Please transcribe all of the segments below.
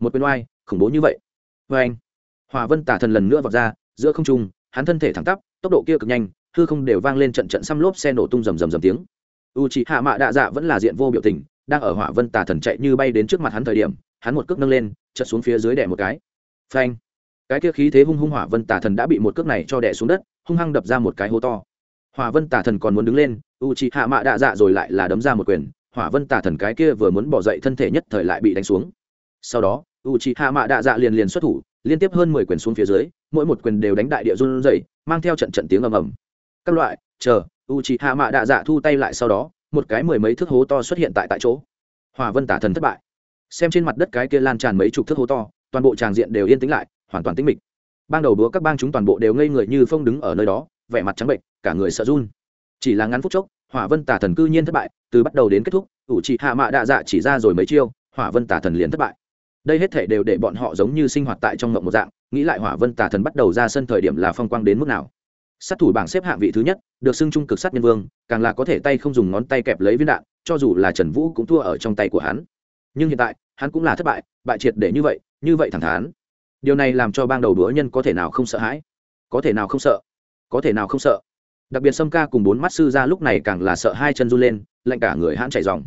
một quyền oai, khủng bố như vậy. Vê anh hòa vân tả thần lần nữa vọt ra, giữa không trung, hắn thân thể thẳng tắp, tốc độ kia cực nhanh, hư không đều vang lên trận trận xăm lốp xe nổ tung rầm rầm rầm tiếng. U c hạ mạ đạ dạ vẫn là diện vô biểu tình, đang ở hỏa vân tà thần chạy như bay đến trước mặt hắn thời điểm, hắn một cước nâng lên chật xuống phía dưới đẻ một cái. Phanh. Cái kia khí thế hung hung hỏa vân tà thần đã bị một cước này cho đẻ xuống đất, hung hăng đập ra một cái hố to. Hỏa vân tà thần còn muốn đứng lên u c hạ mạ đạ dạ rồi lại là đấm ra một quyền, hỏa vân tà thần cái kia vừa muốn bỏ dậy thân thể nhất thời lại bị đánh xuống sau đó u c hạ mạ đạ dạ liền liền xuất thủ, liên tiếp hơn mười quyền xuống phía dưới, mỗi một quyền đều đánh đại địa run rẩy, mang theo trận trận tiếng ầm ầm. Các loại, chờ u c hạ mạ đạ dạ thu tay lại sau đó, một cái mười mấy thước hố to xuất hiện tại tại chỗ. Hỏa vân tả thần thất bại. Xem trên mặt đất cái kia lan tràn mấy chục thước hố to, toàn bộ tràng diện đều yên tĩnh lại, hoàn toàn tĩnh mịch. Ban đầu đúa các bang chúng toàn bộ đều ngây người như phong đứng ở nơi đó, vẻ mặt trắng bệnh, cả người sợ run. Chỉ là ngắn phút chốc, hỏa vân tả thần cư nhiên thất bại, từ bắt đầu đến kết thúc ủ trị hạ mạ đạ dạ chỉ ra rồi mấy chiêu, hỏa vân tả thần liền thất bại đây hết thể đều để bọn họ giống như sinh hoạt tại trong ngộng một dạng, nghĩ lại hỏa vân tà thần bắt đầu ra sân thời điểm là phong quang đến mức nào. Sát thủ bảng xếp hạng vị thứ nhất, được xưng trung cực sát nhân vương, càng là có thể tay không dùng ngón tay kẹp lấy viên đạn, cho dù là trần vũ cũng thua ở trong tay của hắn. Nhưng hiện tại, hắn cũng là thất bại bại triệt để như vậy như vậy thẳng thắn. Điều này làm cho bang đầu đũa nhân có thể nào không sợ hãi? Có thể nào không sợ? Có thể nào không sợ? Đặc biệt sâm ca cùng bốn mắt sư ra lúc này càng là sợ hai chân run lên, lạnh cả người hãn chảy dòng.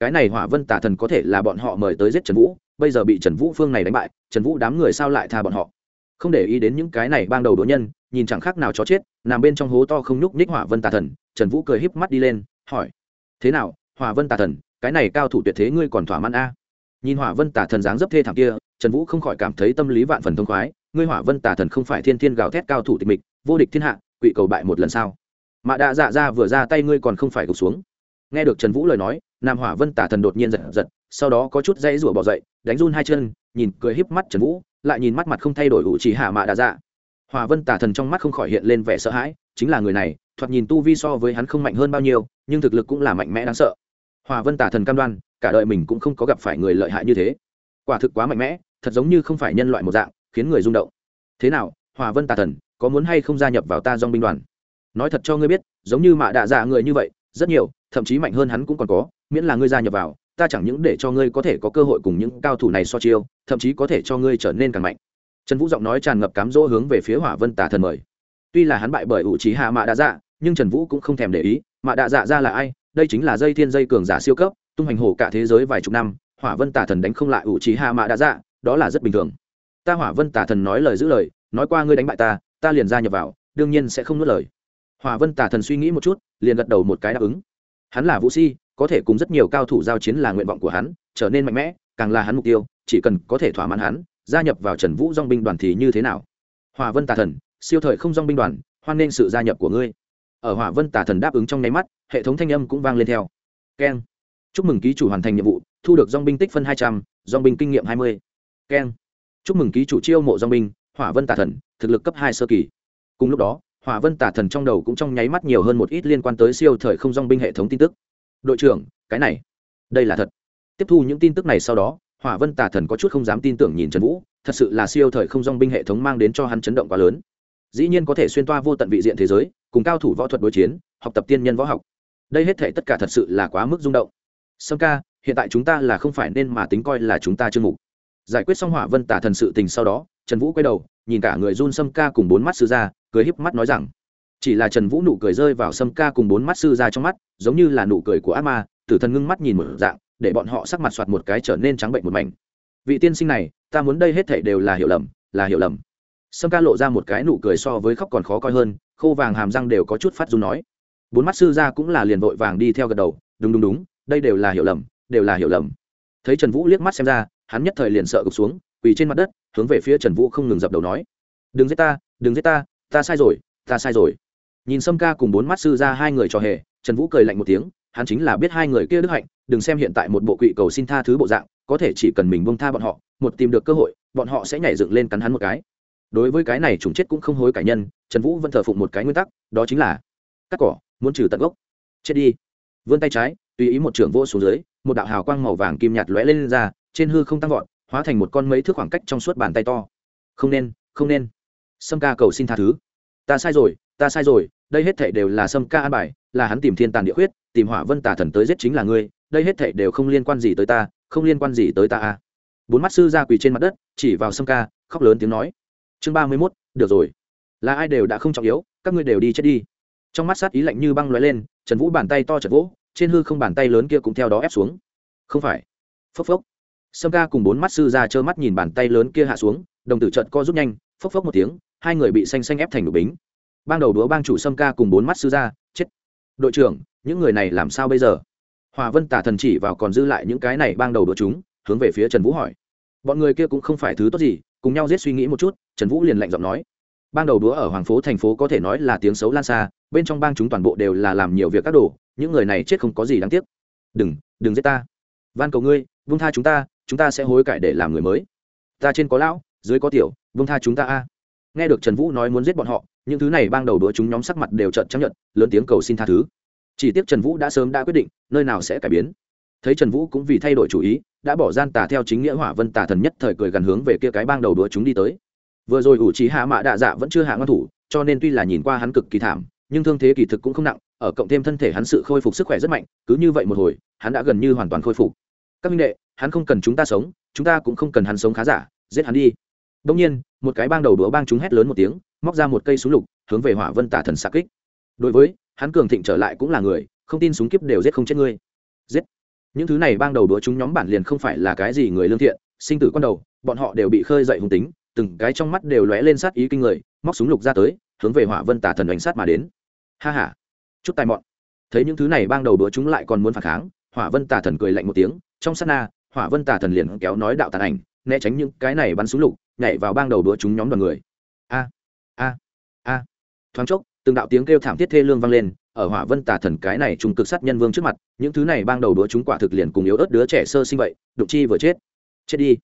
Cái này hỏa vân tả thần có thể là bọn họ mời tới giết trần vũ bây giờ bị trần vũ phương này đánh bại, trần vũ đám người sao lại tha bọn họ? Không để ý đến những cái này ban đầu đũa nhân, nhìn chẳng khác nào chó chết, nằm bên trong hố to không nhúc nhích hỏa vân tà thần, trần vũ cười híp mắt đi lên, hỏi, thế nào, hỏa vân tà thần, cái này cao thủ tuyệt thế ngươi còn thỏa mãn a? Nhìn hỏa vân tà thần dáng dấp thê thảm kia, trần vũ không khỏi cảm thấy tâm lý vạn phần thông khoái, ngươi hỏa vân tà thần không phải thiên thiên gào thét cao thủ tịch mịch, vô địch thiên hạ, quỵ cầu bại một lần sao? Mạ đạ dạ ra vừa ra tay ngươi còn không phải gục xuống. Nghe được trần vũ lời nói nam hỏa vân Tả thần đột nhiên giật giật, sau đó có chút dây rủa bỏ dậy, đánh run hai chân, nhìn cười híp mắt trần vũ, lại nhìn mắt mặt không thay đổi ủ chỉ hạ mạ đà dạ. Hòa vân tả thần trong mắt không khỏi hiện lên vẻ sợ hãi, chính là người này, thoạt nhìn tu vi so với hắn không mạnh hơn bao nhiêu, nhưng thực lực cũng là mạnh mẽ đáng sợ. Hòa vân tả thần cam đoan, cả đời mình cũng không có gặp phải người lợi hại như thế. Quả thực quá mạnh mẽ, thật giống như không phải nhân loại một dạng, khiến người rung động. Thế nào hòa vân tả thần, có muốn hay không gia nhập vào ta dong binh đoàn? Nói thật cho ngươi biết, giống như mạ đạ dạ người như vậy, rất nhiều, thậm chí mạnh hơn hắn cũng còn có miễn là ngươi gia nhập vào, ta chẳng những để cho ngươi có thể có cơ hội cùng những cao thủ này so chiêu, thậm chí có thể cho ngươi trở nên càng mạnh. Trần vũ giọng nói tràn ngập cám dỗ hướng về phía hỏa vân tà thần mời. Tuy là hắn bại bởi ủ trí hạ mạ đạ dạ nhưng trần vũ cũng không thèm để ý, mạ đạ dạ ra là ai, đây chính là dây thiên dây cường giả siêu cấp, tung hành hổ cả thế giới vài chục năm, hỏa vân tà thần đánh không lại ủ trí hạ mạ đạ dạ đó là rất bình thường. Ta hỏa vân tà thần nói lời giữ lời, nói qua ngươi đánh bại ta ta liền ra nhập vào, đương nhiên sẽ không nuốt lời. Hỏa vân tà thần suy nghĩ một chút, liền gật đầu một cái đáp ứng. Hắn là vũ si có thể cùng rất nhiều cao thủ giao chiến là nguyện vọng của hắn, trở nên mạnh mẽ, càng là hắn mục tiêu, chỉ cần có thể thỏa mãn hắn, gia nhập vào trần vũ dong binh đoàn thì như thế nào? Hòa vân tà thần, siêu thời không dong binh đoàn, hoan nghênh sự gia nhập của ngươi. Ở hỏa vân tà thần đáp ứng trong nháy mắt, hệ thống thanh âm cũng vang lên theo. Keng. Chúc mừng ký chủ hoàn thành nhiệm vụ, thu được dong binh tích phân hai trăm dong binh kinh nghiệm hai mươi. Keng. Chúc mừng ký chủ chiêu mộ dong binh, hỏa vân tà thần, thực lực cấp hai sơ kỳ. Cùng lúc đó, hỏa vân tà thần trong đầu cũng trong nháy mắt nhiều hơn một ít liên quan tới siêu thời không dong binh hệ thống tin tức đội trưởng, cái này, đây là thật. Tiếp thu những tin tức này sau đó, hỏa vân tà thần có chút không dám tin tưởng nhìn trần vũ, thật sự là siêu thời không dong binh hệ thống mang đến cho hắn chấn động quá lớn. Dĩ nhiên có thể xuyên toa vô tận vị diện thế giới, cùng cao thủ võ thuật đối chiến, học tập tiên nhân võ học. Đây hết thể tất cả thật sự là quá mức rung động. Sâm ca, hiện tại chúng ta là không phải nên mà tính coi là chúng ta chưa mục. Giải quyết xong hỏa vân tả thần sự tình sau đó, trần vũ quay đầu, nhìn cả người run sâm ca cùng bốn mắt sư ra cười híp mắt nói rằng chỉ là trần vũ nụ cười rơi vào sâm ca cùng bốn mắt sư ra trong mắt, giống như là nụ cười của ác ma, tử thần ngưng mắt nhìn một dạng, để bọn họ sắc mặt soạt một cái trở nên trắng bệnh một mảnh. Vị tiên sinh này, ta muốn đây hết thảy đều là hiểu lầm, là hiểu lầm. Sâm ca lộ ra một cái nụ cười so với khóc còn khó coi hơn, khô vàng hàm răng đều có chút phát run nói. Bốn mắt sư gia cũng là liền vội vàng đi theo gật đầu, đúng đúng đúng, đây đều là hiểu lầm, đều là hiểu lầm. Thấy trần vũ liếc mắt xem ra, hắn nhất thời liền sợ gục xuống, quỳ trên mặt đất, hướng về phía trần vũ không ngừng dập đầu nói, đừng giết ta, đừng giết ta ta sai rồi, ta sai rồi nhìn sâm ca cùng bốn mắt sư ra hai người trò hề trần vũ cười lạnh một tiếng hắn chính là biết hai người kia đức hạnh đừng xem hiện tại một bộ quỵ cầu xin tha thứ bộ dạng có thể chỉ cần mình bông tha bọn họ một tìm được cơ hội bọn họ sẽ nhảy dựng lên cắn hắn một cái. Đối với cái này chúng chết cũng không hối cải nhân trần vũ vẫn thờ phụng một cái nguyên tắc đó chính là cắt cỏ muốn trừ tận gốc chết đi. Vươn tay trái tùy ý một trưởng vô xuống dưới một đạo hào quang màu vàng kim nhạt lóe lên, lên ra trên hư không tăng vọt hóa thành một con mấy thước khoảng cách trong suốt bàn tay to. Không nên không nên. Sâm ca cầu xin tha thứ ta sai rồi, ta sai rồi, đây hết thảy đều là sâm ca an bài, là hắn tìm thiên tàn địa huyết tìm hỏa vân tà thần tới giết chính là ngươi, đây hết thảy đều không liên quan gì tới ta, không liên quan gì tới ta a bốn mắt sư ra quỳ trên mặt đất, chỉ vào sâm ca, khóc lớn tiếng nói. Chương ba mươi mốt, được rồi. Là ai đều đã không trọng yếu, các ngươi đều đi chết đi. Trong mắt sát ý lạnh như băng lóe lên, trần vũ bàn tay to chật vỗ, trên hư không bàn tay lớn kia cũng theo đó ép xuống. Không phải. Phốc phốc. Sâm ca cùng bốn mắt sư ra trơ mắt nhìn bàn tay lớn kia hạ xuống, đồng tử trận co rút nhanh, phốc phốc một tiếng hai người bị xanh xanh ép thành đục bính. Bang đầu đũa bang chủ sâm ca cùng bốn mắt sư ra chết. Đội trưởng, những người này làm sao bây giờ? Hòa vân tả thần chỉ vào còn dư lại những cái này bang đầu đũa chúng, hướng về phía trần vũ hỏi. Bọn người kia cũng không phải thứ tốt gì, cùng nhau giết suy nghĩ một chút, trần vũ liền lạnh giọng nói. Bang đầu đũa ở hoàng phố thành phố có thể nói là tiếng xấu lan xa, bên trong bang chúng toàn bộ đều là làm nhiều việc các đồ, những người này chết không có gì đáng tiếc. Đừng đừng giết ta. Van cầu ngươi, vung tha chúng ta chúng ta sẽ hối cải để làm người mới. Ta trên có lão, dưới có tiểu, vung tha chúng ta a nghe được trần vũ nói muốn giết bọn họ, những thứ này bang đầu đũa chúng nhóm sắc mặt đều trợn trắng nhận lớn tiếng cầu xin tha thứ. Chỉ tiếc trần vũ đã sớm đã quyết định, nơi nào sẽ cải biến. Thấy trần vũ cũng vì thay đổi chủ ý, đã bỏ gian tà theo chính nghĩa hỏa vân tà thần nhất thời cười gần hướng về kia cái bang đầu đũa chúng đi tới. Vừa rồi ủ trí hạ mạ đạ dạ vẫn chưa hạ ngăn thủ, cho nên tuy là nhìn qua hắn cực kỳ thảm, nhưng thương thế kỳ thực cũng không nặng, ở cộng thêm thân thể hắn sự khôi phục sức khỏe rất mạnh, cứ như vậy một hồi, hắn đã gần như hoàn toàn khôi phục. Các minh đệ, hắn không cần chúng ta sống, chúng ta cũng không cần hắn sống khá giả, giết hắn đi đông nhiên, một cái bang đầu đũa bang chúng hét lớn một tiếng, móc ra một cây súng lục, hướng về hỏa vân tả thần xạ kích. Đối với, hắn cường thịnh trở lại cũng là người, không tin súng kiếp đều giết không chết ngươi. Giết. Những thứ này bang đầu đũa chúng nhóm bản liền không phải là cái gì người lương thiện, sinh tử quan đầu, bọn họ đều bị khơi dậy hung tính, từng cái trong mắt đều lóe lên sát ý kinh người, móc súng lục ra tới, hướng về hỏa vân tả thần đánh sát mà đến. Ha ha. Chút tài mọn. Thấy những thứ này bang đầu đũa chúng lại còn muốn phản kháng, hỏa vân tả thần cười lạnh một tiếng, trong sát na, hỏa vân tả thần liền kéo nói đạo tàn ảnh, né tránh những cái này bắn súng lục nhảy vào bang đầu đũa chúng nhóm đoàn người. A a a. Thoáng chốc, từng đạo tiếng kêu thảm thiết thê lương vang lên, ở hỏa vân tả thần cái này trung cực sát nhân vương trước mặt, những thứ này bang đầu đũa chúng quả thực liền cùng yếu ớt đứa trẻ sơ sinh vậy, đụng chi vừa chết. Chết đi.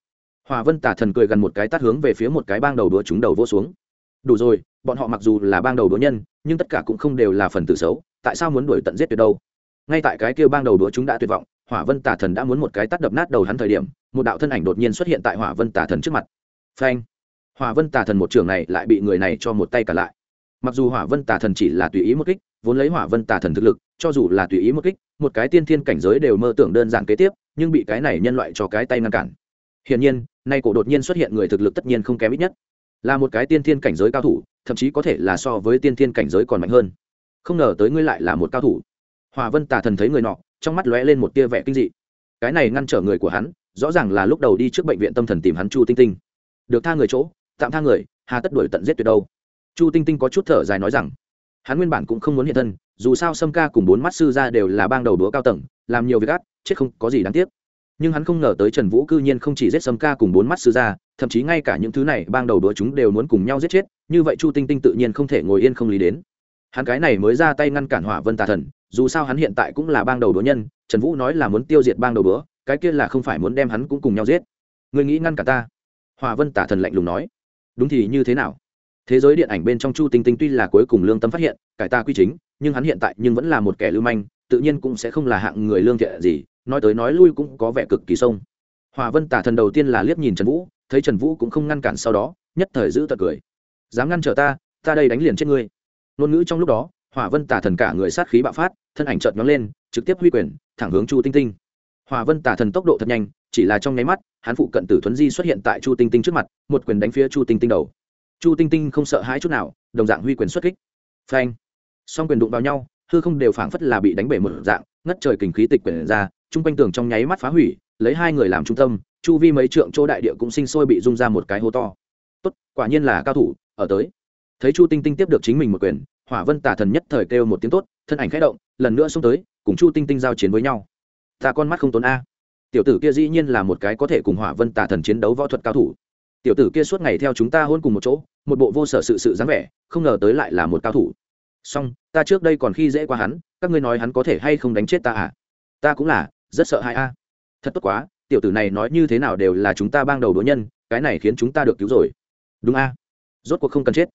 Hỏa vân tả thần cười gần một cái tát hướng về phía một cái bang đầu đũa chúng đầu vỗ xuống. Đủ rồi, bọn họ mặc dù là bang đầu đũa nhân, nhưng tất cả cũng không đều là phần tử xấu, tại sao muốn đuổi tận giết tuyệt đâu? Ngay tại cái kia bang đầu đũa chúng đã tuyệt vọng, hỏa vân tả thần đã muốn một cái tát đập nát đầu hắn thời điểm, một đạo thân ảnh đột nhiên xuất hiện tại hỏa vân tả thần trước mặt phanh. Hỏa vân tà thần một trường này lại bị người này cho một tay cả lại. Mặc dù hỏa vân Tà thần chỉ là tùy ý một kích, vốn lấy hỏa vân Tà thần thực lực, cho dù là tùy ý một kích, một cái tiên thiên cảnh giới đều mơ tưởng đơn giản kế tiếp, nhưng bị cái này nhân loại cho cái tay ngăn cản. Hiển nhiên, nay cổ đột nhiên xuất hiện người thực lực tất nhiên không kém ít nhất. Là một cái tiên thiên cảnh giới cao thủ, thậm chí có thể là so với tiên thiên cảnh giới còn mạnh hơn. Không ngờ tới ngươi lại là một cao thủ. Hòa vân tà thần thấy người nọ, trong mắt lóe lên một tia vẻ kinh dị. Cái này ngăn trở người của hắn, rõ ràng là lúc đầu đi trước bệnh viện tâm thần tìm hắn chu tinh tinh được tha người chỗ, tạm tha người, hà tất đuổi tận giết tuyệt đâu. Chu tinh tinh có chút thở dài nói rằng, hắn nguyên bản cũng không muốn hiện thân, dù sao sâm ca cùng bốn mắt sư ra đều là bang đầu đũa cao tầng, làm nhiều việc ác, chết không có gì đáng tiếc. Nhưng hắn không ngờ tới trần vũ cư nhiên không chỉ giết sâm ca cùng bốn mắt sư ra thậm chí ngay cả những thứ này bang đầu đũa chúng đều muốn cùng nhau giết chết, như vậy chu tinh tinh tự nhiên không thể ngồi yên không lý đến. Hắn cái này mới ra tay ngăn cản hỏa vân tà thần, dù sao hắn hiện tại cũng là bang đầu đũa nhân, trần vũ nói là muốn tiêu diệt bang đầu đũa cái kia là không phải muốn đem hắn cũng cùng nhau giết. Người nghĩ ngăn cả ta? Hòa vân tả thần lạnh lùng nói. Đúng thì như thế nào? Thế giới điện ảnh bên trong chu tinh tinh tuy là cuối cùng lương tâm phát hiện, cải ta quy chính, nhưng hắn hiện tại nhưng vẫn là một kẻ lưu manh, tự nhiên cũng sẽ không là hạng người lương thiện gì, nói tới nói lui cũng có vẻ cực kỳ sông. Hòa vân tả thần đầu tiên là liếc nhìn trần vũ, thấy trần vũ cũng không ngăn cản sau đó, nhất thời giữ tật cười. Dám ngăn trở ta ta đây đánh liền chết ngươi. Ngôn ngữ trong lúc đó hỏa vân tả thần cả người sát khí bạo phát, thân ảnh chợt nhóng lên, trực tiếp huy quyền, thẳng hướng chu tinh tinh. Hòa vân tả thần tốc độ thật nhanh chỉ là trong nháy mắt, hắn phụ cận tử thuấn di xuất hiện tại chu tinh tinh trước mặt, một quyền đánh phía chu tinh tinh đầu. Chu tinh tinh không sợ hãi chút nào, đồng dạng huy quyền xuất kích. Phanh! Song quyền đụng vào nhau, hư không đều phảng phất là bị đánh bể một dạng, ngất trời kình khí tịch quyển ra, chung quanh tường trong nháy mắt phá hủy, lấy hai người làm trung tâm, chu vi mấy trượng chỗ đại địa cũng sinh sôi bị rung ra một cái hố to. Tốt, quả nhiên là cao thủ, ở tới. Thấy chu tinh tinh tiếp được chính mình một quyền, hỏa vân tả thần nhất thời kêu một tiếng tốt, thân ảnh khẽ động, lần nữa xông tới, cùng chu tinh tinh giao chiến với nhau. Ta con mắt không tốn a tiểu tử kia dĩ nhiên là một cái có thể cùng hỏa vân tả thần chiến đấu võ thuật cao thủ. Tiểu tử kia suốt ngày theo chúng ta hôn cùng một chỗ, một bộ vô sở sự sự dáng vẻ, không ngờ tới lại là một cao thủ. Song ta trước đây còn khi dễ qua hắn, các ngươi nói hắn có thể hay không đánh chết ta à? Ta cũng là, rất sợ hãi a. Thật tốt quá, tiểu tử này nói như thế nào đều là chúng ta bang đầu đối nhân, cái này khiến chúng ta được cứu rồi. Đúng a. Rốt cuộc không cần chết.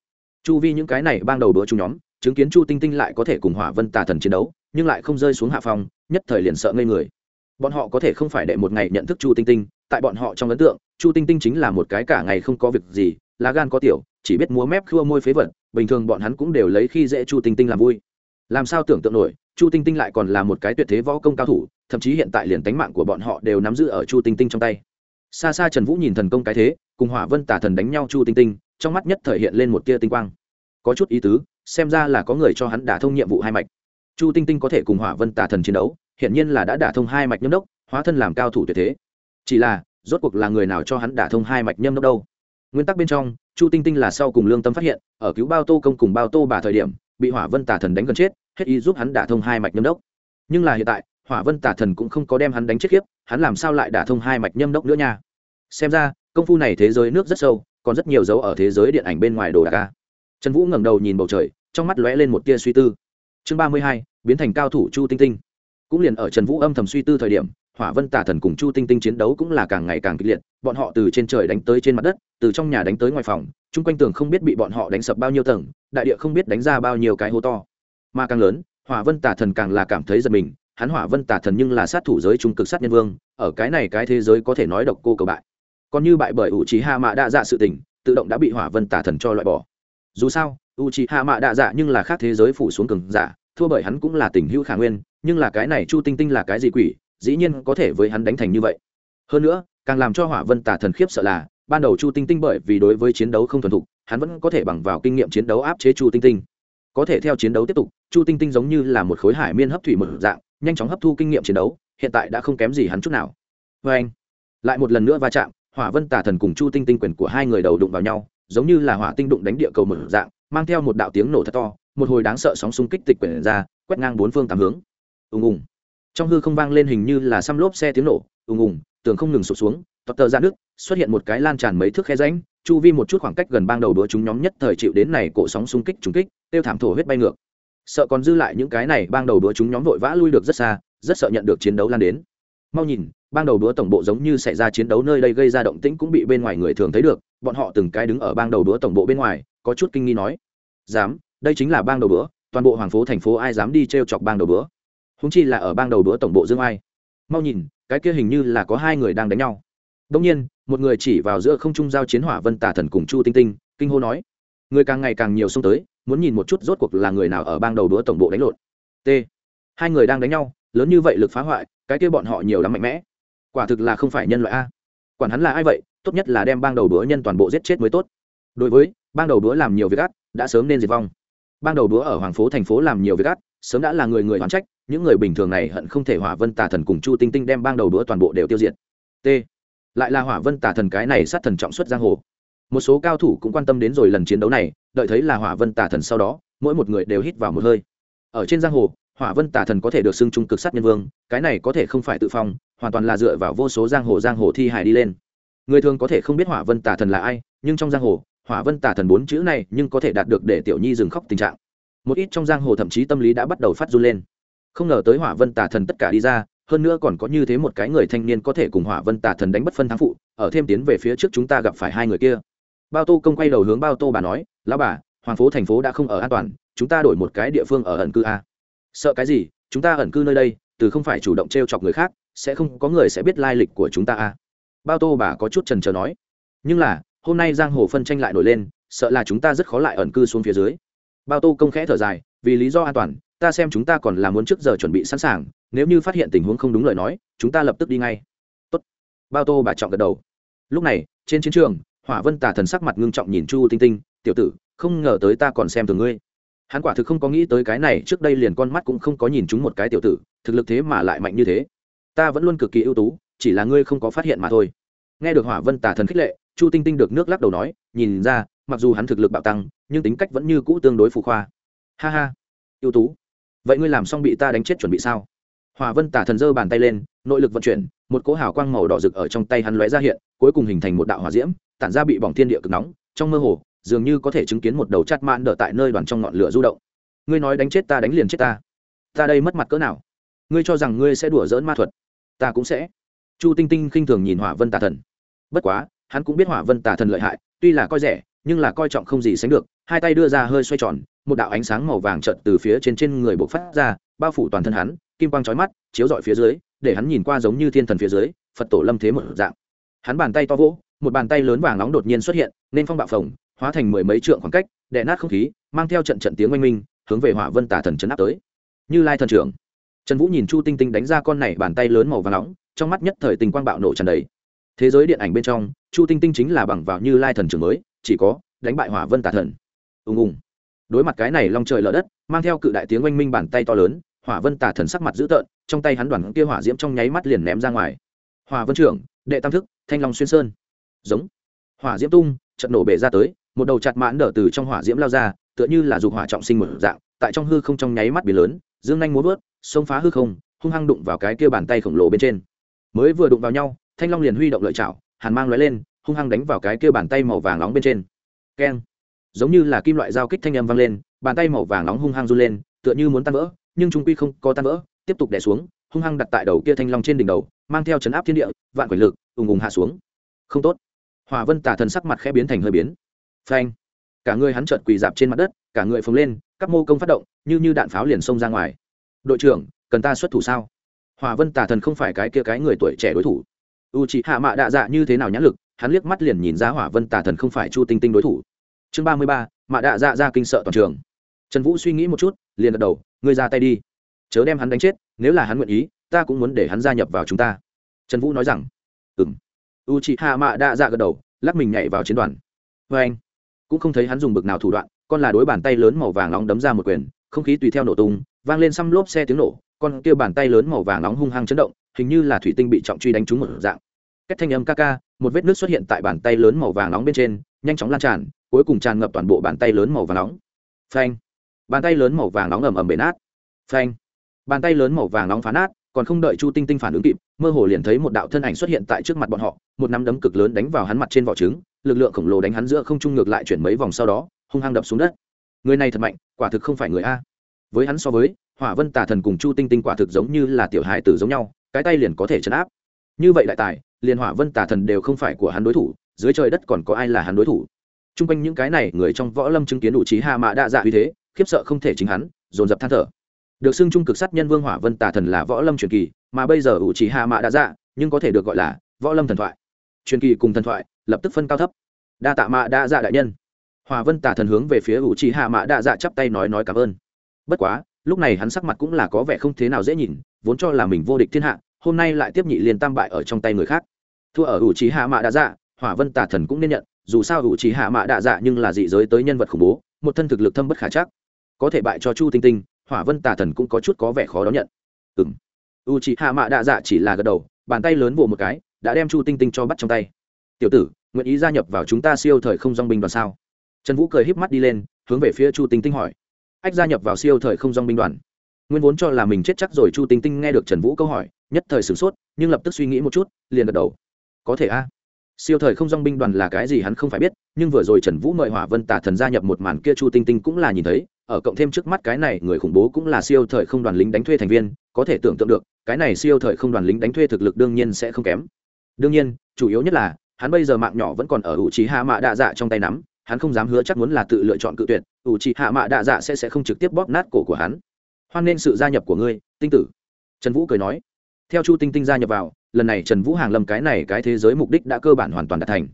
Chu vi những cái này bang đầu đũa chúng nhóm, chứng kiến chu tinh tinh lại có thể cùng hỏa vân tà thần chiến đấu, nhưng lại không rơi xuống hạ phòng, nhất thời liền sợ ngây người bọn họ có thể không phải đệ một ngày nhận thức chu tinh tinh, tại bọn họ trong ấn tượng, chu tinh tinh chính là một cái cả ngày không có việc gì, lá gan có tiểu, chỉ biết múa mép khua môi phế vật, bình thường bọn hắn cũng đều lấy khi dễ chu tinh tinh làm vui. Làm sao tưởng tượng nổi, chu tinh tinh lại còn là một cái tuyệt thế võ công cao thủ, thậm chí hiện tại liền tánh mạng của bọn họ đều nắm giữ ở chu tinh tinh trong tay. Xa xa trần vũ nhìn thần công cái thế, cùng hỏa vân tả thần đánh nhau chu tinh tinh, trong mắt nhất thể hiện lên một tia tinh quang. Có chút ý tứ, xem ra là có người cho hắn đả thông nhiệm vụ hai mạch. Chu tinh tinh có thể cùng hỏa vân tả thần chiến đấu hiện nhiên là đã đả thông hai mạch nhâm đốc, hóa thân làm cao thủ tuyệt thế. Chỉ là, rốt cuộc là người nào cho hắn đả thông hai mạch nhâm đốc đâu? Nguyên tắc bên trong, chu tinh tinh là sau cùng lương tâm phát hiện, ở cứu bao tô công cùng bao tô bà thời điểm, bị hỏa vân tả thần đánh gần chết, hết ý giúp hắn đả thông hai mạch nhâm đốc. Nhưng là hiện tại, hỏa vân tả thần cũng không có đem hắn đánh chết khiếp, hắn làm sao lại đả thông hai mạch nhâm đốc nữa nha? Xem ra, công phu này thế giới nước rất sâu, còn rất nhiều dấu ở thế giới điện ảnh bên ngoài đồ đạc ca trần vũ ngẩng đầu nhìn bầu trời, trong mắt lóe lên một tia suy tư. Chương ba mươi hai, biến thành cao thủ chu tinh tinh cũng liền ở trần vũ âm thầm suy tư thời điểm, hỏa vân tả thần cùng chu tinh tinh chiến đấu cũng là càng ngày càng kịch liệt, bọn họ từ trên trời đánh tới trên mặt đất, từ trong nhà đánh tới ngoài phòng, chung quanh tường không biết bị bọn họ đánh sập bao nhiêu tầng, đại địa không biết đánh ra bao nhiêu cái hố to. Mà càng lớn, hỏa vân tả thần càng là cảm thấy giật mình, hắn hỏa vân tả thần nhưng là sát thủ giới trung cực sát nhân vương, ở cái này cái thế giới có thể nói độc cô cầu bại. Còn như bại bởi ủ trí hạ mạ đa dạ sự tình, tự động đã bị hỏa vân tả thần cho loại bỏ. Dù sao u trí hạ mạ đa dạ nhưng là khác thế giới phủ xuống cường giả, thua bởi hắn cũng là tình hữu khả nguyên nhưng là cái này chu tinh tinh là cái gì quỷ, dĩ nhiên có thể với hắn đánh thành như vậy. Hơn nữa, càng làm cho hỏa vân tả thần khiếp sợ là, ban đầu chu tinh tinh bởi vì đối với chiến đấu không thuần thục, hắn vẫn có thể bằng vào kinh nghiệm chiến đấu áp chế chu tinh tinh. Có thể theo chiến đấu tiếp tục, chu tinh tinh giống như là một khối hải miên hấp thủy một dạng, nhanh chóng hấp thu kinh nghiệm chiến đấu, hiện tại đã không kém gì hắn chút nào. Vê anh, lại một lần nữa va chạm, hỏa vân tả thần cùng chu tinh tinh quyền của hai người đầu đụng vào nhau, giống như là hỏa tinh đụng đánh địa cầu một dạng, mang theo một đạo tiếng nổ thật to, một hồi đáng sợ sóng xung kích tịch quyển ra, quét ngang bốn phương tám hướng ùng ùng. Trong hư không vang lên hình như là xăm lốp xe tiếng nổ, ùng ùng, tường không ngừng sụp xuống, tọt tờ ra nước, xuất hiện một cái lan tràn mấy thước khe ránh chu vi một chút khoảng cách gần bang đầu đũa chúng nhóm nhất thời chịu đến này cổ sóng xung kích trúng kích, tiêu thảm thổ huyết bay ngược. Sợ còn dư lại những cái này, bang đầu đũa chúng nhóm vội vã lui được rất xa, rất sợ nhận được chiến đấu lan đến. Mau nhìn, bang đầu đũa tổng bộ giống như xảy ra chiến đấu nơi đây gây ra động tĩnh cũng bị bên ngoài người thường thấy được, bọn họ từng cái đứng ở bang đầu đũa tổng bộ bên ngoài, có chút kinh nghi nói, dám, đây chính là bang đầu đũa, toàn bộ hoàng phố thành phố ai dám đi t chọc bang đầu đũa? Húng chi là ở bang đầu đũa tổng bộ dương ai mau nhìn, cái kia hình như là có hai người đang đánh nhau. Đông nhiên, một người chỉ vào giữa không trung giao chiến hỏa vân tả thần cùng chu tinh tinh, kinh hô nói. Người càng ngày càng nhiều xông tới, muốn nhìn một chút rốt cuộc là người nào ở bang đầu đũa tổng bộ đánh lộn. T. Hai người đang đánh nhau, lớn như vậy lực phá hoại, cái kia bọn họ nhiều lắm mạnh mẽ. Quả thực là không phải nhân loại a. Quản hắn là ai vậy, tốt nhất là đem bang đầu đũa nhân toàn bộ giết chết mới tốt. Đối với, bang đầu đũa làm nhiều việc ác, đã sớm nên diệt vong. Bang đầu đũa ở hoàng phố thành phố làm nhiều việc ác, sớm đã là người người hoán trách những người bình thường này hận không thể hỏa vân tà thần cùng chu tinh tinh đem bang đầu đũa toàn bộ đều tiêu diệt. T. Lại là hỏa vân tà thần cái này sát thần trọng xuất giang hồ. Một số cao thủ cũng quan tâm đến rồi lần chiến đấu này, đợi thấy là hỏa vân tà thần sau đó, mỗi một người đều hít vào một hơi. Ở trên giang hồ, hỏa vân tà thần có thể được xưng trung cực sát nhân vương, cái này có thể không phải tự phong, hoàn toàn là dựa vào vô số giang hồ giang hồ thi hài đi lên. Người thường có thể không biết hỏa vân tà thần là ai, nhưng trong giang hồ, hỏa vân tà thần bốn chữ này nhưng có thể đạt được để tiểu nhi dừng khóc tình trạng. Một ít trong giang hồ thậm chí tâm lý đã bắt đầu phát run lên không ngờ tới hỏa vân tà thần tất cả đi ra, hơn nữa còn có như thế một cái người thanh niên có thể cùng hỏa vân tà thần đánh bất phân thắng phụ, ở thêm tiến về phía trước chúng ta gặp phải hai người kia. Bao tô công quay đầu hướng bao tô bà nói, lão bà, hoàng phố thành phố đã không ở an toàn, chúng ta đổi một cái địa phương ở ẩn cư a. Sợ cái gì? Chúng ta ẩn cư nơi đây, từ không phải chủ động t r e o chọc người khác, sẽ không có người sẽ biết lai lịch của chúng ta a. Bao tô bà có chút trần trờ nói. Nhưng là, hôm nay giang hồ phân tranh lại nổi lên, sợ là chúng ta rất khó lại ẩn cư xuống phía dưới. Bao tô công khẽ thở dài, vì lý do an toàn ta xem chúng ta còn là muốn trước giờ chuẩn bị sẵn sàng, nếu như phát hiện tình huống không đúng lời nói, chúng ta lập tức đi ngay. Tốt. bao tô bà trọng gật đầu. Lúc này, trên chiến trường, hỏa vân tả thần sắc mặt ngưng trọng nhìn chu tinh tinh, tiểu tử, không ngờ tới ta còn xem thường ngươi. Hắn quả thực không có nghĩ tới cái này, trước đây liền con mắt cũng không có nhìn chúng một cái tiểu tử, thực lực thế mà lại mạnh như thế. Ta vẫn luôn cực kỳ ưu tú, chỉ là ngươi không có phát hiện mà thôi. Nghe được hỏa vân tả thần khích lệ, chu tinh tinh được nước lắc đầu nói, nhìn ra, mặc dù hắn thực lực bạo tăng, nhưng tính cách vẫn như cũ tương đối phụ khoa. Ha ha, ưu tú vậy ngươi làm xong bị ta đánh chết chuẩn bị sao? Hỏa vân tả thần giơ bàn tay lên, nội lực vận chuyển, một cỗ hào quang màu đỏ rực ở trong tay hắn lóe ra hiện, cuối cùng hình thành một đạo hỏa diễm, tản ra bị bỏng thiên địa cực nóng, trong mơ hồ, dường như có thể chứng kiến một đầu chát mãn đỡ tại nơi đoàn trong ngọn lửa du động. Ngươi nói đánh chết ta đánh liền chết ta. Ta đây mất mặt cỡ nào? Ngươi cho rằng ngươi sẽ đùa dỡn ma thuật? Ta cũng sẽ. Chu tinh tinh khinh thường nhìn hỏa vân tà thần. Bất quá, hắn cũng biết hỏa vân tà thần lợi hại, tuy là coi rẻ nhưng là coi trọng không gì sánh được, hai tay đưa ra hơi xoay tròn, một đạo ánh sáng màu vàng trợt từ phía trên trên người bộc phát ra, bao phủ toàn thân hắn, kim quang trói mắt, chiếu dọi phía dưới, để hắn nhìn qua giống như thiên thần phía dưới, phật tổ lâm thế một dạng. Hắn bàn tay to vỗ, một bàn tay lớn vàng nóng đột nhiên xuất hiện, nên phong bạo phồng, hóa thành mười mấy trượng khoảng cách, đè nát không khí, mang theo trận trận tiếng oanh minh, hướng về hỏa vân tả thần chấn áp tới. Như lai thần trưởng. Trần vũ nhìn chu tinh tinh đánh ra con này bàn tay lớn màu vàng nóng, trong mắt nhất thời tình quang bạo nổ tràn đầy. Thế giới điện ảnh bên trong, chu tinh tinh chính là bằng vào như lai thần trưởng mới chỉ có, đánh bại hỏa vân tà thần. Ùng ùng. Đối mặt cái này long trời lở đất, mang theo cự đại tiếng oanh minh bàn tay to lớn, hỏa vân tà thần sắc mặt dữ tợn, trong tay hắn đoàn kia hỏa diễm trong nháy mắt liền ném ra ngoài. Hỏa vân trưởng, đệ tam thức, thanh long xuyên sơn. Giống. Hỏa diễm tung, trận nổ bể ra tới, một đầu chặt mãn đỡ từ trong hỏa diễm lao ra, tựa như là dục hỏa trọng sinh một dạng, tại trong hư không trong nháy mắt biển lớn, dương nhanh muốn vớt, xông phá hư không, hung hăng đụng vào cái kia bàn tay khổng lồ bên trên. Mới vừa đụng vào nhau, thanh long liền huy động lợi chảo, hàn mang lóe lên hung hăng đánh vào cái kia bàn tay màu vàng nóng bên trên. Keng. Giống như là kim loại dao kích thanh âm vang lên, bàn tay màu vàng nóng hung hăng run lên, tựa như muốn tan vỡ, nhưng trung quy không có tan vỡ, tiếp tục đè xuống, hung hăng đặt tại đầu kia thanh long trên đỉnh đầu, mang theo chấn áp thiên địa, vạn quyền lực, ùng ùng hạ xuống. Không tốt. Hòa vân tả thần sắc mặt khẽ biến thành hơi biến. Phanh. Cả người hắn trợn quỳ dạp trên mặt đất, cả người phồng lên, các mô công phát động, như như đạn pháo liền xông ra ngoài. Đội trưởng, cần ta xuất thủ sao? Hòa vân tả thần không phải cái kia cái người tuổi trẻ đối thủ. U c hạ mạ đạ dạ như thế nào nhãn lực hắn liếc mắt liền nhìn ra hỏa vân tả thần không phải chu tinh tinh đối thủ. Chương ba mươi ba, mạ đạ dạ ra kinh sợ toàn trường. Trần vũ suy nghĩ một chút, liền gật đầu, ngươi ra tay đi. Chớ đem hắn đánh chết, nếu là hắn nguyện ý, ta cũng muốn để hắn gia nhập vào chúng ta. Trần vũ nói rằng ừ m u chị hạ mạ đạ dạ gật đầu, lắc mình nhảy vào chiến đoàn. Vê anh. Cũng không thấy hắn dùng bực nào thủ đoạn, con là đối bàn tay lớn màu vàng nóng đấm ra một quyền, không khí tùy theo nổ tung, vang lên xăm lốp xe tiếng nổ, con kia bàn tay lớn màu vàng nóng hung hăng chấn động, hình như là thủy tinh bị trọng truy đánh trúng một dạng. Cách thanh âm ca ca một vết nước xuất hiện tại bàn tay lớn màu vàng nóng bên trên, nhanh chóng lan tràn, cuối cùng tràn ngập toàn bộ bàn tay lớn màu vàng nóng. Phanh. Bàn tay lớn màu vàng nóng ầm ầm bể nát. Phanh. Bàn tay lớn màu vàng nóng phá nát, còn không đợi chu tinh tinh phản ứng kịp, mơ hồ liền thấy một đạo thân ảnh xuất hiện tại trước mặt bọn họ, một nắm đấm cực lớn đánh vào hắn mặt trên vỏ trứng, lực lượng khổng lồ đánh hắn giữa không trung ngược lại chuyển mấy vòng sau đó, hung hăng đập xuống đất. Người này thật mạnh, quả thực không phải người a. Với hắn so với, hỏa vân tà thần cùng chu tinh tinh quả thực giống như là tiểu hài tử giống nhau, cái tay liền có thể chấn áp. Như vậy đại tài liền hỏa vân tà thần đều không phải của hắn đối thủ, dưới trời đất còn có ai là hắn đối thủ? T r u n g quanh những cái này, người trong võ lâm chứng kiến đủ trí hạ mã đa dạ uy thế, khiếp sợ không thể chính hắn, dồn dập than thở. Được xưng trung cực sát nhân vương hỏa vân tà thần là võ lâm truyền kỳ, mà bây giờ ủ trí hạ mã đa dạ nhưng có thể được gọi là võ lâm thần thoại. Truyền kỳ cùng thần thoại, lập tức phân cao thấp. Đa tạ mã đa dạ đại nhân. Hòa vân tà thần hướng về phía ủ trí hạ mã đa dạ chắp tay nói nói cảm ơn. Bất quá, lúc này hắn sắc mặt cũng là có vẻ không thế nào dễ nhìn, vốn cho là mình vô địch thiên hạ, hôm nay lại tiếp nhị liền tam bại ở trong tay người khác thua ở ủ trí hạ mạ đa dạ hỏa vân tà thần cũng nên nhận, dù sao ủ trí hạ mạ đa dạ nhưng là dị giới tới nhân vật khủng bố, một thân thực lực thâm bất khả chắc. Có thể bại cho chu tinh tinh, hỏa vân tà thần cũng có chút có vẻ khó đón nhận. Ừ m u trí hạ mạ đa dạ chỉ là gật đầu, bàn tay lớn vỗ một cái, đã đem chu tinh tinh cho bắt trong tay. Tiểu tử, nguyện ý gia nhập vào chúng ta siêu thời không dong binh đoàn sao? Trần vũ cười híp mắt đi lên, hướng về phía chu tinh tinh hỏi. Ách, gia nhập vào siêu thời không dong binh đoàn? Nguyên vốn cho là mình chết chắc rồi. Chu tinh tinh nghe được trần vũ câu hỏi, nhất thời sửng sốt, nhưng lập tức suy nghĩ một chút, liền gật đầu có thể a. Siêu thời không dong binh đoàn là cái gì hắn không phải biết, nhưng vừa rồi trần vũ mời hỏa vân tả thần gia nhập một màn kia chu tinh tinh cũng là nhìn thấy, ở cộng thêm trước mắt cái này người khủng bố cũng là siêu thời không đoàn lính đánh thuê thành viên, có thể tưởng tượng được, cái này siêu thời không đoàn lính đánh thuê thực lực đương nhiên sẽ không kém. Đương nhiên, chủ yếu nhất là, hắn bây giờ mạng nhỏ vẫn còn ở ủ trí hạ mạ đạ dạ trong tay nắm, hắn không dám hứa chắc muốn là tự lựa chọn cự tuyệt ủ trí hạ mạ đạ dạ sẽ sẽ không trực tiếp bóp nát cổ của hắn. Hoan nên sự gia nhập của ngươi, tinh tử. Trần vũ cười nói. Theo chu tinh tinh gia nhập vào lần này trần vũ hàng lâm cái này cái thế giới mục đích đã cơ bản hoàn toàn đạt thành.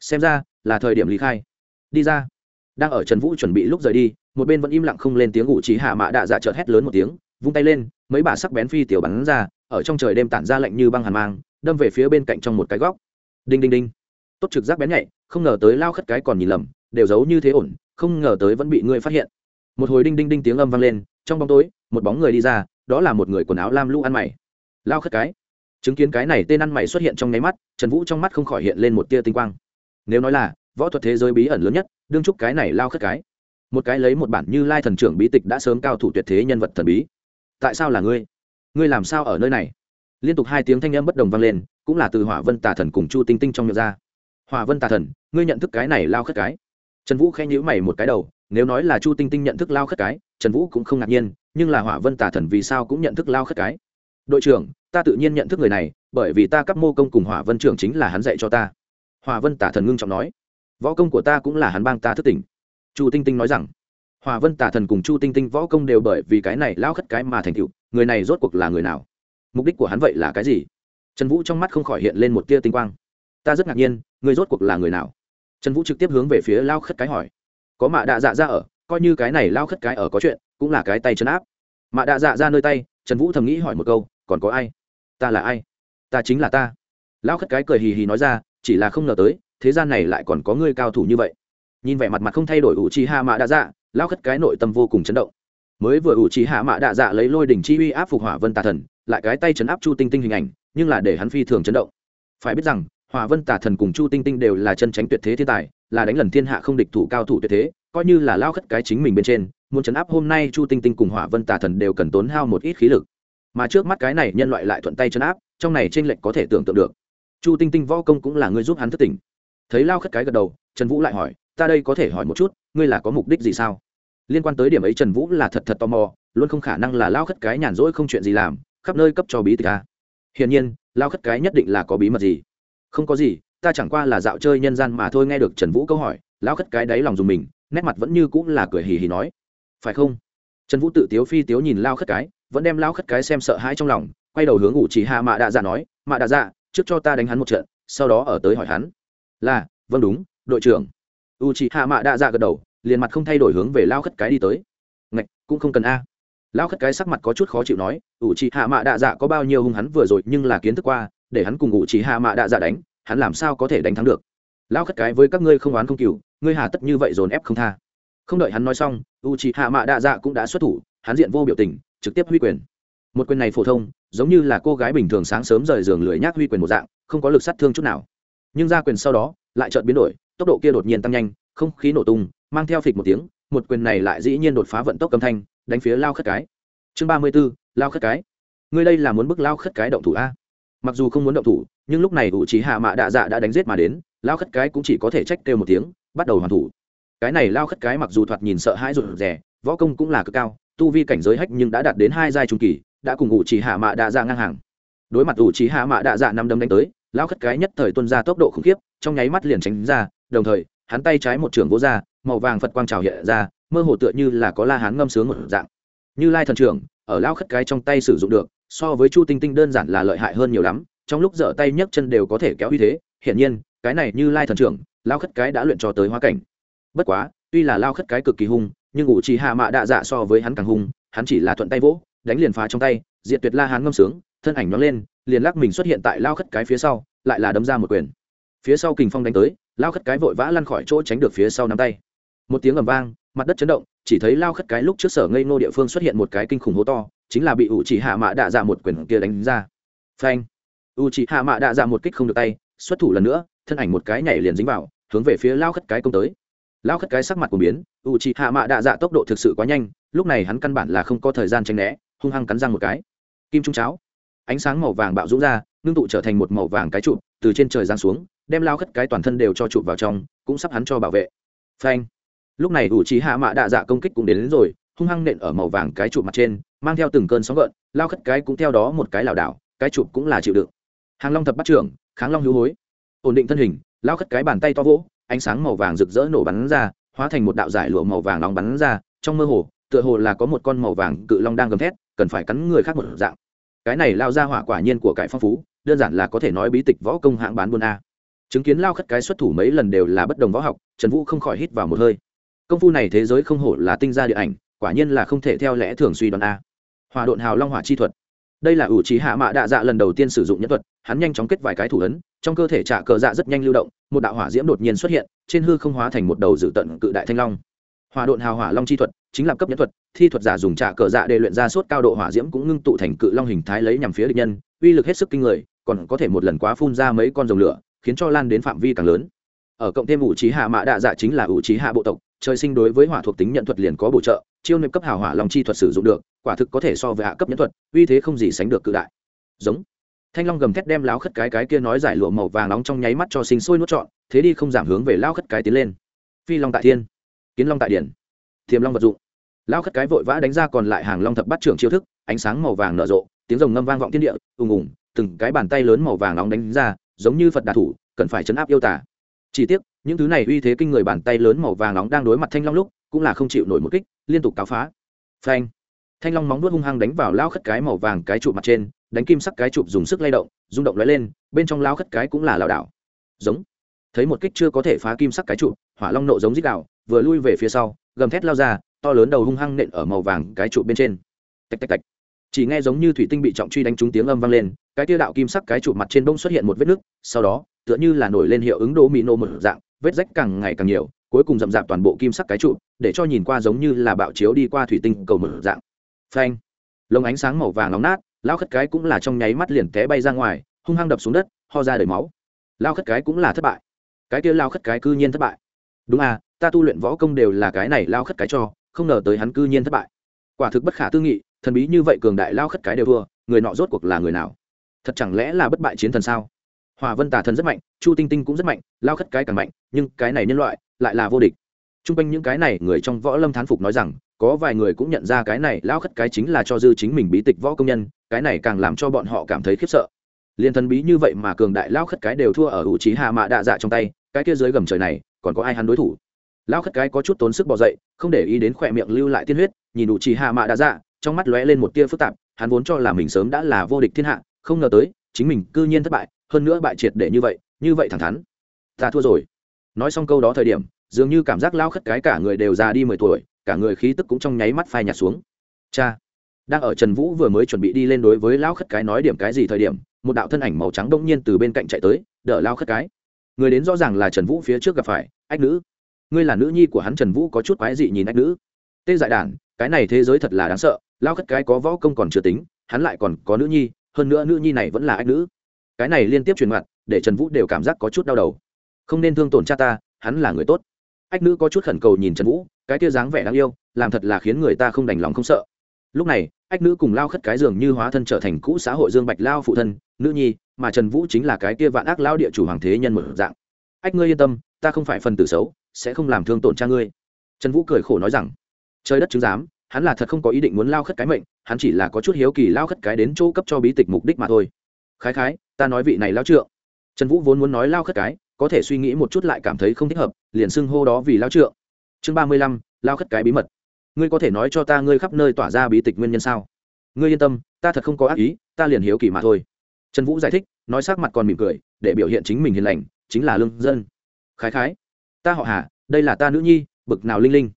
Xem ra, là thời điểm lý khai. Đi ra. Đang ở trần vũ chuẩn bị lúc rời đi, một bên vẫn im lặng không lên tiếng ngụ trí hạ mạ đạ dạ trợt hét lớn một tiếng, vung tay lên, mấy bà sắc bén phi tiểu bắn ra, ở trong trời đêm tản ra lạnh như băng hàn mang, đâm về phía bên cạnh trong một cái góc. Đinh đinh đinh. Tốt trực giác bén nhạy, không ngờ tới lao khất cái còn nhìn lầm, đều giấu như thế ổn, không ngờ tới vẫn bị ngươi phát hiện. Một hồi đinh đinh đinh tiếng âm vang lên, trong bóng tối, một bóng người đi ra, đó là một người quần áo lam lũ ăn mày. Lao khất cái chứng kiến cái này tên ăn mày xuất hiện trong nháy mắt, trần vũ trong mắt không khỏi hiện lên một tia tinh quang. Nếu nói là, võ thuật thế giới bí ẩn lớn nhất, đương chúc cái này lao khất cái. Một cái lấy một bản như lai thần trưởng bí tịch đã sớm cao thủ tuyệt thế nhân vật thần bí. Tại sao là ngươi? Ngươi làm sao ở nơi này? Liên tục hai tiếng thanh âm bất đồng vang lên, cũng là từ hỏa vân tà thần cùng chu tinh tinh trong miệng ra. Hỏa vân tà thần, ngươi nhận thức cái này lao khất cái? Trần vũ khen nhữ mày một cái đầu, nếu nói là chu tinh tinh nhận thức lao khất cái, trần vũ cũng không ngạc nhiên, nhưng là hỏa vân tà thần vì sao cũng nhận thức lao khất cái? Đội trưởng, ta tự nhiên nhận thức người này, bởi vì ta cấp mô công cùng hỏa vân trưởng chính là hắn dạy cho ta. Hỏa vân tả thần ngưng trọng nói. Võ công của ta cũng là hắn bang ta thức tỉnh. Chu tinh tinh nói rằng. Hỏa vân tả thần cùng chu tinh tinh võ công đều bởi vì cái này lao khất cái mà thành cựu người này rốt cuộc là người nào? Mục đích của hắn vậy là cái gì? Trần vũ trong mắt không khỏi hiện lên một tia tinh quang. Ta rất ngạc nhiên, người rốt cuộc là người nào? Trần vũ trực tiếp hướng về phía lao khất cái hỏi. Có mạ đạ dạ ra ở, coi như cái này lao khất cái ở có chuyện, cũng là cái tay chấn áp. Mạ đạ dạ ra nơi tay, trần vũ thầm nghĩ hỏi một câu còn có ai? Ta là ai? Ta chính là ta. Lão khất cái cười hì hì nói ra, chỉ là không ngờ tới, thế gian này lại còn có người cao thủ như vậy. Nhìn vẻ mặt mặt không thay đổi ủ trì hạ mạ đa dạ lão khất cái nội tâm vô cùng chấn động. Mới vừa ủ trì hạ mạ đa dạ lấy lôi đỉnh chi uy áp phục hỏa vân tà thần, lại cái tay chấn áp chu tinh tinh hình ảnh, nhưng là để hắn phi thường chấn động. Phải biết rằng, hỏa vân tà thần cùng chu tinh tinh đều là chân tránh tuyệt thế thiên tài, là đánh lần thiên hạ không địch thủ cao thủ tuyệt thế, coi như là lao khất cái chính mình bên trên, muốn chấn áp hôm nay chu tinh tinh cùng hỏa vân tà thần đều cần tốn hao một ít khí lực mà trước mắt cái này nhân loại lại thuận tay chân áp, trong này t r ê n lệch có thể tưởng tượng được. Chu tinh tinh võ công cũng là người giúp hắn thất tình thấy lao khất cái gật đầu, trần vũ lại hỏi, ta đây có thể hỏi một chút, ngươi là có mục đích gì sao? Liên quan tới điểm ấy trần vũ là thật thật tò mò, luôn không khả năng là lao khất cái nhàn rỗi không chuyện gì làm, khắp nơi cấp cho bí tịch ta hiển nhiên, lao khất cái nhất định là có bí mật gì. Không có gì, ta chẳng qua là dạo chơi nhân gian mà thôi, nghe được trần vũ câu hỏi, lao khất cái đáy lòng dùng mình, nét mặt vẫn như cũng là cười hì hì nói. Phải không? Trần vũ tự tiếu phi tiếu nhìn lao khất cái vẫn đem lao khất cái xem sợ hãi trong lòng, quay đầu hướng ủ chỉ hạ mạ đạ dạ nói, mạ đạ dạ trước cho ta đánh hắn một trận, sau đó ở tới hỏi hắn. Là vâng đúng, đội trưởng. U chỉ hạ mạ đạ dạ gật đầu, liền mặt không thay đổi hướng về lao khất cái đi tới. Ngạch, cũng không cần a. Lao khất cái sắc mặt có chút khó chịu nói, ủ chỉ hạ mạ đạ dạ có bao nhiêu hung hắn vừa rồi, nhưng là kiến thức qua, để hắn cùng ủ chỉ hạ mạ đạ dạ đánh, hắn làm sao có thể đánh thắng được? Lao khất cái với các ngươi không oán không cừu, ngươi hà tất như vậy dồn ép không tha. Không đợi hắn nói xong u chỉ hạ mạ Đạ dạ cũng đã xuất thủ, hắn diện vô biểu tình trực tiếp huy quyền. Một quyền này phổ thông, giống như là cô gái bình thường sáng sớm rời giường lười nhác huy quyền một dạng, không có lực sát thương chút nào. Nhưng ra quyền sau đó, lại chợt biến đổi, tốc độ kia đột nhiên tăng nhanh, không khí nổ tung, mang theo phịch một tiếng, một quyền này lại dĩ nhiên đột phá vận tốc âm thanh, đánh phía lao khất cái. Chương ba mươi b ố lao khất cái. Ngươi đây là muốn bức lao khất cái động thủ a? Mặc dù không muốn động thủ, nhưng lúc này ủ trí hạ mạ đạ dạ đã đánh g i ế t mà đến, lao khất cái cũng chỉ có thể trách kêu một tiếng, bắt đầu hoàn thủ. Cái này lao khất cái mặc dù thoạt nhìn sợ hãi rụt rè, võ công cũng là cực cao tu vi cảnh giới hách nhưng đã đạt đến hai giai trung kỳ, đã cùng ủ chỉ hạ mạ đạ dạ ngang hàng. Đối mặt ủ chỉ hạ mạ đạ dạ năm đấm đánh tới, Lão khất cái nhất thời tuân ra tốc độ khủng khiếp, trong nháy mắt liền tránh ra, đồng thời, hắn tay trái một trường vỗ ra, màu vàng phật quang trào hiện ra, mơ hồ tựa như là có la hán ngâm sướng một dạng. Như lai thần trưởng, ở Lão khất cái trong tay sử dụng được, so với chu tinh tinh đơn giản là lợi hại hơn nhiều lắm, trong lúc dở tay nhấc chân đều có thể kéo uy thế, hiển nhiên, cái này như lai thần trưởng lao khất cái đã luyện cho tới hóa cảnh. Bất quá, tuy là lao khất cái cực kỳ hung nhưng ủ trì hạ mạ đạ dạ so với hắn càng hung, hắn chỉ là thuận tay vỗ, đánh liền phá trong tay diện tuyệt la hán ngâm sướng, thân ảnh nhoáng lên, liền lắc mình xuất hiện tại lao khất cái phía sau, lại là đấm ra một quyền. Phía sau kình phong đánh tới, lao khất cái vội vã lăn khỏi chỗ tránh được phía sau nắm tay. Một tiếng ầm vang, mặt đất chấn động, chỉ thấy lao khất cái lúc trước sở ngây ngô địa phương xuất hiện một cái kinh khủng hố to, chính là bị ủ chỉ hạ mạ đạ dạ một quyền kia đánh ra. Phanh! U chỉ hạ mạ đạ dạ một kích không được tay, xuất thủ lần nữa, thân ảnh một cái nhảy liền dính vào, hướng về phía lao khất cái công tới lao khất cái sắc mặt của biến u c h hạ mạ đạ dạ tốc độ thực sự quá nhanh lúc này hắn căn bản là không có thời gian tranh né hung hăng cắn răng một cái. Kim trung cháo ánh sáng màu vàng bạo rũ ra ngưng tụ trở thành một màu vàng cái trụ từ trên trời giang xuống đem lao khất cái toàn thân đều cho trụ vào trong cũng sắp hắn cho bảo vệ. Phanh. Lúc này u c h hạ mạ đạ dạ công kích cũng đến, đến rồi hung hăng nện ở màu vàng cái trụ mặt trên mang theo từng cơn sóng gợn lao khất cái cũng theo đó một cái lảo đảo cái trụ cũng là chịu đựng. Hàng long thập bắt trưởng kháng long hữu hối. Ổn định thân hình lao khất cái bàn tay to vỗ ánh sáng màu vàng rực rỡ nổ bắn ra, hóa thành một đạo giải lụa màu vàng nóng bắn ra, trong mơ hồ, tựa hồ là có một con màu vàng cự long đang gầm thét, cần phải cắn người khác một dạng. Cái này lao ra hỏa quả nhiên của cải phong phú, đơn giản là có thể nói bí tịch võ công hạng bán buôn a. Chứng kiến lao khất cái xuất thủ mấy lần đều là bất đồng võ học, trần vũ không khỏi hít vào một hơi. Công phu này thế giới không hổ là tinh gia địa ảnh, quả nhiên là không thể theo lẽ thường suy đoán a. Hòa độn hào long hỏa chi thuật. Đây là ủ trí hạ mạ đạ dạ lần đầu tiên sử dụng nhân thuật, hắn nhanh chóng kết vài cái thủ ấn trong cơ thể trả cờ dạ rất nhanh lưu động, một đạo hỏa diễm đột nhiên xuất hiện, trên hư không hóa thành một đầu dự tận cự đại thanh long. Hỏa độn hào hỏa long chi thuật, chính là cấp nhẫn thuật, thi thuật giả dùng trả cờ dạ để luyện ra suốt cao độ hỏa diễm cũng ngưng tụ thành cự long hình thái lấy nhằm phía địch nhân, uy lực hết sức kinh người, còn có thể một lần quá phun ra mấy con rồng lửa, khiến cho lan đến phạm vi càng lớn. Ở cộng thêm ủ trí hạ mạ đạ dạ chính là ủ trí hạ bộ tộc, trời sinh đối với hỏa thuộc tính nhận thuật liền có bổ trợ, chiêu niệm cấp hào hỏa long chi thuật sử dụng được, quả thực có thể so với hạ cấp nhẫn thuật, uy thế không gì sánh được cự đại. Giống thanh long gầm thét đem lao khất cái cái kia nói giải lụa màu vàng nóng trong nháy mắt cho sinh sôi nuốt trọn, thế đi không giảm hướng về lao khất cái tiến lên. Phi long tại thiên, kiến long tại điển, thiềm long vật dụng. Lao khất cái vội vã đánh ra còn lại hàng long thập bắt trưởng chiêu thức, ánh sáng màu vàng nở rộ, tiếng rồng ngâm vang vọng thiên địa, ùng ùng, từng cái bàn tay lớn màu vàng nóng đánh ra, giống như phật đà thủ, cần phải chấn áp yêu tả chỉ tiếc, những thứ này uy thế kinh người bàn tay lớn màu vàng nóng đang đối mặt thanh long lúc, cũng là không chịu nổi một kích, liên tục cáo phá. Phanh thanh long móng nuốt hung hăng đánh vào lao khất cái màu vàng cái trụ mặt trên đánh kim sắc cái chụp dùng sức lay động rung động lóe lên bên trong lao khất cái cũng là lảo đảo. Giống. Thấy một kích chưa có thể phá kim sắc cái trụ, hỏa long nộ giống dít đạo vừa lui về phía sau gầm thét lao ra to lớn đầu hung hăng nện ở màu vàng cái trụ bên trên. Tạch tạch tạch. Chỉ nghe giống như thủy tinh bị trọng truy đánh trúng tiếng âm vang lên cái tia đạo kim sắc cái trụ mặt trên bông xuất hiện một vết nứt sau đó tựa như là nổi lên hiệu ứng đỗ mỹ nô một dạng vết rách càng ngày càng nhiều cuối cùng rậm rạp toàn bộ kim sắc cái trụ để cho nhìn qua giống như là bạo chiếu đi qua thủy tinh cầu một dạng phanh. Lồng ánh sáng màu vàng nóng nát lao khất cái cũng là trong nháy mắt liền té bay ra ngoài, hung hăng đập xuống đất, ho ra đầy máu. Lao khất cái cũng là thất bại. Cái kia lao khất cái cư nhiên thất bại. Đúng à ta tu luyện võ công đều là cái này lao khất cái cho, không ngờ tới hắn cư nhiên thất bại. Quả thực bất khả tư nghị, thần bí như vậy cường đại lao khất cái đều thua, người nọ rốt cuộc là người nào? Thật chẳng lẽ là bất bại chiến thần sao? Hòa vân tà thần rất mạnh, chu tinh tinh cũng rất mạnh lao khất cái càng mạnh, nhưng cái này nhân loại lại là vô địch. T r u n g quanh những cái này người trong võ lâm thán phục nói rằng có vài người cũng nhận ra cái này lao khất cái chính là cho dư chính mình bí tịch võ công nhân, cái này càng làm cho bọn họ cảm thấy khiếp sợ. Liền thần bí như vậy mà cường đại lao khất cái đều thua ở hữu trí hạ mạ đạ dạ trong tay, cái kia dưới gầm trời này, còn có ai hắn đối thủ? Lao khất cái có chút tốn sức bỏ dậy, không để ý đến khỏe miệng lưu lại tiên huyết, nhìn đủ trí hạ mạ đạ dạ trong mắt lóe lên một tia phức tạp, hắn vốn cho là mình sớm đã là vô địch thiên hạ, không ngờ tới, chính mình cư nhiên thất bại, hơn nữa bại triệt để như vậy như vậy thẳng thắn. Ta thua rồi. Nói xong câu đó thời điểm, dường như cảm giác lao khất cái cả người đều già đi mười tuổi cả người khí tức cũng trong nháy mắt phai nhạt xuống. Cha, đang ở trần vũ vừa mới chuẩn bị đi lên đối với lão khất cái nói điểm cái gì thời điểm, một đạo thân ảnh màu trắng đông nhiên từ bên cạnh chạy tới, đỡ lao khất cái. Người đến rõ ràng là trần vũ phía trước gặp phải, ách nữ. Ngươi là nữ nhi của hắn, trần vũ có chút quái dị nhìn ách nữ. Tê dại đản, cái này thế giới thật là đáng sợ, lao khất cái có võ công còn chưa tính, hắn lại còn có nữ nhi, hơn nữa nữ nhi này vẫn là ách nữ. Cái này liên tiếp truyền mặt, để trần vũ đều cảm giác có chút đau đầu. Không nên thương tổn cha ta, hắn là người tốt ách nữ có chút khẩn cầu nhìn trần vũ, cái tia dáng vẻ đáng yêu, làm thật là khiến người ta không đành lòng không sợ. Lúc này, ách nữ cùng lao khất cái dường như hóa thân trở thành cũ xã hội dương bạch lao phụ thân, nữ nhi, mà trần vũ chính là cái tia vạn ác lao địa chủ hoàng thế nhân một dạng. Ách ngươi yên tâm, ta không phải phần tử xấu, sẽ không làm thương tổn cha ngươi. Trần vũ cười khổ nói rằng, trời đất chứng giám, hắn là thật không có ý định muốn lao khất cái mệnh, hắn chỉ là có chút hiếu kỳ lao khất cái đến chỗ cấp cho bí tịch mục đích mà thôi. Khái khái, ta nói vị này lao trượng. Trần vũ vốn muốn nói lao khất cái có thể suy nghĩ một chút lại cảm thấy không thích hợp, liền xưng hô đó vì lao trượng. Chương ba mươi lăm, lao khất cái bí mật. Ngươi có thể nói cho ta ngươi khắp nơi tỏa ra bí tịch nguyên nhân sao? Ngươi yên tâm, ta thật không có ác ý, ta liền hiếu kỳ mà thôi. Trần vũ giải thích, nói sắc mặt còn mỉm cười, để biểu hiện chính mình hiền lành, chính là lương dân. Khái khái, ta họ hà, đây là ta nữ nhi, bực nào linh linh.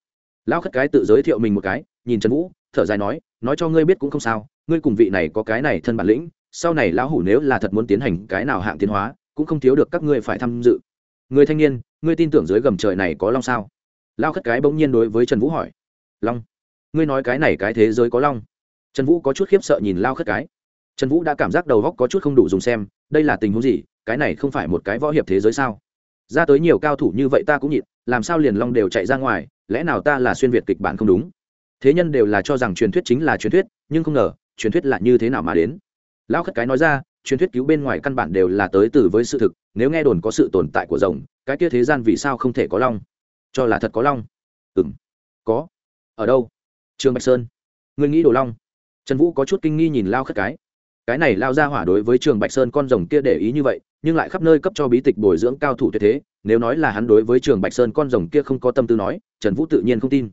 Lao khất cái tự giới thiệu mình một cái, nhìn trần vũ, thở dài nói nói cho ngươi biết cũng không sao, ngươi cùng vị này có cái này thân bản lĩnh, sau này lão hủ nếu là thật muốn tiến hành cái nào hạng tiến hóa cũng không thiếu được các ngươi phải tham dự. Người thanh niên, ngươi tin tưởng dưới gầm trời này có long sao? Lao khất cái bỗng nhiên đối với trần vũ hỏi. Long. Ngươi nói cái này cái thế giới có long. Trần vũ có chút khiếp sợ nhìn lao khất cái. Trần vũ đã cảm giác đầu góc có chút không đủ dùng xem, đây là tình huống gì? Cái này không phải một cái võ hiệp thế giới sao? Ra tới nhiều cao thủ như vậy ta cũng nhịn, làm sao liền long đều chạy ra ngoài, lẽ nào ta là xuyên việt kịch bản không đúng? Thế nhân đều là cho rằng truyền thuyết chính là truyền thuyết, nhưng không ngờ, truyền thuyết là như thế nào mà đến? Lão khất cái nói ra truyền thuyết cứu bên ngoài căn bản đều là tới từ với sự thực, nếu nghe đồn có sự tồn tại của rồng, cái kia thế gian vì sao không thể có long? Cho là thật có long? Ừ m có. Ở đâu? Trường bạch sơn. Người nghĩ đồ long? Trần vũ có chút kinh nghi nhìn lao khất cái. Cái này lao ra hỏa đối với trường bạch sơn con rồng kia để ý như vậy, nhưng lại khắp nơi cấp cho bí tịch bồi dưỡng cao thủ tuyệt thế, nếu nói là hắn đối với trường bạch sơn con rồng kia không có tâm tư nói, trần vũ tự nhiên không tin.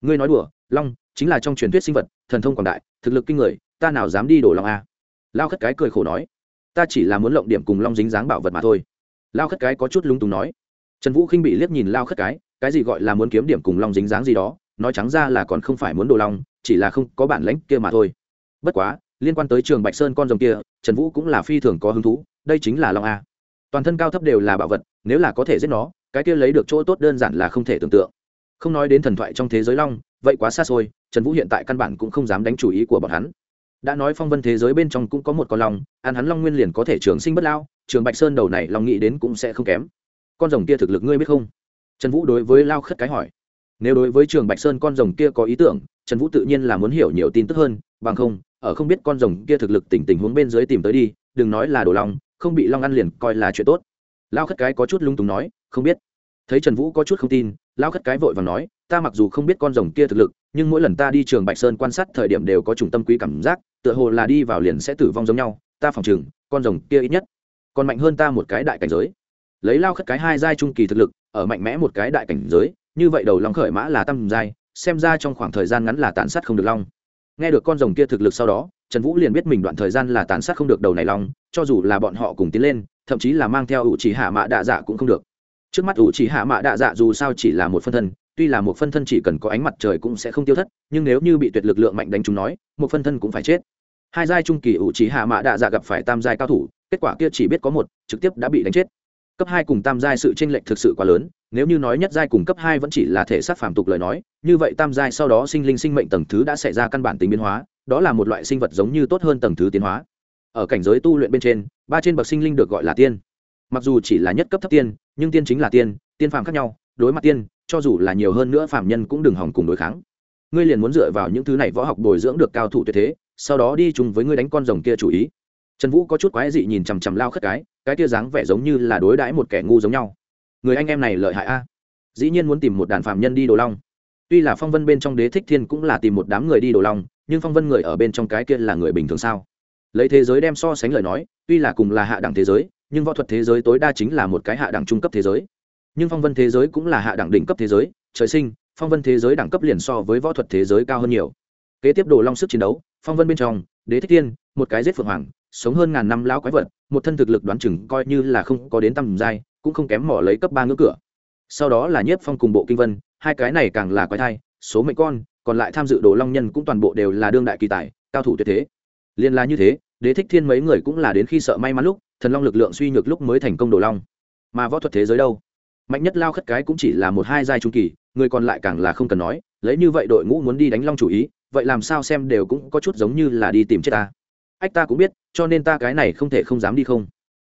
Ngươi nói đùa, long chính là trong truyền thuyết sinh vật, thần thông quảng đại, thực lực kinh người, ta nào dám đi đổ long a? Lao khất cái cười khổ nói, ta chỉ là muốn lộng điểm cùng long dính dáng bảo vật mà thôi. Lao khất cái có chút lung túng nói. Trần vũ khinh bị liếc nhìn lao khất cái cái gì gọi là muốn kiếm điểm cùng long dính dáng gì đó, nói trắng ra là còn không phải muốn đồ long, chỉ là không có bản lãnh kia mà thôi. Bất quá, liên quan tới trường bạch sơn con rồng kia, trần vũ cũng là phi thường có hứng thú, đây chính là long a. Toàn thân cao thấp đều là bảo vật, nếu là có thể giết nó, cái kia lấy được chỗ tốt đơn giản là không thể tưởng tượng. Không nói đến thần thoại trong thế giới long, vậy quá xa xôi, trần vũ hiện tại căn bản cũng không dám đánh chủ ý của bọn hắn đã nói phong vân thế giới bên trong cũng có một con long, ăn hắn long nguyên liền có thể trường sinh bất lao trường bạch sơn đầu này long nghĩ đến cũng sẽ không kém. Con rồng kia thực lực ngươi biết không? Trần vũ đối với lao khất cái hỏi. Nếu đối với trường bạch sơn con rồng kia có ý tưởng, trần vũ tự nhiên là muốn hiểu nhiều tin tức hơn, bằng không, ở không biết con rồng kia thực lực tỉnh tình huống bên dưới tìm tới đi, đừng nói là đồ long, không bị long ăn liền coi là chuyện tốt. Lao khất cái có chút lung túng nói, không biết. Thấy trần vũ có chút không tin, lao khất cái vội và nói, ta mặc dù không biết con rồng kia thực lực, nhưng mỗi lần ta đi trường bạch sơn quan sát thời điểm đều có trùng tâm quý cảm giác tựa hồ là đi vào liền sẽ tử vong giống nhau, ta phòng chừng con rồng kia ít nhất, còn mạnh hơn ta một cái đại cảnh giới. Lấy lao khất cái hai giai trung kỳ thực lực, ở mạnh mẽ một cái đại cảnh giới, như vậy đầu long khởi mã là tam giai, xem ra trong khoảng thời gian ngắn là tàn sát không được long. Nghe được con rồng kia thực lực sau đó, trần vũ liền biết mình đoạn thời gian là tàn sát không được đầu này long, cho dù là bọn họ cùng tiến lên, thậm chí là mang theo ủ chỉ hạ mạ đạ dạ cũng không được. Trước mắt ủ chỉ hạ mạ đạ dạ dù sao chỉ là một phân thân, tuy là một phân thân chỉ cần có ánh mặt trời cũng sẽ không tiêu thất, nhưng nếu như bị tuyệt lực lượng mạnh đánh chúng nói, một phân thân cũng phải chết hai giai trung kỳ ủ trí hạ mạ đạ dạ gặp phải tam giai cao thủ, kết quả kia chỉ biết có một, trực tiếp đã bị đánh chết. Cấp hai cùng tam giai sự tranh lệch thực sự quá lớn, nếu như nói nhất giai cùng cấp hai vẫn chỉ là thể xác phàm tục lời nói, như vậy tam giai sau đó sinh linh sinh mệnh tầng thứ đã xảy ra căn bản tính biến hóa, đó là một loại sinh vật giống như tốt hơn tầng thứ tiến hóa. Ở cảnh giới tu luyện bên trên, ba trên bậc sinh linh được gọi là tiên. Mặc dù chỉ là nhất cấp thấp tiên, nhưng tiên chính là tiên tiên phàm khác nhau, đối mặt tiên, cho dù là nhiều hơn nữa phàm nhân cũng đừng hỏng cùng đối kháng. Ngươi liền muốn dựa vào những thứ này võ học bồi dưỡng được cao thủ tuyệt thế sau đó đi chung với ngươi đánh con rồng kia chủ ý. Trần vũ có chút quái dị nhìn chằm chằm lao khất cái cái kia dáng vẻ giống như là đối đãi một kẻ ngu giống nhau. Người anh em này lợi hại a. Dĩ nhiên muốn tìm một đàn phạm nhân đi đồ long. Tuy là phong vân bên trong đế thích thiên cũng là tìm một đám người đi đồ long, nhưng phong vân người ở bên trong cái kia là người bình thường sao? Lấy thế giới đem so sánh lời nói, tuy là cùng là hạ đẳng thế giới, nhưng võ thuật thế giới tối đa chính là một cái hạ đẳng trung cấp thế giới. Nhưng phong vân thế giới cũng là hạ đẳng đỉnh cấp thế giới, trời sinh, phong vân thế giới đẳng cấp liền so với võ thuật thế giới cao hơn nhiều. Kế tiếp đồ long sức chiến đấu phong vân bên trong, đế thích thiên, một cái giết phượng hoàng, sống hơn ngàn năm lão quái vật, một thân thực lực đoán chừng coi như là không có đến tầm giai, cũng không kém mỏ lấy cấp ba ngưỡng cửa. Sau đó là nhiếp phong cùng bộ kinh vân, hai cái này càng là quái thai, số mệnh con, còn lại tham dự đồ long nhân cũng toàn bộ đều là đương đại kỳ tài, cao thủ tuyệt thế. Liên la như thế, đế thích thiên mấy người cũng là đến khi sợ may mắn lúc, thần long lực lượng suy nhược lúc mới thành công đồ long. Mà võ thuật thế giới đâu? Mạnh nhất lao khất cái cũng chỉ là một hai giai trung kỳ, người còn lại càng là không cần nói, lấy như vậy đội ngũ muốn đi đánh long chủ ý vậy làm sao xem đều cũng có chút giống như là đi tìm chết ta. Ách, ta cũng biết, cho nên ta cái này không thể không dám đi không.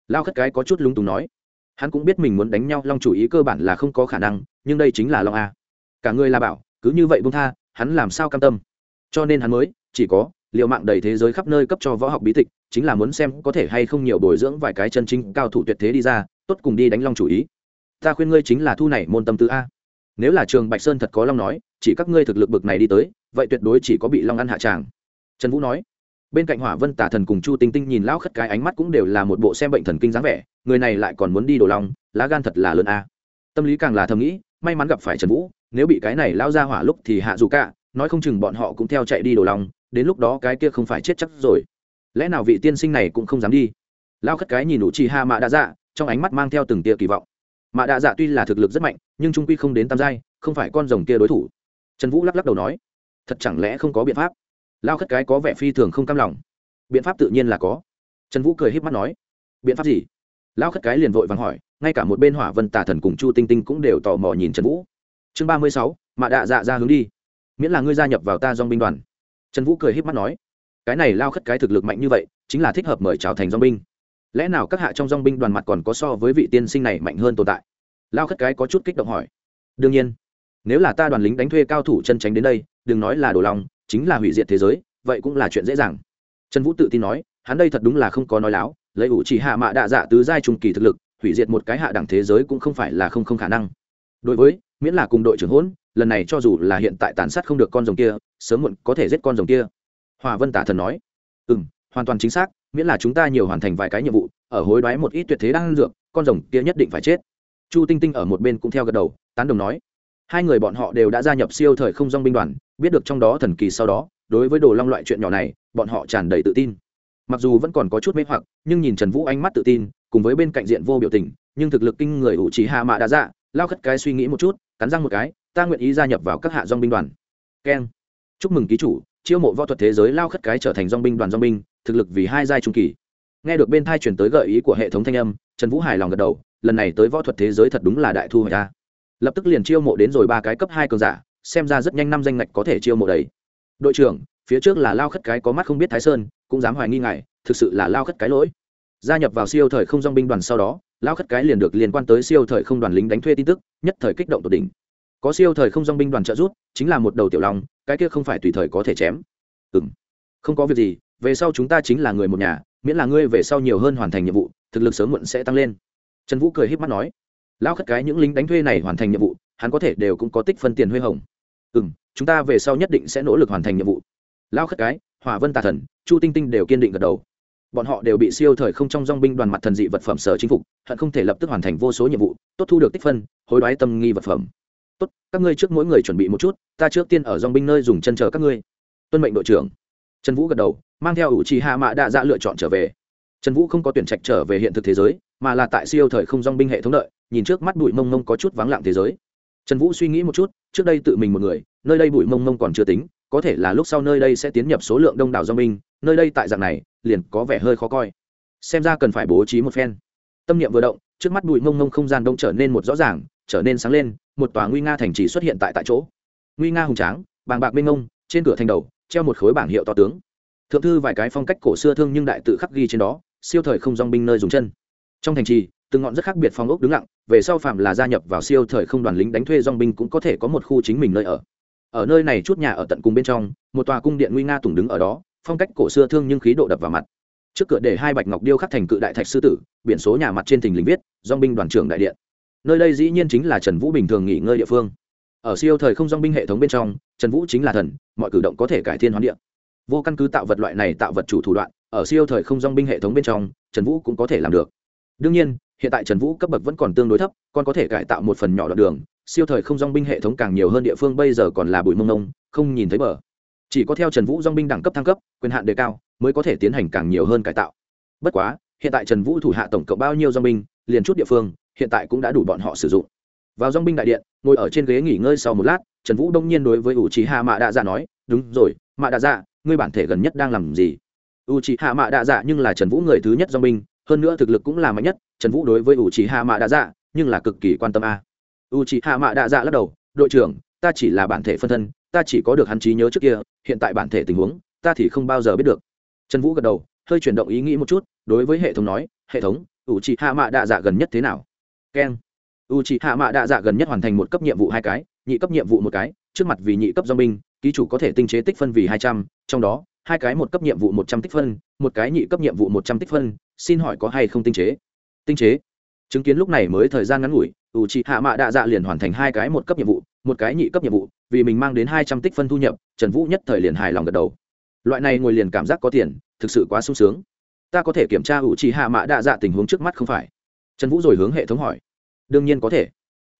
Lao khất cái có chút lúng túng nói. Hắn cũng biết mình muốn đánh nhau, long chủ ý cơ bản là không có khả năng, nhưng đây chính là long a. Cả người là bảo, cứ như vậy bung tha, hắn làm sao cam tâm? Cho nên hắn mới, chỉ có liệu mạng đầy thế giới khắp nơi cấp cho võ học bí tịch, chính là muốn xem có thể hay không nhiều bồi dưỡng vài cái chân chính cao thủ tuyệt thế đi ra, tốt cùng đi đánh long chủ ý. Ta khuyên ngươi chính là thu này môn tâm tư a. Nếu là trường bạch sơn thật có long nói chỉ các ngươi thực lực bực này đi tới, vậy tuyệt đối chỉ có bị long ăn hạ tràng. Trần vũ nói. Bên cạnh hỏa vân tả thần cùng chu tinh tinh nhìn lão khất cái ánh mắt cũng đều là một bộ xem bệnh thần kinh dáng vẻ, người này lại còn muốn đi đồ long lá gan thật là lớn a. Tâm lý càng là thầm nghĩ, may mắn gặp phải trần vũ, nếu bị cái này lao ra hỏa lúc thì hạ dù cả, nói không chừng bọn họ cũng theo chạy đi đồ long đến lúc đó cái kia không phải chết chắc rồi. Lẽ nào vị tiên sinh này cũng không dám đi? Lao khất cái nhìn đủ chi ha mạ đa dạ trong ánh mắt mang theo từng tia kỳ vọng. Mạ đa dạ tuy là thực lực rất mạnh, nhưng trung quy không đến tam giai, không phải con rồng kia đối thủ trần vũ lắc lắc đầu nói, thật chẳng lẽ không có biện pháp? Lao khất cái có vẻ phi thường không cam lòng. Biện pháp tự nhiên là có. Trần vũ cười h í p mắt nói, biện pháp gì? Lao khất cái liền vội vàng hỏi, ngay cả một bên hỏa vân tà thần cùng chu tinh tinh cũng đều tò mò nhìn trần vũ. Chương ba mươi sáu mạ đạ dạ ra hướng đi. Miễn là ngươi gia nhập vào ta dong binh đoàn. Trần vũ cười h í p mắt nói, cái này lao khất cái thực lực mạnh như vậy, chính là thích hợp mời trào thành dong binh. Lẽ nào các hạ trong dong binh đoàn mặt còn có so với vị tiên sinh này mạnh hơn tồn tại? Lao khất cái có chút kích động hỏi, đương nhiên nếu là ta đoàn lính đánh thuê cao thủ chân tránh đến đây, đừng nói là đồ lòng, chính là hủy diệt thế giới, vậy cũng là chuyện dễ dàng. Trần vũ tự tin nói, hắn đây thật đúng là không có nói láo, lấy ủ chỉ hạ mạ đạ dạ tứ giai trung kỳ thực lực, hủy diệt một cái hạ đẳng thế giới cũng không phải là không không khả năng. Đối với, miễn là cùng đội trưởng hỗn, lần này cho dù là hiện tại tàn sát không được con rồng kia, sớm muộn có thể giết con rồng kia. Hòa vân tả thần nói ừ m hoàn toàn chính xác, miễn là chúng ta nhiều hoàn thành vài cái nhiệm vụ, ở hối đoái một ít tuyệt thế đang dược, con rồng kia nhất định phải chết. Chu tinh tinh ở một bên cũng theo gật đầu, tán đồng nói hai người bọn họ đều đã gia nhập siêu thời không dong binh đoàn, biết được trong đó thần kỳ sau đó, đối với đồ long loại chuyện nhỏ này, bọn họ tràn đầy tự tin. Mặc dù vẫn còn có chút mê hoặc, nhưng nhìn trần vũ ánh mắt tự tin, cùng với bên cạnh diện vô biểu tình, nhưng thực lực kinh người ủ trí hạ mạ đã dạ lao khất cái suy nghĩ một chút, cắn răng một cái, ta nguyện ý gia nhập vào các hạ dong binh đoàn. Keng. Chúc mừng ký chủ, chiêu mộ võ thuật thế giới lao khất cái trở thành dong binh đoàn dong binh, thực lực vì hai giai trung kỳ. Nghe được bên thai chuyển tới gợi ý của hệ thống thanh âm, trần vũ hài lòng gật đầu, lần này tới võ thuật thế giới thật đúng là đại thu hoạch ta lập tức liền chiêu mộ đến rồi ba cái cấp hai cường giả, xem ra rất nhanh năm danh ngạch có thể chiêu mộ đấy đội trưởng, phía trước là lao khất cái có mắt không biết thái sơn, cũng dám hoài nghi ngài, thực sự là lao khất cái lỗi. Gia nhập vào siêu thời không dong binh đoàn sau đó, lao khất cái liền được liên quan tới siêu thời không đoàn lính đánh thuê tin tức, nhất thời kích động tột đỉnh. Có siêu thời không dong binh đoàn trợ giúp, chính là một đầu tiểu long, cái kia không phải tùy thời có thể chém. Ừ m không có việc gì, về sau chúng ta chính là người một nhà, miễn là ngươi về sau nhiều hơn hoàn thành nhiệm vụ, thực lực sớm muộn sẽ tăng lên. Trần vũ cười h í p mắt nói lao khất cái những lính đánh thuê này hoàn thành nhiệm vụ, hắn có thể đều cũng có tích phân tiền huê hồng. Ừ m chúng ta về sau nhất định sẽ nỗ lực hoàn thành nhiệm vụ. Lao khất cái, hỏa vân tà thần, chu tinh tinh đều kiên định gật đầu. Bọn họ đều bị siêu thời không trong dong binh đoàn mặt thần dị vật phẩm sở chính phục, hận không thể lập tức hoàn thành vô số nhiệm vụ, tốt thu được tích phân, hối đoái tâm nghi vật phẩm. Tốt, các ngươi trước mỗi người chuẩn bị một chút, ta trước tiên ở dong binh nơi dùng chân chờ các ngươi. Tuân mệnh đội trưởng. Trần vũ gật đầu, mang theo ủ trì hạ mạ đạ dạ lựa chọn trở về. Trần vũ không có tuyển trạch trở về hiện thực thế giới, mà là tại siêu thời không dong binh hệ thống đợi nhìn trước mắt bụi mông mông có chút vắng lặng thế giới. Trần vũ suy nghĩ một chút, trước đây tự mình một người, nơi đây bụi mông mông còn chưa tính, có thể là lúc sau nơi đây sẽ tiến nhập số lượng đông đảo do binh nơi đây tại dạng này, liền có vẻ hơi khó coi. Xem ra cần phải bố trí một phen. Tâm niệm vừa động, trước mắt bụi mông mông không gian đông trở nên một rõ ràng, trở nên sáng lên, một tòa nguy nga thành trì xuất hiện tại tại chỗ. Nguy nga hùng tráng, bàng bạc mênh mông, trên cửa thành đầu, treo một khối bảng hiệu to tướng. Thượng thư vài cái phong cách cổ xưa thương nhưng đại tự khắc ghi trên đó, siêu thời không dong binh nơi dùng chân. Trong thành trì từng ngọn rất khác biệt phong ốc đứng lặng, về sau phạm là gia nhập vào siêu thời không đoàn lính đánh thuê dong binh cũng có thể có một khu chính mình nơi ở. Ở nơi này chút nhà ở tận cùng bên trong, một tòa cung điện nguy nga tùng đứng ở đó, phong cách cổ xưa thương nhưng khí độ đập vào mặt. Trước cửa để hai bạch ngọc điêu khắc thành cự đại thạch sư tử, biển số nhà mặt trên thình lình viết dong binh đoàn trưởng đại điện. Nơi đây dĩ nhiên chính là trần vũ bình thường nghỉ ngơi địa phương. Ở siêu thời không dong binh hệ thống bên trong, trần vũ chính là thần, mọi cử động có thể cải thiên hoán điện vô căn cứ tạo vật loại này tạo vật chủ thủ đoạn, ở siêu thời không dong binh hệ thống bên trong, trần vũ cũng có thể làm được. Đương nhiên hiện tại trần vũ cấp bậc vẫn còn tương đối thấp, còn có thể cải tạo một phần nhỏ đoạn đường, siêu thời không dong binh hệ thống càng nhiều hơn địa phương bây giờ còn là bụi mông nông, không nhìn thấy bờ. Chỉ có theo trần vũ dong binh đẳng cấp thăng cấp, quyền hạn đề cao, mới có thể tiến hành càng nhiều hơn cải tạo. Bất quá, hiện tại trần vũ thủ hạ tổng cộng bao nhiêu dong binh, liền chút địa phương, hiện tại cũng đã đủ bọn họ sử dụng. Vào dong binh đại điện, ngồi ở trên ghế nghỉ ngơi sau một lát, trần vũ đông nhiên đối với ủ trí hạ mạ đạ dạ nói, đúng rồi mạ đạ dạ ngươi bản thể gần nhất đang làm gì? U trí hạ mạ đạ dạ nhưng là trần vũ người thứ nhất dong binh hơn nữa thực lực cũng là mạnh nhất, trần vũ đối với u trí hạ mạ đạ dạ nhưng là cực kỳ quan tâm a. U trí hạ mạ đạ dạ lắc đầu, đội trưởng, ta chỉ là bản thể phân thân, ta chỉ có được hắn trí nhớ trước kia, hiện tại bản thể tình huống, ta thì không bao giờ biết được. Trần vũ gật đầu, hơi chuyển động ý nghĩ một chút, đối với hệ thống nói, hệ thống u trí hạ mạ đạ dạ gần nhất thế nào? Keng u trí hạ mạ đạ dạ gần nhất hoàn thành một cấp nhiệm vụ hai cái, nhị cấp nhiệm vụ một cái, trước mặt vì nhị cấp do binh ký chủ có thể tinh chế tích phân vì hai trăm, trong đó, hai cái một cấp nhiệm vụ một trăm tích phân, một cái nhị cấp nhiệm vụ một trăm tích phân xin hỏi có hay không tinh chế? Tinh chế? Chứng kiến lúc này mới thời gian ngắn ngủi, ủ trị hạ mạ đạ dạ liền hoàn thành hai cái một cấp nhiệm vụ, một cái nhị cấp nhiệm vụ, vì mình mang đến hai trăm tích phân thu nhập, trần vũ nhất thời liền hài lòng gật đầu. Loại này ngồi liền cảm giác có tiền, thực sự quá sung sướng. Ta có thể kiểm tra ủ trị hạ mạ đạ dạ tình huống trước mắt không phải? Trần vũ rồi hướng hệ thống hỏi. Đương nhiên có thể.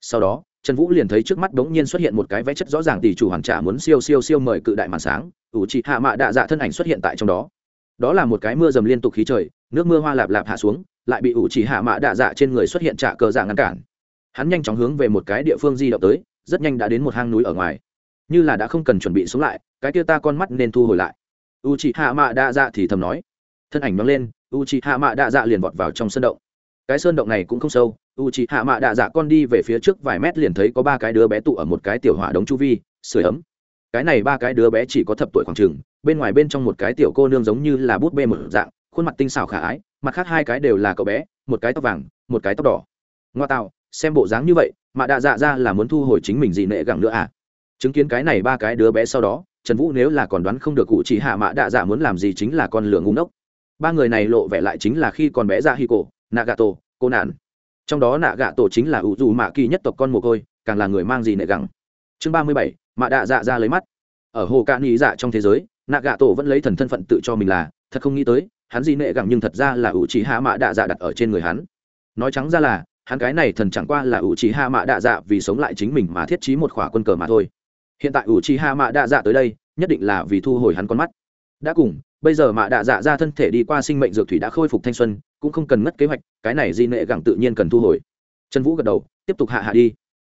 Sau đó, trần vũ liền thấy trước mắt bỗng nhiên xuất hiện một cái vẽ chất rõ ràng tỷ chủ hoàn trả muốn siêu siêu siêu mời cự đại màn sáng. Ủ trị hạ mạ đạ dạ thân ảnh xuất hiện tại trong đó đó là một cái mưa dầm liên tục khí trời, nước mưa hoa lạp lạp hạ xuống, lại bị ủ chỉ hạ mạ đạ dạ trên người xuất hiện trạ cờ dạ ngăn cản. Hắn nhanh chóng hướng về một cái địa phương di động tới, rất nhanh đã đến một hang núi ở ngoài. Như là đã không cần chuẩn bị xuống lại, cái kia ta con mắt nên thu hồi lại. U chị hạ mạ đạ dạ thì thầm nói. Thân ảnh nóng lên u chị hạ mạ đạ dạ liền vọt vào trong sân động. Cái sơn động này cũng không sâu u chị hạ mạ đạ dạ con đi về phía trước vài mét liền thấy có ba cái đứa bé tụ ở một cái tiểu hỏa đống chu vi sửa ấm. Cái này ba cái đứa bé chỉ có thập tuổi khoảng trường bên ngoài bên trong một cái tiểu cô nương giống như là bút bê một dạng, khuôn mặt tinh xảo khả ái, mặt khác hai cái đều là cậu bé, một cái tóc vàng, một cái tóc đỏ. Ngoa tạo, xem bộ dáng như vậy, mà đạ dạ ra là muốn thu hồi chính mình gì nệ gẳng nữa à? Chứng kiến cái này ba cái đứa bé sau đó, trần vũ nếu là còn đoán không được cụ chỉ hạ mạ đạ dạ muốn làm gì chính là con lửa ngu ngốc. Ba người này lộ vẻ lại chính là khi còn bé ra hi cổ, nagato, cô nạn. Trong đó nạ gạ tổ chính là ủ dù mạ kỳ nhất tộc con mồ côi, càng là người mang gì nệ gẳng. Chương ba mươi bảy mạ đạ dạ ra lấy mắt. Ở hồ cạn nghĩ dạ trong thế giới nạ gạ tổ vẫn lấy thần thân phận tự cho mình là, thật không nghĩ tới, hắn gì nệ gẳng nhưng thật ra là ủ trí hạ mạ đạ dạ đặt ở trên người hắn. Nói trắng ra là, hắn cái này thần chẳng qua là ủ trí hạ mạ đạ dạ vì sống lại chính mình mà thiết trí một khỏa quân cờ mà thôi. Hiện tại ủ trí hạ mạ đạ dạ tới đây, nhất định là vì thu hồi hắn con mắt. Đã cùng, bây giờ mạ đạ dạ ra thân thể đi qua sinh mệnh dược thủy đã khôi phục thanh xuân, cũng không cần mất kế hoạch, cái này di nệ gẳng tự nhiên cần thu hồi. Trần vũ gật đầu, tiếp tục hạ hạ đi.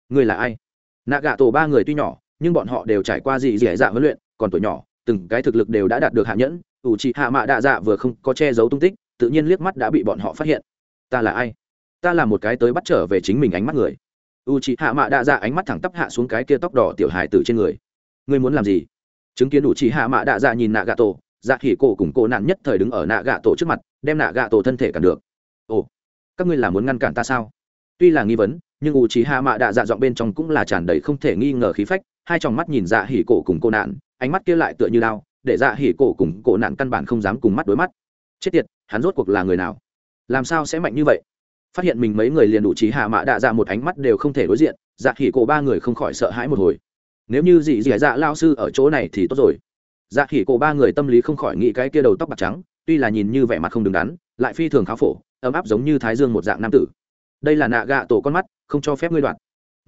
Người là ai? Nạ gạ tổ ba người tuy nhỏ, nhưng bọn họ đều trải qua gì dẻ dạ huấn luyện, còn tuổi nhỏ từng cái thực lực đều đã đạt được hạ nhẫn, ủ trị hạ mạ đạ dạ vừa không có che giấu tung tích, tự nhiên liếc mắt đã bị bọn họ phát hiện. Ta là ai? Ta là một cái tới bắt trở về chính mình ánh mắt người. U chị hạ mạ đạ dạ ánh mắt thẳng tắp hạ xuống cái kia tóc đỏ tiểu hài tử trên người. Ngươi muốn làm gì? Chứng kiến u chị hạ mạ đạ dạ nhìn nạ gạ tổ dạ khỉ cổ cùng cổ nạn nhất thời đứng ở nạ gạ tổ trước mặt, đem nạ gạ tổ thân thể cản được. Ồ, các ngươi là muốn ngăn cản ta sao? Tuy là nghi vấn, nhưng u trí hạ mạ đạ dạ dọn bên trong cũng là tràn đầy không thể nghi ngờ khí phách, hai tròng mắt nhìn dạ hỉ cổ cùng cô nạn ánh mắt kia lại tựa như đao, để dạ hỉ cổ cùng cổ nạn căn bản không dám cùng mắt đối mắt. Chết tiệt, hắn rốt cuộc là người nào? Làm sao sẽ mạnh như vậy? Phát hiện mình mấy người liền đủ trí hạ mạ đạ dạ một ánh mắt đều không thể đối diện dạ hỉ cổ ba người không khỏi sợ hãi một hồi. Nếu như dị dị dạ lao sư ở chỗ này thì tốt rồi. Dạ hỉ cổ ba người tâm lý không khỏi nghĩ cái kia đầu tóc bạc trắng, tuy là nhìn như vẻ mặt không đứng đắn, lại phi thường khá phổ, ấm áp giống như thái dương một dạng nam tử. Đây là nạ gạ tổ con mắt, không cho phép ngươi đoạn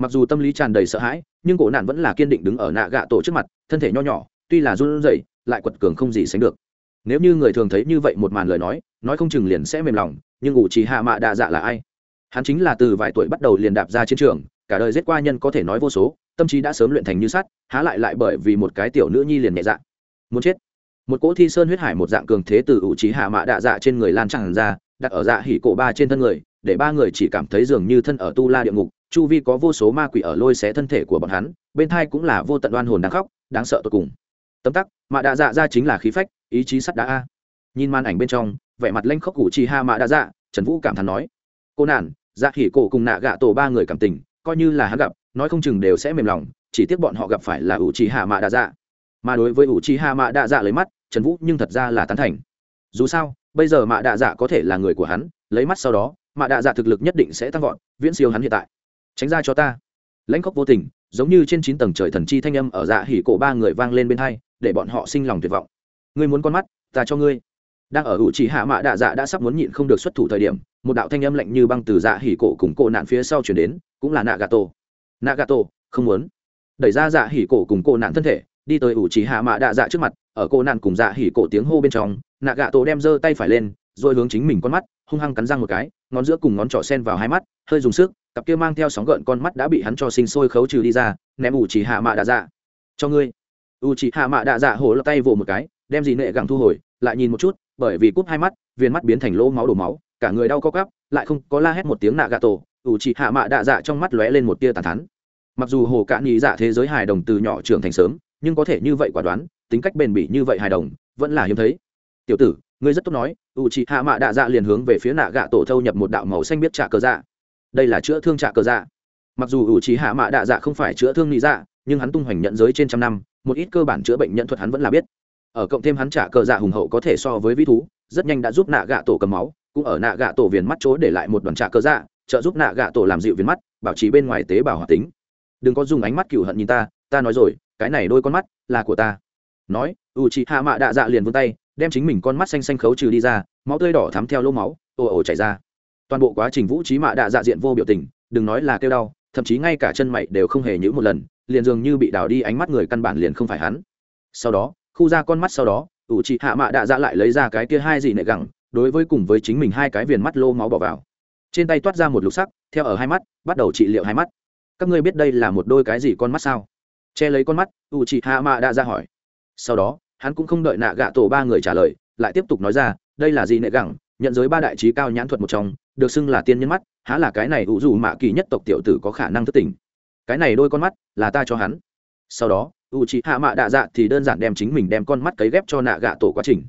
mặc dù tâm lý tràn đầy sợ hãi, nhưng cổ nạn vẫn là kiên định đứng ở nạ gạ tổ trước mặt, thân thể nho nhỏ, tuy là run rẩy, lại quật cường không gì sánh được. Nếu như người thường thấy như vậy một màn lời nói nói không chừng liền sẽ mềm lòng, nhưng ủ trì hạ mạ đạ dạ là ai? Hắn chính là từ vài tuổi bắt đầu liền đạp ra chiến trường, cả đời giết qua nhân có thể nói vô số, tâm trí đã sớm luyện thành như sắt, há lại lại bởi vì một cái tiểu nữ nhi liền nhẹ dạ. Muốn chết. Một cỗ thi sơn huyết hải một dạng cường thế từ ủ trí hạ mạ đạ dạ trên người lan tràn ra, đặt ở dạ hỉ cổ ba trên thân người, để ba người chỉ cảm thấy dường như thân ở tu la địa ngục chu vi có vô số ma quỷ ở lôi xé thân thể của bọn hắn, bên thai cũng là vô tận đoan hồn đáng khóc, đáng sợ tột cùng. Tấm tắc, mạ đạ dạ ra chính là khí phách, ý chí sắt đá a. Nhìn màn ảnh bên trong, vẻ mặt lanh khóc cụ chi ha mạ đạ dạ trần vũ cảm thán nói, cô nản dạ khỉ cổ cùng nạ gạ tổ ba người cảm tình, coi như là hắn gặp, nói không chừng đều sẽ mềm lòng, chỉ tiếc bọn họ gặp phải là ủ trì hạ mạ đạ dạ. Mà đối với ủ trì hạ mạ đạ dạ lấy mắt, trần vũ nhưng thật ra là tán thành. Dù sao, bây giờ mạ đạ dạ có thể là người của hắn, lấy mắt sau đó, mạ đạ dạ thực lực nhất định sẽ tăng vọt, viễn siêu hắn hiện tại tránh ra cho ta. Lãnh khóc vô tình, giống như trên chín tầng trời thần chi thanh âm ở dạ hỉ cổ ba người vang lên bên hai, để bọn họ sinh lòng tuyệt vọng. Ngươi muốn con mắt, ta cho ngươi. Đang ở ủ trí hạ mạ đạ dạ đã sắp muốn nhịn không được xuất thủ thời điểm, một đạo thanh âm lạnh như băng từ dạ hỉ cổ cùng cổ nạn phía sau chuyển đến, cũng là nạ gà tổ nạ gà tổ không muốn. Đẩy ra dạ hỉ cổ cùng cổ nạn thân thể, đi tới ủ trí hạ mạ đạ dạ trước mặt, ở cổ nạn cùng dạ hỉ cổ tiếng hô bên trong nạ gà tổ đem giơ tay phải lên, rồi hướng chính mình con mắt, hung hăng cắn răng một cái, ngón giữa cùng ngón trỏ sen vào hai mắt, hơi dùng sức cặp kia mang theo sóng gợn con mắt đã bị hắn cho sinh sôi khấu trừ đi ra, ném ủ chỉ hạ mạ đạ dạ. Cho ngươi. U chỉ hạ mạ đạ dạ hổ lập tay vỗ một cái, đem gì nệ gẳng thu hồi, lại nhìn một chút, bởi vì cúp hai mắt, viên mắt biến thành lỗ máu đổ máu, cả người đau co cắp lại không có la hét một tiếng nạ gà tổ, ủ chỉ hạ mạ đạ dạ trong mắt lóe lên một tia tàn thắn mặc dù hồ cạn nhị dạ thế giới hài đồng từ nhỏ trưởng thành sớm, nhưng có thể như vậy quả đoán, tính cách bền bỉ như vậy hài đồng, vẫn là hiếm thấy. Tiểu tử, ngươi rất tốt nói, ủ chỉ hạ mạ đạ dạ liền hướng về phía nạ gạ tổ thâu nhập một đạo màu xanh biết trả cờ dạ đây là chữa thương trả cờ dạ. Mặc dù ủ trí hạ mạ đạ dạ không phải chữa thương nhị dạ nhưng hắn tung hoành nhận giới trên trăm năm, một ít cơ bản chữa bệnh nhận thuật hắn vẫn là biết. Ở cộng thêm hắn trả cờ dạ hùng hậu có thể so với vĩ thú, rất nhanh đã giúp nạ gạ tổ cầm máu, cũng ở nạ gạ tổ viền mắt chỗ để lại một đoàn trả cờ dạ trợ giúp nạ gạ tổ làm dịu viền mắt, bảo trì bên ngoài tế bào hoạt tính. Đừng có dùng ánh mắt cựu hận nhìn ta ta nói rồi, cái này đôi con mắt là của ta. Nói u chị hạ mạ đạ dạ liền vươn tay, đem chính mình con mắt xanh xanh khấu trừ đi ra, máu tươi đỏ thắm theo lỗ máu, ồ ồ chảy ra toàn bộ quá trình vũ trí mạ đạ dạ diện vô biểu tình, đừng nói là kêu đau, thậm chí ngay cả chân mày đều không hề nhữ một lần, liền dường như bị đào đi ánh mắt người căn bản liền không phải hắn. Sau đó, khu ra con mắt sau đó, ủ chị hạ mạ đạ dạ lại lấy ra cái kia hai gì nệ gẳng, đối với cùng với chính mình hai cái viền mắt lô máu bỏ vào. Trên tay toát ra một lục sắc, theo ở hai mắt, bắt đầu trị liệu hai mắt. Các ngươi biết đây là một đôi cái gì con mắt sao? Che lấy con mắt, ủ chị hạ mạ đạ dạ hỏi. Sau đó, hắn cũng không đợi nạ gạ tổ ba người trả lời, lại tiếp tục nói ra, đây là gì nệ gẳng nhận giới ba đại trí cao nhãn thuật một trong, được xưng là tiên nhân mắt, há là cái này ủ dù mạ kỳ nhất tộc tiểu tử có khả năng thất tình cái này đôi con mắt là ta cho hắn. Sau đó u c h ị hạ mạ đạ dạ thì đơn giản đem chính mình đem con mắt cấy ghép cho nạ gạ tổ quá trình.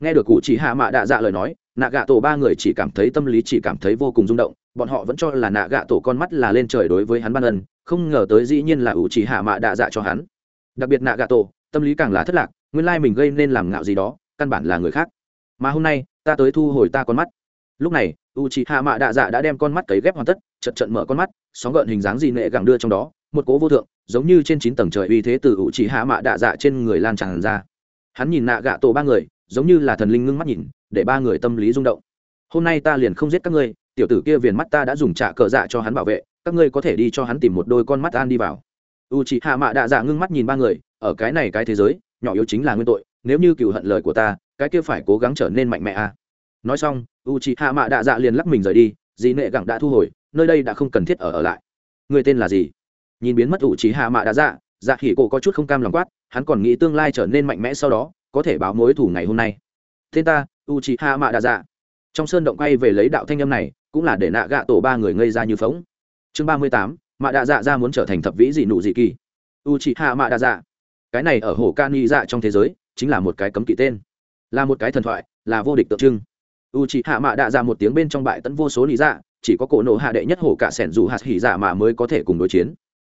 Nghe được cụ c hạ mạ đạ dạ lời nói nạ gạ tổ ba người chỉ cảm thấy tâm lý chỉ cảm thấy vô cùng rung động, bọn họ vẫn cho là nạ gạ tổ con mắt là lên trời đối với hắn ban ân, không ngờ tới dĩ nhiên là u c hạ mạ đạ dạ cho hắn. Đặc biệt nạ gạ tổ tâm lý càng là thất lạc, nguyên lai mình gây nên làm ngạo gì đó, căn bản là người khác. Mà hôm nay ta tới thu hồi ta con mắt. Lúc này u c h i hạ mạ đạ dạ đã đem con mắt cấy ghép hoàn tất, chật trận mở con mắt, sóng gợn hình dáng gì nệ gẳng đưa trong đó, một cố vô thượng, giống như trên chín tầng trời uy thế từ ủ chỉ hạ mạ đạ dạ trên người lan tràn ra. Hắn nhìn nạ gạ tổ ba người, giống như là thần linh ngưng mắt nhìn, để ba người tâm lý rung động. Hôm nay ta liền không giết các ngươi, tiểu tử kia viền mắt ta đã dùng trả cờ dạ cho hắn bảo vệ, các ngươi có thể đi cho hắn tìm một đôi con mắt an đi vào. U chỉ hạ mạ đạ dạ ngưng mắt nhìn ba người, ở cái này cái thế giới, nhỏ yếu chính là nguyên tội, nếu như cựu hận lời của ta cái kia phải cố gắng trở nên mạnh mẽ a nói xong u chỉ hạ mạ đạ dạ liền lắc mình rời đi dị nệ gặng đã thu hồi, nơi đây đã không cần thiết ở ở lại. Người tên là gì? Nhìn biến mất u trí hạ mạ đạ dạ dạ khỉ cổ có chút không cam lòng quát, hắn còn nghĩ tương lai trở nên mạnh mẽ sau đó, có thể báo mối thủ ngày hôm nay. Tên ta u trí hạ mạ đạ dạ. Trong sơn động quay về lấy đạo thanh âm này, cũng là để nạ gạ tổ ba người ngây ra như phóng chương ba mươi tám, mạ đạ dạ ra muốn trở thành thập vĩ dị nụ dị kỳ. U trí hạ mạ đạ dạ. Cái này ở hồ ca ni dạ trong thế giới, chính là một cái cấm kỵ tên là một cái thần thoại, là vô địch tượng trưng. U trí hạ mạ đạ ra một tiếng bên trong bại tẫn vô số lý dạ chỉ có cổ nộ hạ đệ nhất hổ cả sẻn dù hạt hỉ dạ mà mới có thể cùng đối chiến.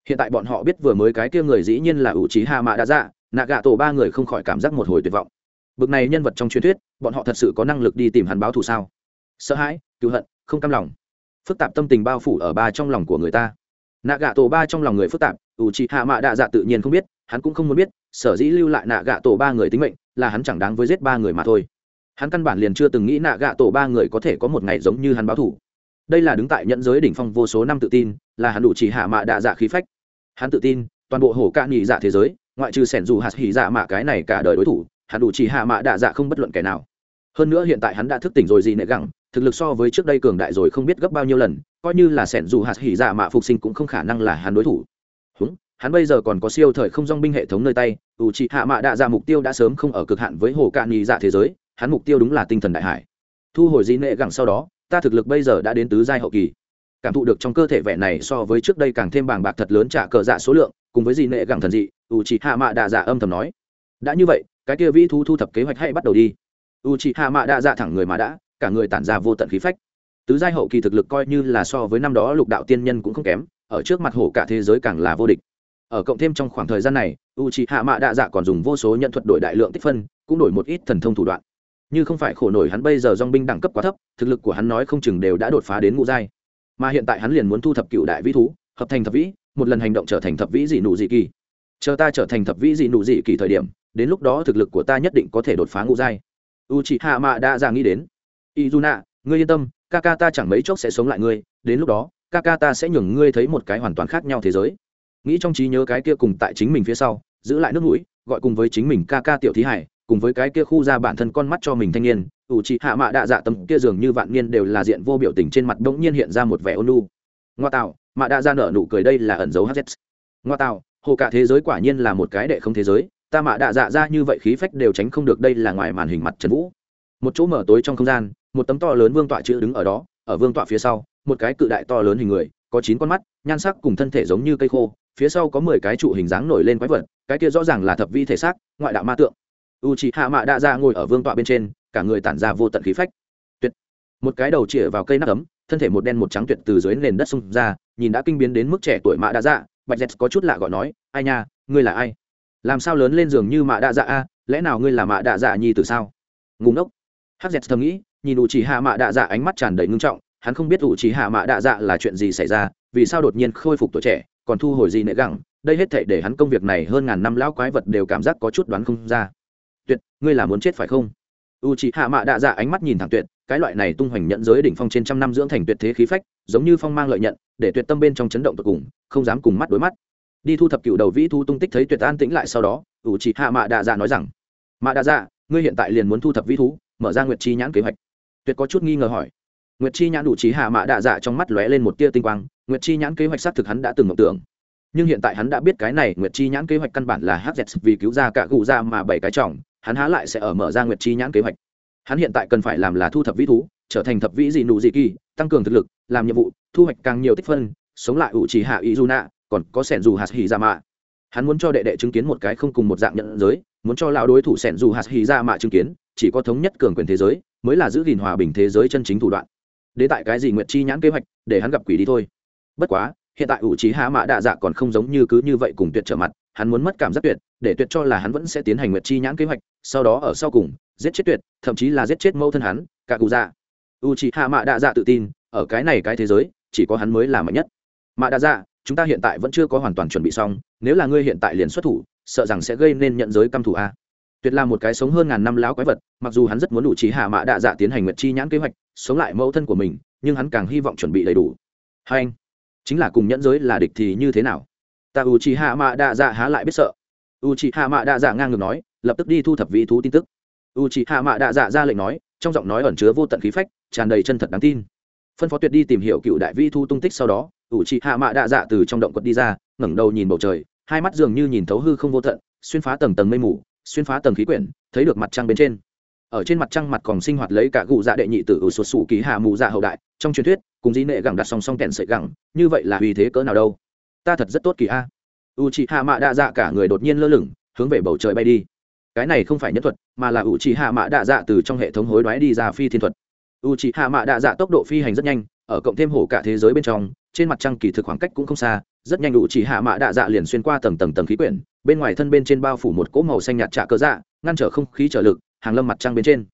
Hiện tại bọn họ biết vừa mới cái kia người dĩ nhiên là ủ trí hạ mạ đạ ra nạ gạ tổ ba người không khỏi cảm giác một hồi tuyệt vọng. Bực này nhân vật trong truyền thuyết, bọn họ thật sự có năng lực đi tìm hắn báo thù sao? Sợ hãi, cứu hận, không cam lòng. Phức tạp tâm tình bao phủ ở ba trong lòng của người ta. Nạ gạ tổ ba trong lòng người phức tạp u trí hạ mạ đạ dạ tự nhiên không biết, hắn cũng không muốn biết, sở dĩ lưu lại nạ gạ tổ ba người tính mệnh là hắn chẳng đáng với giết ba người mà thôi. Hắn căn bản liền chưa từng nghĩ nạ gạ tổ ba người có thể có một ngày giống như hắn báo thù đây là đứng tại nhận giới đỉnh phong vô số năm tự tin, là hắn đủ chỉ hạ mạ đạ dạ khí phách. Hắn tự tin, toàn bộ hổ ca nghỉ dạ thế giới, ngoại trừ sẻn dù hạt hỉ dạ mạ cái này cả đời đối thủ, hắn đủ chỉ hạ mạ đạ dạ không bất luận kẻ nào. Hơn nữa hiện tại hắn đã thức tỉnh rồi gì nệ gẳng, thực lực so với trước đây cường đại rồi không biết gấp bao nhiêu lần, coi như là sẻn dù hạt hỉ dạ mạ phục sinh cũng không khả năng là hắn đối thủ hắn bây giờ còn có siêu thời không dong binh hệ thống nơi tay, ủ trị hạ mạ đạ dạ mục tiêu đã sớm không ở cực hạn với hồ cạn nhị dạ thế giới, hắn mục tiêu đúng là tinh thần đại hải. Thu hồi di nệ gẳng sau đó, ta thực lực bây giờ đã đến tứ giai hậu kỳ. Cảm thụ được trong cơ thể vẻ này so với trước đây càng thêm bàng bạc thật lớn trả cờ dạ số lượng, cùng với di nệ gẳng thần dị, ủ trị hạ mạ đạ dạ âm thầm nói. Đã như vậy, cái kia vĩ thu thu thập kế hoạch hãy bắt đầu đi. U trị hạ mạ đạ dạ thẳng người mà đã, cả người tản ra vô tận khí phách. Tứ giai hậu kỳ thực lực coi như là so với năm đó lục đạo tiên nhân cũng không kém, ở trước mặt hổ cả thế giới càng là vô địch ở cộng thêm trong khoảng thời gian này u c h i hạ mạ đạ dạ còn dùng vô số nhận thuật đổi đại lượng tích phân, cũng đổi một ít thần thông thủ đoạn. Như không phải khổ nổi hắn bây giờ dong binh đẳng cấp quá thấp, thực lực của hắn nói không chừng đều đã đột phá đến ngũ giai. Mà hiện tại hắn liền muốn thu thập cựu đại vĩ thú, hợp thành thập vĩ, một lần hành động trở thành thập vĩ dị nụ dị kỳ. Chờ ta trở thành thập vĩ dị nụ dị kỳ thời điểm, đến lúc đó thực lực của ta nhất định có thể đột phá ngũ giai. U chị hạ mạ đã dạ nghĩ đến y d u nạ ngươi yên tâm ca ca ta chẳng mấy chốc sẽ sống lại ngươi, đến lúc đó ca ca ta sẽ nhường ngươi thấy một cái hoàn toàn khác nhau thế giới nghĩ trong trí nhớ cái kia cùng tại chính mình phía sau, giữ lại nước mũi, gọi cùng với chính mình ca ca tiểu thí hải, cùng với cái kia khu ra bản thân con mắt cho mình thanh niên, ủ trị hạ mạ đạ dạ tấm kia dường như vạn niên đều là diện vô biểu tình trên mặt bỗng nhiên hiện ra một vẻ ôn lu ngoa tạo, mạ đạ ra nở nụ cười đây là ẩn dấu hz ngoa tạo, hồ cả thế giới quả nhiên là một cái đệ không thế giới, ta mạ đạ dạ ra như vậy khí phách đều tránh không được đây là ngoài màn hình mặt trần vũ. Một chỗ mở tối trong không gian, một tấm to lớn vương tọa chữ đứng ở đó, ở vương tọa phía sau, một cái cự đại to lớn hình người, có chín con mắt, nhan sắc cùng thân thể giống như cây khô phía sau có mười cái trụ hình dáng nổi lên quái vật, cái kia rõ ràng là thập vi thể xác, ngoại đạo ma tượng. U c h ị hạ mạ đa ra ngồi ở vương tọa bên trên, cả người tản ra vô tận khí phách. Tuyệt. Một cái đầu chĩa vào cây nắp ấm, thân thể một đen một trắng tuyệt từ dưới nền đất xung ra, nhìn đã kinh biến đến mức trẻ tuổi mạ đa dạ bạch dẹt có chút lạ gọi nói, ai nha, ngươi là ai? Làm sao lớn lên giường như mạ đa dạ a, lẽ nào ngươi là mạ đa dạ nhi từ sao? Ngùng ngốc. Hắc dẹt thầm nghĩ, nhìn u chỉ hạ mạ đa dạ ánh mắt tràn đầy ngưng trọng, hắn không biết u chỉ hạ mạ đa dạ là chuyện gì xảy ra, vì sao đột nhiên khôi phục tuổi trẻ còn thu hồi gì nệ gẳng, đây hết thể để hắn công việc này hơn ngàn năm lão quái vật đều cảm giác có chút đoán không ra. Tuyệt, ngươi là muốn chết phải không? U c hạ mạ đạ dạ ánh mắt nhìn thẳng tuyệt, cái loại này tung hoành nhận giới đỉnh phong trên trăm năm dưỡng thành tuyệt thế khí phách, giống như phong mang lợi nhận, để tuyệt tâm bên trong chấn động tột cùng, không dám cùng mắt đối mắt. Đi thu thập cựu đầu vĩ thu tung tích thấy tuyệt an tĩnh lại sau đó u c hạ mạ đạ dạ nói rằng, mạ đạ dạ ngươi hiện tại liền muốn thu thập vĩ thú, mở ra nguyệt chi nhãn kế hoạch. Tuyệt có chút nghi ngờ hỏi. Nguyệt chi nhãn đủ trí hạ mạ đạ dạ trong mắt lóe lên một tia tinh quang nguyệt chi nhãn kế hoạch xác thực hắn đã từng mộng tưởng. Nhưng hiện tại hắn đã biết cái này, nguyệt chi nhãn kế hoạch căn bản là hz vì cứu ra cả gù ra mà bảy cái trọng, hắn há lại sẽ ở mở ra nguyệt chi nhãn kế hoạch. Hắn hiện tại cần phải làm là thu thập vĩ thú, trở thành thập vĩ dị nụ dị kỳ, tăng cường thực lực, làm nhiệm vụ, thu hoạch càng nhiều tích phân, sống lại ủ trì hạ ý du nạ, còn có sẻn dù hạt hì ra dạ mạ. Hắn muốn cho đệ đệ chứng kiến một cái không cùng một dạng nhận giới, muốn cho lão đối thủ sẻn dù hạt hì ra dạ mạ chứng kiến, chỉ có thống nhất cường quyền thế giới, mới là giữ gìn hòa bình thế giới chân chính thủ đoạn. Đến tại cái gì nguyệt chi nhãn kế hoạch, để hắn gặp quỷ đi thôi bất quá, hiện tại ủ trí hạ mạ đạ dạ còn không giống như cứ như vậy cùng tuyệt trở mặt, hắn muốn mất cảm giác tuyệt, để tuyệt cho là hắn vẫn sẽ tiến hành nguyệt chi nhãn kế hoạch, sau đó ở sau cùng, giết chết tuyệt, thậm chí là giết chết mẫu thân hắn, cả cụ dạ. U trí hạ mạ đạ dạ tự tin, ở cái này cái thế giới, chỉ có hắn mới là mạnh nhất. Mạ đạ dạ chúng ta hiện tại vẫn chưa có hoàn toàn chuẩn bị xong, nếu là ngươi hiện tại liền xuất thủ, sợ rằng sẽ gây nên nhận giới căm thủ a. Tuyệt là một cái sống hơn ngàn năm láo quái vật, mặc dù hắn rất muốn đủ trí hạ mạ đạ dạ tiến hành nguyệt chi nhãn kế hoạch, sống lại mẫu thân của mình, nhưng hắn càng hy vọng chuẩn bị đầy đủ. Hai anh chính là cùng nhẫn giới là địch thì như thế nào? Ta u chi hạ mạ đa dạ há lại biết sợ. U chi hạ mạ đa dạ ngang ngược nói, lập tức đi thu thập vị thú tin tức. U chi hạ mạ đa dạ ra lệnh nói, trong giọng nói ẩn chứa vô tận khí phách, tràn đầy chân thật đáng tin. Phân phó tuyệt đi tìm hiểu cựu đại vi thu tung tích sau đó u chi hạ mạ đa dạ từ trong động quật đi ra, ngẩng đầu nhìn bầu trời, hai mắt dường như nhìn thấu hư không vô tận, xuyên phá tầng tầng mây mù, xuyên phá tầng khí quyển, thấy được mặt trăng bên trên ở trên mặt trăng mặt còn sinh hoạt lấy cả cụ dạ đệ nhị tử ở sụt sủ ký hạ mù dạ hậu đại, trong truyền thuyết, cùng dĩ nệ gẳng đặt song song kèn sợi gẳng, như vậy là uy thế cỡ nào đâu? Ta thật rất tốt kỳ a. U chị hạ mạ đa dạ cả người đột nhiên lơ lửng, hướng về bầu trời bay đi. Cái này không phải nhất thuật, mà là u chị hạ mạ đa dạ từ trong hệ thống hối đoái đi ra phi thiên thuật. U chị hạ mạ đa dạ tốc độ phi hành rất nhanh, ở cộng thêm hổ cả thế giới bên trong, trên mặt trăng kỳ thực khoảng cách cũng không xa, rất nhanh u chị hạ mạ đa dạ liền xuyên qua tầng tầng tầng khí quyển, bên ngoài thân bên trên bao phủ một cỗ màu xanh nhạt trạ cơ dạ ngăn trở không khí trở lực hàng lâm mặt trăng bên trên.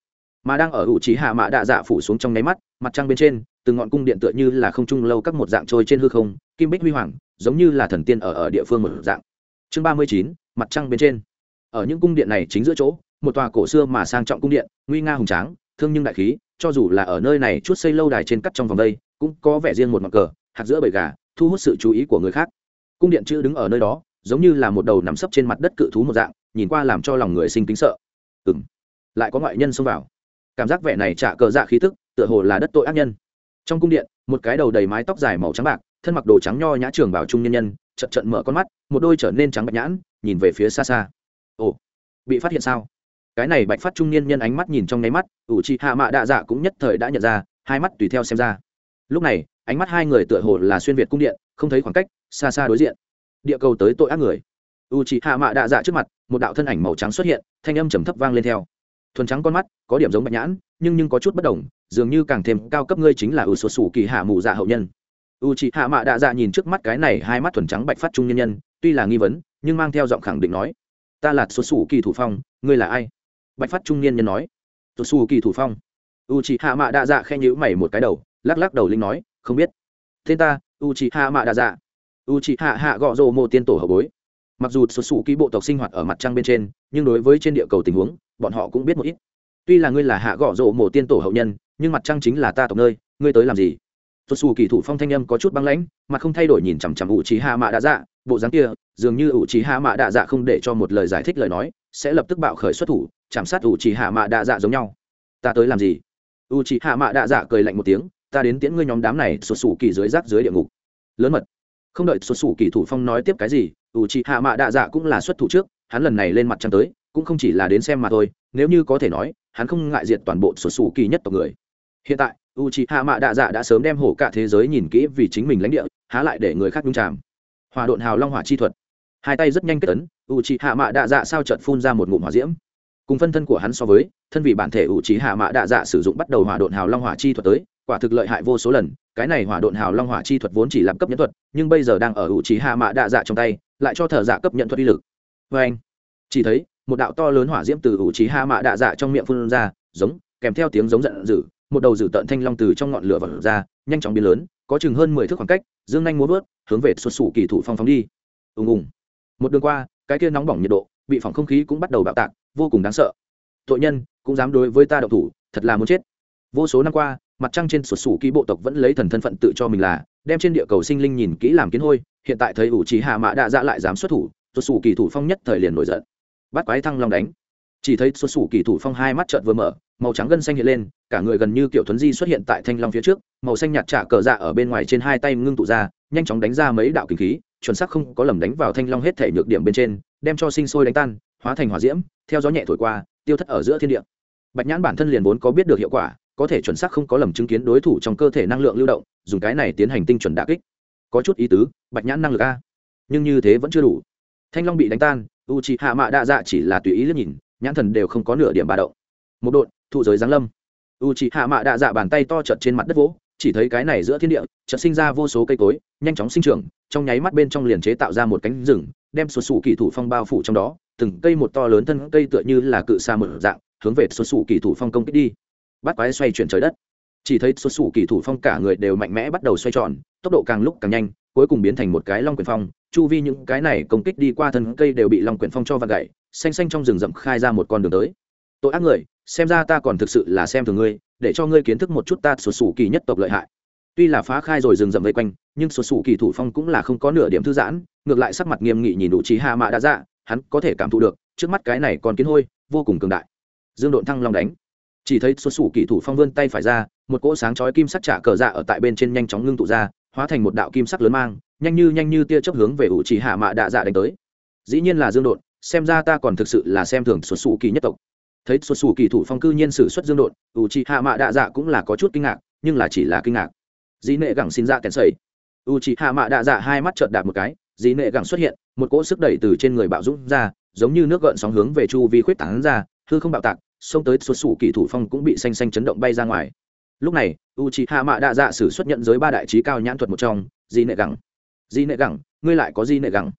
Mà đang ở ủ trí hạ mạ đạ dạ phủ xuống trong nháy mắt, mặt trăng bên trên, từng ngọn cung điện tựa như là không trung lâu các một dạng trôi trên hư không, kim bích huy hoàng, giống như là thần tiên ở ở địa phương một dạng. Chương ba mươi chín, mặt trăng bên trên. Ở những cung điện này chính giữa chỗ, một tòa cổ xưa mà sang trọng cung điện, nguy nga hùng tráng, thương nhưng đại khí, cho dù là ở nơi này chút xây lâu đài trên cắt trong vòng đây, cũng có vẻ riêng một mặt cờ, hạt giữa bầy gà, thu hút sự chú ý của người khác. Cung điện chữ đứng ở nơi đó, giống như là một đầu nằm sấp trên mặt đất cự thú một dạng, nhìn qua làm cho lòng người sinh kính sợ. Ừ lại có ngoại nhân xông vào. Cảm giác vẻ này trả cờ dạ khí tức, tựa hồ là đất tội ác nhân. Trong cung điện, một cái đầu đầy mái tóc dài màu trắng bạc, thân mặc đồ trắng nho nhã trường bảo trung nhân nhân chật chật mở con mắt, một đôi trở nên trắng bạch nhãn, nhìn về phía xa xa. Ồ, bị phát hiện sao? Cái này bạch phát trung niên nhân ánh mắt nhìn trong nháy mắt, ủ chị hạ mạ đạ dạ cũng nhất thời đã nhận ra, hai mắt tùy theo xem ra. Lúc này, ánh mắt hai người tựa hồ là xuyên việt cung điện, không thấy khoảng cách, xa xa đối diện. Địa cầu tới tội ác người. U chị hạ mạ đạ dạ trước mặt, một đạo thân ảnh màu trắng xuất hiện, thanh âm trầm thấp vang lên theo thuần trắng con mắt, có điểm giống bạch nhãn, nhưng nhưng có chút bất đồng, dường như càng thêm cao cấp ngươi chính là u sột sủ kỳ hạ mù dạ hậu nhân. U chị hạ mạ đạ dạ nhìn trước mắt cái này hai mắt thuần trắng bạch phát trung nhân nhân, tuy là nghi vấn, nhưng mang theo giọng khẳng định nói, ta là sột sủ kỳ thủ phong, ngươi là ai? Bạch phát trung niên nhân nói sột sủ kỳ thủ phong. U chị hạ mạ đạ dạ khen nhữ mày một cái đầu, lắc lắc đầu linh nói, không biết. Tên ta u chị hạ mạ đạ dạ. U chị hạ hạ gọ rộ mộ tiên tổ hậu bối. Mặc dù sột sủ kỳ bộ tộc sinh hoạt ở mặt trăng bên trên, nhưng đối với trên địa cầu tình huống bọn họ cũng biết một ít. Tuy là ngươi là hạ gõ rộ mổ tiên tổ hậu nhân, nhưng mặt trăng chính là ta tộc nơi, ngươi tới làm gì? Xuất xù kỳ thủ phong thanh âm có chút băng lãnh mà không thay đổi nhìn chằm chằm ủ trí hạ mạ đạ dạ bộ dáng kia, dường như ủ trí hạ mạ đạ dạ không để cho một lời giải thích lời nói, sẽ lập tức bạo khởi xuất thủ, chạm sát ủ trí hạ mạ đạ dạ giống nhau. Ta tới làm gì? U trí hạ mạ đạ dạ cười lạnh một tiếng, ta đến tiễn ngươi nhóm đám này xuất xù kỳ dưới rác dưới địa ngục. Lớn mật. Không đợi xuất xù kỳ thủ phong nói tiếp cái gì u trí hạ mạ đạ dạ cũng là xuất thủ trước, hắn lần này lên mặt trăng tới cũng không chỉ là đến xem mà thôi, nếu như có thể nói, hắn không ngại diệt toàn bộ sổ sủ kỳ nhất tộc người. Hiện tại u c hạ mạ đạ dạ đã sớm đem hổ cả thế giới nhìn kỹ vì chính mình lãnh địa, há lại để người khác nhung chạm. hòa độn hào long hỏa chi thuật. Hai tay rất nhanh kết tấn u c hạ mạ đạ dạ sao trận phun ra một ngụm hỏa diễm. Cùng phân thân của hắn so với, thân vị bản thể u c hạ mạ đạ dạ sử dụng bắt đầu hòa độn hào long hỏa chi thuật tới, quả thực lợi hại vô số lần, cái này hỏa độn hào long hỏa chi thuật vốn chỉ làm cấp nhân thuật, nhưng bây giờ đang ở u c hạ mạ đạ dạ trong tay, lại cho thờ dạ cấp nhận thuật uy lực. Vê anh chỉ thấy một đạo to lớn hỏa diễm từ ủ trí hạ mạ đạ dạ trong miệng phun ra, giống, kèm theo tiếng giống giận dữ, một đầu dữ tận thanh long từ trong ngọn lửa vật ra, nhanh chóng biến lớn, có chừng hơn mười thước khoảng cách, dương nhanh muốn vớt hướng về xuất xù kỳ thủ phong phóng đi. Ùng ùng. Một đường qua, cái kia nóng bỏng nhiệt độ, bị phỏng không khí cũng bắt đầu bạo tạc, vô cùng đáng sợ. Tội nhân, cũng dám đối với ta đậu thủ, thật là muốn chết. Vô số năm qua, mặt trăng trên xuất xù kỳ bộ tộc vẫn lấy thần thân phận tự cho mình là, đem trên địa cầu sinh linh nhìn kỹ làm kiến hôi, hiện tại thấy ủ trí hạ mã đạ dạ lại dám xuất thủ, xuất xù kỳ thủ phong nhất thời liền nổi giận bắt quái thăng long đánh. Chỉ thấy xuất xù kỳ thủ phong hai mắt trợn vừa mở, màu trắng gân xanh hiện lên, cả người gần như kiểu thuấn di xuất hiện tại thanh long phía trước, màu xanh nhạt trả cờ dạ ở bên ngoài trên hai tay ngưng tụ ra, nhanh chóng đánh ra mấy đạo kinh khí, chuẩn xác không có lầm đánh vào thanh long hết thể nhược điểm bên trên, đem cho sinh sôi đánh tan, hóa thành hỏa diễm, theo gió nhẹ thổi qua, tiêu thất ở giữa thiên địa. Bạch nhãn bản thân liền vốn có biết được hiệu quả, có thể chuẩn xác không có lầm chứng kiến đối thủ trong cơ thể năng lượng lưu động, dùng cái này tiến hành tinh chuẩn đà kích. Có chút ý tứ, bạch nhãn năng lực a. Nhưng như thế vẫn chưa đủ. Thanh long bị đánh tan u c hạ mạ đa dạ chỉ là tùy ý liếc nhìn, nhãn thần đều không có nửa điểm bà động. Một đội thụ giới giáng lâm. U c h i hạ mạ đa dạ bàn tay to chật trên mặt đất vỗ, chỉ thấy cái này giữa thiên địa, chợt sinh ra vô số cây cối, nhanh chóng sinh trưởng, trong nháy mắt bên trong liền chế tạo ra một cánh rừng, đem sụt sủ kỳ thủ phong bao phủ trong đó, từng cây một to lớn thân cây tựa như là cự xa mở dạng, hướng về sụt sủ kỳ thủ phong công kích đi. Bắt quái xoay chuyển trời đất. Chỉ thấy sụt sủ kỳ thủ phong cả người đều mạnh mẽ bắt đầu xoay tròn, tốc độ càng lúc càng nhanh cuối cùng biến thành một cái long quyển phong, chu vi những cái này công kích đi qua thân cây đều bị long quyển phong cho vặt gậy xanh xanh trong rừng rậm khai ra một con đường tới. Tội ác người, xem ra ta còn thực sự là xem thường ngươi, để cho ngươi kiến thức một chút ta sụt sủ kỳ nhất tộc lợi hại. Tuy là phá khai rồi rừng rậm vây quanh, nhưng sụt sủ kỳ thủ phong cũng là không có nửa điểm thư giãn, ngược lại sắc mặt nghiêm nghị nhìn đủ trí hạ mạ đã dạ hắn có thể cảm thụ được, trước mắt cái này còn kiến hôi, vô cùng cường đại. Dương độn thăng long đánh. Chỉ thấy sụt sủ kỳ thủ phong vươn tay phải ra, một cỗ sáng chói kim sắc trả cờ dạ ở tại bên trên nhanh chóng ngưng tụ ra hóa thành một đạo kim sắc lớn mang, nhanh như nhanh như tia chớp hướng về ủ trì hạ mạ đạ dạ đánh tới. Dĩ nhiên là dương đột xem ra ta còn thực sự là xem thường xuất xù kỳ nhất tộc. Thấy xuất xù kỳ thủ phong cư nhiên sử xuất dương đột ủ trì hạ mạ đạ dạ cũng là có chút kinh ngạc, nhưng là chỉ là kinh ngạc. Dĩ nệ gẳng xin ra kèn sầy. U trì hạ mạ đạ dạ hai mắt trợn đạp một cái, dĩ nệ gẳng xuất hiện, một cỗ sức đẩy từ trên người bạo dũng ra, giống như nước gợn sóng hướng về chu vi khuyết tảng ra, hư không bạo tạc, xông tới xuất xù kỳ thủ phong cũng bị xanh xanh chấn động bay ra ngoài lúc này u chị hạ mạ đạ dạ sử xuất nhận giới ba đại trí cao nhãn thuật một trong di nệ gẳng di nệ gẳng ngươi lại có di nệ gẳng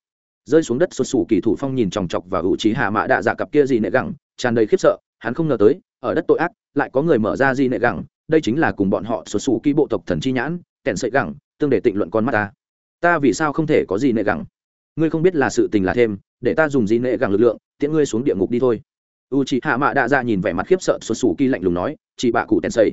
rơi xuống đất xuất xù kỳ thủ phong nhìn chòng chọc và u trí hạ mạ đạ dạ cặp kia di nệ gẳng tràn đầy khiếp sợ, hắn không ngờ tới, ở đất tội ác, lại có người mở ra di nệ gẳng đây chính là cùng bọn họ xuất xù kỳ bộ tộc thần chi nhãn kèn sợi gẳng, tương để tịnh luận con mắt ta. Ta vì sao không thể có di nệ gẳng ngươi không biết là sự tình là thêm, để ta dùng di nệ gẳng lực lượng, tiễn ngươi xuống địa ngục đi thôi. U chị hạ mạ đạ dạ nhìn vẻ mặt khiếp sợ xuất xù kỳ lạnh lùng nói, chị bạ cụ tèn sầy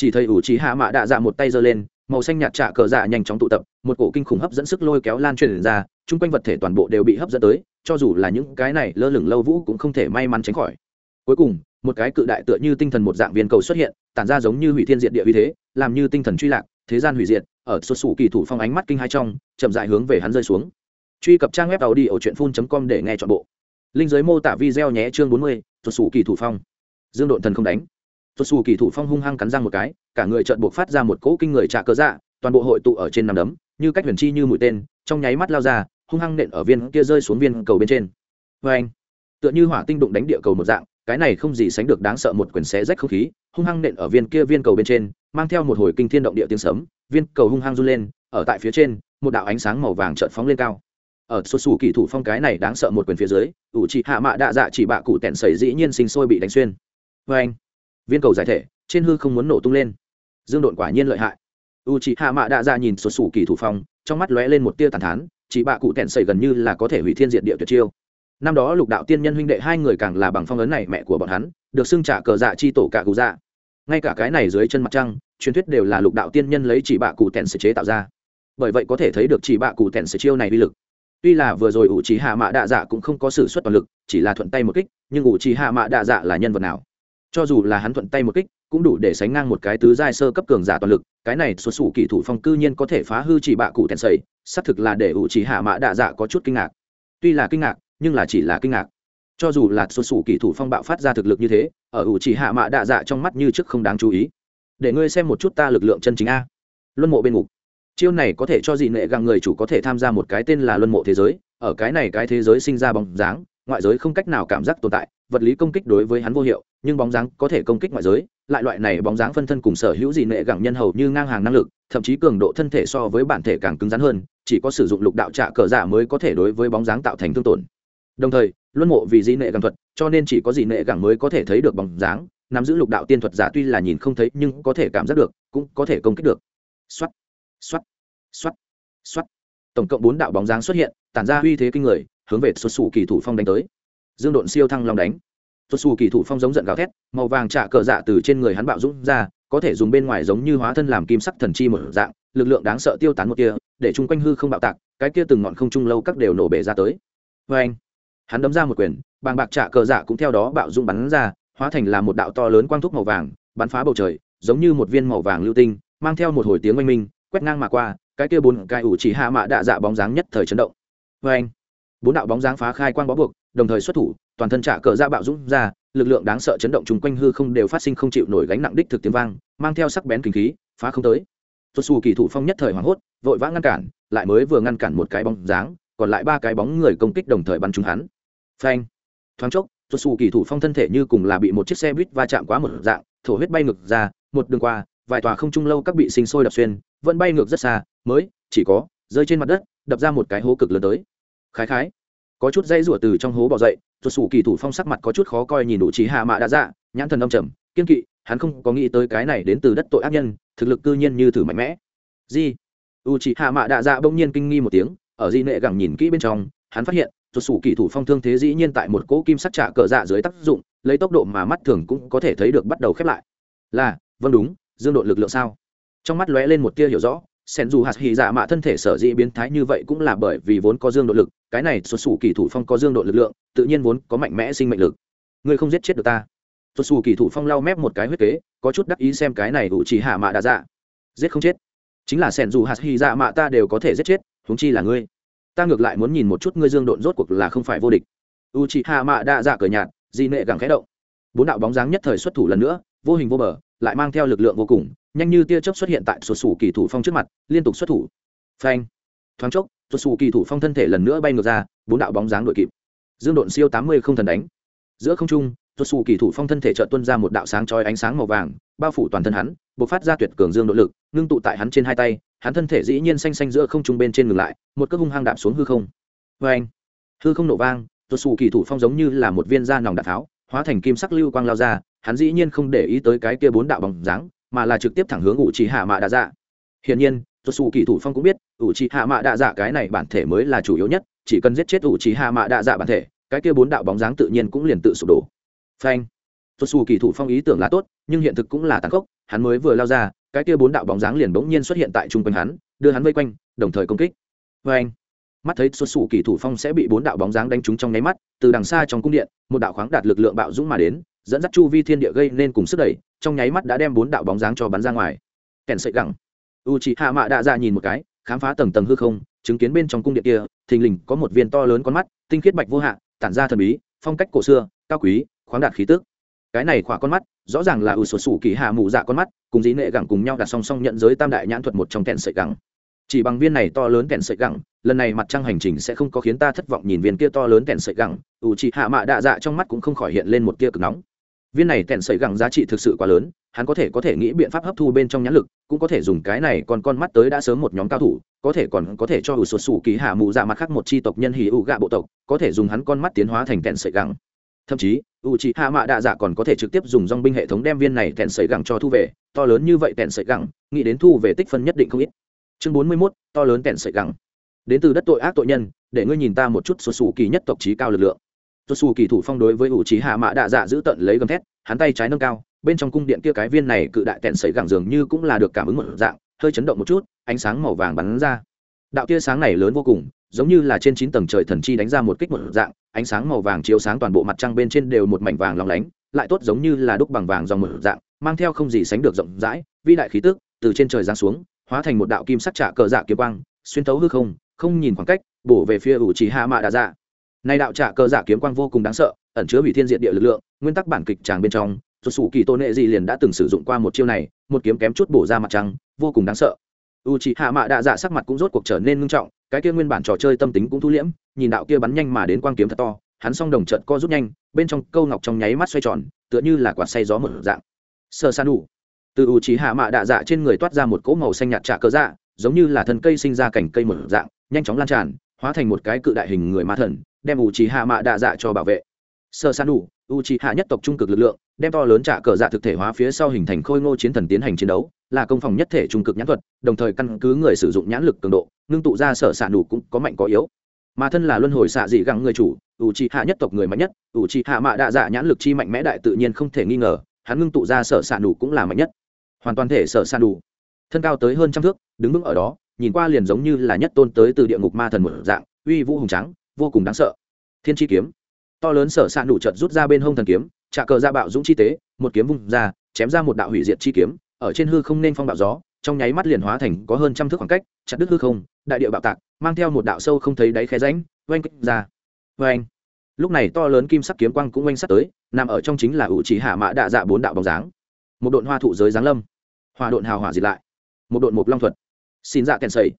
chỉ thấy ủ trí hạ mạ đạ dạ một tay giơ lên, màu xanh nhạt trạ cờ dạ nhanh chóng tụ tập, một cổ kinh khủng hấp dẫn sức lôi kéo lan truyền ra, chung quanh vật thể toàn bộ đều bị hấp dẫn tới, cho dù là những cái này lơ lửng lâu vũ cũng không thể may mắn tránh khỏi. Cuối cùng, một cái cự đại tựa như tinh thần một dạng viên cầu xuất hiện, tản ra giống như hủy thiên diệt địa uy thế, làm như tinh thần truy lạc, thế gian hủy diệt, ở xuất xù kỳ thủ phong ánh mắt kinh hai trong, chậm dại hướng về hắn rơi xuống. Truy cập trang web tàu đi ở truyện phun com để nghe chọn bộ. Linh giới mô tả video nhé chương bốn mươi, xuất xù kỳ thủ phong. Dương độn thần không đánh tuột xù kỳ thủ phong hung hăng cắn răng một cái, cả người trợn buộc phát ra một cỗ kinh người trả cớ dạ toàn bộ hội tụ ở trên nằm đấm, như cách huyền chi như mũi tên, trong nháy mắt lao ra, hung hăng nện ở viên kia rơi xuống viên cầu bên trên. Vê anh, tựa như hỏa tinh đụng đánh địa cầu một dạng, cái này không gì sánh được đáng sợ một quyển xé rách không khí, hung hăng nện ở viên kia viên cầu bên trên, mang theo một hồi kinh thiên động địa tiếng sấm, viên cầu hung hăng run lên, ở tại phía trên, một đạo ánh sáng màu vàng trợn phóng lên cao. Ở xuất xù kỳ thủ phong cái này đáng sợ một quyền phía dưới, ủ trị hạ mạ đạ dạ chỉ bạ cụ tẹn sẩy dĩ nhiên sinh sôi bị đánh xuyên. Vê anh viên cầu giải thể, trên hư không muốn nổ tung lên. Dương độn quả nhiên lợi hại. U trị hạ mạ đạ ra nhìn xuất sủ kỳ thủ phong, trong mắt lóe lên một tia tàn thán, chỉ bạ cụ tẹn sẩy gần như là có thể hủy thiên diện địa tuyệt chiêu. Năm đó lục đạo tiên nhân huynh đệ hai người càng là bằng phong ấn này mẹ của bọn hắn, được xưng trả cờ dạ chi tổ cả cụ dạ. Ngay cả cái này dưới chân mặt trăng, truyền thuyết đều là lục đạo tiên nhân lấy chỉ bạ cụ tẹn sẩy chế tạo ra. Bởi vậy có thể thấy được chỉ bạ cụ tẹn sẩy chiêu này uy lực. Tuy là vừa rồi ủ trí hạ mạ đạ dạ cũng không có sự xuất toàn lực, chỉ là thuận tay một kích, nhưng ủ trí hạ mạ đạ dạ là nhân vật nào? Cho dù là hắn thuận tay một kích, cũng đủ để sánh ngang một cái tứ giai sơ cấp cường giả toàn lực, cái này xuất xù kỳ thủ phong cư nhiên có thể phá hư chỉ bạ cụ tèn sầy, xác thực là để ủ Chỉ hạ mạ đạ dạ có chút kinh ngạc. Tuy là kinh ngạc, nhưng là chỉ là kinh ngạc. Cho dù là xuất xù kỳ thủ phong bạo phát ra thực lực như thế, ở ủ Chỉ hạ mạ đạ dạ trong mắt như trước không đáng chú ý. Để ngươi xem một chút ta lực lượng chân chính a. Luân mộ bên ngục. Chiêu này có thể cho dị nệ găng người chủ có thể tham gia một cái tên là luân mộ thế giới, ở cái này cái thế giới sinh ra bóng dáng ngoại giới không cách nào cảm giác tồn tại, vật lý công kích đối với hắn vô hiệu, nhưng bóng dáng có thể công kích ngoại giới, lại loại này bóng dáng phân thân cùng sở hữu dị nệ gẳng nhân hầu như ngang hàng năng lực, thậm chí cường độ thân thể so với bản thể càng cứng rắn hơn, chỉ có sử dụng lục đạo trạ cờ giả mới có thể đối với bóng dáng tạo thành thương tổn. Đồng thời, luân mộ vì dị nệ gẳng thuật, cho nên chỉ có dị nệ gẳng mới có thể thấy được bóng dáng, nắm giữ lục đạo tiên thuật giả tuy là nhìn không thấy nhưng có thể cảm giác được, cũng có thể công kích được. Xoắt xoắt xoắt xoắt tổng cộng bốn đạo bóng dáng xuất hiện, tản ra uy thế kinh người hướng về xuất xù kỳ thủ phong đánh tới. Dương độn siêu thăng long đánh. Xuất xù kỳ thủ phong giống giận gào thét, màu vàng trả cờ dạ từ trên người hắn bạo dũng ra, có thể dùng bên ngoài giống như hóa thân làm kim sắc thần chi một dạng, lực lượng đáng sợ tiêu tán một kia để chung quanh hư không bạo tạc, cái kia từng ngọn không trung lâu các đều nổ bể ra tới. Vê anh hắn đấm ra một quyền, bàng bạc trả cờ dạ cũng theo đó bạo dũng bắn ra, hóa thành là một đạo to lớn quang thúc màu vàng, bắn phá bầu trời, giống như một viên màu vàng lưu tinh, mang theo một hồi tiếng oanh minh, quét ngang mà qua, cái kia bốn cái ủ chỉ hạ mạ đạ dạ bóng dáng nhất thời chấn động. Vê anh bốn đạo bóng dáng phá khai quang bó buộc, đồng thời xuất thủ, toàn thân trả cờ ra bạo dũng ra, lực lượng đáng sợ chấn động chung quanh hư không đều phát sinh không chịu nổi gánh nặng đích thực tiếng vang, mang theo sắc bén kinh khí, phá không tới. Xuất xù kỳ thủ phong nhất thời hoảng hốt, vội vã ngăn cản, lại mới vừa ngăn cản một cái bóng dáng, còn lại ba cái bóng người công kích đồng thời bắn trúng hắn. Phanh! Thoáng chốc xuất xù kỳ thủ phong thân thể như cùng là bị một chiếc xe buýt va chạm quá một dạng, thổ huyết bay ngược ra, một đường qua, vài tòa không trung lâu các bị sinh sôi đập xuyên, vẫn bay ngược rất xa, mới, chỉ có, rơi trên mặt đất, đập ra một cái hố cực lớn tới khái khái. Có chút dây rủa từ trong hố bỏ dậy rồi sủ kỳ thủ phong sắc mặt có chút khó coi nhìn đủ trí hạ mạ đã dạ nhãn thần âm trầm, kiên kỵ, hắn không có nghĩ tới cái này đến từ đất tội ác nhân, thực lực cư nhiên như thử mạnh mẽ. Di u trí hạ mạ đã dạ bỗng nhiên kinh nghi một tiếng, ở di nệ gẳng nhìn kỹ bên trong, hắn phát hiện rồi sủ kỳ thủ phong thương thế dĩ nhiên tại một cỗ kim sắc trả cờ dạ dưới tác dụng, lấy tốc độ mà mắt thường cũng có thể thấy được bắt đầu khép lại. Là vâng đúng, dương độ lực lượng sao? Trong mắt lóe lên một tia hiểu rõ sen dù hạt hy dạ mạ thân thể sở dĩ biến thái như vậy cũng là bởi vì vốn có dương độ lực, cái này xuất xù kỳ thủ phong có dương độ lực lượng, tự nhiên vốn có mạnh mẽ sinh mệnh lực. Ngươi không giết chết được ta. Xuất xù kỳ thủ phong lau mép một cái huyết kế, có chút đắc ý xem cái này đủ chỉ hạ mạ đã dạ. Giết không chết. Chính là sen dù hạt hy dạ mạ ta đều có thể giết chết, huống chi là ngươi. Ta ngược lại muốn nhìn một chút ngươi dương độn rốt cuộc là không phải vô địch. U chị hạ mạ đã dạ cờ nhạt di nệ gẳng khẽ động. Bốn đạo bóng dáng nhất thời xuất thủ lần nữa, vô hình vô bờ, lại mang theo lực lượng vô cùng nhanh như tia chớp xuất hiện tại sụt sủ kỳ thủ phong trước mặt, liên tục xuất thủ. Phanh. Thoáng chốc sụt sủ kỳ thủ phong thân thể lần nữa bay ngược ra, bốn đạo bóng dáng đội kịp. Dương độn siêu tám mươi không thần đánh. Giữa không trung sụt sủ kỳ thủ phong thân thể trợ tuân ra một đạo sáng chói ánh sáng màu vàng, bao phủ toàn thân hắn b ộ c phát ra tuyệt cường dương nội lực, ngưng tụ tại hắn trên hai tay, hắn thân thể dĩ nhiên xanh xanh giữa không trung bên trên ngừng lại, một cước hung hang đạp xuống hư không. Vê anh hư không nổ vang tuột xù kỳ thủ phong giống như là một viên da nòng đạn tháo, hóa thành kim sắc lưu quang lao ra, hắn dĩ nhiên không để ý tới cái kia bốn đạo bóng dáng mà là trực tiếp thẳng hướng ủ trì hạ mạ đạ dạ hiển nhiên tuột xù kỳ thủ phong cũng biết ủ trì hạ mạ đạ dạ cái này bản thể mới là chủ yếu nhất, chỉ cần giết chết ủ trì hạ mạ đạ dạ bản thể, cái kia bốn đạo bóng dáng tự nhiên cũng liền tự sụp đổ. Phanh. Tuột xù kỳ thủ phong ý tưởng là tốt, nhưng hiện thực cũng là tàn khốc, hắn mới vừa lao ra, cái kia bốn đạo bóng dáng liền bỗng nhiên xuất hiện tại trung quanh hắn, đưa hắn vây quanh, đồng thời công kích. Phanh. Mắt thấy xuất xù kỳ thủ phong sẽ bị bốn đạo bóng dáng đánh trúng trong nháy mắt, từ đằng xa trong cung điện, một đạo khoáng đạt lực lượng bạo dũng mà đến dẫn dắt chu vi thiên địa gây nên cùng sức đẩy, trong nháy mắt đã đem bốn đạo bóng dáng cho bắn ra ngoài. Kèn sợi gẳng. U chị hạ mạ đạ ra nhìn một cái, khám phá tầng tầng hư không, chứng kiến bên trong cung điện kia, thình lình có một viên to lớn con mắt, tinh khiết bạch vô hạn tản ra thần bí, phong cách cổ xưa, cao quý, khoáng đạt khí tức. Cái này khỏa con mắt, rõ ràng là ủ sổ sủ kỳ hạ mù dạ con mắt, cùng dĩ nệ gẳng cùng nhau đặt song song nhận giới tam đại nhãn thuật một trong kẹn sợi gẳng. Chỉ bằng viên này to lớn kẹn sợi gẳng, lần này mặt trăng hành trình sẽ không có khiến ta thất vọng nhìn viên kia to lớn kẹn sợi gẳng. Ủ chị hạ mạ đạ dạ trong mắt cũng không khỏi hiện lên một tia cực nóng viên này kẹn sợi gẳng giá trị thực sự quá lớn, hắn có thể có thể nghĩ biện pháp hấp thu bên trong nhãn lực, cũng có thể dùng cái này còn con mắt tới đã sớm một nhóm cao thủ, có thể còn có thể cho ủ sột sủ kỳ hạ mù dạ mặt khác một chi tộc nhân hì ủ gạ bộ tộc, có thể dùng hắn con mắt tiến hóa thành kẹn sợi gẳng. Thậm chí u c h ị hạ mạ đạ dạ còn có thể trực tiếp dùng dong binh hệ thống đem viên này tèn sợi gẳng cho thu về, to lớn như vậy tèn sợi gẳng, nghĩ đến thu về tích phân nhất định không ít. Chương bốn mươi mốt, to lớn tèn sợi gẳng. Đến từ đất tội ác tội nhân, để ngươi nhìn ta một chút xuất xù kỳ nhất tộc trí cao lực lượng tuột xù kỳ thủ phong đối với ủ trí hạ mạ đạ dạ giữ tận lấy gầm thét, hắn tay trái nâng cao, bên trong cung điện kia cái viên này cự đại tẹn sấy gẳng dường như cũng là được cảm ứng một dạng, hơi chấn động một chút, ánh sáng màu vàng bắn ra. Đạo tia sáng này lớn vô cùng, giống như là trên chín tầng trời thần chi đánh ra một kích một dạng, ánh sáng màu vàng chiếu sáng toàn bộ mặt trăng bên trên đều một mảnh vàng lòng lánh, lại tốt giống như là đúc bằng vàng dòng một dạng, mang theo không gì sánh được rộng rãi, vĩ đại khí tức từ trên trời giáng xuống, hóa thành một đạo kim sắc trạ cờ dạ kiếm quang, xuyên thấu hư không không nhìn khoảng cách, bổ về phía ủ trì hạ mạ đà dạ này đạo trạ cờ dạ kiếm quang vô cùng đáng sợ, ẩn chứa hủy thiên diện địa lực lượng, nguyên tắc bản kịch tràng bên trong xuất xù kỳ tôn nệ gì liền đã từng sử dụng qua một chiêu này, một kiếm kém chút bổ ra mặt trăng, vô cùng đáng sợ. U c hạ mạ đạ dạ sắc mặt cũng rốt cuộc trở nên ngưng trọng, cái kia nguyên bản trò chơi tâm tính cũng thu liễm, nhìn đạo kia bắn nhanh mà đến quang kiếm thật to, hắn s o n g đồng trận co rút nhanh, bên trong câu ngọc trong nháy mắt xoay tròn, tựa như là quạt say gió một dạng. Sơ san đủ. Từ u c hạ mạ đạ dạ trên người toát ra một cỗ màu xanh nhạt trạ cơ dạ giống như là thân cây sinh ra cảnh cây một dạng, nhanh chóng lan tràn, hóa thành một cái cự đại hình người ma thần đem ủ trì hạ mạ đạ dạ cho bảo vệ. Sơ san đủ u trì hạ nhất tộc trung cực lực lượng, đem to lớn trả cờ dạ thực thể hóa phía sau hình thành khôi ngô chiến thần tiến hành chiến đấu, là công phòng nhất thể trung cực nhãn thuật, đồng thời căn cứ người sử dụng nhãn lực cường độ, ngưng tụ ra sở xạ đủ cũng có mạnh có yếu. Mà thân là luân hồi xạ dị gắng người chủ u trì hạ nhất tộc người mạnh nhất u trì hạ mạ đạ dạ nhãn lực chi mạnh mẽ đại tự nhiên không thể nghi ngờ, hắn ngưng tụ ra sở xạ đủ cũng là mạnh nhất. Hoàn toàn thể sở xạ đủ thân cao tới hơn trăm thước, đứng vững ở đó, nhìn qua liền giống như là nhất tôn tới từ địa ngục ma thần một dạng, uy vũ hùng trắng vô cùng đáng sợ. Thiên chi kiếm. To lớn sở s ạ nụ chợt rút ra bên hông thần kiếm trà cờ ra bạo dũng chi tế, một kiếm vung ra, chém ra một đạo hủy diệt chi kiếm, ở trên hư không nên phong bạo gió, trong nháy mắt liền hóa thành có hơn trăm thước khoảng cách, chặt đứt hư không, đại địa bạo tạc, mang theo một đạo sâu không thấy đáy khe ránh oanh kích ra. Oanh. Lúc này to lớn kim sắc kiếm quang cũng oanh sắt tới, nằm ở trong chính là ủ chỉ hạ mã đạ dạ bốn đạo bóng dáng. Một đội hoa thụ giới giáng lâm. Hòa đội hào hỏa diệt lại. Một đội mục long thuật. Xin dạ kèn sầy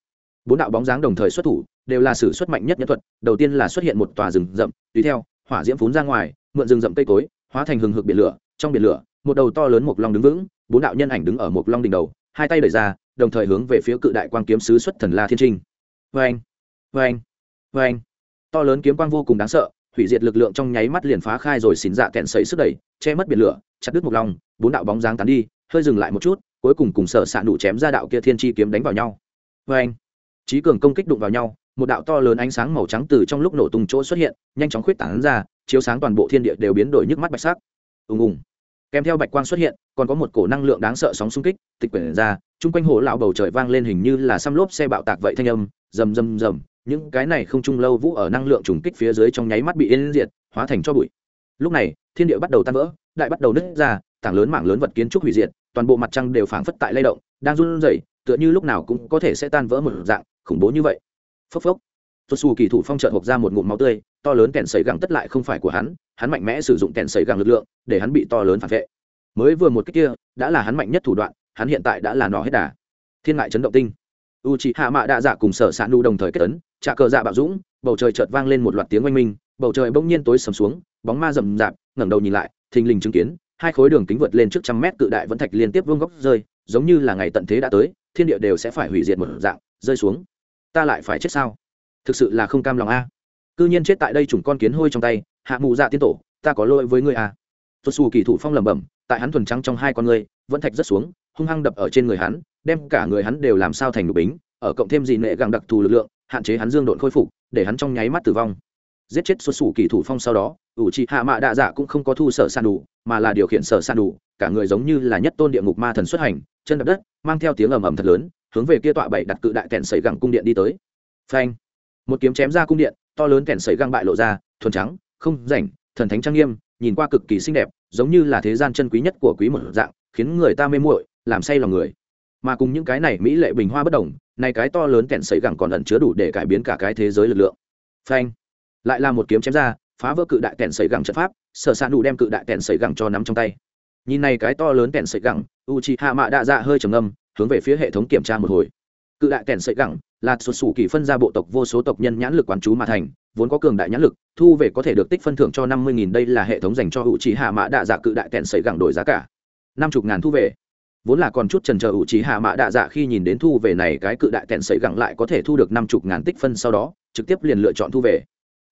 bốn đạo bóng dáng đồng thời xuất thủ, đều là sử xuất mạnh nhất nhân thuật, đầu tiên là xuất hiện một tòa rừng rậm, tùy theo, hỏa diễm phún ra ngoài, mượn rừng rậm cây cối, hóa thành hừng hực biển lửa, trong biển lửa, một đầu to lớn một long đứng vững, bốn đạo nhân ảnh đứng ở một long đỉnh đầu, hai tay đẩy ra, đồng thời hướng về phía cự đại quang kiếm sứ xuất thần la thiên trinh. Vê anh vê anh vê anh to lớn kiếm quang vô cùng đáng sợ, hủy diệt lực lượng trong nháy mắt liền phá khai rồi xỉn dạ kẹn sấy sức đẩy, che mất biển lửa, chặt đứt một long, bốn đạo bóng dáng tán đi, hơi dừng lại một chút, cuối cùng cùng sở s ạ nụ chém ra đạo kia thiên chi kiếm đánh vào nhau. Vê anh trí cường công kích đụng vào nhau, một đạo to lớn ánh sáng màu trắng từ trong lúc nổ tung chỗ xuất hiện, nhanh chóng khuyết tảng ra, chiếu sáng toàn bộ thiên địa đều biến đổi nhức mắt bạch sắc. Ùng ùng. Kèm theo bạch quang xuất hiện, còn có một cổ năng lượng đáng sợ sóng xung kích, tịch quyển ra, chung quanh hồ lão bầu trời vang lên hình như là xăm lốp xe bạo tạc vậy thanh âm, rầm rầm rầm. Những cái này không chung lâu vũ ở năng lượng trùng kích phía dưới trong nháy mắt bị yên diệt, hóa thành cho bụi. Lúc này, thiên địa bắt đầu tan vỡ, đại bắt đầu nứt ra, tảng lớn mảng lớn vật kiến trúc hủy diệt, toàn bộ mặt trăng đều phảng phất tại lay động, đang run rẩy, tựa như lúc nào cũng có thể sẽ tan vỡ một dạng khủng bố như vậy. Phốc phốc. Tuột xù kỳ thủ phong trợn hộp ra một ngụm máu tươi, to lớn kèn sấy gẳng tất lại không phải của hắn hắn mạnh mẽ sử dụng kèn sấy gẳng lực lượng, để hắn bị to lớn phản vệ. Mới vừa một cách kia, đã là hắn mạnh nhất thủ đoạn, hắn hiện tại đã là nọ hết đà. Thiên ngại chấn động tinh. U c hạ mạ đa dạ cùng sở s ạ nu đồng thời kết tấn trà cờ dạ bạo dũng, bầu trời chợt vang lên một loạt tiếng oanh minh, bầu trời bỗng nhiên tối sầm xuống, bóng ma rầm rạp, ngẩng đầu nhìn lại, thình lình chứng kiến, hai khối đường kính vượt lên trước trăm mét cự đại vẫn thạch liên tiếp vương góc rơi, giống như là ngày tận thế đã tới, thiên địa đều sẽ phải hủy diệt một dạng, rơi xuống ta lại phải chết sao? Thực sự là không cam lòng a. Cư nhiên chết tại đây chủng con kiến hôi trong tay, hạ mù dạ tiên tổ, ta có lỗi với ngươi a. Tuột xù kỳ thủ phong lẩm bẩm, tại hắn thuần trắng trong hai con ngươi, vẫn thạch rất xuống, hung hăng đập ở trên người hắn, đem cả người hắn đều làm sao thành đục bính, ở cộng thêm gì nệ gàng đặc thù lực lượng, hạn chế hắn dương độn khôi phục, để hắn trong nháy mắt tử vong. Giết chết xuất xù kỳ thủ phong sau đó, ủ trị hạ mạ đạ dạ cũng không có thu sở san đủ, mà là điều khiển sở san đủ, cả người giống như là nhất tôn địa ngục ma thần xuất hành, chân đập đất, mang theo tiếng ầm ầm thật lớn hướng về kia tọa bảy đặt cự đại kẹn sấy gẳng cung điện đi tới. Phanh. Một kiếm chém ra cung điện, to lớn kẹn sấy găng bại lộ ra, thuần trắng, không rảnh, thần thánh trang nghiêm, nhìn qua cực kỳ xinh đẹp, giống như là thế gian chân quý nhất của quý một dạng, khiến người ta mê muội, làm say lòng người. Mà cùng những cái này mỹ lệ bình hoa bất đồng, này cái to lớn kẹn sấy gẳng còn ẩn chứa đủ để cải biến cả cái thế giới lực lượng. Phanh. Lại là một kiếm chém ra, phá vỡ cự đại kẹn sẩy gẳng trận pháp, sở s đủ đem cự đại kẹn sẩy gẳng cho nắm trong tay. Nhìn này cái to lớn kẹn sợi gẳng u chi hạ mạ đạ dạ hơi trầm âm hướng về phía hệ thống kiểm tra một hồi. Cự đại kẹn sậy gẳng, là xuất xù kỳ phân ra bộ tộc vô số tộc nhân nhãn lực quán chú mà thành, vốn có cường đại nhãn lực, thu về có thể được tích phân thưởng cho năm mươi nghìn, đây là hệ thống dành cho hữu trí hạ mã đạ dạ cự đại kẹn sậy gẳng đổi giá cả. năm chục ngàn thu về. Vốn là còn chút trần chờ hữu trí hạ mã đạ dạ khi nhìn đến thu về này cái cự đại kẹn sậy gẳng lại có thể thu được năm chục ngàn tích phân sau đó, trực tiếp liền lựa chọn thu về.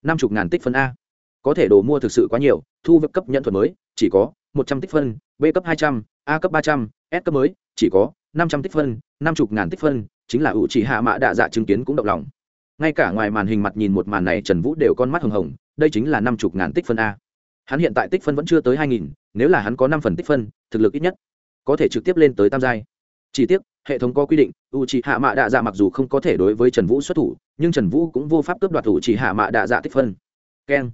năm chục ngàn tích phân a. Có thể đồ mua thực sự quá nhiều, thu về cấp nhận thuật mới, chỉ có một trăm tích phân, b cấp hai trăm, a cấp ba trăm, s cấp mới, chỉ có năm trăm tích phân, năm chục ngàn tích phân, chính là ủ chỉ hạ Mạ đạ dạ chứng kiến cũng động lòng. Ngay cả ngoài màn hình mặt nhìn một màn này, trần vũ đều con mắt hồng hồng, đây chính là năm chục ngàn tích phân a. Hắn hiện tại tích phân vẫn chưa tới hai nghìn, nếu là hắn có năm phần tích phân, thực lực ít nhất có thể trực tiếp lên tới tam giai. Chỉ tiếc, hệ thống có quy định u c hạ mạ đạ dạ mặc dù không có thể đối với trần vũ xuất thủ, nhưng trần vũ cũng vô pháp cướp đoạt u c hạ mạ đạ dạ tích phân. Keng.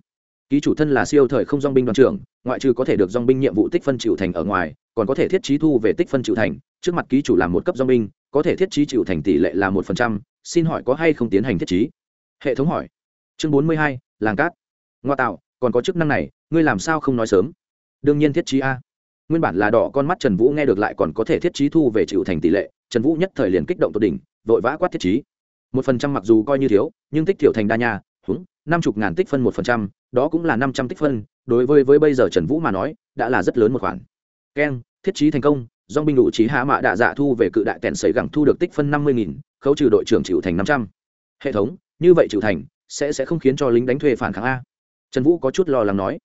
Ký chủ thân là siêu thời không dong binh đoàn trưởng, ngoại trừ có thể được dong binh nhiệm vụ tích phân chịu thành ở ngoài còn có thể thiết trí thu về tích phân chịu thành, trước mặt ký chủ làm một cấp do binh, có thể thiết trí chịu thành tỷ lệ là một phần trăm, xin hỏi có hay không tiến hành thiết trí? Hệ thống hỏi. Chương bốn mươi hai, làng cát. Ngoa tạo, còn có chức năng này, ngươi làm sao không nói sớm? Đương nhiên thiết trí a. Nguyên bản là đỏ con mắt trần vũ nghe được lại còn có thể thiết trí thu về chịu thành tỷ lệ, trần vũ nhất thời liền kích động tột đỉnh, vội vã quát thiết trí. một phần trăm mặc dù coi như thiếu, nhưng tích thiểu thành đa nha, húng, năm chục ngàn tích phân một phần trăm, đó cũng là năm trăm tích phân, đối với với bây giờ trần vũ mà nói, đã là rất lớn một khoản keng, thiết trí thành công do binh đủ trí hạ mạ đạ dạ thu về cự đại tèn sấy gẳng thu được tích phân năm mươi nghìn, khấu trừ đội trưởng chịu thành năm trăm. Hệ thống, như vậy chịu thành, sẽ sẽ không khiến cho lính đánh thuê phản kháng a. Trần vũ có chút lo lắng nói.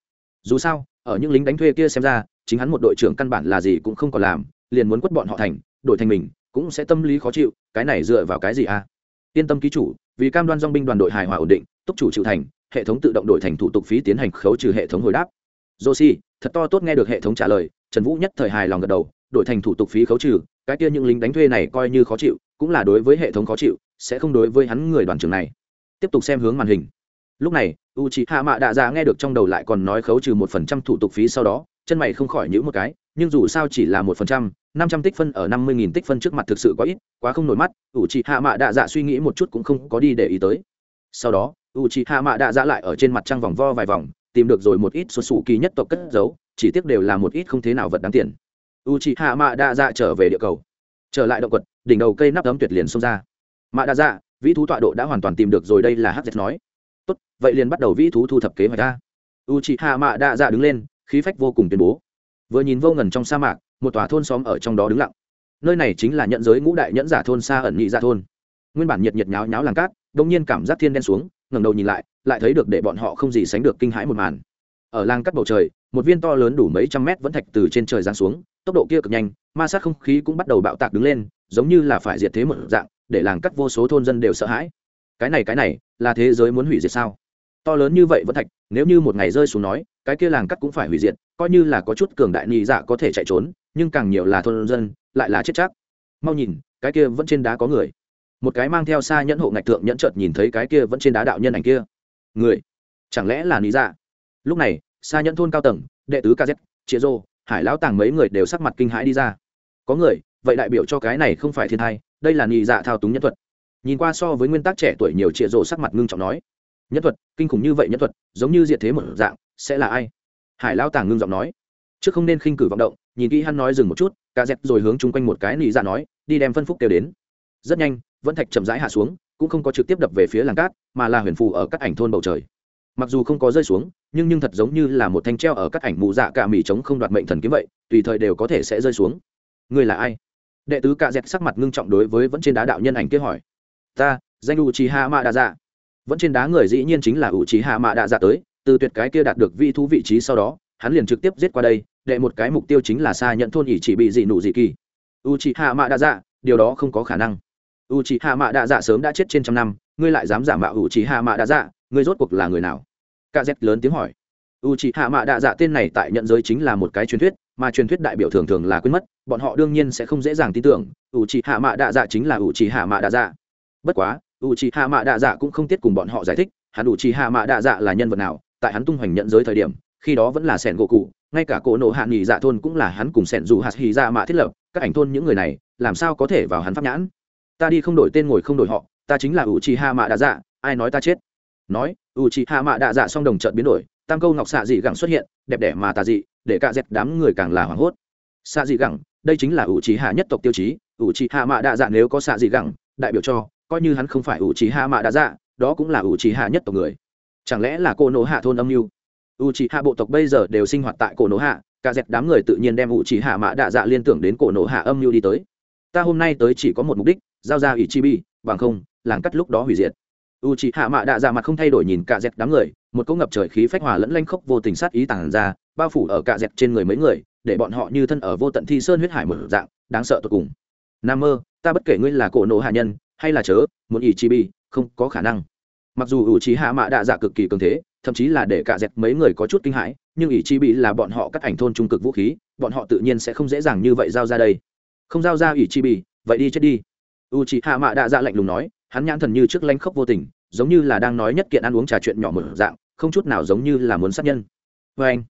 Dù sao, ở những lính đánh thuê kia xem ra, chính hắn một đội trưởng căn bản là gì cũng không còn làm, liền muốn quất bọn họ thành đội thành mình, cũng sẽ tâm lý khó chịu, cái này dựa vào cái gì a? Yên tâm ký chủ, vì cam đoan dong binh đoàn đội hài hòa ổn định, túc chủ chịu thành, hệ thống tự động đổi thành thủ tục phí tiến hành khấu trừ hệ thống hồi đáp. Joshi, thật to tốt nghe được hệ thống trả lời trần vũ nhất thời hài lòng gật đầu, đổi thành thủ tục phí khấu trừ, cái kia những lính đánh thuê này coi như khó chịu, cũng là đối với hệ thống khó chịu, sẽ không đối với hắn người đoàn trưởng này. Tiếp tục xem hướng màn hình. Lúc này u c h ị hạ mạ đạ dạ nghe được trong đầu lại còn nói khấu trừ một phần trăm thủ tục phí sau đó, chân mày không khỏi nhữ một cái, nhưng dù sao chỉ là một phần trăm, năm trăm tích phân ở năm mươi nghìn tích phân trước mặt thực sự quá ít, quá không nổi mắt u c h ị hạ mạ đạ dạ suy nghĩ một chút cũng không có đi để ý tới. Sau đó u c h ị hạ mạ đạ dạ lại ở trên mặt trăng vòng vo vài vòng tìm được rồi một ít xuất xù kỳ nhất tộc cất giấu, chỉ tiếc đều là một ít không thế nào vật đáng tiền. U c hạ mạ đạ dạ trở về địa cầu. Trở lại động quật, đỉnh đầu cây nắp ấm tuyệt liền xông ra. Mạ đạ dạ vĩ thú tọa độ đã hoàn toàn tìm được rồi đây là hắc nói. Tốt, vậy liền bắt đầu vĩ thú thu thập kế hoạch ta u c hạ mạ đạ dạ đứng lên, khí phách vô cùng tuyên bố. Vừa nhìn vô ngần trong sa mạc, một tòa thôn xóm ở trong đó đứng lặng. Nơi này chính là nhận giới ngũ đại nhẫn giả thôn xa ẩn nhị dạ thôn. Nguyên bản nhiệt nhiệt nháo nháo làng cát đông nhiên cảm giác thiên đen xuống ngẩng đầu nhìn lại lại thấy được để bọn họ không gì sánh được kinh hãi một màn. Ở làng cắt bầu trời, một viên to lớn đủ mấy trăm mét vẫn thạch từ trên trời giáng xuống, tốc độ kia cực nhanh, ma sát không khí cũng bắt đầu bạo tạc đứng lên, giống như là phải diệt thế một dạng, để làng cắt vô số thôn dân đều sợ hãi. Cái này cái này, là thế giới muốn hủy diệt sao? To lớn như vậy vẫn thạch, nếu như một ngày rơi xuống nói, cái kia làng cắt cũng phải hủy diệt, coi như là có chút cường đại nhị dạ có thể chạy trốn, nhưng càng nhiều là thôn dân, lại là chết chắc. Mau nhìn, cái kia vẫn trên đá có người một cái mang theo xa nhẫn hộ ngạch thượng nhẫn chợt nhìn thấy cái kia vẫn trên đá đạo nhân ảnh kia. Người, chẳng lẽ là lý dạ? Lúc này xa nhẫn thôn cao tầng, đệ tứ kz chĩa rô hải lão tàng mấy người đều sắc mặt kinh hãi đi ra. Có người, vậy đại biểu cho cái này không phải thiên thai, đây là nhị dạ thao túng nhân thuật. Nhìn qua so với nguyên tắc trẻ tuổi nhiều trịa rộ sắc mặt ngưng trọng nói, nhân thuật, kinh khủng như vậy nhân thuật, giống như diện thế một dạng, sẽ là ai? Hải lao tàng ngưng giọng nói, trước không nên khinh cử vọng động, nhìn kỹ hắn nói dừng một chút, ca dẹp rồi hướng chung quanh một cái nị dạ nói, đi đem phân phúc kêu đến. Rất nhanh vẫn thạch chậm rãi hạ xuống, cũng không có trực tiếp đập về phía làng cát, mà là huyền phù ở các ảnh thôn bầu trời. Mặc dù không có rơi xuống, nhưng nhưng thật giống như là một thanh treo ở các ảnh mù dạ cả mì chống không đoạt mệnh thần kiếm vậy, tùy thời đều có thể sẽ rơi xuống. Người là ai? Đệ tứ cạ dẹt sắc mặt ngưng trọng đối với vẫn trên đá đạo nhân ảnh kia hỏi. Ta, danh u trí hạ mạ đa dạ vẫn trên đá người dĩ nhiên chính là u trí hạ mạ đa dạ tới, từ tuyệt cái kia đạt được vị thú vị trí sau đó, hắn liền trực tiếp giết qua đây, đệ một cái mục tiêu chính là xa nhận thôn ỷ chỉ bị dị nụ dị kỳ. U trí hạ mạ đa dạ điều đó không có khả năng u trí hạ mạ đa dạ sớm đã chết trên trăm năm, ngươi lại dám giả mạo u trí hạ mạ đa dạ ngươi rốt cuộc là người nào? Ca z lớn tiếng hỏi. U trí hạ mạ đa dạ tên này tại nhận giới chính là một cái truyền thuyết, mà truyền thuyết đại biểu thường thường là quên mất, bọn họ đương nhiên sẽ không dễ dàng tin tưởng u trí hạ mạ đa dạ chính là u trí hạ mạ đa dạ bất quá u c h i hạ mạ đạ dạ cũng không tiết cùng bọn họ giải thích, hắn u c h i hạ mạ đạ dạ là nhân vật nào, tại hắn tung hoành nhận giới thời điểm, khi đó vẫn là sẻn gỗ cụ, ngay cả cỗ nộ hạ nghỉ dạ thôn cũng là hắn cùng sẻn dù hạt hì dạ mạ thiết lập, các ảnh thôn những người này, làm sao có thể vào hắn pháp nhãn? Ta đi không đổi tên ngồi không đổi họ, ta chính là u c h i hạ mạ đạ dạ ai nói ta chết? Nói u chị hạ mạ đạ dạ song đồng trợn biến đổi, tam câu ngọc xạ dị gẳng xuất hiện, đẹp đẽ mà tà dị, để cả dẹp đám người càng là hoảng hốt. Xạ dị gẳng, đây chính là u chị hạ nhất tộc tiêu chí u chị hạ mạ đạ dạ nếu có xạ dị gẳng, đại biểu cho, coi như hắn không phải u chị hạ mạ đạ dạ đó cũng là u chị hạ nhất tộc người. Chẳng lẽ là cô nỗ hạ thôn âm mưu? U chị hạ bộ tộc bây giờ đều sinh hoạt tại cổ nỗ hạ cả dẹp đám người tự nhiên đem u chị hạ mạ đạ dạ liên tưởng đến cổ nỗ hạ âm mưu đi tới. Ta hôm nay tới chỉ có một mục đích giao ra ủy chi bi, bằng không, làng cắt lúc đó hủy diệt. U chị hạ mạ đạ ra mặt không thay đổi nhìn cả dẹp đám người, một cỗ ngập trời khí phách hòa lẫn lanh khốc vô tình sát ý tàn ra, bao phủ ở cả dẹp trên người mấy người, để bọn họ như thân ở vô tận thi sơn huyết hải một dạng, đáng sợ tột cùng. Nam mơ, ta bất kể ngươi là cổ nổ hạ nhân, hay là chớ, muốn ỷ chi bi, không có khả năng. Mặc dù ủ trí hạ mạ đạ dạ cực kỳ cường thế, thậm chí là để cả dẹp mấy người có chút kinh hãi, nhưng ỷ chi bị là bọn họ cắt ảnh thôn trung cực vũ khí, bọn họ tự nhiên sẽ không dễ dàng như vậy giao ra đây. Không giao ra ỷ chi bị vậy đi chết đi u trí hạ mạ đạ dạ lạnh lùng nói, hắn nhãn thần như trước lanh khốc vô tình, giống như là đang nói nhất kiện ăn uống trà chuyện nhỏ mở dạng, không chút nào giống như là muốn sát nhân. Vê anh,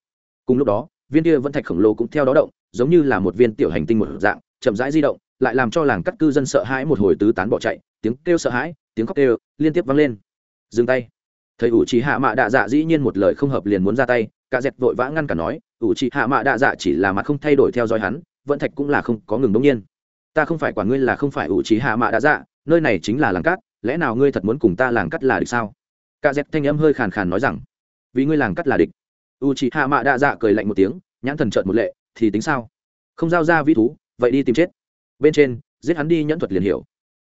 cùng lúc đó, viên kia vẫn thạch khổng lồ cũng theo đó động, giống như là một viên tiểu hành tinh một dạng, chậm rãi di động, lại làm cho làng cắt cư dân sợ hãi một hồi tứ tán bỏ chạy, tiếng kêu sợ hãi, tiếng khóc kêu, liên tiếp vang lên. Dừng tay. Thầy ủ trì hạ mạ đạ dạ dĩ nhiên một lời không hợp liền muốn ra tay, cả dẹp vội vã ngăn cả nói ủ trì hạ mạ đạ dạ chỉ là mặt không thay đổi theo dõi hắn, vẫn thạch cũng là không có ngừng đông nhiên ta không phải quản ngươi là không phải ủ trí hạ mạ đã dạ nơi này chính là làng cát, lẽ nào ngươi thật muốn cùng ta làng cắt là địch sao? Cả dẹp thanh âm hơi khàn khàn nói rằng, vì ngươi làng cắt là địch. U trí hạ mạ đã dạ cười lạnh một tiếng, nhãn thần trợn một lệ, thì tính sao? Không giao ra vĩ thú, vậy đi tìm chết. Bên trên, giết hắn đi nhẫn thuật liền hiểu.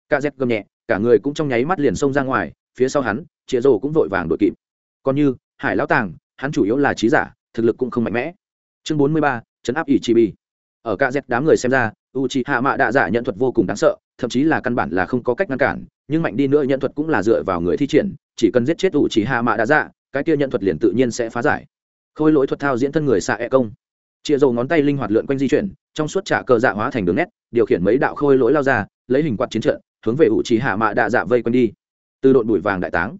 Cả dẹp gầm nhẹ, cả người cũng trong nháy mắt liền xông ra ngoài, phía sau hắn, chĩa rồ cũng vội vàng đội kịp. Còn như, hải lão tàng, hắn chủ yếu là trí giả, thực lực cũng không mạnh mẽ. Chương bốn mươi ba, chấn áp ỷ chi bi. Ở cả dẹp đám người xem ra u chi hạ mạ đạ giả nhận thuật vô cùng đáng sợ, thậm chí là căn bản là không có cách ngăn cản, nhưng mạnh đi nữa nhận thuật cũng là dựa vào người thi triển, chỉ cần giết chết u chi hạ mạ đạ giả cái kia nhận thuật liền tự nhiên sẽ phá giải. Khôi lỗi thuật thao diễn thân người xạ e công chia dầu ngón tay linh hoạt lượn quanh di chuyển, trong suốt trả cờ dạ hóa thành đường nét, điều khiển mấy đạo khôi lỗi lao ra, lấy hình quạt chiến trận, hướng về u trì hạ mạ đạ dạ vây quanh đi. Từ đội bụi vàng đại táng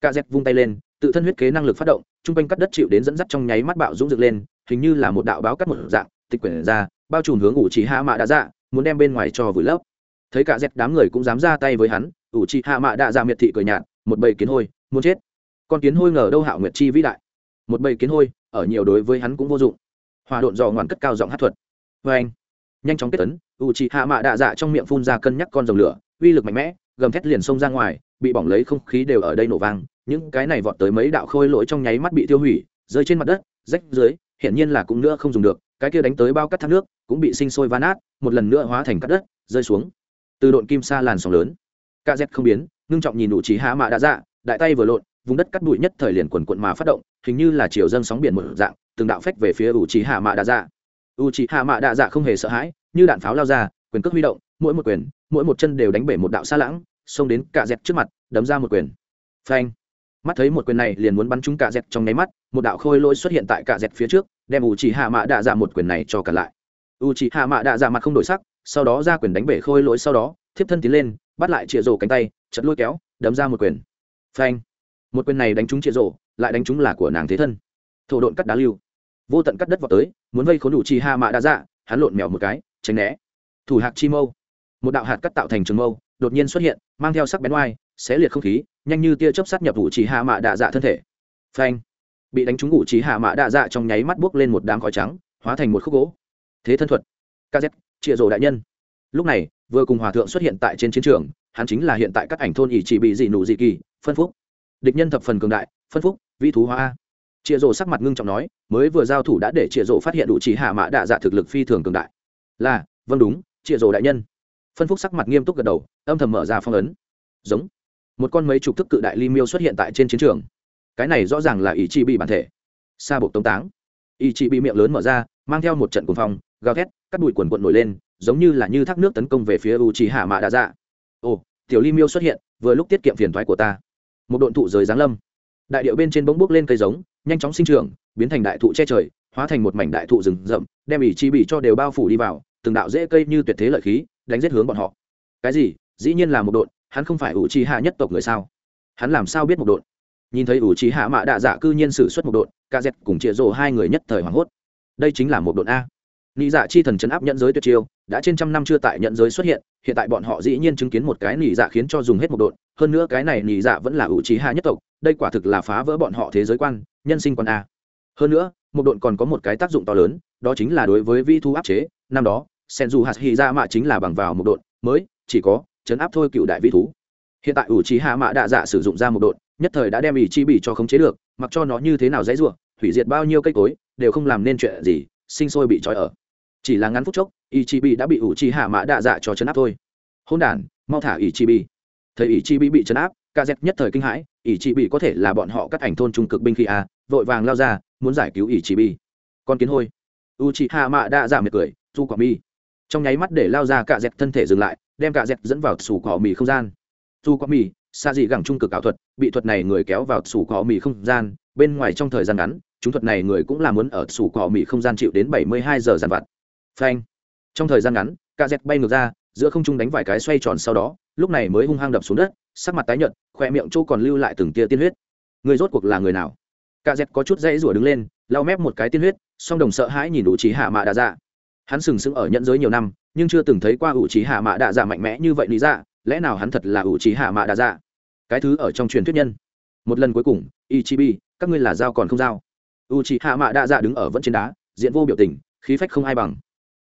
ca dép vung tay lên, tự thân huyết kế năng lực phát động chung quanh cắt đất chịu đến dẫn dắt trong nháy mắt bạo dũng dựng lên, hình như là một đạo báo cắt một dạng, tịch quyển ra bao trùm hướng ủ trì hạ mạ đạ dạ muốn đem bên ngoài cho vùi lấp. Thấy cả dẹp đám người cũng dám ra tay với hắn, ủ trì hạ mạ đạ dạ miệt thị cười nhạt, một bầy kiến hôi, muốn chết. Con kiến hôi ngờ đâu hạo nguyệt chi vĩ đại. Một bầy kiến hôi, ở nhiều đối với hắn cũng vô dụng. Hòa độn dò ngoằn cất cao giọng hát thuật. Vê anh, nhanh chóng kết tấn u chị hạ mạ đạ dạ trong miệng phun ra cân nhắc con rồng lửa, uy lực mạnh mẽ, gầm thét liền xông ra ngoài, bị bỏng lấy không khí đều ở đây nổ vang, những cái này vọt tới mấy đạo khôi lỗi trong nháy mắt bị tiêu hủy, rơi trên mặt đất, rách dưới, hiển nhiên là cũng nữa không dùng được cái kia đánh tới bao cắt thác nước, cũng bị sinh sôi van át một lần nữa hóa thành cắt đất, rơi xuống. Từ độn kim sa làn sóng lớn ca z không biến, ngưng trọng nhìn đủ trí hạ mạ đã dạ đại tay vừa lộn, vùng đất cắt bụi nhất thời liền quần quận mà phát động, hình như là chiều dâng sóng biển một dạng, từng đạo phách về phía ủ trí hạ mạ đã dạ u trí hạ mạ đã dạ không hề sợ hãi, như đạn pháo lao ra, quyền cước huy động, mỗi một quyền, mỗi một chân đều đánh bể một đạo xa lãng, xông đến cả dẹp trước mặt, đấm ra một quyền. Phanh mắt thấy một quyền này liền muốn bắn trúng cả dẹt trong nháy mắt, một đạo khôi lỗi xuất hiện tại cả dẹt phía trước, đem u chỉ hạ mạ đạ dạ một quyền này cho cả lại. U chỉ hạ mạ đạ dạ mặt không đổi sắc, sau đó ra quyền đánh bể khôi lỗi sau đó, thiếp thân tiến lên, bắt lại chĩa rổ cánh tay, chật lôi kéo, đấm ra một quyền. Phanh. Một quyền này đánh trúng chĩa rổ lại đánh trúng là của nàng thế thân. Thổ độn cắt đá lưu. Vô tận cắt đất vào tới, muốn vây khốn đủ chỉ hạ mạ đạ dạ hắn lộn mèo một cái, tránh né. Thủ hạc chi mâu. Một đạo hạt cắt tạo thành trường mâu, đột nhiên xuất hiện, mang theo sắc bén oai xé liệt không khí, nhanh như tia chớp sát nhập ủ trí hạ mạ đạ dạ thân thể. Phanh. Bị đánh trúng ủ trí hạ mạ đạ dạ trong nháy mắt buốc lên một đám khói trắng, hóa thành một khúc gỗ. Thế thân thuật. Kz trịa rồ đại nhân. Lúc này, vừa cùng hòa thượng xuất hiện tại trên chiến trường, hắn chính là hiện tại các ảnh thôn ỷ chỉ bị dị nụ dị kỳ, phân phúc. Địch nhân thập phần cường đại, phân phúc, vi thú hóa trịa rồ sắc mặt ngưng trọng nói, mới vừa giao thủ đã để trịa rồ phát hiện đủ chỉ hạ mạ đạ dạ thực lực phi thường cường đại. Là vâng đúng trịa rồ đại nhân. Phân phúc sắc mặt nghiêm túc gật đầu, âm thầm mở ra phong ấn. Giống một con mấy chục thức cự đại ly miêu xuất hiện tại trên chiến trường. Cái này rõ ràng là ý chí bị bản thể. Xa bộ tống táng. Ý chí bị miệng lớn mở ra, mang theo một trận cuồng phong, gào thét, cắt bụi quần quận nổi lên, giống như là như thác nước tấn công về phía u trí hạ mạ đa dạ ồ, tiểu ly miêu xuất hiện, vừa lúc tiết kiệm phiền thoái của ta. Một độn thụ rời giáng lâm. Đại điệu bên trên bỗng bước lên cây giống, nhanh chóng sinh trưởng, biến thành đại thụ che trời, hóa thành một mảnh đại thụ rừng rậm, đem ỷ chi bị cho đều bao phủ đi vào, từng đạo dễ cây như tuyệt thế lợi khí, đánh giết hướng bọn họ. Cái gì? Dĩ nhiên là một độn, hắn không phải ủ trì hạ nhất tộc người sao? Hắn làm sao biết một độn? Nhìn thấy ủ trì hạ mạ đạ dạ cư nhiên xử suất một độn ca dẹt cùng chịa rồ hai người nhất thời hoảng hốt. Đây chính là một độn a. Nị dạ chi thần chấn áp nhận giới tuyệt chiêu, đã trên trăm năm chưa tại nhận giới xuất hiện hiện tại bọn họ dĩ nhiên chứng kiến một cái nị dạ khiến cho dùng hết một độn, hơn nữa cái này nị dạ vẫn là ủ trì hạ nhất tộc, đây quả thực là phá vỡ bọn họ thế giới quan, nhân sinh quan a. Hơn nữa, một độn còn có một cái tác dụng to lớn, đó chính là đối với vi thu áp chế, năm đó sen dù hạt hy ra mạ chính là bằng vào một độn, mới, chỉ có chấn áp thôi cựu đại vĩ thú. Hiện tại ủ trí hạ mạ đạ dạ sử dụng ra một độn, nhất thời đã đem ỷ chi bị cho khống chế được, mặc cho nó như thế nào dãy ruộng hủy diệt bao nhiêu cây cối, đều không làm nên chuyện gì, sinh sôi bị trói ở. Chỉ là ngắn phút chốc, ỷ chi bị đã bị ủ trí hạ mạ đạ dạ cho chấn áp thôi. Hôn đản, mau thả ỷ chi bị. Thấy ỷ chi bị bị chấn áp, ca dẹp nhất thời kinh hãi, ỷ chi bị có thể là bọn họ cắt ảnh thôn trung cực binh khi a à, vội vàng lao ra, muốn giải cứu ỷ chi bị. Con kiến hôi. U chi hạ mạ đạ dạ mệt cười du quả mi. Trong nháy mắt để lao ra cả dẹp thân thể dừng lại đem cả dẹt dẫn vào sủ cỏ mì không gian. Dù cỏ mì, xa dị gẳng trung cực ảo thuật, bị thuật này người kéo vào sủ cỏ mì không gian, bên ngoài trong thời gian ngắn, chúng thuật này người cũng là muốn ở sủ cỏ mì không gian chịu đến bảy mươi hai giờ dàn vặt. Phanh. Trong thời gian ngắn, cả dẹt bay ngược ra, giữa không trung đánh vài cái xoay tròn sau đó, lúc này mới hung hăng đập xuống đất, sắc mặt tái nhợt khoe miệng chỗ còn lưu lại từng tia tiên huyết. Người rốt cuộc là người nào? Cả dẹt có chút dãy rủa đứng lên, lau mép một cái tiên huyết, song đồng sợ hãi nhìn đủ trí hạ mạ đà dạ. Hắn sừng sững ở nhận giới nhiều năm nhưng chưa từng thấy qua ủ trí hạ mạ đạ dạ mạnh mẽ như vậy lý dạ lẽ nào hắn thật là ủ trí hạ mạ đạ dạ? Cái thứ ở trong truyền thuyết nhân. Một lần cuối cùng, ichibi, các ngươi là dao còn không dao u trí hạ mạ đạ dạ đứng ở vẫn trên đá, diện vô biểu tình, khí phách không ai bằng.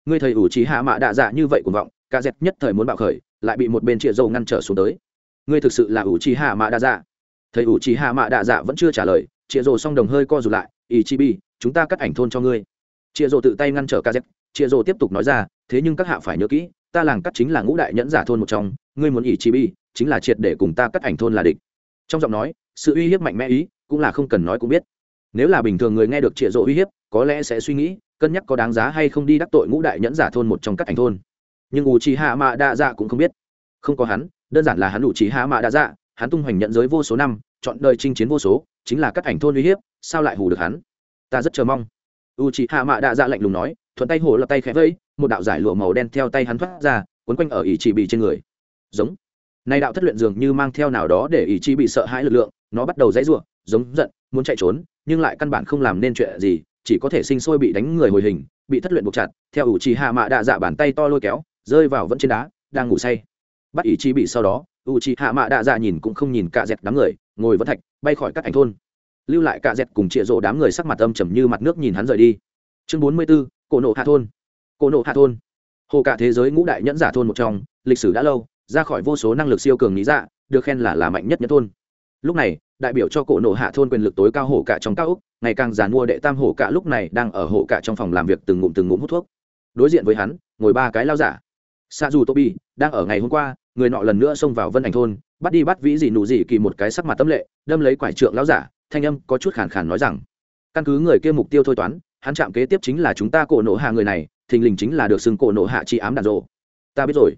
Ngươi thầy ủ trí hạ mạ đạ dạ như vậy cuồng vọng ca dẹt nhất thời muốn bạo khởi, lại bị một bên trịa dâu ngăn trở xuống tới. Ngươi thực sự là ủ trí hạ mạ đạ dạ? Thầy ủ trí hạ mạ đạ dạ vẫn chưa trả lời trịa dâu song đồng hơi co rụt lại, ichibi, chúng ta cắt ảnh thôn cho ngươi. Trịa dâu tự tay ngăn trở ca dẹt trịa dâu tiếp tục nói ra thế nhưng các hạ phải nhớ kỹ, ta làng cắt chính là ngũ đại nhẫn giả thôn một trong, ngươi muốn ỷ chi bi, chính là triệt để cùng ta cắt ảnh thôn là địch. Trong giọng nói, sự uy hiếp mạnh mẽ ý, cũng là không cần nói cũng biết. Nếu là bình thường người nghe được trịa rộ uy hiếp, có lẽ sẽ suy nghĩ, cân nhắc có đáng giá hay không đi đắc tội ngũ đại nhẫn giả thôn một trong các ảnh thôn. Nhưng u trí hạ mạ đa dạ cũng không biết. Không có hắn, đơn giản là hắn u trí hạ mạ đa dạ hắn tung hoành nhận giới vô số năm, chọn đời chinh chiến vô số, chính là các ảnh thôn uy hiếp, sao lại hù được hắn? Ta rất chờ mong. U trí hạ mạ đa dạ lạnh lùng nói thuận tay hổ lập tay khẽ vẫy một đạo giải lụa màu đen theo tay hắn thoát ra quấn quanh ở ý chỉ bị trên người. Giống. Nay đạo thất luyện dường như mang theo nào đó để ý chỉ bị sợ hãi lực lượng nó bắt đầu dãy rủa giống giận muốn chạy trốn nhưng lại căn bản không làm nên chuyện gì chỉ có thể sinh sôi bị đánh người hồi hình bị thất luyện buộc chặt theo ủ trì hạ mạ đạ dạ bàn tay to lôi kéo rơi vào vẫn trên đá đang ngủ say. Bắt ý chí bị sau đó ủ trì hạ mạ đạ dạ nhìn cũng không nhìn cạ dẹt đám người ngồi vẫn thạch bay khỏi các ảnh thôn. Lưu lại cạ dẹt cùng chĩa rộ đám người sắc mặt âm trầm như mặt nước nhìn hắn rời đi. Chương bốn mươi 44, cổ nộ hạ thôn. Cổ nộ hạ thôn. Hồ cả thế giới ngũ đại nhẫn giả thôn một trong, lịch sử đã lâu, ra khỏi vô số năng lực siêu cường lý dạ được khen là là mạnh nhất nhất thôn. Lúc này, đại biểu cho cổ nộ hạ thôn quyền lực tối cao hổ cả trong cao úc ngày càng giàn mua đệ tam hổ cả lúc này đang ở hổ cả trong phòng làm việc từng ngụm từng ngụm hút thuốc. Đối diện với hắn, ngồi ba cái lao giả. Sa dù tobi, đang ở ngày hôm qua, người nọ lần nữa xông vào vân ảnh thôn, bắt đi bắt vĩ gì nụ gì kỳ một cái sắc mặt tâm lệ, đâm lấy quải trượng lao giả, thanh âm có chút khàn khàn nói rằng, căn cứ người kia mục tiêu thôi toán hắn chạm kế tiếp chính là chúng ta cổ nộ hạ người này, thình lình chính là được xưng cổ nộ hạ chi ám đạn rộ. Ta biết rồi.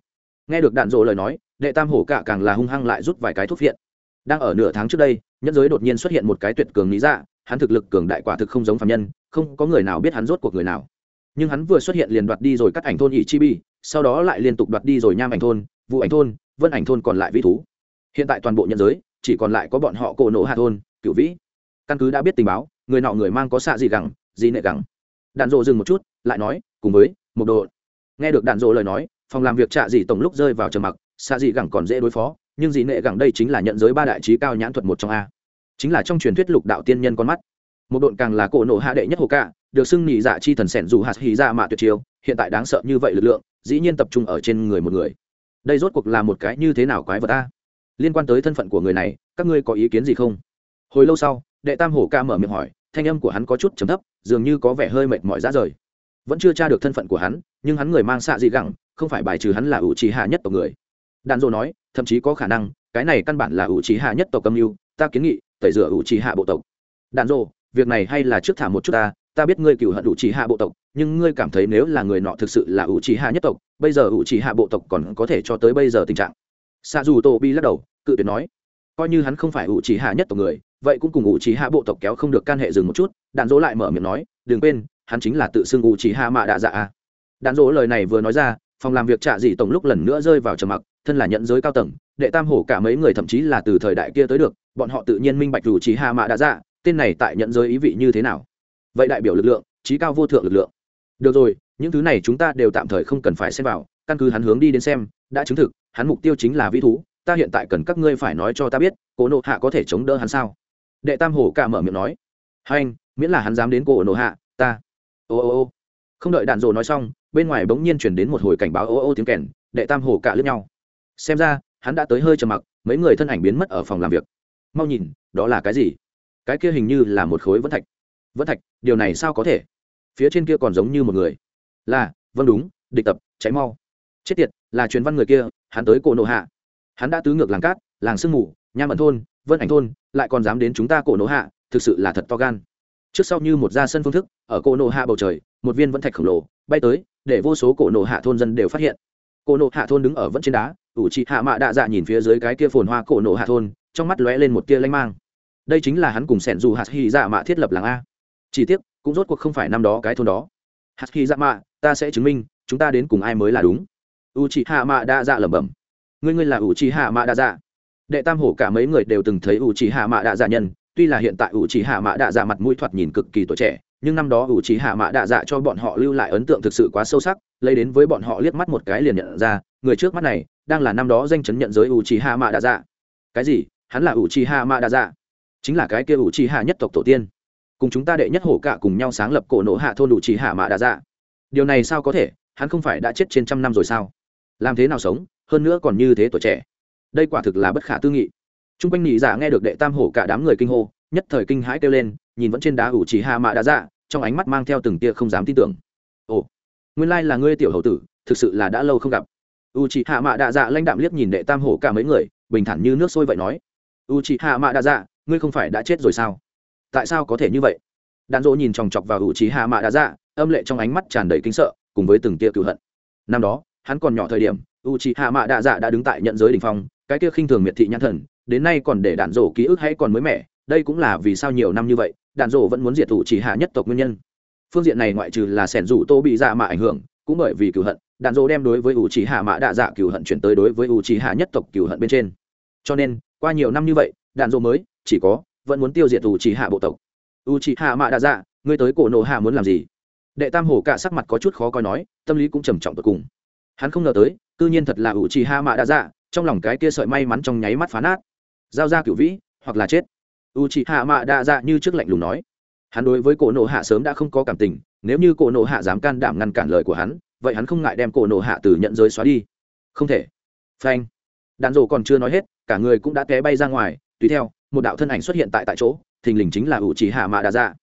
Nghe được đạn rộ lời nói, đệ tam hổ cả càng là hung hăng lại rút vài cái thuốc viện đang ở nửa tháng trước đây, nhân giới đột nhiên xuất hiện một cái tuyệt cường lý dạ hắn thực lực cường đại quả thực không giống phạm nhân, không có người nào biết hắn rốt cuộc người nào. Nhưng hắn vừa xuất hiện liền đoạt đi rồi cắt ảnh thôn ỷ chi bi sau đó lại liên tục đoạt đi rồi nham ảnh thôn vụ ảnh thôn, vân ảnh thôn còn lại vĩ thú. Hiện tại toàn bộ nhân giới, chỉ còn lại có bọn họ cổ nổ hạ thôn cựu vĩ. Căn cứ đã biết tình báo, người nọ người mang có xạ gì gẳng gì nệ gẳng đạn dộ dừng một chút, lại nói, cùng với một độ. Nghe được đạn dộ lời nói, phòng làm việc trạ dị tổng lúc rơi vào trầm mặc, xạ dị gẳng còn dễ đối phó, nhưng dị nệ gẳng đây chính là nhận giới ba đại trí cao nhãn thuật một trong a. Chính là trong truyền thuyết lục đạo tiên nhân con mắt. Một độn càng là cổ nổ hạ đệ nhất hồ ca, được xưng nhị dạ chi thần sẻn dù hạt hì ra mạ tuyệt chiêu, hiện tại đáng sợ như vậy lực lượng, dĩ nhiên tập trung ở trên người một người. Đây rốt cuộc là một cái như thế nào quái vật a? Liên quan tới thân phận của người này, các ngươi có ý kiến gì không? Hồi lâu sau, đệ tam hổ ca mở miệng hỏi thanh âm của hắn có chút trầm thấp, dường như có vẻ hơi mệt mỏi ra rời. Vẫn chưa tra được thân phận của hắn, nhưng hắn người mang xạ dị gẳng, không phải bài trừ hắn là ủ trì hạ nhất tộc người. Đàn dô nói, thậm chí có khả năng, cái này căn bản là ủ trì hạ nhất tộc âm mưu, ta kiến nghị, tẩy rửa ủ trì hạ bộ tộc. Đàn dô, việc này hay là trước thả một chút ta ta biết ngươi cựu hận ủ trì hạ bộ tộc, nhưng ngươi cảm thấy nếu là người nọ thực sự là ủ trì hạ nhất tộc, bây giờ ủ trì hạ bộ tộc còn có thể cho tới bây giờ tình trạng. Xa dù tô bi lắc đầu, cự tuyệt nói, coi như hắn không phải ủ trì hạ nhất tộc người vậy cũng cùng ủ trí hạ bộ tộc kéo không được can hệ dừng một chút, đạn dỗ lại mở miệng nói, đừng quên, hắn chính là tự xưng ủ trí hạ mạ đạ dạ à. đạn dỗ lời này vừa nói ra, phòng làm việc trạ dị tổng lúc lần nữa rơi vào trầm mặc, thân là nhận giới cao tầng, đệ tam hổ cả mấy người thậm chí là từ thời đại kia tới được, bọn họ tự nhiên minh bạch ủ trí hạ mạ đạ dạ tên này tại nhận giới ý vị như thế nào. Vậy đại biểu lực lượng, trí cao vô thượng lực lượng. Được rồi, những thứ này chúng ta đều tạm thời không cần phải xem vào, căn cứ hắn hướng đi đến xem, đã chứng thực, hắn mục tiêu chính là vĩ thú, ta hiện tại cần các ngươi phải nói cho ta biết, cố nộ hạ có thể chống đỡ hắn sao? Đệ tam hổ cả mở miệng nói, hành, miễn là hắn dám đến cổ nổ hạ, ta. Ô ô ô. Không đợi đạn rồ nói xong, bên ngoài bỗng nhiên chuyển đến một hồi cảnh báo ô ô tiếng kèn, đệ tam hổ cả lướt nhau. Xem ra, hắn đã tới hơi trầm mặc, mấy người thân ảnh biến mất ở phòng làm việc. Mau nhìn, đó là cái gì? Cái kia hình như là một khối vẫn thạch. Vẫn thạch, điều này sao có thể? Phía trên kia còn giống như một người. Là vâng đúng, địch tập, cháy mau. Chết tiệt, là truyền văn người kia, hắn tới cổ nộ hạ. Hắn đã tứ ngược làng cát, làng sương mù nha ẩn thôn vân ảnh thôn, lại còn dám đến chúng ta cổ nổ hạ, thực sự là thật to gan. Trước sau như một ra sân phương thức, ở cổ nổ hạ bầu trời, một viên vẫn thạch khổng lồ bay tới, để vô số cổ nổ hạ thôn dân đều phát hiện. Cổ nổ hạ thôn đứng ở vẫn trên đá, ủ trị hạ mạ đạ dạ nhìn phía dưới cái kia phồn hoa cổ nổ hạ thôn, trong mắt lóe lên một tia lanh mang. Đây chính là hắn cùng sẻn dù hạt hy dạ mạ thiết lập làng a. Chỉ tiếc, cũng rốt cuộc không phải năm đó cái thôn đó. Hạt hy dạ mạ, ta sẽ chứng minh, chúng ta đến cùng ai mới là đúng. U chị hạ mạ đa dạ lẩm bẩm. Ngươi ngươi là u chị hạ mạ đa dạ đệ tam hổ cả mấy người đều từng thấy u chị hạ mạ đạ dạ nhân. Tuy là hiện tại u chị hạ mạ đạ dạ mặt mũi thoạt nhìn cực kỳ tuổi trẻ, nhưng năm đó u chị hạ mạ đạ dạ cho bọn họ lưu lại ấn tượng thực sự quá sâu sắc, lấy đến với bọn họ liếc mắt một cái liền nhận ra, người trước mắt này đang là năm đó danh chấn nhận giới u chị hạ mạ đạ dạ. Cái gì? Hắn là u chị hạ mạ đạ dạ? Chính là cái kia u chị hạ nhất tộc tổ tiên. Cùng chúng ta đệ nhất hổ cả cùng nhau sáng lập cổ nổ hạ thôn u chị hạ mạ đạ dạ. Điều này sao có thể? Hắn không phải đã chết trên trăm năm rồi sao? Làm thế nào sống? Hơn nữa còn như thế tuổi trẻ đây quả thực là bất khả tư nghị. T r u n g quanh nhị dạ nghe được đệ tam hổ cả đám người kinh hô, nhất thời kinh hãi kêu lên, nhìn vẫn trên đá ủ chỉ hạ mạ đã dạ trong ánh mắt mang theo từng tia không dám tin tưởng. Ồ, nguyên lai là ngươi tiểu hậu tử, thực sự là đã lâu không gặp. U chỉ hạ mạ đạ dạ lãnh đạm liếc nhìn đệ tam hổ cả mấy người, bình thản như nước sôi vậy nói. U chỉ hạ mạ đạ dạ ngươi không phải đã chết rồi sao? Tại sao có thể như vậy? Đạn dỗ nhìn chòng chọc vào u chỉ hạ mạ đạ dạ âm lệ trong ánh mắt tràn đầy kính sợ, cùng với từng tia cựu hận. Năm đó, hắn còn nhỏ thời điểm, u c hạ mạ đạ dạ đã đứng tại nhận giới đình phong cái kia khinh thường miệt thị nhãn thần, đến nay còn để đạn rổ ký ức hay còn mới mẻ, đây cũng là vì sao nhiều năm như vậy, đạn rổ vẫn muốn diệt thủ chỉ hạ nhất tộc nguyên nhân. Phương diện này ngoại trừ là sẻn rủ tô bị dạ mạ ảnh hưởng, cũng bởi vì cửu hận, đạn rổ đem đối với u c hạ mạ đạ dạ cửu hận chuyển tới đối với u c hạ nhất tộc cửu hận bên trên. Cho nên, qua nhiều năm như vậy, đạn rổ mới, chỉ có, vẫn muốn tiêu diệt ủ chỉ hạ bộ tộc. U c hạ mạ đạ dạ ngươi tới cổ nộ hạ muốn làm gì? Đệ tam hổ cả sắc mặt có chút khó coi nói, tâm lý cũng trầm trọng tột cùng. Hắn không ngờ tới, cư nhiên thật là ủ trì hạ mạ đạ dạ trong lòng cái kia sợi may mắn trong nháy mắt phá nát. Giao ra cửu vĩ, hoặc là chết. U trì hạ mạ đa dạ như trước lạnh lùng nói. Hắn đối với cổ nộ hạ sớm đã không có cảm tình, nếu như cổ nộ hạ dám can đảm ngăn cản lời của hắn, vậy hắn không ngại đem cổ nộ hạ từ nhận giới xóa đi. Không thể. Phanh. Đạn rổ còn chưa nói hết, cả người cũng đã té bay ra ngoài. Tùy theo, một đạo thân ảnh xuất hiện tại tại chỗ, thình lình chính là ủ trì hạ mạ đa dạ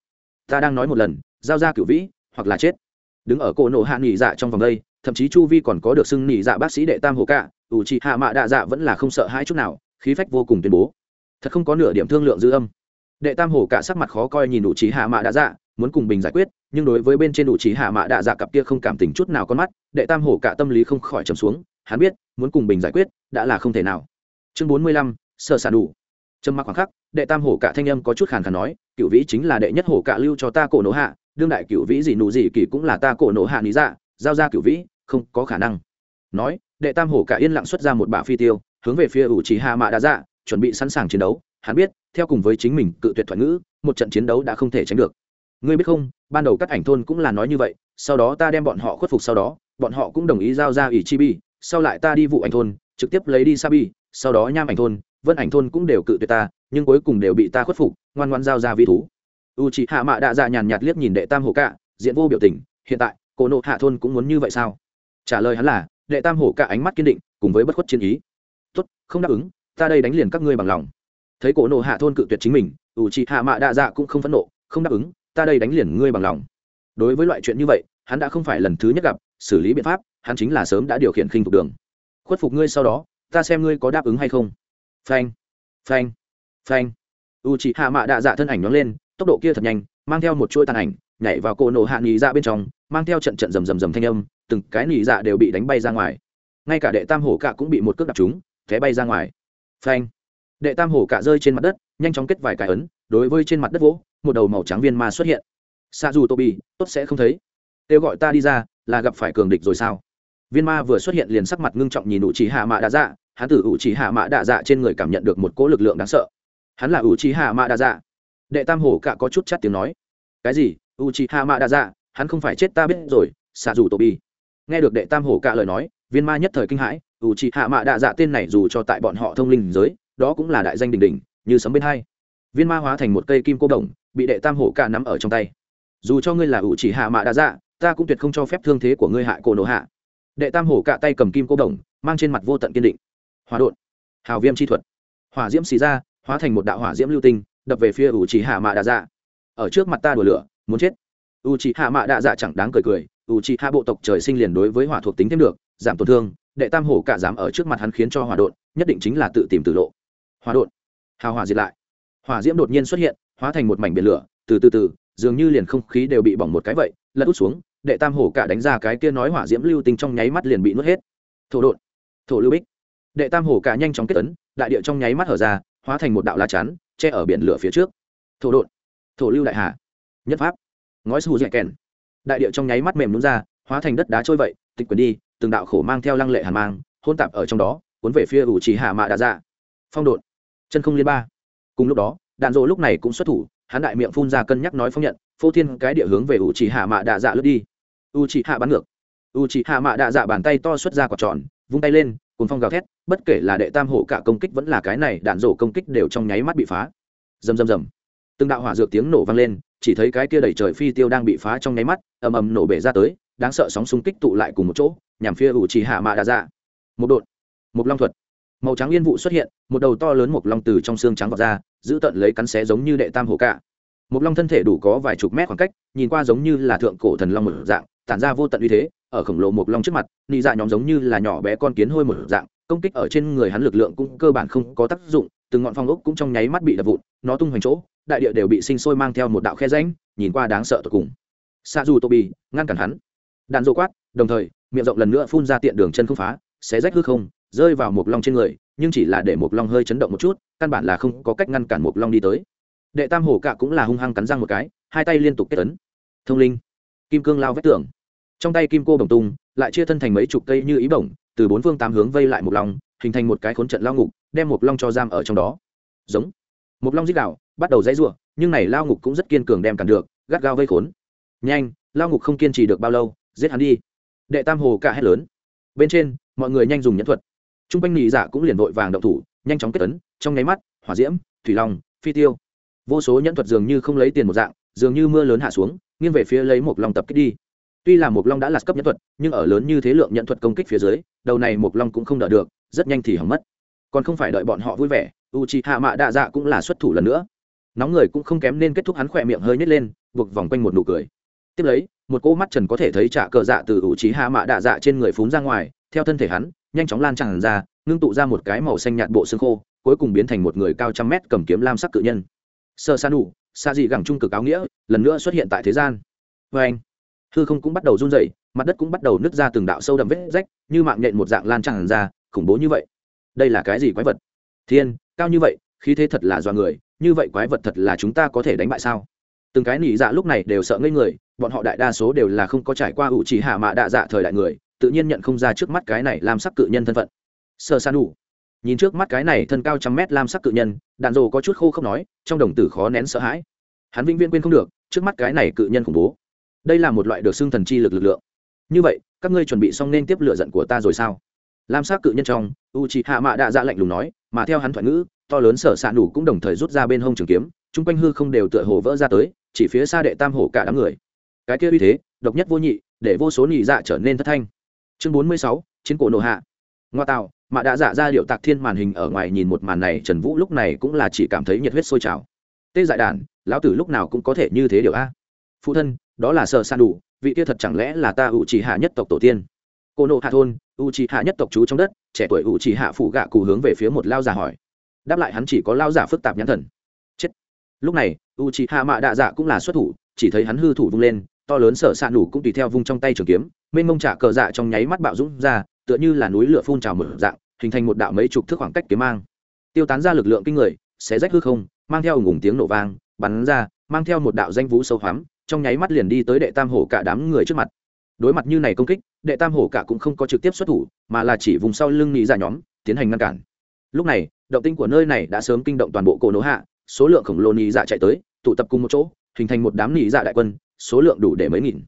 ta đang nói một lần, giao ra cửu vĩ, hoặc là chết. Đứng ở cổ nộ hạ nghỉ dạ trong vòng đây, thậm chí chu vi còn có được xưng nghỉ dạ bác sĩ đệ tam hồ cạ ủ trị hạ mạ đạ dạ vẫn là không sợ hãi chút nào, khí phách vô cùng tuyên bố. Thật không có nửa điểm thương lượng dư âm. Đệ tam Hổ Cả sắc mặt khó coi nhìn ủ trí hạ mạ đạ dạ muốn cùng bình giải quyết, nhưng đối với bên trên ủ trí hạ mạ đạ dạ cặp kia không cảm tình chút nào con mắt, đệ tam Hổ Cả tâm lý không khỏi trầm xuống, hắn biết, muốn cùng bình giải quyết, đã là không thể nào. Chương bốn mươi lăm sợ sản đủ. Trầm mặc khoảng khắc, đệ tam hổ Cả thanh âm có chút khàn khàn nói, cựu vĩ chính là đệ nhất hổ Cả lưu cho ta cổ nổ hạ, đương đại cựu vĩ gì nụ gì kỳ cũng là ta cổ nổ hạ lý dạ giao ra cựu vĩ, không có khả năng. Nói đệ tam hổ cả yên lặng xuất ra một bả phi tiêu, hướng về phía ủ trí hạ mạ đã dạ chuẩn bị sẵn sàng chiến đấu. Hắn biết, theo cùng với chính mình cự tuyệt thoại ngữ, một trận chiến đấu đã không thể tránh được. Ngươi biết không, ban đầu các ảnh thôn cũng là nói như vậy, sau đó ta đem bọn họ khuất phục sau đó, bọn họ cũng đồng ý giao ra ủy chi bi, sau lại ta đi vụ ảnh thôn, trực tiếp lấy đi sa bi, sau đó nham ảnh thôn, vân ảnh thôn cũng đều cự tuyệt ta, nhưng cuối cùng đều bị ta khuất phục, ngoan ngoan giao ra vi thú. U chị hạ mạ đạ dạ nhàn nhạt liếc nhìn đệ tam hổ cạ diện vô biểu tình, hiện tại, cổ nộ hạ thôn cũng muốn như vậy sao? Trả lời hắn là đệ tam hổ cạ ánh mắt kiên định, cùng với bất khuất chiến ý. Tốt, không đáp ứng, ta đây đánh liền các ngươi bằng lòng. Thấy cổ nộ hạ thôn cự tuyệt chính mình u c hạ mạ đa dạ cũng không phẫn nộ, không đáp ứng, ta đây đánh liền ngươi bằng lòng. Đối với loại chuyện như vậy, hắn đã không phải lần thứ nhất gặp, xử lý biện pháp, hắn chính là sớm đã điều khiển khinh thuộc đường. Khuất phục ngươi sau đó, ta xem ngươi có đáp ứng hay không. Phanh phanh phanh. U chị hạ mạ đạ dạ thân ảnh nhóm lên, tốc độ kia thật nhanh, mang theo một chuỗi tàn ảnh, nhảy vào cổ nổ hạ nghỉ ra bên trong, mang theo trận trận rầm rầm rầm thanh âm từng cái nỉ dạ đều bị đánh bay ra ngoài. Ngay cả đệ tam hổ cạ cũng bị một cước đặt trúng, té bay ra ngoài. Phanh. Đệ tam hổ cạ rơi trên mặt đất, nhanh chóng kết vài cái ấn, đối với trên mặt đất vỗ, một đầu màu trắng viên ma xuất hiện. Xa dù tô bị tốt sẽ không thấy. Kêu gọi ta đi ra, là gặp phải cường địch rồi sao? Viên ma vừa xuất hiện liền sắc mặt ngưng trọng nhìn ủ trí hạ mạ đạ dạ hắn từ ủ trí hạ mạ đạ dạ trên người cảm nhận được một cỗ lực lượng đáng sợ. Hắn là ủ trí hạ mạ đạ dạ đệ tam hổ cạ có chút chắt tiếng nói. Cái gì? U trí hạ mạ đa dạ hắn không phải chết ta biết rồi xa dù tô bi nghe được đệ tam hổ cả lời nói, viên ma nhất thời kinh hãi, ủ trị hạ mạ đạ dạ tên này dù cho tại bọn họ thông linh giới, đó cũng là đại danh đình đình như sấm bên hai. Viên ma hóa thành một cây kim cô đồng, bị đệ tam hổ cả nắm ở trong tay. Dù cho ngươi là ủ chỉ hạ mạ đạ dạ ta cũng tuyệt không cho phép thương thế của ngươi hại cổ nổ hạ. Đệ tam hổ cả tay cầm kim cô đồng, mang trên mặt vô tận kiên định. Hòa đột hào viêm chi thuật. Hỏa diễm xì ra, hóa thành một đạo hỏa diễm lưu tinh, đập về phía ủ chỉ hạ mạ đạ dạ. Ở trước mặt ta đùa lửa, muốn chết. U chỉ hạ mạ đạ dạ chẳng đáng cười cười u chỉ hạ bộ tộc trời sinh liền đối với hỏa thuộc tính thêm được, giảm tổn thương, đệ tam hổ cả dám ở trước mặt hắn khiến cho hỏa đột nhất định chính là tự tìm tự lộ. Hỏa đột hào hỏa diệt lại. Hỏa diễm đột nhiên xuất hiện, hóa thành một mảnh biển lửa, từ từ từ, dường như liền không khí đều bị bỏng một cái vậy, lật út xuống, đệ tam hổ cả đánh ra cái kia nói hỏa diễm lưu tinh trong nháy mắt liền bị nuốt hết. Thổ đột thổ lưu bích. Đệ tam hổ cả nhanh chóng kết tấn đại địa trong nháy mắt hở ra, hóa thành một đạo lá chắn, che ở biển lửa phía trước. Thổ đột thổ lưu đại hà. Nhất pháp. Ngói sư dạy kèn đại địa trong nháy mắt mềm nhún ra, hóa thành đất đá trôi vậy, tịch quyền đi, từng đạo khổ mang theo lăng lệ hàn mang hôn tạp ở trong đó, cuốn về phía ủ trì hạ mạ đạ dạ. Phong độn. Chân không liên ba. Cùng lúc đó, đạn dỗ lúc này cũng xuất thủ, hắn đại miệng phun ra cân nhắc nói phong nhận, phô thiên cái địa hướng về ủ trì hạ mạ đạ dạ lướt đi. U trì hạ bắn ngược. U trì hạ mạ đạ dạ bàn tay to xuất ra quả tròn, vung tay lên cùng phong gào thét, bất kể là đệ tam hộ cả công kích vẫn là cái này, đạn dỗ công kích đều trong nháy mắt bị phá. Rầm rầm rầm. Từng đạo hỏa dược tiếng nổ vang lên chỉ thấy cái kia đầy trời phi tiêu đang bị phá trong nháy mắt, ầm ầm nổ bể ra tới, đáng sợ sóng xung kích tụ lại cùng một chỗ, nhằm phía ủ trì hạ mạ đa dạ. Một đột, một long thuật. Màu trắng yên vụ xuất hiện, một đầu to lớn một long từ trong xương trắng vọt ra, giữ tận lấy cắn xé giống như đệ tam hổ cả một long thân thể đủ có vài chục mét khoảng cách, nhìn qua giống như là thượng cổ thần long một dạng, tản ra vô tận uy thế, ở khổng lồ một long trước mặt, nị dạ nhóm giống như là nhỏ bé con kiến hôi một dạng, công kích ở trên người hắn lực lượng cũng cơ bản không có tác dụng, từng ngọn phong ốc cũng trong nháy mắt bị đập vụn, nó tung hoành chỗ đại địa đều bị sinh sôi mang theo một đạo khe ránh nhìn qua đáng sợ tột cùng. Xa dù tô bì ngăn cản hắn. Đạn dỗ quát, đồng thời, miệng rộng lần nữa phun ra tiện đường chân không phá, xé rách hư không, rơi vào một long trên người, nhưng chỉ là để một long hơi chấn động một chút, căn bản là không có cách ngăn cản một long đi tới. Đệ tam hổ cạ cũng là hung hăng cắn răng một cái, hai tay liên tục kết tấn thông linh. Kim cương lao vách tường. Trong tay kim cô bồng tung, lại chia thân thành mấy chục cây như ý bổng, từ bốn phương tám hướng vây lại một long, hình thành một cái khốn trận lao ngục, đem một long cho giam ở trong đó. Giống. Một long dích đạo bắt đầu dãy rủa, nhưng này lao ngục cũng rất kiên cường đem cản được gắt gao vây khốn. Nhanh lao ngục không kiên trì được bao lâu giết hắn đi. Đệ tam hồ cả hét lớn. Bên trên mọi người nhanh dùng nhẫn thuật. Trung quanh nị giả cũng liền vội vàng động thủ nhanh chóng kết tấn trong nháy mắt hỏa diễm thủy long phi tiêu. Vô số nhẫn thuật dường như không lấy tiền một dạng dường như mưa lớn hạ xuống nghiêng về phía lấy một lòng tập kích đi. Tuy là một long đã là cấp nhẫn thuật nhưng ở lớn như thế lượng nhẫn thuật công kích phía dưới đầu này một long cũng không đỡ được rất nhanh thì hỏng mất. Còn không phải đợi bọn họ vui vẻ Uchiha hạ mạ Đa dạ cũng là xuất thủ lần nữa nóng người cũng không kém nên kết thúc hắn khỏe miệng hơi nhét lên, buộc vòng quanh một nụ cười. Tiếp lấy, một cỗ mắt trần có thể thấy trả cờ dạ từ u trí hạ mạ đạ dạ trên người phún ra ngoài, theo thân thể hắn, nhanh chóng lan tràn ra, ngưng tụ ra một cái màu xanh nhạt bộ xương khô, cuối cùng biến thành một người cao trăm mét cầm kiếm lam sắc cự nhân. Sơ san đủ xa dị gẳng trung cực áo nghĩa, lần nữa xuất hiện tại thế gian. Vê anh, hư không cũng bắt đầu run dậy mặt đất cũng bắt đầu nứt ra từng đạo sâu đậm vết rách, như mạng nhện một dạng lan tràn ra, khủng bố như vậy. Đây là cái gì quái vật? Thiên, cao như vậy, khí thế thật là do người như vậy quái vật thật là chúng ta có thể đánh bại sao? Từng cái nỉ dạ lúc này đều sợ ngây người, bọn họ đại đa số đều là không có trải qua ủ trì hạ mạ đạ dạ thời đại người, tự nhiên nhận không ra trước mắt cái này làm sắc cự nhân thân phận. Sơ san đủ nhìn trước mắt cái này thân cao trăm mét lam sắc cự nhân, đạn dồ có chút khô không nói, trong đồng tử khó nén sợ hãi. Hắn vĩnh viễn quên không được, trước mắt cái này cự nhân khủng bố. Đây là một loại được xưng thần chi lực lực lượng. Như vậy, các ngươi chuẩn bị xong nên tiếp lựa giận của ta rồi sao? Lam sắc cự nhân trong u chị hạ mạ đạ dạ lạnh lùng nói, mà theo hắn thoại ngữ to lớn sở s đủ cũng đồng thời rút ra bên hông trường kiếm, chung quanh hư không đều tựa hồ vỡ ra tới, chỉ phía xa đệ tam hổ cả đám người. Cái kia uy thế, độc nhất vô nhị, để vô số nhị dạ trở nên thất thanh. Chương bốn mươi sáu, chiến cổ nổ hạ. Ngoa tạo mạ đã dạ ra điệu tạc thiên màn hình ở ngoài nhìn một màn này, trần vũ lúc này cũng là chỉ cảm thấy nhiệt huyết sôi trào. Tê dại đàn, lão tử lúc nào cũng có thể như thế điều a. Phụ thân, đó là sợ san đủ vị kia thật chẳng lẽ là ta ủ chỉ hạ nhất tộc tổ tiên? Cô nộ hạ thôn u chỉ hạ nhất tộc chú trong đất, trẻ tuổi u chỉ hạ phụ gạ cụ hướng về phía một lao giả hỏi đáp lại hắn chỉ có lao giả phức tạp nhãn thần. Chết. Lúc này u chỉ hạ mạ đạ dạ cũng là xuất thủ, chỉ thấy hắn hư thủ vung lên, to lớn sở s ạ nủ cũng tùy theo vung trong tay trường kiếm, mênh mông trả cờ dạ trong nháy mắt bạo dũng ra, tựa như là núi lửa phun trào mở dạng, hình thành một đạo mấy chục thước khoảng cách kiếm mang. Tiêu tán ra lực lượng kinh người, xé rách hư không, mang theo ủng tiếng nổ vang, bắn ra, mang theo một đạo danh vũ sâu hoắm, trong nháy mắt liền đi tới đệ tam hổ cả đám người trước mặt. Đối mặt như này công kích, đệ tam hổ cả cũng không có trực tiếp xuất thủ, mà là chỉ vùng sau lưng nghĩ ra nhóm, tiến hành ngăn cản. Lúc này động tinh của nơi này đã sớm kinh động toàn bộ cổ Nỗ hạ, số lượng khổng lồ nỉ dạ chạy tới, tụ tập cùng một chỗ, hình thành một đám nỉ dạ đại quân, số lượng đủ để mấy nghìn.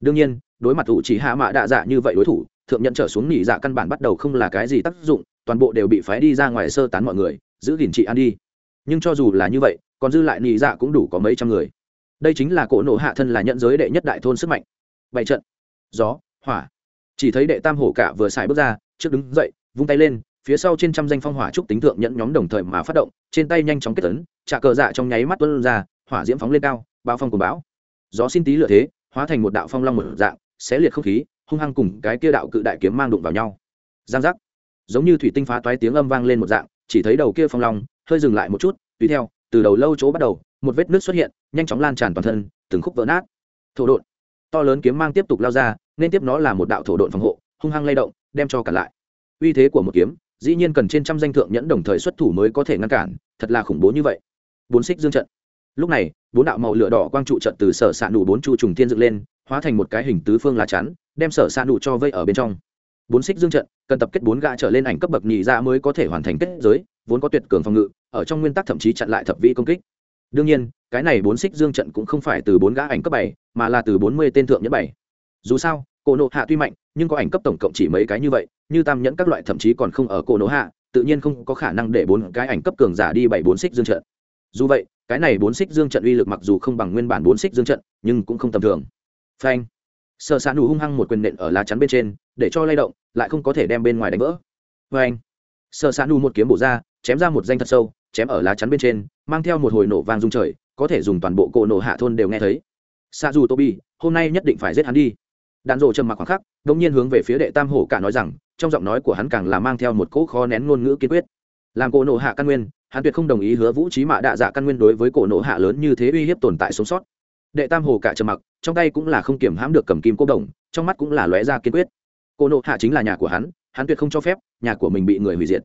Đương nhiên, đối mặt ủ chỉ hạ mạ đạ dạ như vậy đối thủ, thượng nhận trở xuống nỉ dạ căn bản bắt đầu không là cái gì tác dụng, toàn bộ đều bị phái đi ra ngoài sơ tán mọi người, giữ gìn trị ăn đi. Nhưng cho dù là như vậy, còn dư lại nỉ dạ cũng đủ có mấy trăm người. Đây chính là cổ nộ hạ thân là nhận giới đệ nhất đại thôn sức mạnh. Bảy trận. Gió, hỏa. Chỉ thấy đệ tam hổ cả vừa xài bước ra, trước đứng dậy, vung tay lên phía sau trên trăm danh phong hỏa trúc tính thượng nhận nhóm đồng thời mà phát động, trên tay nhanh chóng kết tấn trả cờ dạ trong nháy mắt tuân ra, hỏa diễm phóng lên cao, bao phong của bão. Gió xin tí lửa thế, hóa thành một đạo phong long một dạng, xé liệt không khí, hung hăng cùng cái kia đạo cự đại kiếm mang đụng vào nhau. Giang giác. Giống như thủy tinh phá toái tiếng âm vang lên một dạng, chỉ thấy đầu kia phong long, hơi dừng lại một chút, tùy theo, từ đầu lâu chỗ bắt đầu, một vết nước xuất hiện, nhanh chóng lan tràn toàn thân, từng khúc vỡ nát. Thổ độn. To lớn kiếm mang tiếp tục lao ra, nên tiếp nó là một đạo thổ độn phòng hộ, hung hăng lay động, đem cho cả lại. Uy thế của một kiếm dĩ nhiên cần trên trăm danh thượng nhẫn đồng thời xuất thủ mới có thể ngăn cản, thật là khủng bố như vậy. Bốn xích dương trận. Lúc này, bốn đạo màu lửa đỏ quang trụ trận từ sở s ạ nụ bốn chu trùng tiên dựng lên, hóa thành một cái hình tứ phương lá chắn, đem sở s ạ nụ cho vây ở bên trong. Bốn xích dương trận, cần tập kết bốn gã trở lên ảnh cấp bậc nhị ra mới có thể hoàn thành kết giới, vốn có tuyệt cường phòng ngự, ở trong nguyên tắc thậm chí chặn lại thập vị công kích. Đương nhiên, cái này bốn xích dương trận cũng không phải từ bốn gã ảnh cấp bảy, mà là từ bốn mươi tên thượng nhẫn bảy. Dù sao cổ nộ hạ tuy mạnh nhưng có ảnh cấp tổng cộng chỉ mấy cái như vậy như tam nhẫn các loại thậm chí còn không ở cổ nộ hạ tự nhiên không có khả năng để bốn cái ảnh cấp cường giả đi bảy bốn xích dương trận. Dù vậy cái này bốn xích dương trận uy lực mặc dù không bằng nguyên bản bốn xích dương trận nhưng cũng không tầm thường. Phanh. Sợ s đủ hung hăng một quyền nện ở lá chắn bên trên để cho lay động lại không có thể đem bên ngoài đánh vỡ. Phanh. Sợ s đủ một kiếm bổ ra chém ra một danh thật sâu chém ở lá chắn bên trên mang theo một hồi nổ vang rung trời có thể dùng toàn bộ cổ nổ hạ thôn đều nghe thấy. Xa dù Bi, hôm nay nhất định phải giết hắn đi đạn rộ trầm mặc khoảng khắc đ ỗ n g nhiên hướng về phía đệ tam hổ cả nói rằng, trong giọng nói của hắn càng là mang theo một cỗ khó nén ngôn ngữ kiên quyết. Làm cổ nổ hạ căn nguyên, hắn tuyệt không đồng ý hứa vũ trí mạ đạ dạ căn nguyên đối với cổ nổ hạ lớn như thế uy hiếp tồn tại sống sót. Đệ tam hồ cả trầm mặc, trong tay cũng là không kiểm hãm được cầm kim cô đồng, trong mắt cũng là lóe ra kiên quyết. Cổ nổ hạ chính là nhà của hắn hắn tuyệt không cho phép nhà của mình bị người hủy diệt.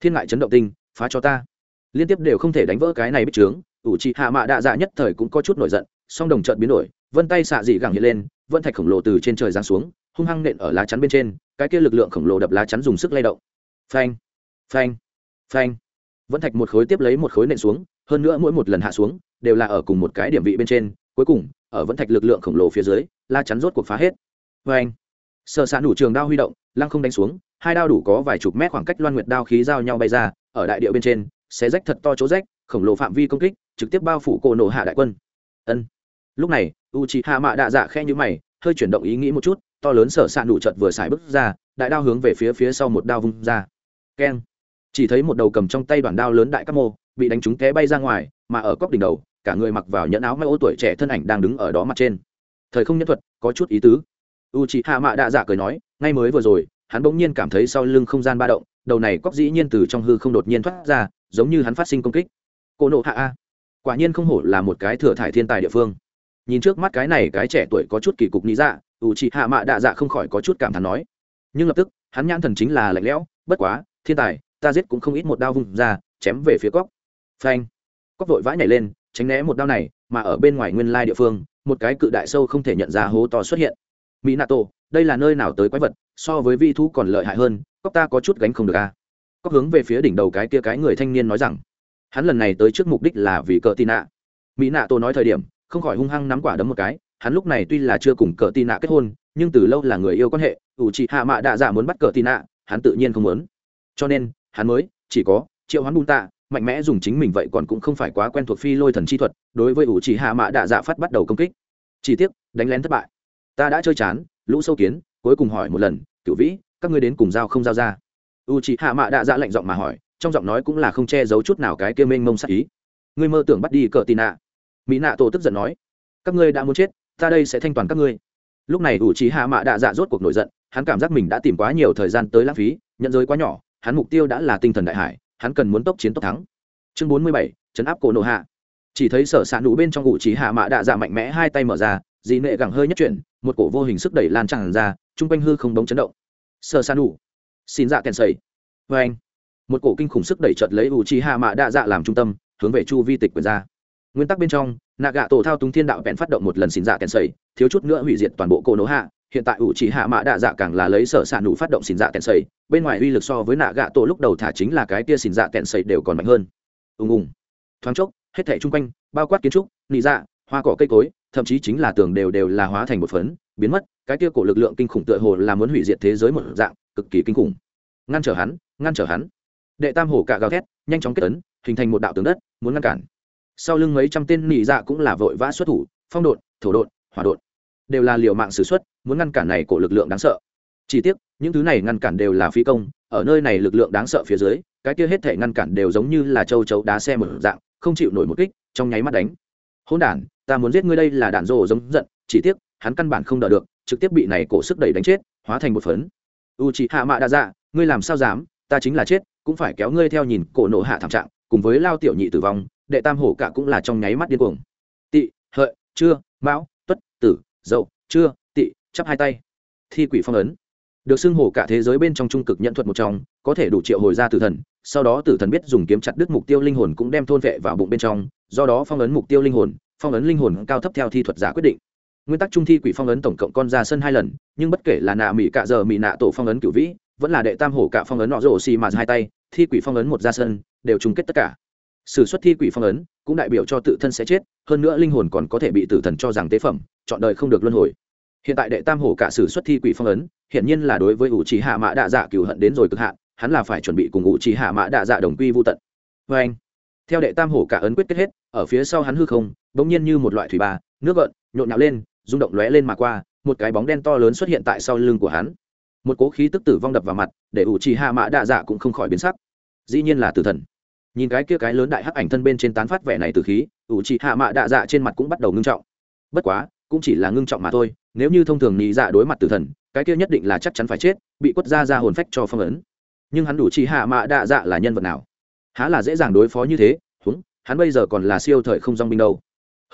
Thiên ngại chấn động tinh, phá cho ta. Liên tiếp đều không thể đánh vỡ cái này bích trướng, ủ trị hạ mạ đạ dạ nhất thời cũng có chút nổi giận, song đồng trận biến đổi, vân tay xạ dị gẳng hiện lên vẫn thạch khổng lồ từ trên trời giáng xuống, hung hăng nện ở lá chắn bên trên, cái kia lực lượng khổng lồ đập lá chắn dùng sức lay động. Phanh phanh phanh. Vẫn thạch một khối tiếp lấy một khối nện xuống, hơn nữa mỗi một lần hạ xuống, đều là ở cùng một cái điểm vị bên trên, cuối cùng, ở vẫn thạch lực lượng khổng lồ phía dưới, lá chắn rốt cuộc phá hết. Phanh. Sợ xạ đủ trường đao huy động, lăng không đánh xuống, hai đao đủ có vài chục mét khoảng cách loan nguyệt đao khí giao nhau bay ra, ở đại địa bên trên, xé rách thật to chỗ rách, khổng lồ phạm vi công kích, trực tiếp bao phủ cổ nổ hạ đại quân. Ân lúc này u c h i hạ mạ đạ dạ khe như mày, hơi chuyển động ý nghĩ một chút, to lớn sở s ạ nụ chợt vừa xài bước ra, đại đao hướng về phía phía sau một đao vung ra. Keng. Chỉ thấy một đầu cầm trong tay đoàn đao lớn đại các mô, bị đánh trúng té bay ra ngoài, mà ở cóc đỉnh đầu, cả người mặc vào nhẫn áo may ô tuổi trẻ thân ảnh đang đứng ở đó mặt trên. Thời không nhân thuật, có chút ý tứ. U c h i hạ mạ đạ dạ cười nói, ngay mới vừa rồi, hắn bỗng nhiên cảm thấy sau lưng không gian ba động, đầu này cóc dĩ nhiên từ trong hư không đột nhiên thoát ra, giống như hắn phát sinh công kích. Cô nộ hạ a. Quả nhiên không hổ là một cái thừa thải thiên tài địa phương nhìn trước mắt cái này cái trẻ tuổi có chút kỳ cục lý dạ ủ chị hạ mạ đạ dạ không khỏi có chút cảm thán nói. Nhưng lập tức, hắn nhãn thần chính là lạnh lẽo, bất quá, thiên tài, ta giết cũng không ít một đao vùng ra, chém về phía cóc phanh. Cóc vội vã nhảy lên, tránh né một đao này, mà ở bên ngoài nguyên lai địa phương, một cái cự đại sâu không thể nhận ra hố to xuất hiện. Mỹ nato đây là nơi nào tới quái vật, so với vi thú còn lợi hại hơn cóc ta có chút gánh không được à? a cóc hướng về phía đỉnh đầu cái kia cái người thanh niên nói rằng, hắn lần này tới trước mục đích là vì cờ tì nạ. Mỹ nạ tô nói thời điểm không khỏi hung hăng nắm quả đấm một cái, hắn lúc này tuy là chưa cùng cờ tì nạ kết hôn, nhưng từ lâu là người yêu quan hệ, ủ chị hạ mạ đạ dạ muốn bắt cờ tì nạ, hắn tự nhiên không muốn. Cho nên, hắn mới, chỉ có, triệu hắn bùn tạ, mạnh mẽ dùng chính mình vậy còn cũng không phải quá quen thuộc phi lôi thần chi thuật, đối với ủ chỉ hạ mạ đạ dạ phát bắt đầu công kích. Chỉ tiếc, đánh lén thất bại. Ta đã chơi chán, lũ sâu kiến, cuối cùng hỏi một lần cựu vĩ, các ngươi đến cùng giao không giao ra? U chị hạ mạ đạ dạ lạnh giọng mà hỏi, trong giọng nói cũng là không che giấu chút nào cái kia mênh mông sắc ý. Ngươi mơ tưởng bắt đi cờ tì nạ? Mỹ nạ tổ tức giận nói, các ngươi đã muốn chết, ta đây sẽ thanh toàn các ngươi. Lúc này ủ trí hạ mạ đạ dạ rốt cuộc nổi giận, hắn cảm giác mình đã tìm quá nhiều thời gian tới lãng phí, nhận giới quá nhỏ, hắn mục tiêu đã là tinh thần đại hải, hắn cần muốn tốc chiến tốc thắng. Chương bốn mươi bảy, chấn áp cổ nộ hạ. Chỉ thấy sở s ạ nụ bên trong ủ trí hạ mạ đạ dạ mạnh mẽ hai tay mở ra, dị nệ gẳng hơi nhất chuyển, một cổ vô hình sức đẩy lan tràn ra, chung quanh hư không bóng chấn động. Sở s ạ nụ, xin dạ kèn sầy. Vê anh một cổ kinh khủng sức đẩy chợt lấy u trí hạ mạ đa dạ làm trung tâm, hướng về chu vi tịch quyền ra nguyên tắc bên trong nạ gạ tổ thao túng thiên đạo vẹn phát động một lần xin dạ kèn sầy, thiếu chút nữa hủy diệt toàn bộ cổ nổ hạ. Hiện tại ủ chỉ hạ mạ đạ dạ càng là lấy sở s ạ nụ phát động xin dạ kèn sầy, bên ngoài uy lực so với nạ gạ tổ lúc đầu thả chính là cái tia xin dạ kèn sầy đều còn mạnh hơn. Ùng ùng. Thoáng chốc, hết thảy chung quanh, bao quát kiến trúc, nị dạ hoa cỏ cây cối, thậm chí chính là tường đều đều là hóa thành một phấn, biến mất. Cái tia cổ lực lượng kinh khủng tựa hồ là muốn hủy diệt thế giới một dạng, cực kỳ kinh khủng. Ngăn trở hắn, ngăn trở hắn. Đệ tam hổ cạ gào thét, nhanh chóng kết ấn, hình thành một đạo tướng đất, muốn ngăn cản sau lưng mấy trăm tên nỉ dạ cũng là vội vã xuất thủ, phong độn, thổ độn, hỏa độn, đều là liều mạng xử xuất, muốn ngăn cản này của lực lượng đáng sợ. Chỉ tiếc, những thứ này ngăn cản đều là phi công, ở nơi này lực lượng đáng sợ phía dưới, cái kia hết thể ngăn cản đều giống như là châu chấu đá xe một dạng, không chịu nổi một kích, trong nháy mắt đánh. Hỗn đản, ta muốn giết ngươi đây là đạn rồ giống giận, chỉ tiếc, hắn căn bản không đỡ được, trực tiếp bị này cổ sức đẩy đánh chết, hóa thành một phấn. U chị hạ mạ đa dạ ngươi làm sao dám, ta chính là chết, cũng phải kéo ngươi theo nhìn cổ nổ hạ thảm trạng, cùng với lao tiểu nhị tử vong đệ tam hổ cả cũng là trong nháy mắt điên cuồng. Tị, hợi chưa mão, tuất, tử, dậu chưa tị, chắp hai tay. Thi quỷ phong ấn. Được xưng hổ cả thế giới bên trong trung cực nhận thuật một trong, có thể đủ triệu hồi ra tử thần, sau đó tử thần biết dùng kiếm chặt đứt mục tiêu linh hồn cũng đem thôn vệ vào bụng bên trong, do đó phong ấn mục tiêu linh hồn, phong ấn linh hồn cao thấp theo thi thuật giả quyết định. Nguyên tắc trung thi quỷ phong ấn tổng cộng con ra sân hai lần, nhưng bất kể là nạ mỹ cạ giờ mỹ nạ tổ phong ấn cửu vĩ, vẫn là đệ tam hổ cả phong ấn nọ rổ xì mà hai tay, thi quỷ phong ấn một ra sân, đều chung kết tất cả. Sử xuất thi quỷ phong ấn, cũng đại biểu cho tự thân sẽ chết, hơn nữa linh hồn còn có thể bị tử thần cho rằng tế phẩm, chọn đời không được luân hồi. Hiện tại đệ tam hổ cả sử xuất thi quỷ phong ấn hiện nhiên là đối với ủ trì hạ mã đạ dạ cửu hận đến rồi cực hạn, hắn là phải chuẩn bị cùng ủ trì hạ mã đạ dạ đồng quy vô tận. Vê anh, theo đệ tam hổ cả ấn quyết kết hết, ở phía sau hắn hư không, bỗng nhiên như một loại thủy ba nước gợn, nhộn nhạo lên, rung động lóe lên mà qua, một cái bóng đen to lớn xuất hiện tại sau lưng của hắn. Một cố khí tức tử vong đập vào mặt, để ủ trì hạ mã đạ dạ cũng không khỏi biến sắc. Dĩ nhiên là tử thần nhìn cái kia cái lớn đại hắc ảnh thân bên trên tán phát vẻ này từ khí, ủ trì hạ mã đạ dạ trên mặt cũng bắt đầu ngưng trọng. Bất quá, cũng chỉ là ngưng trọng mà thôi, nếu như thông thường nhị dạ đối mặt tử thần, cái kia nhất định là chắc chắn phải chết, bị quất ra ra hồn phách cho phong ấn. Nhưng hắn đủ chỉ hạ mạ đạ dạ là nhân vật nào? Há là dễ dàng đối phó như thế? Húng, hắn bây giờ còn là siêu thời không dong binh đâu.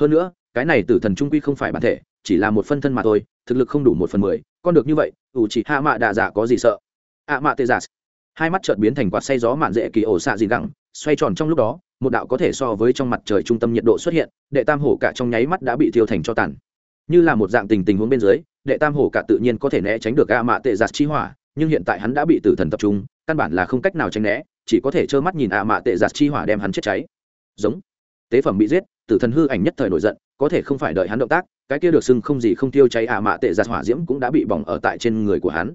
Hơn nữa, cái này tử thần trung quy không phải bản thể, chỉ là một phân thân mà thôi, thực lực không đủ một phần mười, con được như vậy, ủ chỉ hạ mạ đạ dạ có gì sợ? Ạ mạ tê giả. Hai mắt chợt biến thành quạt say gió mạn dễ kỳ ổ xạ gì gẳng xoay tròn trong lúc đó, một đạo có thể so với trong mặt trời trung tâm nhiệt độ xuất hiện, đệ tam hổ cả trong nháy mắt đã bị thiêu thành cho tàn. Như là một dạng tình tình huống bên dưới, đệ tam hổ cả tự nhiên có thể né tránh được a mạ tệ giặt chi hỏa, nhưng hiện tại hắn đã bị tử thần tập trung, căn bản là không cách nào tránh né, chỉ có thể trơ mắt nhìn a mạ tệ giặt chi hỏa đem hắn chết cháy. Giống. Tế phẩm bị giết, tử thần hư ảnh nhất thời nổi giận, có thể không phải đợi hắn động tác, cái kia được xưng không gì không tiêu cháy a mạ tệ giặt hỏa diễm cũng đã bị bỏng ở tại trên người của hắn.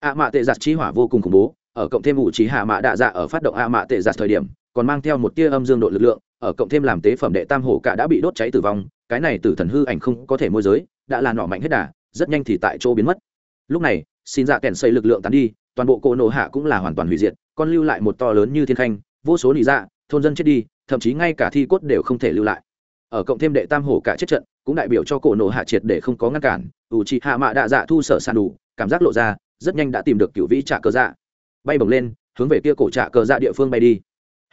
A mạ tệ giặt chi hỏa vô cùng khủng bố, ở cộng thêm ủ trí hạ mạ đạ dạ ở phát động a mạ tệ giặt thời điểm còn mang theo một tia âm dương độ lực lượng, ở cộng thêm làm tế phẩm đệ tam hổ cả đã bị đốt cháy tử vong, cái này tử thần hư ảnh không có thể môi giới, đã là nọ mạnh hết đà, rất nhanh thì tại chỗ biến mất. Lúc này, xin dạ kèn xây lực lượng tán đi, toàn bộ cổ nổ hạ cũng là hoàn toàn hủy diệt, còn lưu lại một to lớn như thiên khanh, vô số nị dạ thôn dân chết đi, thậm chí ngay cả thi cốt đều không thể lưu lại. Ở cộng thêm đệ tam hổ cả chết trận, cũng đại biểu cho cổ nổ hạ triệt để không có ngăn cản, ủ trị hạ mạ đạ dạ thu sở sàn đủ, cảm giác lộ ra, rất nhanh đã tìm được cựu vĩ trả cờ dạ. Bay bổng lên, hướng về kia cổ trả cờ dạ địa phương bay đi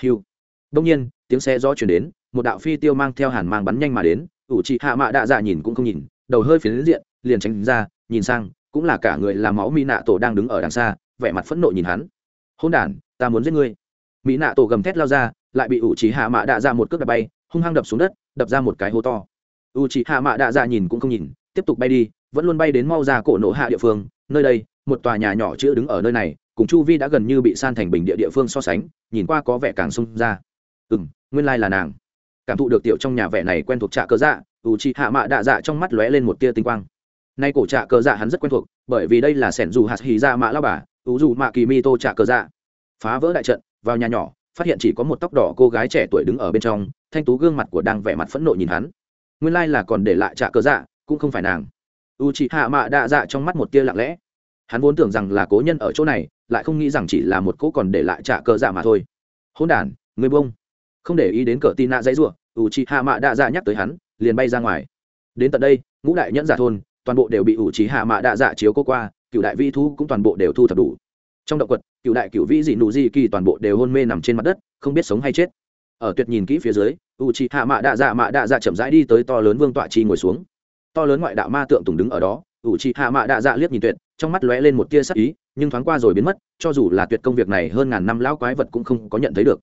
hiu. Đông nhiên, tiếng xe gió chuyển đến, một đạo phi tiêu mang theo hàn mang bắn nhanh mà đến, ủ trị hạ mạ đạ dạ nhìn cũng không nhìn, đầu hơi phiến diện, liền tránh ra, nhìn sang, cũng là cả người làm máu mỹ nạ tổ đang đứng ở đằng xa, vẻ mặt phẫn nộ nhìn hắn. Hôn đản, ta muốn giết ngươi. Mỹ nạ tổ gầm thét lao ra, lại bị ủ trí hạ mạ đạ dạ một cước đập bay, hung hăng đập xuống đất, đập ra một cái hố to. U trí hạ mạ đạ dạ nhìn cũng không nhìn, tiếp tục bay đi, vẫn luôn bay đến mau ra cổ nổ hạ địa phương, nơi đây một tòa nhà nhỏ chữ đứng ở nơi này, cùng chu vi đã gần như bị san thành bình địa địa phương so sánh, nhìn qua có vẻ càng sung ra. Ừ m nguyên lai là nàng. Cảm thụ được tiểu trong nhà vẻ này quen thuộc trạ cơ dạ u c hạ mạ đạ dạ trong mắt lóe lên một tia tinh quang. Nay cổ trạ cơ dạ hắn rất quen thuộc, bởi vì đây là sẻn dù hạt hì dạ mạ lao bà, u dù mạ kỳ mi tô trạ cơ dạ. Phá vỡ đại trận, vào nhà nhỏ, phát hiện chỉ có một tóc đỏ cô gái trẻ tuổi đứng ở bên trong, thanh tú gương mặt của đang vẻ mặt phẫn nộ nhìn hắn. Nguyên lai là còn để lại trạ cơ dạ cũng không phải nàng. U c hạ mạ đạ dạ trong mắt một tia lặng lẽ hắn vốn tưởng rằng là cố nhân ở chỗ này, lại không nghĩ rằng chỉ là một cỗ còn để lại trả cờ dạ mà thôi. Hôn đản người bông không để ý đến cờ tin nạ dãy r u trì hạ mạ đạ dạ nhắc tới hắn, liền bay ra ngoài. Đến tận đây, ngũ đại nhẫn giả thôn, toàn bộ đều bị ủ trí hạ mạ đạ dạ chiếu cô qua, cựu đại vi thu cũng toàn bộ đều thu thập đủ. Trong động quật, cựu đại cựu vĩ dị nụ di kỳ toàn bộ đều hôn mê nằm trên mặt đất, không biết sống hay chết. Ở tuyệt nhìn kỹ phía dưới u trí hạ mạ đạ dạ mạ đạ dạ chậm rãi đi tới to lớn vương tọa chi ngồi xuống. To lớn ngoại đạo ma tượng tùng đứng ở đó u trí hạ mạ đạ dạ liếc nhìn tuyệt trong mắt lóe lên một tia sắc ý, nhưng thoáng qua rồi biến mất, cho dù là tuyệt công việc này hơn ngàn năm lão quái vật cũng không có nhận thấy được.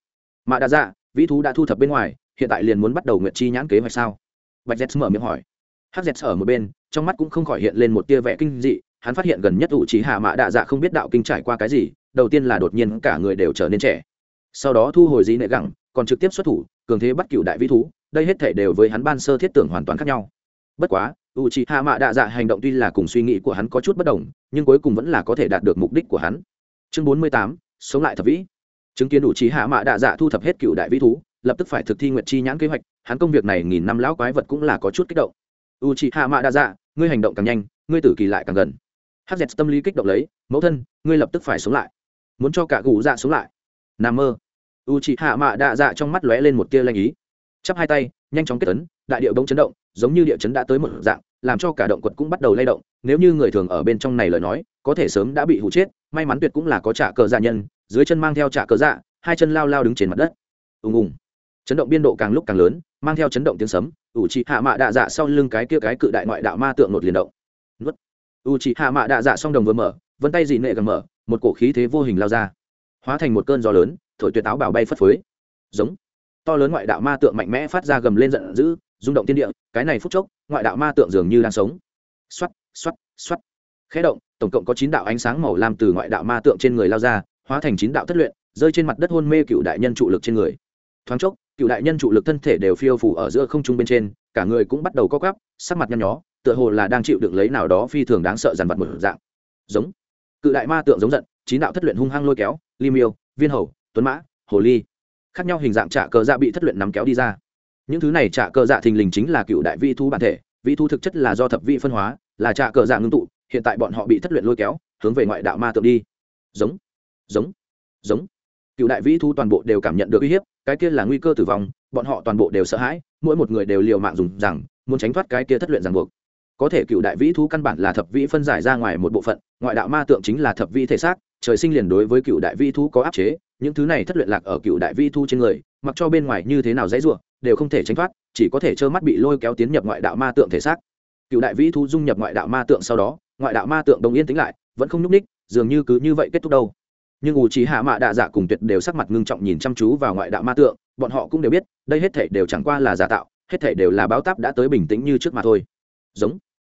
Mạ đạ dạ vĩ thú đã thu thập bên ngoài, hiện tại liền muốn bắt đầu nguyện chi nhãn kế hoạch sao? Bạch z mở miệng hỏi. Hắc hz ở một bên, trong mắt cũng không khỏi hiện lên một tia vẽ kinh dị, hắn phát hiện gần nhất ủ trí hạ mạ đạ dạ không biết đạo kinh trải qua cái gì, đầu tiên là đột nhiên cả người đều trở nên trẻ. Sau đó thu hồi dĩ nệ gẳng, còn trực tiếp xuất thủ, cường thế bắt cựu đại vĩ thú, đây hết thể đều với hắn ban sơ thiết tưởng hoàn toàn khác nhau. Bất quá u c hạ mạ đạ dạ hành động tuy là cùng suy nghĩ của hắn có chút bất đồng, nhưng cuối cùng vẫn là có thể đạt được mục đích của hắn. Chương bốn mươi tám, sống lại thập vĩ. Chứng kiến đủ trí hạ mạ đạ dạ thu thập hết cựu đại vĩ thú, lập tức phải thực thi nguyện chi nhãn kế hoạch, hắn công việc này nghìn năm lão quái vật cũng là có chút kích động. U c hạ mạ đạ dạ ngươi hành động càng nhanh, ngươi tử kỳ lại càng gần. Hz tâm lý kích động lấy, mẫu thân, ngươi lập tức phải sống lại. Muốn cho cả gù dạ sống lại. N mơ. U c hạ mạ đạ dạ trong mắt lóe lên một tia lanh ý. Chắp hai tay, nhanh chóng kết tấn đại điệu bỗng chấn động, giống như địa chấn đã tới một dạng làm cho cả động quật cũng bắt đầu lay động, nếu như người thường ở bên trong này lời nói, có thể sớm đã bị hụ chết, may mắn tuyệt cũng là có trả cờ dạ nhân, dưới chân mang theo trả cờ dạ hai chân lao lao đứng trên mặt đất. Ùng ùng. Chấn động biên độ càng lúc càng lớn, mang theo chấn động tiếng sấm, ủ trị hạ mạ đạ dạ sau lưng cái kia cái cự đại ngoại đạo ma tượng nột liền động. Nuốt. U trị hạ mạ đạ dạ song đồng vừa mở, vân tay dị nệ gần mở, một cổ khí thế vô hình lao ra. Hóa thành một cơn gió lớn, thổi tuyệt áo bảo bay phất phới. Giống. To lớn ngoại đạo ma tượng mạnh mẽ phát ra gầm lên giận dữ rung động tiên địa, cái này phút chốc, ngoại đạo ma tượng dường như đang sống. Xoắt xoắt xoắt khẽ động, tổng cộng có chín đạo ánh sáng màu lam từ ngoại đạo ma tượng trên người lao ra, hóa thành chín đạo thất luyện, rơi trên mặt đất hôn mê cựu đại nhân trụ lực trên người. Thoáng chốc, cựu đại nhân trụ lực thân thể đều phiêu phủ ở giữa không trung bên trên, cả người cũng bắt đầu co cắp sắc mặt nhăn nhó, tựa hồ là đang chịu được lấy nào đó phi thường đáng sợ dằn vặt một dạng. Giống. Cự đại ma tượng giống giận, chín đạo thất luyện hung hăng lôi kéo, ly viên hầu, tuấn mã, hồ ly. Khác nhau hình dạng trả cờ dạ bị thất luyện nắm kéo đi ra những thứ này trả cờ dạ thình lình chính là cựu đại vi thu bản thể vi thu thực chất là do thập vị phân hóa, là trả cờ dạ ngưng tụ, hiện tại bọn họ bị thất luyện lôi kéo, hướng về ngoại đạo ma tượng đi. Giống giống giống. Cựu đại vĩ thu toàn bộ đều cảm nhận được uy hiếp, cái kia là nguy cơ tử vong, bọn họ toàn bộ đều sợ hãi, mỗi một người đều liều mạng dùng rằng, muốn tránh thoát cái kia thất luyện ràng buộc. Có thể cựu đại vĩ thu căn bản là thập vĩ phân giải ra ngoài một bộ phận, ngoại đạo ma tượng chính là thập vĩ thể xác, trời sinh liền đối với cựu đại vĩ thu có áp chế, những thứ này thất luyện lạc ở cựu đại vĩ thu trên người mặc cho bên ngoài như thế nào dễ dụa đều không thể tránh thoát, chỉ có thể trơ mắt bị lôi kéo tiến nhập ngoại đạo ma tượng thể xác. Cựu đại vĩ thu dung nhập ngoại đạo ma tượng sau đó, ngoại đạo ma tượng đồng yên tính lại, vẫn không nhúc ních dường như cứ như vậy kết thúc đâu. Nhưng ủ trí hạ mạ đạ dạ cùng tuyệt đều sắc mặt ngưng trọng nhìn chăm chú vào ngoại đạo ma tượng, bọn họ cũng đều biết, đây hết thể đều chẳng qua là giả tạo, hết thể đều là báo táp đã tới bình tĩnh như trước mà thôi. Giống.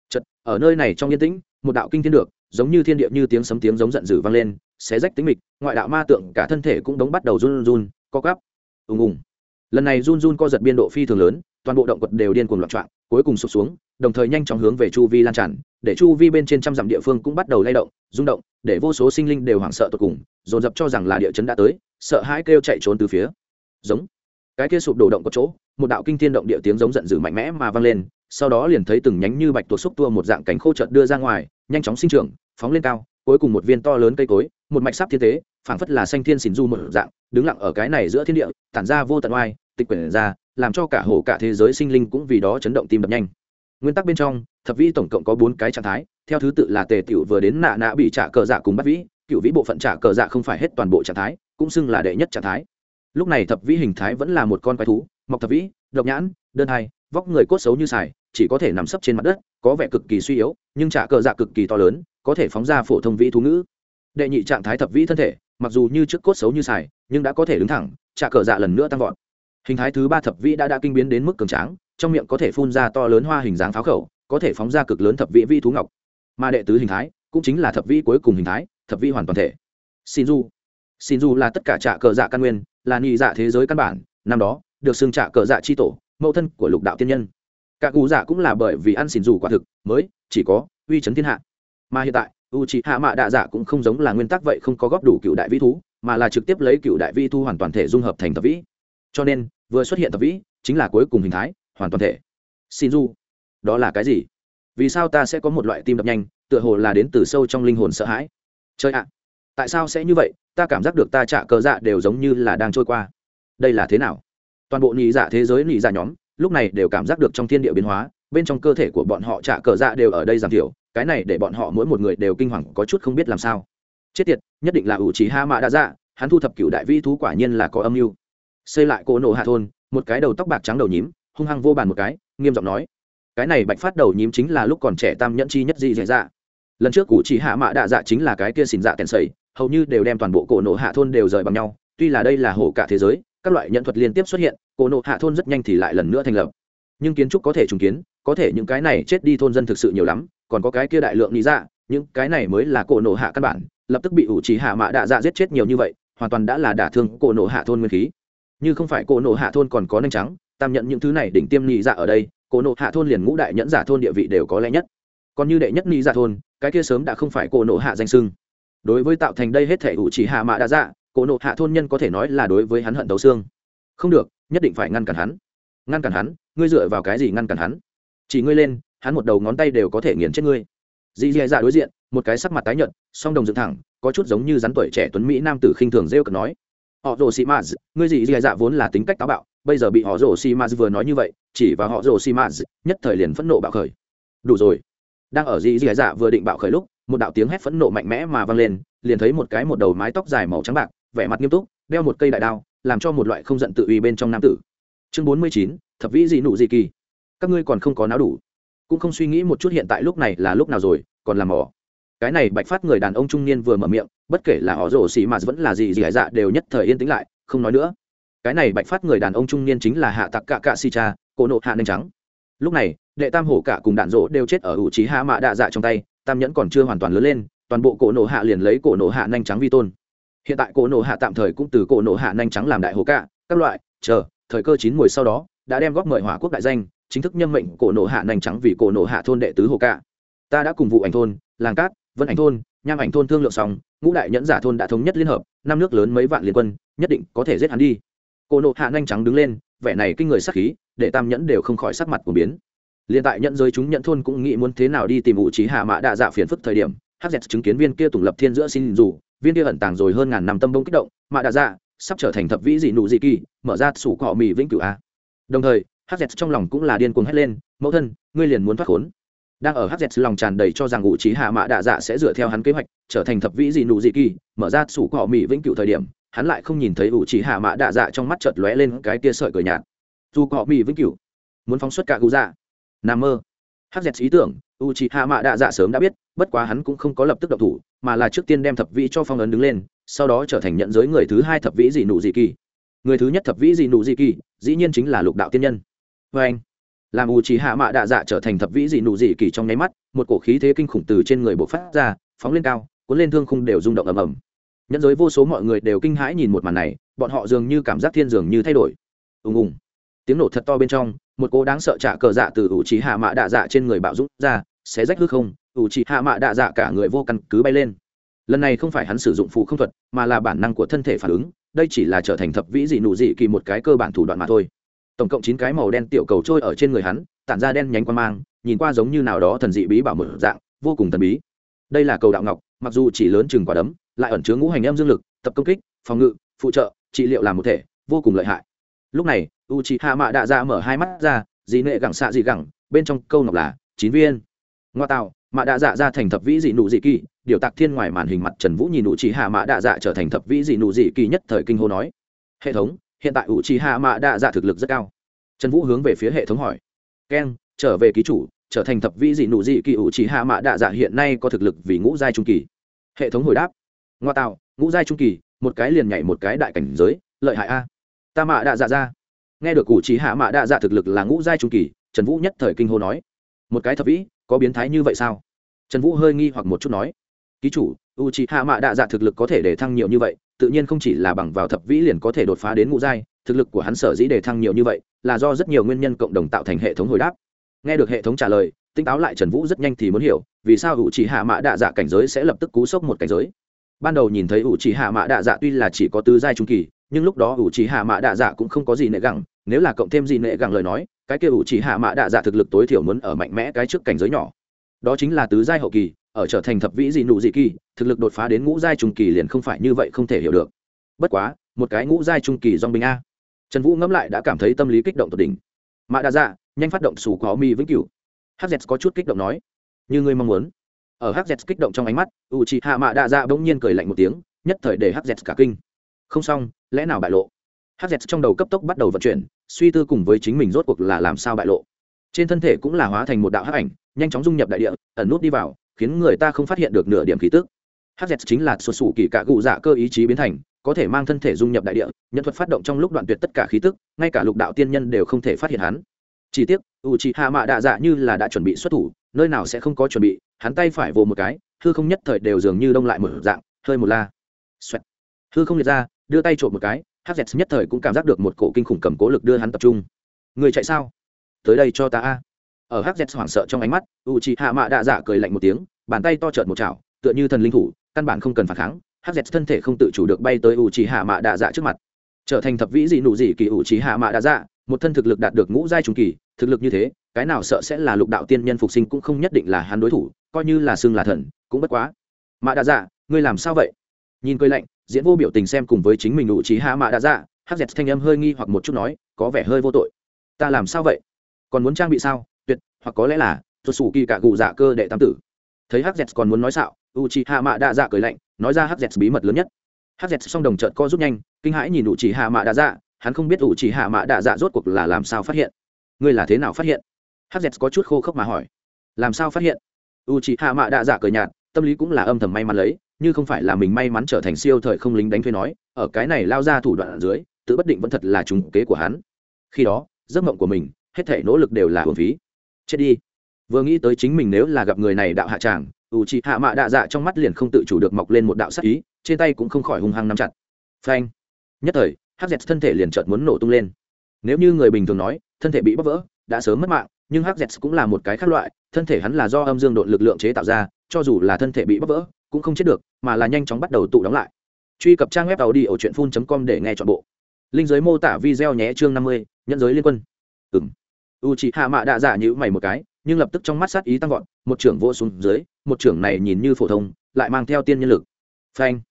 Chật ở nơi này trong yên tĩnh, một đạo kinh thiên được, giống như thiên địa như tiếng sấm tiếng giống giận dữ vang lên, xé rách tính mịch, ngoại đạo ma tượng cả thân thể cũng đống bắt đầu run run, co cắp ùng ùng. Lần này run run co giật biên độ phi thường lớn toàn bộ động vật đều điên cuồng loạn trọn, cuối cùng sụp xuống đồng thời nhanh chóng hướng về chu vi lan tràn để chu vi bên trên trăm dặm địa phương cũng bắt đầu lay động rung động để vô số sinh linh đều hoảng sợ tột cùng dồn dập cho rằng là địa chấn đã tới sợ hãi kêu chạy trốn từ phía. Giống. Cái kia sụp đổ động có chỗ một đạo kinh thiên động địa tiếng giống giận dữ mạnh mẽ mà vang lên sau đó liền thấy từng nhánh như bạch tuộc xúc tua một dạng cánh khô chợt đưa ra ngoài nhanh chóng sinh trưởng phóng lên cao cuối cùng một viên to lớn cây cối một mạch sắp thiên tế phảng phất là xanh thiên xỉn du một dạng, đứng lặng ở cái này giữa thiên địa, tản ra vô tận oai, tịch quyển ra, làm cho cả hồ, cả thế giới sinh linh cũng vì đó chấn động tim đập nhanh. Nguyên tắc bên trong, thập vĩ tổng cộng có bốn cái trạng thái, theo thứ tự là tề tiểu vừa đến nạ nạ bị trả cờ dạ cùng bắt vĩ, cựu vĩ bộ phận trả cờ dạ không phải hết toàn bộ trạng thái, cũng xưng là đệ nhất trạng thái. Lúc này thập vĩ hình thái vẫn là một con quái thú, mọc thập vĩ, độc nhãn, đơn hai, vóc người cốt xấu như xài chỉ có thể nằm sấp trên mặt đất, có vẻ cực kỳ suy yếu, nhưng trả cờ dạ cực kỳ to lớn, có thể phóng ra phổ thông vĩ thú ngữ đệ nhị trạng thái thập vĩ thân thể, mặc dù như trước cốt xấu như xài, nhưng đã có thể đứng thẳng trả cờ dạ lần nữa tăng vọt. Hình thái thứ ba thập vĩ đã đã kinh biến đến mức cường tráng, trong miệng có thể phun ra to lớn hoa hình dáng pháo khẩu, có thể phóng ra cực lớn thập vĩ vi thú ngọc. Mà đệ tứ hình thái cũng chính là thập vĩ cuối cùng hình thái, thập vĩ hoàn toàn thể. Xin du xin du là tất cả trả cờ dạ căn nguyên, là nhị dạ thế giới căn bản, năm đó được xưng trả cờ dạ chi tổ, mẫu thân của lục đạo tiên nhân. Các cụ dạ cũng là bởi vì ăn xin dù quả thực mới chỉ có uy chấn thiên hạ. Mà hiện tại u c hạ mạ đạ dạ cũng không giống là nguyên tắc vậy không có góp đủ cựu đại vĩ thú, mà là trực tiếp lấy cựu đại vi thu hoàn toàn thể dung hợp thành thập vĩ. Cho nên, vừa xuất hiện thập vĩ, chính là cuối cùng hình thái, hoàn toàn thể. Xin du, đó là cái gì? Vì sao ta sẽ có một loại tim đập nhanh, tựa hồ là đến từ sâu trong linh hồn sợ hãi? Chơi ạ, tại sao sẽ như vậy? Ta cảm giác được ta trả cờ dạ đều giống như là đang trôi qua. Đây là thế nào? Toàn bộ nhị dạ thế giới nhị dạ nhóm, lúc này đều cảm giác được trong thiên địa biến hóa bên trong cơ thể của bọn họ trả cờ dạ đều ở đây giảm thiểu, cái này để bọn họ mỗi một người đều kinh hoàng, có chút không biết làm sao. Chết tiệt, nhất định là ủ trí ha mạ đã dạ hắn thu thập cựu đại vi thú quả nhiên là có âm mưu. Xây lại cỗ nổ hạ thôn, một cái đầu tóc bạc trắng đầu nhím, hung hăng vô bàn một cái, nghiêm giọng nói. Cái này bạch phát đầu nhím chính là lúc còn trẻ tam nhẫn chi nhất di dạy dạ. Lần trước cụ chỉ hạ mạ đạ dạ chính là cái kia xỉn dạ tèn sầy, hầu như đều đem toàn bộ cổ nộ hạ thôn đều rời bằng nhau, tuy là đây là hổ cả thế giới, các loại nhận thuật liên tiếp xuất hiện, cổ nộ hạ thôn rất nhanh thì lại lần nữa thành lập. Nhưng kiến trúc có thể trùng kiến có thể những cái này chết đi thôn dân thực sự nhiều lắm, còn có cái kia đại lượng lý dạ những cái này mới là cổ nổ hạ căn bản, lập tức bị ủ chỉ hạ mạ đạ dạ giết chết nhiều như vậy, hoàn toàn đã là đả thương cổ nổ hạ thôn nguyên khí. Như không phải cổ nổ hạ thôn còn có nhanh trắng, tam nhận những thứ này đỉnh tiêm nhị dạ ở đây, cổ nổ hạ thôn liền ngũ đại nhẫn giả thôn địa vị đều có lẽ nhất. Còn như đệ nhất ni dạ thôn, cái kia sớm đã không phải cổ nổ hạ danh sưng đối với tạo thành đây hết thể ủ chỉ hạ mạ đạ dạ cổ nổ hạ thôn nhân có thể nói là đối với hắn hận tấu xương. Không được, nhất định phải ngăn cản hắn. Ngăn cản hắn, ngươi dựa vào cái gì ngăn cản hắn? Chỉ ngươi lên, hắn một đầu ngón tay đều có thể nghiền chết ngươi. Dì dì dạ đối diện, một cái sắc mặt tái nhợt, song đồng dựng thẳng, có chút giống như rắn tuổi trẻ tuấn mỹ nam tử khinh thường rêu cực nói. Họ rồ xì maz, ngươi dì dì dạ vốn là tính cách táo bạo, bây giờ bị họ rồ xì maz vừa nói như vậy, chỉ và họ rồ xì maz, nhất thời liền phẫn nộ bạo khởi. Đủ rồi. Đang ở dì dì dạ vừa định bạo khởi lúc, một đạo tiếng hét phẫn nộ mạnh mẽ mà vang lên, liền thấy một cái một đầu mái tóc dài màu trắng bạc, vẻ mặt nghiêm túc, đeo một cây đại đao, làm cho một loại không giận tự uy bên trong nam tử. Chương bốn mươi chín, thập vĩ dị nụ dị kỳ các ngươi còn không có não đủ. Cũng không suy nghĩ một chút hiện tại lúc này là lúc nào rồi, còn làm mỏ cái này bạch phát người đàn ông trung niên vừa mở miệng, bất kể là họ rổ xì mà vẫn là gì gì hải dạ đều nhất thời yên tĩnh lại, không nói nữa. Cái này bạch phát người đàn ông trung niên chính là hạ tặc cạ cạ si cha, cổ nộ hạ nênh trắng. Lúc này, đệ tam hổ cả cùng đạn rỗ đều chết ở ủ trí hạ mạ đạ dạ trong tay, tam nhẫn còn chưa hoàn toàn lớn lên, toàn bộ cổ nộ hạ liền lấy cổ nộ hạ nanh trắng vi tôn. Hiện tại cổ nộ hạ tạm thời cũng từ cổ nộ hạ nanh trắng làm đại hổ cả, các loại, chờ, thời cơ chín mùi sau đó, đã đem góp mời hỏa quốc đại danh chính thức nhâm mệnh cổ nộ hạ nành trắng vì cổ nộ hạ thôn đệ tứ hồ cả ta đã cùng vụ ảnh thôn, làng cát, vân ảnh thôn, nham ảnh thôn thương lượng xong, ngũ đại nhẫn giả thôn đã thống nhất liên hợp, năm nước lớn mấy vạn liên quân, nhất định có thể giết hắn đi. Cổ nộ hạ nhanh trắng đứng lên, vẻ này kinh người sắc khí, để tam nhẫn đều không khỏi sắc mặt của biến. Liền tại nhận giới chúng nhận thôn cũng nghĩ muốn thế nào đi tìm vũ trí hạ mã đa dạ phiền phức thời điểm, hắc chứng kiến viên kia tùng lập thiên giữa xin dù, viên kia ẩn tàng rồi hơn ngàn năm tâm bông kích động, mã đa dạ sắp trở thành thập vĩ dị nụ dị kỳ, mở ra sủ cọ mì vĩnh cửu a. Đồng thời hz trong lòng cũng là điên cuồng hét lên, mẫu thân, ngươi liền muốn thoát khốn. Đang ở hz lòng tràn đầy cho rằng ngụ trí hạ mã đạ dạ sẽ dựa theo hắn kế hoạch trở thành thập vĩ dị nụ dị kỳ, mở ra sủ cỏ mỹ vĩnh cửu thời điểm, hắn lại không nhìn thấy ngụ trí hạ mã đạ dạ trong mắt chợt lóe lên cái tia sợi cười nhạt. Dù cỏ mỹ vĩnh cửu, muốn phóng xuất cả cụ dạ. Nằm mơ. Hz ý tưởng u c hạ mạ đạ dạ sớm đã biết, bất quá hắn cũng không có lập tức độc thủ, mà là trước tiên đem thập vĩ cho phong ấn đứng lên, sau đó trở thành nhận giới người thứ hai thập vĩ dị nụ dị kỳ. Người thứ nhất thập vĩ dị nụ dị kỳ, dĩ nhiên chính là lục đạo tiên nhân vê anh, làm u trí hạ mạ đạ dạ trở thành thập vĩ dị nụ dị kỳ trong nháy mắt, một cổ khí thế kinh khủng từ trên người bộc phát ra, phóng lên cao, cuốn lên thương khung đều rung động ầm ầm. Nhân giới vô số mọi người đều kinh hãi nhìn một màn này, bọn họ dường như cảm giác thiên dường như thay đổi. Ùng ùng. Tiếng nổ thật to bên trong, một cô đáng sợ trả cờ dạ từ ủ trí hạ mạ đạ dạ trên người bạo rút ra, xé rách hư không ủ trí hạ mạ đạ dạ cả người vô căn cứ bay lên. Lần này không phải hắn sử dụng phù không thuật, mà là bản năng của thân thể phản ứng, đây chỉ là trở thành thập vĩ dị nụ dị kỳ một cái cơ bản thủ đoạn mà thôi tổng cộng chín cái màu đen tiểu cầu trôi ở trên người hắn, tản ra đen nhánh quan mang, nhìn qua giống như nào đó thần dị bí bảo một dạng, vô cùng thần bí. Đây là cầu đạo ngọc, mặc dù chỉ lớn chừng quả đấm, lại ẩn chứa ngũ hành âm dương lực, tập công kích, phòng ngự, phụ trợ, trị liệu làm một thể, vô cùng lợi hại. Lúc này u c h i hạ mạ đạ ra mở hai mắt ra, dị nệ gẳng xạ dị gẳng, bên trong câu ngọc là chín viên. Ngoa tạo, mạ đạ dạ ra thành thập vĩ dị nụ dị kỳ, điều tạc thiên ngoài màn hình mặt trần vũ nhìn u c h i hạ mạ đạ dạ trở thành thập vĩ dị nụ dị kỳ nhất thời kinh hô nói. Hệ thống hiện tại u c hạ mạ đạ dạ thực lực rất cao. Trần vũ hướng về phía hệ thống hỏi. Keng trở về ký chủ, trở thành thập vĩ dị nụ dị kỳ u c hạ mạ đạ dạ hiện nay có thực lực vì ngũ giai trung kỳ. Hệ thống hồi đáp. Ngoa tạo, ngũ giai trung kỳ, một cái liền nhảy một cái đại cảnh giới, lợi hại a. Ta mạ đạ dạ ra. Nghe được cụ trí hạ mạ đạ dạ thực lực là ngũ giai trung kỳ, trần vũ nhất thời kinh hô nói. Một cái thập vĩ, có biến thái như vậy sao? Trần vũ hơi nghi hoặc một chút nói. Ký chủ u c h i hạ mạ đạ dạ thực lực có thể để thăng nhiều như vậy tự nhiên không chỉ là bằng vào thập vĩ liền có thể đột phá đến ngũ giai, thực lực của hắn sở dĩ để thăng nhiều như vậy là do rất nhiều nguyên nhân cộng đồng tạo thành hệ thống hồi đáp. Nghe được hệ thống trả lời tinh táo lại trần vũ rất nhanh thì muốn hiểu, vì sao ủ chỉ hạ mã đạ dạ cảnh giới sẽ lập tức cú sốc một cảnh giới. Ban đầu nhìn thấy ủ chỉ hạ mã đạ dạ tuy là chỉ có tứ giai trung kỳ, nhưng lúc đó ủ chỉ hạ mã đạ dạ cũng không có gì nệ gẳng, nếu là cộng thêm gì nệ gẳng lời nói, cái kia ủ chỉ hạ mã đạ dạ thực lực tối thiểu muốn ở mạnh mẽ cái trước cảnh giới nhỏ. Đó chính là tứ giai hậu kỳ ở trở thành thập vĩ dị nụ dị kỳ, thực lực đột phá đến ngũ giai trung kỳ liền không phải như vậy không thể hiểu được. Bất quá, một cái ngũ giai trung kỳ dong binh a. Trần vũ ngẫm lại đã cảm thấy tâm lý kích động tột đỉnh. Mạ đa dạ nhanh phát động sủ có mi vĩnh cửu. Hz có chút kích động nói, như ngươi mong muốn. Ở hz kích động trong ánh mắt, u chị hạ mạ đa dạ bỗng nhiên cười lạnh một tiếng, nhất thời để hz cả kinh. Không xong, lẽ nào bại lộ? Hz trong đầu cấp tốc bắt đầu vận chuyển, suy tư cùng với chính mình rốt cuộc là làm sao bại lộ. Trên thân thể cũng là hóa thành một đạo hắc ảnh, nhanh chóng dung nhập đại địa, ẩn nút đi vào khiến người ta không phát hiện được nửa điểm khí tức. Hz chính là xuất sủ kỳ cả cụ dạ cơ ý chí biến thành, có thể mang thân thể dung nhập đại địa, nhân thuật phát động trong lúc đoạn tuyệt tất cả khí tức, ngay cả lục đạo tiên nhân đều không thể phát hiện hắn. Chỉ tiếc u chị hạ mạ đạ dạ như là đã chuẩn bị xuất thủ, nơi nào sẽ không có chuẩn bị, hắn tay phải vồ một cái, hư không nhất thời đều dường như đông lại mở dạng, hơi một la. Xoẹt. hư không liệt ra, đưa tay trộm một cái hz nhất thời cũng cảm giác được một cổ kinh khủng cầm cố lực đưa hắn tập trung. Người chạy sao? Tới đây cho ta a ở hắc z hoảng sợ trong ánh mắt u chị hạ mạ đạ dạ cười lạnh một tiếng, bàn tay to trợn một chảo, tựa như thần linh thủ, căn bản không cần phản kháng hắc z thân thể không tự chủ được bay tới u chị hạ mạ đạ dạ trước mặt. Trở thành thập vĩ dị nụ dị kỳ u chị hạ mạ đạ dạ một thân thực lực đạt được ngũ giai trung kỳ, thực lực như thế, cái nào sợ sẽ là lục đạo tiên nhân phục sinh cũng không nhất định là hắn đối thủ, coi như là xưng là thần, cũng bất quá. Mạ đạ dạ ngươi làm sao vậy? Nhìn cười lạnh, diễn vô biểu tình xem cùng với chính mình u chị hạ mạ đạ dạ hắc dẹt thanh âm hơi nghi hoặc một chút nói, có vẻ hơi vô tội. Ta làm sao vậy? Còn muốn trang bị sao? Hoặc có lẽ là xuất xù kỳ cả cụ dạ cơ đệ tam tử. Thấy hz còn muốn nói xạo u chi hạ mạ đa dạ cười lạnh, nói ra hz bí mật lớn nhất. Hz xong song đồng trợt co rút nhanh, kinh hãi nhìn u chi hạ mạ đa dạ hắn không biết u chi hạ mạ đa dạ rốt cuộc là làm sao phát hiện. Ngươi là thế nào phát hiện? Hz có chút khô khốc mà hỏi. Làm sao phát hiện? U chi hạ mạ đa dạ cười nhạt, tâm lý cũng là âm thầm may mắn lấy, như không phải là mình may mắn trở thành siêu thời không lính đánh thuê nói, ở cái này lao ra thủ đoạn ở dưới, tự bất định vẫn thật là trùng kế của hắn. Khi đó, giấc mộng của mình, hết thể nỗ lực đều là hưởng phí chết đi. Vừa nghĩ tới chính mình nếu là gặp người này đạo hạ tràng, ủ trị hạ mạ đạ dạ trong mắt liền không tự chủ được mọc lên một đạo sắc ý, trên tay cũng không khỏi hung hăng nắm chặt. Phanh. Nhất thời, hắc dẹt thân thể liền chợt muốn nổ tung lên. Nếu như người bình thường nói, thân thể bị bóc vỡ, đã sớm mất mạng, nhưng hắc dẹt cũng là một cái khác loại, thân thể hắn là do âm dương độn lực lượng chế tạo ra, cho dù là thân thể bị bóc vỡ, cũng không chết được, mà là nhanh chóng bắt đầu tụ đóng lại. Truy cập trang web tàu đi ở truyện phun com để nghe chọn bộ. Linh giới mô tả video nhé chương năm mươi, nhẫn giới liên quân. Ừ u chị hạ mạ đạ dạ nhữ mày một cái, nhưng lập tức trong mắt sát ý tăng vọt, một trưởng vô xuống dưới, một trưởng này nhìn như phổ thông, lại mang theo tiên nhân lực. Phanh.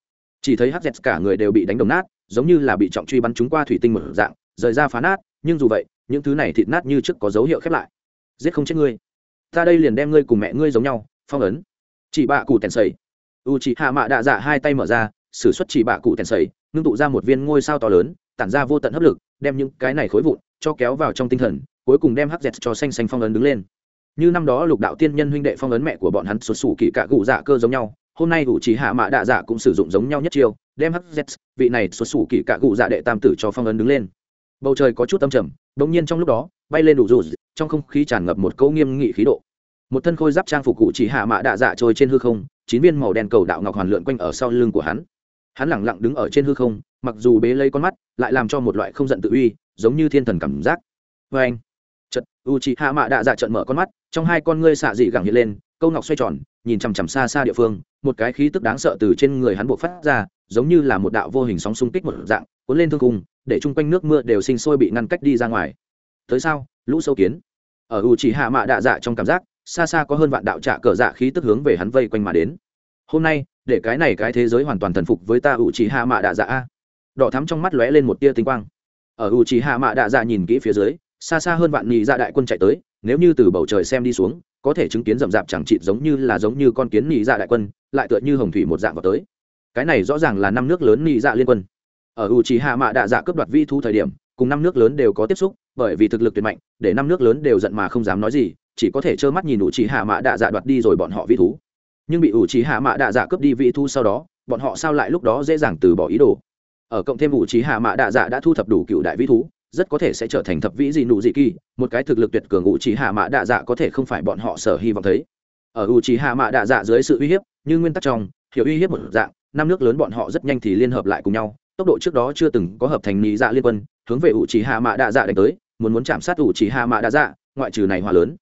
Chỉ thấy hz cả người đều bị đánh đồng nát, giống như là bị trọng truy bắn trúng qua thủy tinh một dạng, rời ra phá nát, nhưng dù vậy, những thứ này thịt nát như trước có dấu hiệu khép lại. Giết không chết ngươi. Ta đây liền đem ngươi cùng mẹ ngươi giống nhau, phong ấn. Chị bạ cụ tèn sầy. U chị hạ mạ đạ dạ hai tay mở ra s ử suất chỉ bạ cụ tèn sầy, ngưng tụ ra một viên ngôi sao to lớn, tản ra vô tận hấp lực, đem những cái này khối vụn cho kéo vào trong tinh thần cuối cùng đem hắc dẹt cho xanh xanh phong ấn đứng lên. Như năm đó lục đạo tiên nhân huynh đệ phong ấn mẹ của bọn hắn xuất xù kỳ cả gù dạ cơ giống nhau, hôm nay ủ trí hạ mạ đạ dạ cũng sử dụng giống nhau nhất chiêu, đem hắc z, vị này xuất xù kỳ cả gù dạ đệ tam tử cho phong ấn đứng lên. Bầu trời có chút âm trầm bỗng nhiên trong lúc đó, bay lên đủ dù trong không khí tràn ngập một câu nghiêm nghị khí độ. Một thân khôi giáp trang phục cụ chỉ hạ mạ đạ dạ trôi trên hư không, chín viên màu đen cầu đạo ngọc hoàn lượn quanh ở sau lưng của hắn. Hắn lẳng lặng đứng ở trên hư không, mặc dù bế lấy con mắt, lại làm cho một loại không giận tự uy, giống như thiên thần cảm giác. Vê anh u chị hạ mạ đạ dạ trận mở con mắt, trong hai con ngươi xạ dị gẳng hiện lên, câu ngọc xoay tròn, nhìn chằm chằm xa xa địa phương, một cái khí tức đáng sợ từ trên người hắn buộc phát ra, giống như là một đạo vô hình sóng xung kích một dạng, cuốn lên thương cung để chung quanh nước mưa đều sinh sôi bị ngăn cách đi ra ngoài. Tới sao lũ sâu kiến. Ở u chỉ hạ mạ đạ dạ trong cảm giác, xa xa có hơn vạn đạo trạ cờ dạ khí tức hướng về hắn vây quanh mà đến. Hôm nay, để cái này cái thế giới hoàn toàn thần phục với ta u chỉ hạ mạ đạ dạ a. Đỏ thắm trong mắt lóe lên một tia tinh quang. Ở u chỉ hạ mạ đạ dạ nhìn kỹ phía dưới xa xa hơn vạn nhị dạ đại quân chạy tới, nếu như từ bầu trời xem đi xuống, có thể chứng kiến rậm rạp chẳng chịt giống như là giống như con kiến nhị dạ đại quân, lại tựa như hồng thủy một dạng vào tới. Cái này rõ ràng là năm nước lớn nhị dạ liên quân. Ở u trí hạ mạ đạ dạ cướp đoạt vi thú thời điểm, cùng năm nước lớn đều có tiếp xúc, bởi vì thực lực tuyệt mạnh, để năm nước lớn đều giận mà không dám nói gì, chỉ có thể trơ mắt nhìn u trí hạ mạ đạ dạ đoạt đi rồi bọn họ vi thú. Nhưng bị u trí hạ mạ đạ dạ cướp đi vi thú sau đó, bọn họ sao lại lúc đó dễ dàng từ bỏ ý đồ? Ở cộng thêm u trí hạ mạ đạ dạ đã thu thập đủ cựu đại vi thú rất có thể sẽ trở thành thập vĩ dị nụ dị kỳ, một cái thực lực tuyệt cường vũ trí hạ mạ đạ dạ có thể không phải bọn họ sở hy vọng thấy. Ở vũ trí hạ mạ đạ dạ dưới sự uy hiếp, như nguyên tắc trong, hiểu uy hiếp một dạng, năm nước lớn bọn họ rất nhanh thì liên hợp lại cùng nhau, tốc độ trước đó chưa từng có hợp thành nhị dạ liên quân, hướng về vũ trí hạ mạ đạ dạ đánh tới, muốn muốn chạm sát vũ trí hạ mạ đạ dạ ngoại trừ này hòa lớn.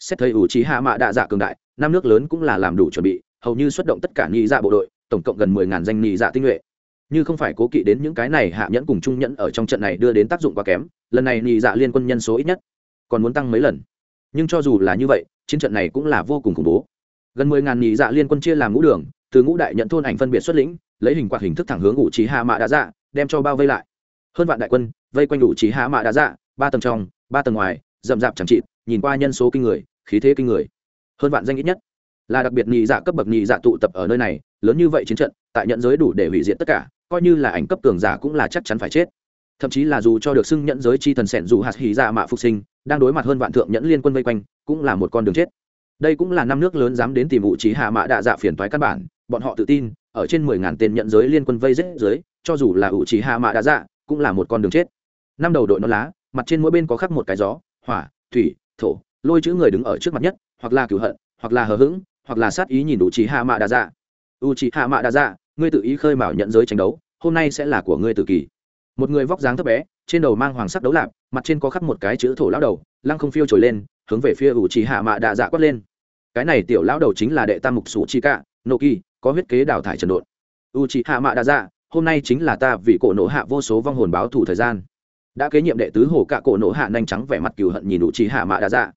Xét thấy vũ trí hạ mạ đạ dạ cường đại, năm nước lớn cũng là làm đủ chuẩn bị, hầu như xuất động tất cả nhị dạ bộ đội, tổng cộng gần mười ngàn danh nhị dạ tinh nhuệ như không phải cố kỵ đến những cái này hạ nhẫn cùng trung nhẫn ở trong trận này đưa đến tác dụng quá kém, lần này nhị dạ liên quân nhân số ít nhất còn muốn tăng mấy lần. Nhưng cho dù là như vậy, chiến trận này cũng là vô cùng khủng bố. Gần mười ngàn nhị dạ liên quân chia làm ngũ đường, từ ngũ đại nhận thôn ảnh phân biệt xuất lĩnh, lấy hình quạt hình thức thẳng hướng ngũ trí hạ mạ đã dạ đem cho bao vây lại. Hơn vạn đại quân vây quanh ngũ trí hạ mạ đã dạ ba tầng trong, ba tầng ngoài, rậm rạp chẳng trị nhìn qua nhân số kinh người, khí thế kinh người. Hơn vạn danh ít nhất. Là đặc biệt nhị dạ cấp bậc nhị dạ tụ tập ở nơi này, lớn như vậy chiến trận, tại nhận giới đủ để hủy diệt tất cả coi như là ảnh cấp cường giả cũng là chắc chắn phải chết. Thậm chí là dù cho được xưng nhẫn giới chi thần sẻn dù hạt hỉ dạ mạ phục sinh, đang đối mặt hơn vạn thượng nhẫn liên quân vây quanh, cũng là một con đường chết. Đây cũng là năm nước lớn dám đến tìm vụ trí hạ mạ đạ dạ phiền toái căn bản, bọn họ tự tin, ở trên mười ngàn tên nhận giới liên quân vây giết giới cho dù là ủ trí hạ mạ đạ dạ cũng là một con đường chết. Năm đầu đội non lá, mặt trên mỗi bên có khắc một cái gió, hỏa, thủy, thổ, lôi chữ người đứng ở trước mặt nhất, hoặc là cửu hận, hoặc là hờ hững, hoặc là sát ý nhìn ủ trí hạ mạ đạ dạ. U trí hạ mạ đạ dạ ngươi tự ý khơi mào nhận giới tranh đấu, hôm nay sẽ là của ngươi tự kỷ. một người vóc dáng thấp bé, trên đầu mang hoàng sắc đấu lạp, mặt trên có khắc một cái chữ thổ lão đầu, lăng không phiêu trồi lên, hướng về phía ủ trì hạ mạ đạ dạ quát lên. Cái này tiểu lão đầu chính là đệ tam mục sủ chi cạ nô kỳ, có huyết kế đào thải trần đột u trì hạ mạ đạ dạ hôm nay chính là ta vì cổ nổ hạ vô số vong hồn báo thủ thời gian. Đã kế nhiệm đệ tứ hồ cạ cổ nổ hạ nhanh trắng vẻ mặt cừu hận nhìn u trì hạ mạ đạ dạ.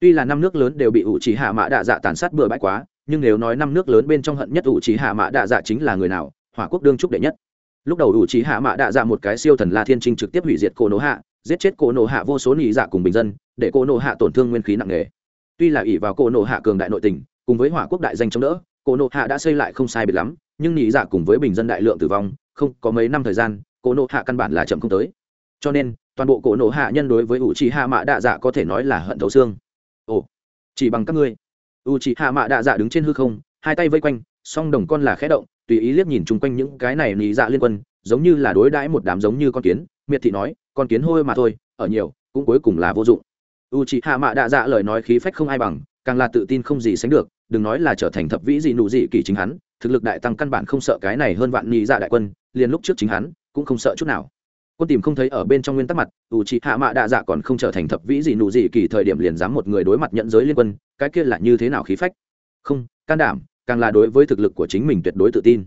Tuy là năm nước lớn đều bị u trì hạ mạ đạ dạ tàn sát bừa bãi quá nhưng nếu nói năm nước lớn bên trong hận nhất ủ trí hạ mã đạ dạ chính là người nào, hỏa quốc đương trúc đệ nhất. Lúc đầu ủ trí hạ mã đạ dạ một cái siêu thần la thiên trinh trực tiếp hủy diệt cổ nổ hạ, giết chết cổ nổ hạ vô số nhị dạ cùng bình dân, để cổ nổ hạ tổn thương nguyên khí nặng nề. Tuy là ỷ vào cổ nổ hạ cường đại nội tình, cùng với hỏa quốc đại danh chống đỡ, cổ nổ hạ đã xây lại không sai biệt lắm, nhưng nhị dạ cùng với bình dân đại lượng tử vong, không có mấy năm thời gian, cổ nổ hạ căn bản là chậm không tới. Cho nên, toàn bộ cổ nổ hạ nhân đối với ủ trì hạ mạ đạ dạ có thể nói là hận thấu xương. Ồ, chỉ bằng các ngươi u trì hạ mạ đạ dạ đứng trên hư không, hai tay vây quanh, song đồng con là khẽ động, tùy ý liếc nhìn chung quanh những cái này nị dạ liên quân, giống như là đối đãi một đám giống như con kiến. Miệt thị nói, con kiến hôi mà thôi, ở nhiều, cũng cuối cùng là vô dụng. U c h hạ mạ đạ dạ lời nói khí phách không ai bằng, càng là tự tin không gì sánh được, đừng nói là trở thành thập vĩ gì nụ dị kỳ chính hắn, thực lực đại tăng căn bản không sợ cái này hơn vạn nị dạ đại quân, liền lúc trước chính hắn, cũng không sợ chút nào quân tìm không thấy ở bên trong nguyên tắc mặt, ủ trị hạ mạ đạ dạ còn không trở thành thập vĩ gì nụ gì kỳ thời điểm liền dám một người đối mặt nhận giới liên quân, cái kia là như thế nào khí phách? Không, can đảm, càng là đối với thực lực của chính mình tuyệt đối tự tin.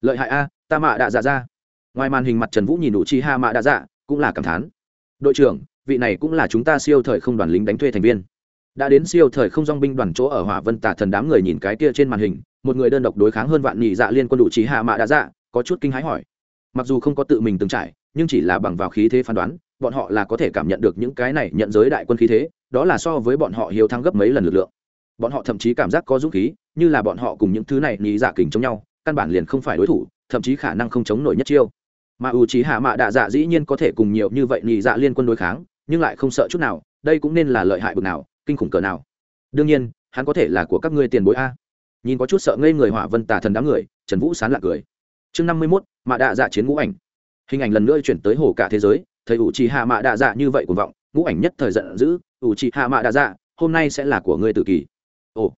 Lợi hại a, ta mạ đạ dạ ra. Ngoài màn hình mặt trần vũ nhìn ủ trị hạ mạ đạ dạ cũng là cảm thán. Đội trưởng, vị này cũng là chúng ta siêu thời không đoàn lính đánh thuê thành viên. Đã đến siêu thời không dong binh đoàn chỗ ở hỏa vân tả thần đám người nhìn cái kia trên màn hình, một người đơn độc đối kháng hơn vạn nhị dạ liên quân đủ trí hạ mạ đã dạ có chút kinh hãi hỏi. Mặc dù không có tự mình từng trải nhưng chỉ là bằng vào khí thế phán đoán, bọn họ là có thể cảm nhận được những cái này nhận giới đại quân khí thế, đó là so với bọn họ hiếu thắng gấp mấy lần lực lượng. Bọn họ thậm chí cảm giác có dũng khí, như là bọn họ cùng những thứ này nhị dạ kình chống nhau, căn bản liền không phải đối thủ, thậm chí khả năng không chống nổi nhất chiêu. Mà ủ trí hạ mạ đạ dạ dĩ nhiên có thể cùng nhiều như vậy nhị dạ liên quân đối kháng, nhưng lại không sợ chút nào, đây cũng nên là lợi hại bực nào, kinh khủng cỡ nào. Đương nhiên, hắn có thể là của các ngươi tiền bối a. Nhìn có chút sợ ngây người hỏa vân tà thần đám người, trần vũ sán lạc cười. Chương năm mươi mốt, mạ đạ dạ chiến ngũ ảnh hình ảnh lần nữa chuyển tới hồ cả thế giới, thấy ủ trì hạ mạ đạ dạ như vậy cuồng vọng, ngũ ảnh nhất thời giận dữ ủ trì hạ mạ đạ dạ hôm nay sẽ là của ngươi tự kỳ. Ồ,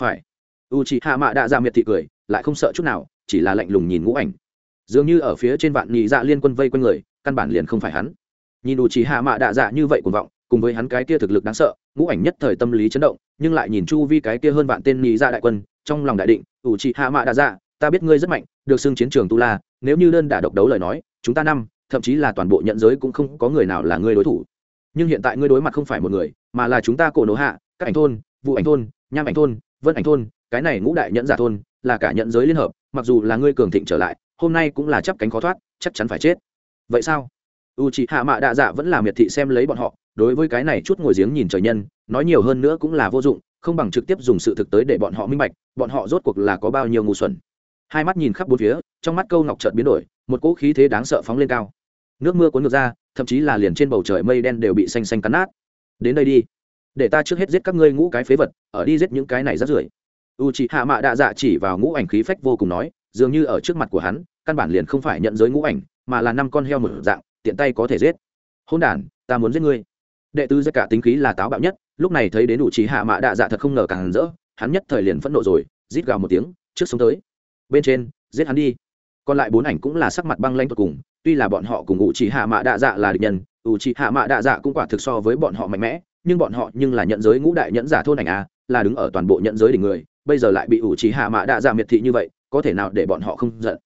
phải. Ủ trì hạ mạ đạ dạ miệt thị cười, lại không sợ chút nào, chỉ là lạnh lùng nhìn ngũ ảnh. Dường như ở phía trên vạn nhị dạ liên quân vây quanh người, căn bản liền không phải hắn. Nhìn ủ trì hạ mạ đạ dạ như vậy cuồng vọng, cùng với hắn cái kia thực lực đáng sợ, ngũ ảnh nhất thời tâm lý chấn động, nhưng lại nhìn chu vi cái kia hơn vạn tên nhị dạ đại quân, trong lòng đại định ủ trì hạ mạ đạ dạ ta biết ngươi rất mạnh, được xưng chiến trường tu la, nếu như đơn đả độc đấu lời nói chúng ta năm, thậm chí là toàn bộ nhận giới cũng không có người nào là ngươi đối thủ. Nhưng hiện tại ngươi đối mặt không phải một người, mà là chúng ta cổ nổ hạ, các ảnh thôn, vụ ảnh thôn, nham ảnh thôn, vân ảnh thôn, cái này ngũ đại nhẫn giả thôn, là cả nhận giới liên hợp, mặc dù là ngươi cường thịnh trở lại, hôm nay cũng là chấp cánh khó thoát, chắc chắn phải chết. Vậy sao? U chị hạ mạ đạ dạ vẫn là miệt thị xem lấy bọn họ, đối với cái này chút ngồi giếng nhìn trời nhân, nói nhiều hơn nữa cũng là vô dụng, không bằng trực tiếp dùng sự thực tới để bọn họ minh bạch, bọn họ rốt cuộc là có bao nhiêu ngu xuẩn. Hai mắt nhìn khắp bốn phía, trong mắt câu ngọc trợt biến đổi một cỗ khí thế đáng sợ phóng lên cao. Nước mưa cuốn ngược ra, thậm chí là liền trên bầu trời mây đen đều bị xanh xanh cắn nát. Đến đây đi. Để ta trước hết giết các ngươi ngũ cái phế vật, ở đi giết những cái này rất rưởi. U chị hạ mạ đạ dạ chỉ vào ngũ ảnh khí phách vô cùng nói, dường như ở trước mặt của hắn, căn bản liền không phải nhận giới ngũ ảnh, mà là năm con heo một dạng, tiện tay có thể giết. Hôn đản, ta muốn giết ngươi. Đệ tứ giết cả tính khí là táo bạo nhất, lúc này thấy đến đủ chị hạ mạ đạ dạ thật không ngờ càng rỡ, hắn nhất thời liền phẫn nộ rồi, rít gào một tiếng, trước sống tới. Bên trên, giết hắn đi còn lại bốn ảnh cũng là sắc mặt băng lanh tột cùng, tuy là bọn họ cùng ngụ chỉ hạ mạ đạ dạ là địch nhân, ủ chỉ hạ mạ đạ dạ cũng quả thực so với bọn họ mạnh mẽ, nhưng bọn họ nhưng là nhận giới ngũ đại nhẫn giả thôn ảnh a, là đứng ở toàn bộ nhận giới đỉnh người, bây giờ lại bị ủ chỉ hạ mạ đạ dạ miệt thị như vậy, có thể nào để bọn họ không giận?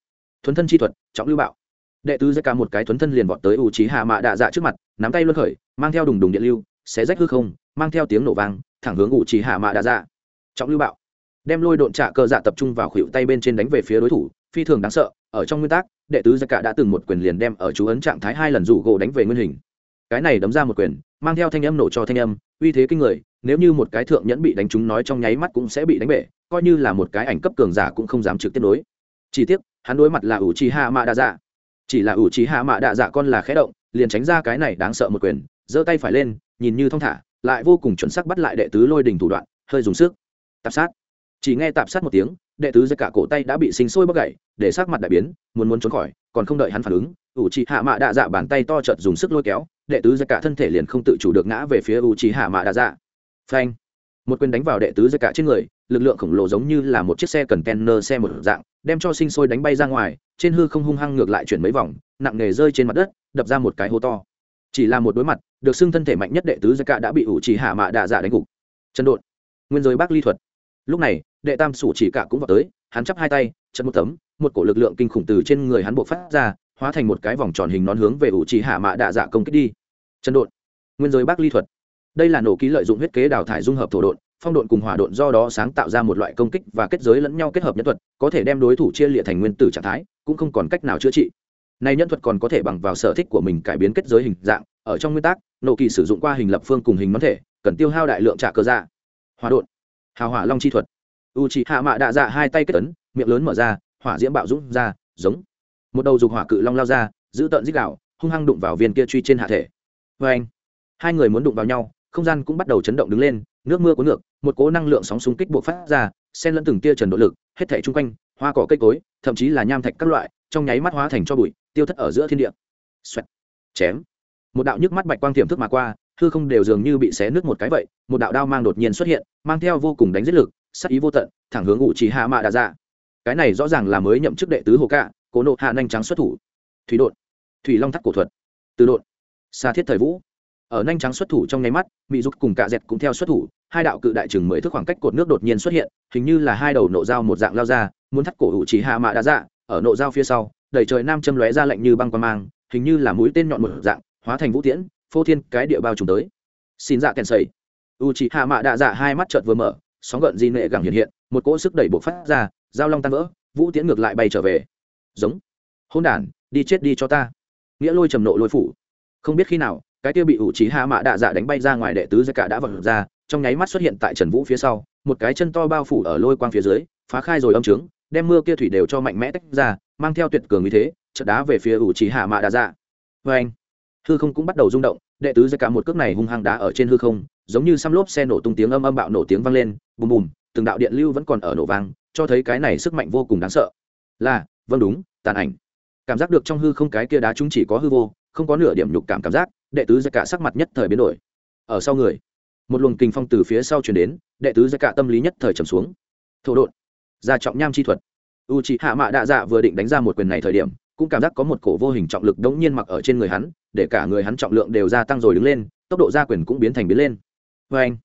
Thuấn thân chi thuật, trọng lưu bạo. Đệ tứ giơ ca một cái thuấn thân liền vọt tới u trí hạ mạ đạ dạ trước mặt, nắm tay luân khởi, mang theo đùng đùng điện lưu, xé rách hư không, mang theo tiếng nổ vang, thẳng hướng u trí hạ mạ đạ dạ. Trọng lưu bạo. Đem lôi độn trạ cơ dạ tập trung vào khuỷu tay bên trên đánh về phía đối thủ, phi thường đáng sợ ở trong nguyên tắc, đệ tứ giặc cả đã từng một quyền liền đem ở chú ấn trạng thái hai lần rủ gỗ đánh về nguyên hình. Cái này đấm ra một quyền, mang theo thanh âm nổ cho thanh âm, uy thế kinh người, nếu như một cái thượng nhẫn bị đánh trúng nói trong nháy mắt cũng sẽ bị đánh bể, coi như là một cái ảnh cấp cường giả cũng không dám trực tiếp đối chỉ tiếc, hắn đối mặt là ủ trì hạ mạ đa dạ chỉ là ủ trí hạ mạ đa dạ con là khé động, liền tránh ra cái này đáng sợ một quyền, giơ tay phải lên, nhìn như thong thả, lại vô cùng chuẩn xác bắt lại đệ tứ lôi đình thủ đoạn, hơi dùng sức. Tạp sát. Chỉ nghe tạp sát một tiếng, đệ tứ giật cả cổ tay đã bị sinh sôi bóc gậy để sát mặt đại biến, muốn muốn trốn khỏi, còn không đợi hắn phản ứng ủ trì hạ mạ đạ dạ bàn tay to chợt dùng sức lôi kéo, đệ tứ giật cả thân thể liền không tự chủ được ngã về phía ủ trì hạ mạ đạ dạ phanh! Một quyền đánh vào đệ tứ giật cả trên người, lực lượng khổng lồ giống như là một chiếc xe cần kenner xe một dạng, đem cho sinh sôi đánh bay ra ngoài, trên hư không hung hăng ngược lại chuyển mấy vòng, nặng nề rơi trên mặt đất, đập ra một cái hố to. Chỉ là một đối mặt, được xưng thân thể mạnh nhất đệ tứ gia cả đã bị U chỉ hạ mạ đạ dạ đánh gục. Chân đột. Nguyên giới bác ly thuật. Lúc này, đệ tam sủ chỉ cả cũng vào tới, hắn chắp hai tay chân một tấm một cổ lực lượng kinh khủng từ trên người hắn buộc phát ra hóa thành một cái vòng tròn hình nón hướng về ủ trì hạ mạ đạ dạ công kích đi. Chân đột nguyên giới bác ly thuật. Đây là nổ ký lợi dụng huyết kế đào thải dung hợp thổ đột, phong độn cùng hỏa độn do đó sáng tạo ra một loại công kích và kết giới lẫn nhau kết hợp nhân thuật có thể đem đối thủ chia lịa thành nguyên tử trạng thái cũng không còn cách nào chữa trị. Này nhân thuật còn có thể bằng vào sở thích của mình cải biến kết giới hình dạng ở trong nguyên tắc nổ kỳ sử dụng qua hình lập phương cùng hình nón thể cần tiêu hao đại lượng trả cơ dạ. Hỏa độn. Hào hỏa long chi thuật. U chỉ hạ mạ đạ dạ hai tay kết tấn miệng lớn mở ra hỏa diễm bạo dũng ra, giống. Một đầu dục hỏa cự long lao ra, giữ tợn dích đạo hung hăng đụng vào viên kia truy trên hạ thể. Vê anh, hai người muốn đụng vào nhau, không gian cũng bắt đầu chấn động đứng lên, nước mưa cuốn ngược, một cỗ năng lượng sóng xung kích buộc phát ra, xen lẫn từng tia trần độ lực, hết thể chung quanh, hoa cỏ cây cối, thậm chí là nham thạch các loại, trong nháy mắt hóa thành cho bụi, tiêu thất ở giữa thiên địa. Xoẹt. chém. Một đạo nhức mắt bạch quang tiềm thức mà qua, hư không đều dường như bị xé nước một cái vậy, một đạo đao mang đột nhiên xuất hiện, mang theo vô cùng đánh giết lực sắc ý vô tận, thẳng hướng ủ chỉ hạ mạ đà ra dạ cái này rõ ràng là mới nhậm chức đệ tứ hồ cạ, cố nộ hạ nhanh trắng xuất thủ. Thủy đột thủy long thắt cổ thuật. Từ đột xa thiết thời vũ. Ở nhanh trắng xuất thủ trong nháy mắt mỹ dục cùng cạ dẹt cũng theo xuất thủ, hai đạo cự đại chừng mười thước khoảng cách cột nước đột nhiên xuất hiện, hình như là hai đầu nộ dao một dạng lao ra, muốn thắt cổ hữu trí hạ mạ đã dạ ở nộ dao phía sau đẩy trời nam châm lóe ra lạnh như băng qua mang, hình như là mũi tên nhọn một dạng, hóa thành vũ tiễn, phô thiên cái địa bao trùm tới. Xin dạ kèn sầy. U trí hạ mạ đã dạ hai mắt chợt vừa mở, sóng gợn di nệ gẳng hiện hiện, một cỗ sức đẩy bộ phát ra Giao long tan vỡ, vũ tiễn ngược lại bay trở về. Giống. Hôn đản, đi chết đi cho ta. Nghĩa lôi trầm nộ lôi phủ. Không biết khi nào, cái kia bị ủ trí hạ mạ đạ dạ đánh bay ra ngoài đệ tứ giặc cả đã vật ra, trong nháy mắt xuất hiện tại trần vũ phía sau, một cái chân to bao phủ ở lôi quang phía dưới, phá khai rồi âm trướng, đem mưa kia thủy đều cho mạnh mẽ tách ra, mang theo tuyệt cường như thế, chợt đá về phía ủ trí hạ mạ đạ dạ. Vê anh hư không cũng bắt đầu rung động, đệ tứ ra cả một cước này hung hăng đá ở trên hư không, giống như xăm lốp xe nổ tung tiếng âm âm bạo nổ tiếng vang lên, bùm bùm từng đạo điện lưu vẫn còn ở nổ vang, cho thấy cái này sức mạnh vô cùng đáng sợ. Là vâng đúng, tàn ảnh. Cảm giác được trong hư không cái kia đá chúng chỉ có hư vô, không có nửa điểm nhục cảm cảm giác, đệ tứ giặc cả sắc mặt nhất thời biến đổi. Ở sau người, một luồng kinh phong từ phía sau chuyển đến, đệ tứ giặc cả tâm lý nhất thời trầm xuống. Thổ đột gia trọng nham chi thuật. U c hạ mạ đạ dạ vừa định đánh ra một quyền này thời điểm, cũng cảm giác có một cổ vô hình trọng lực đống nhiên mặc ở trên người hắn, để cả người hắn trọng lượng đều gia tăng rồi đứng lên, tốc độ gia quyền cũng biến thành biến lên. Vê anh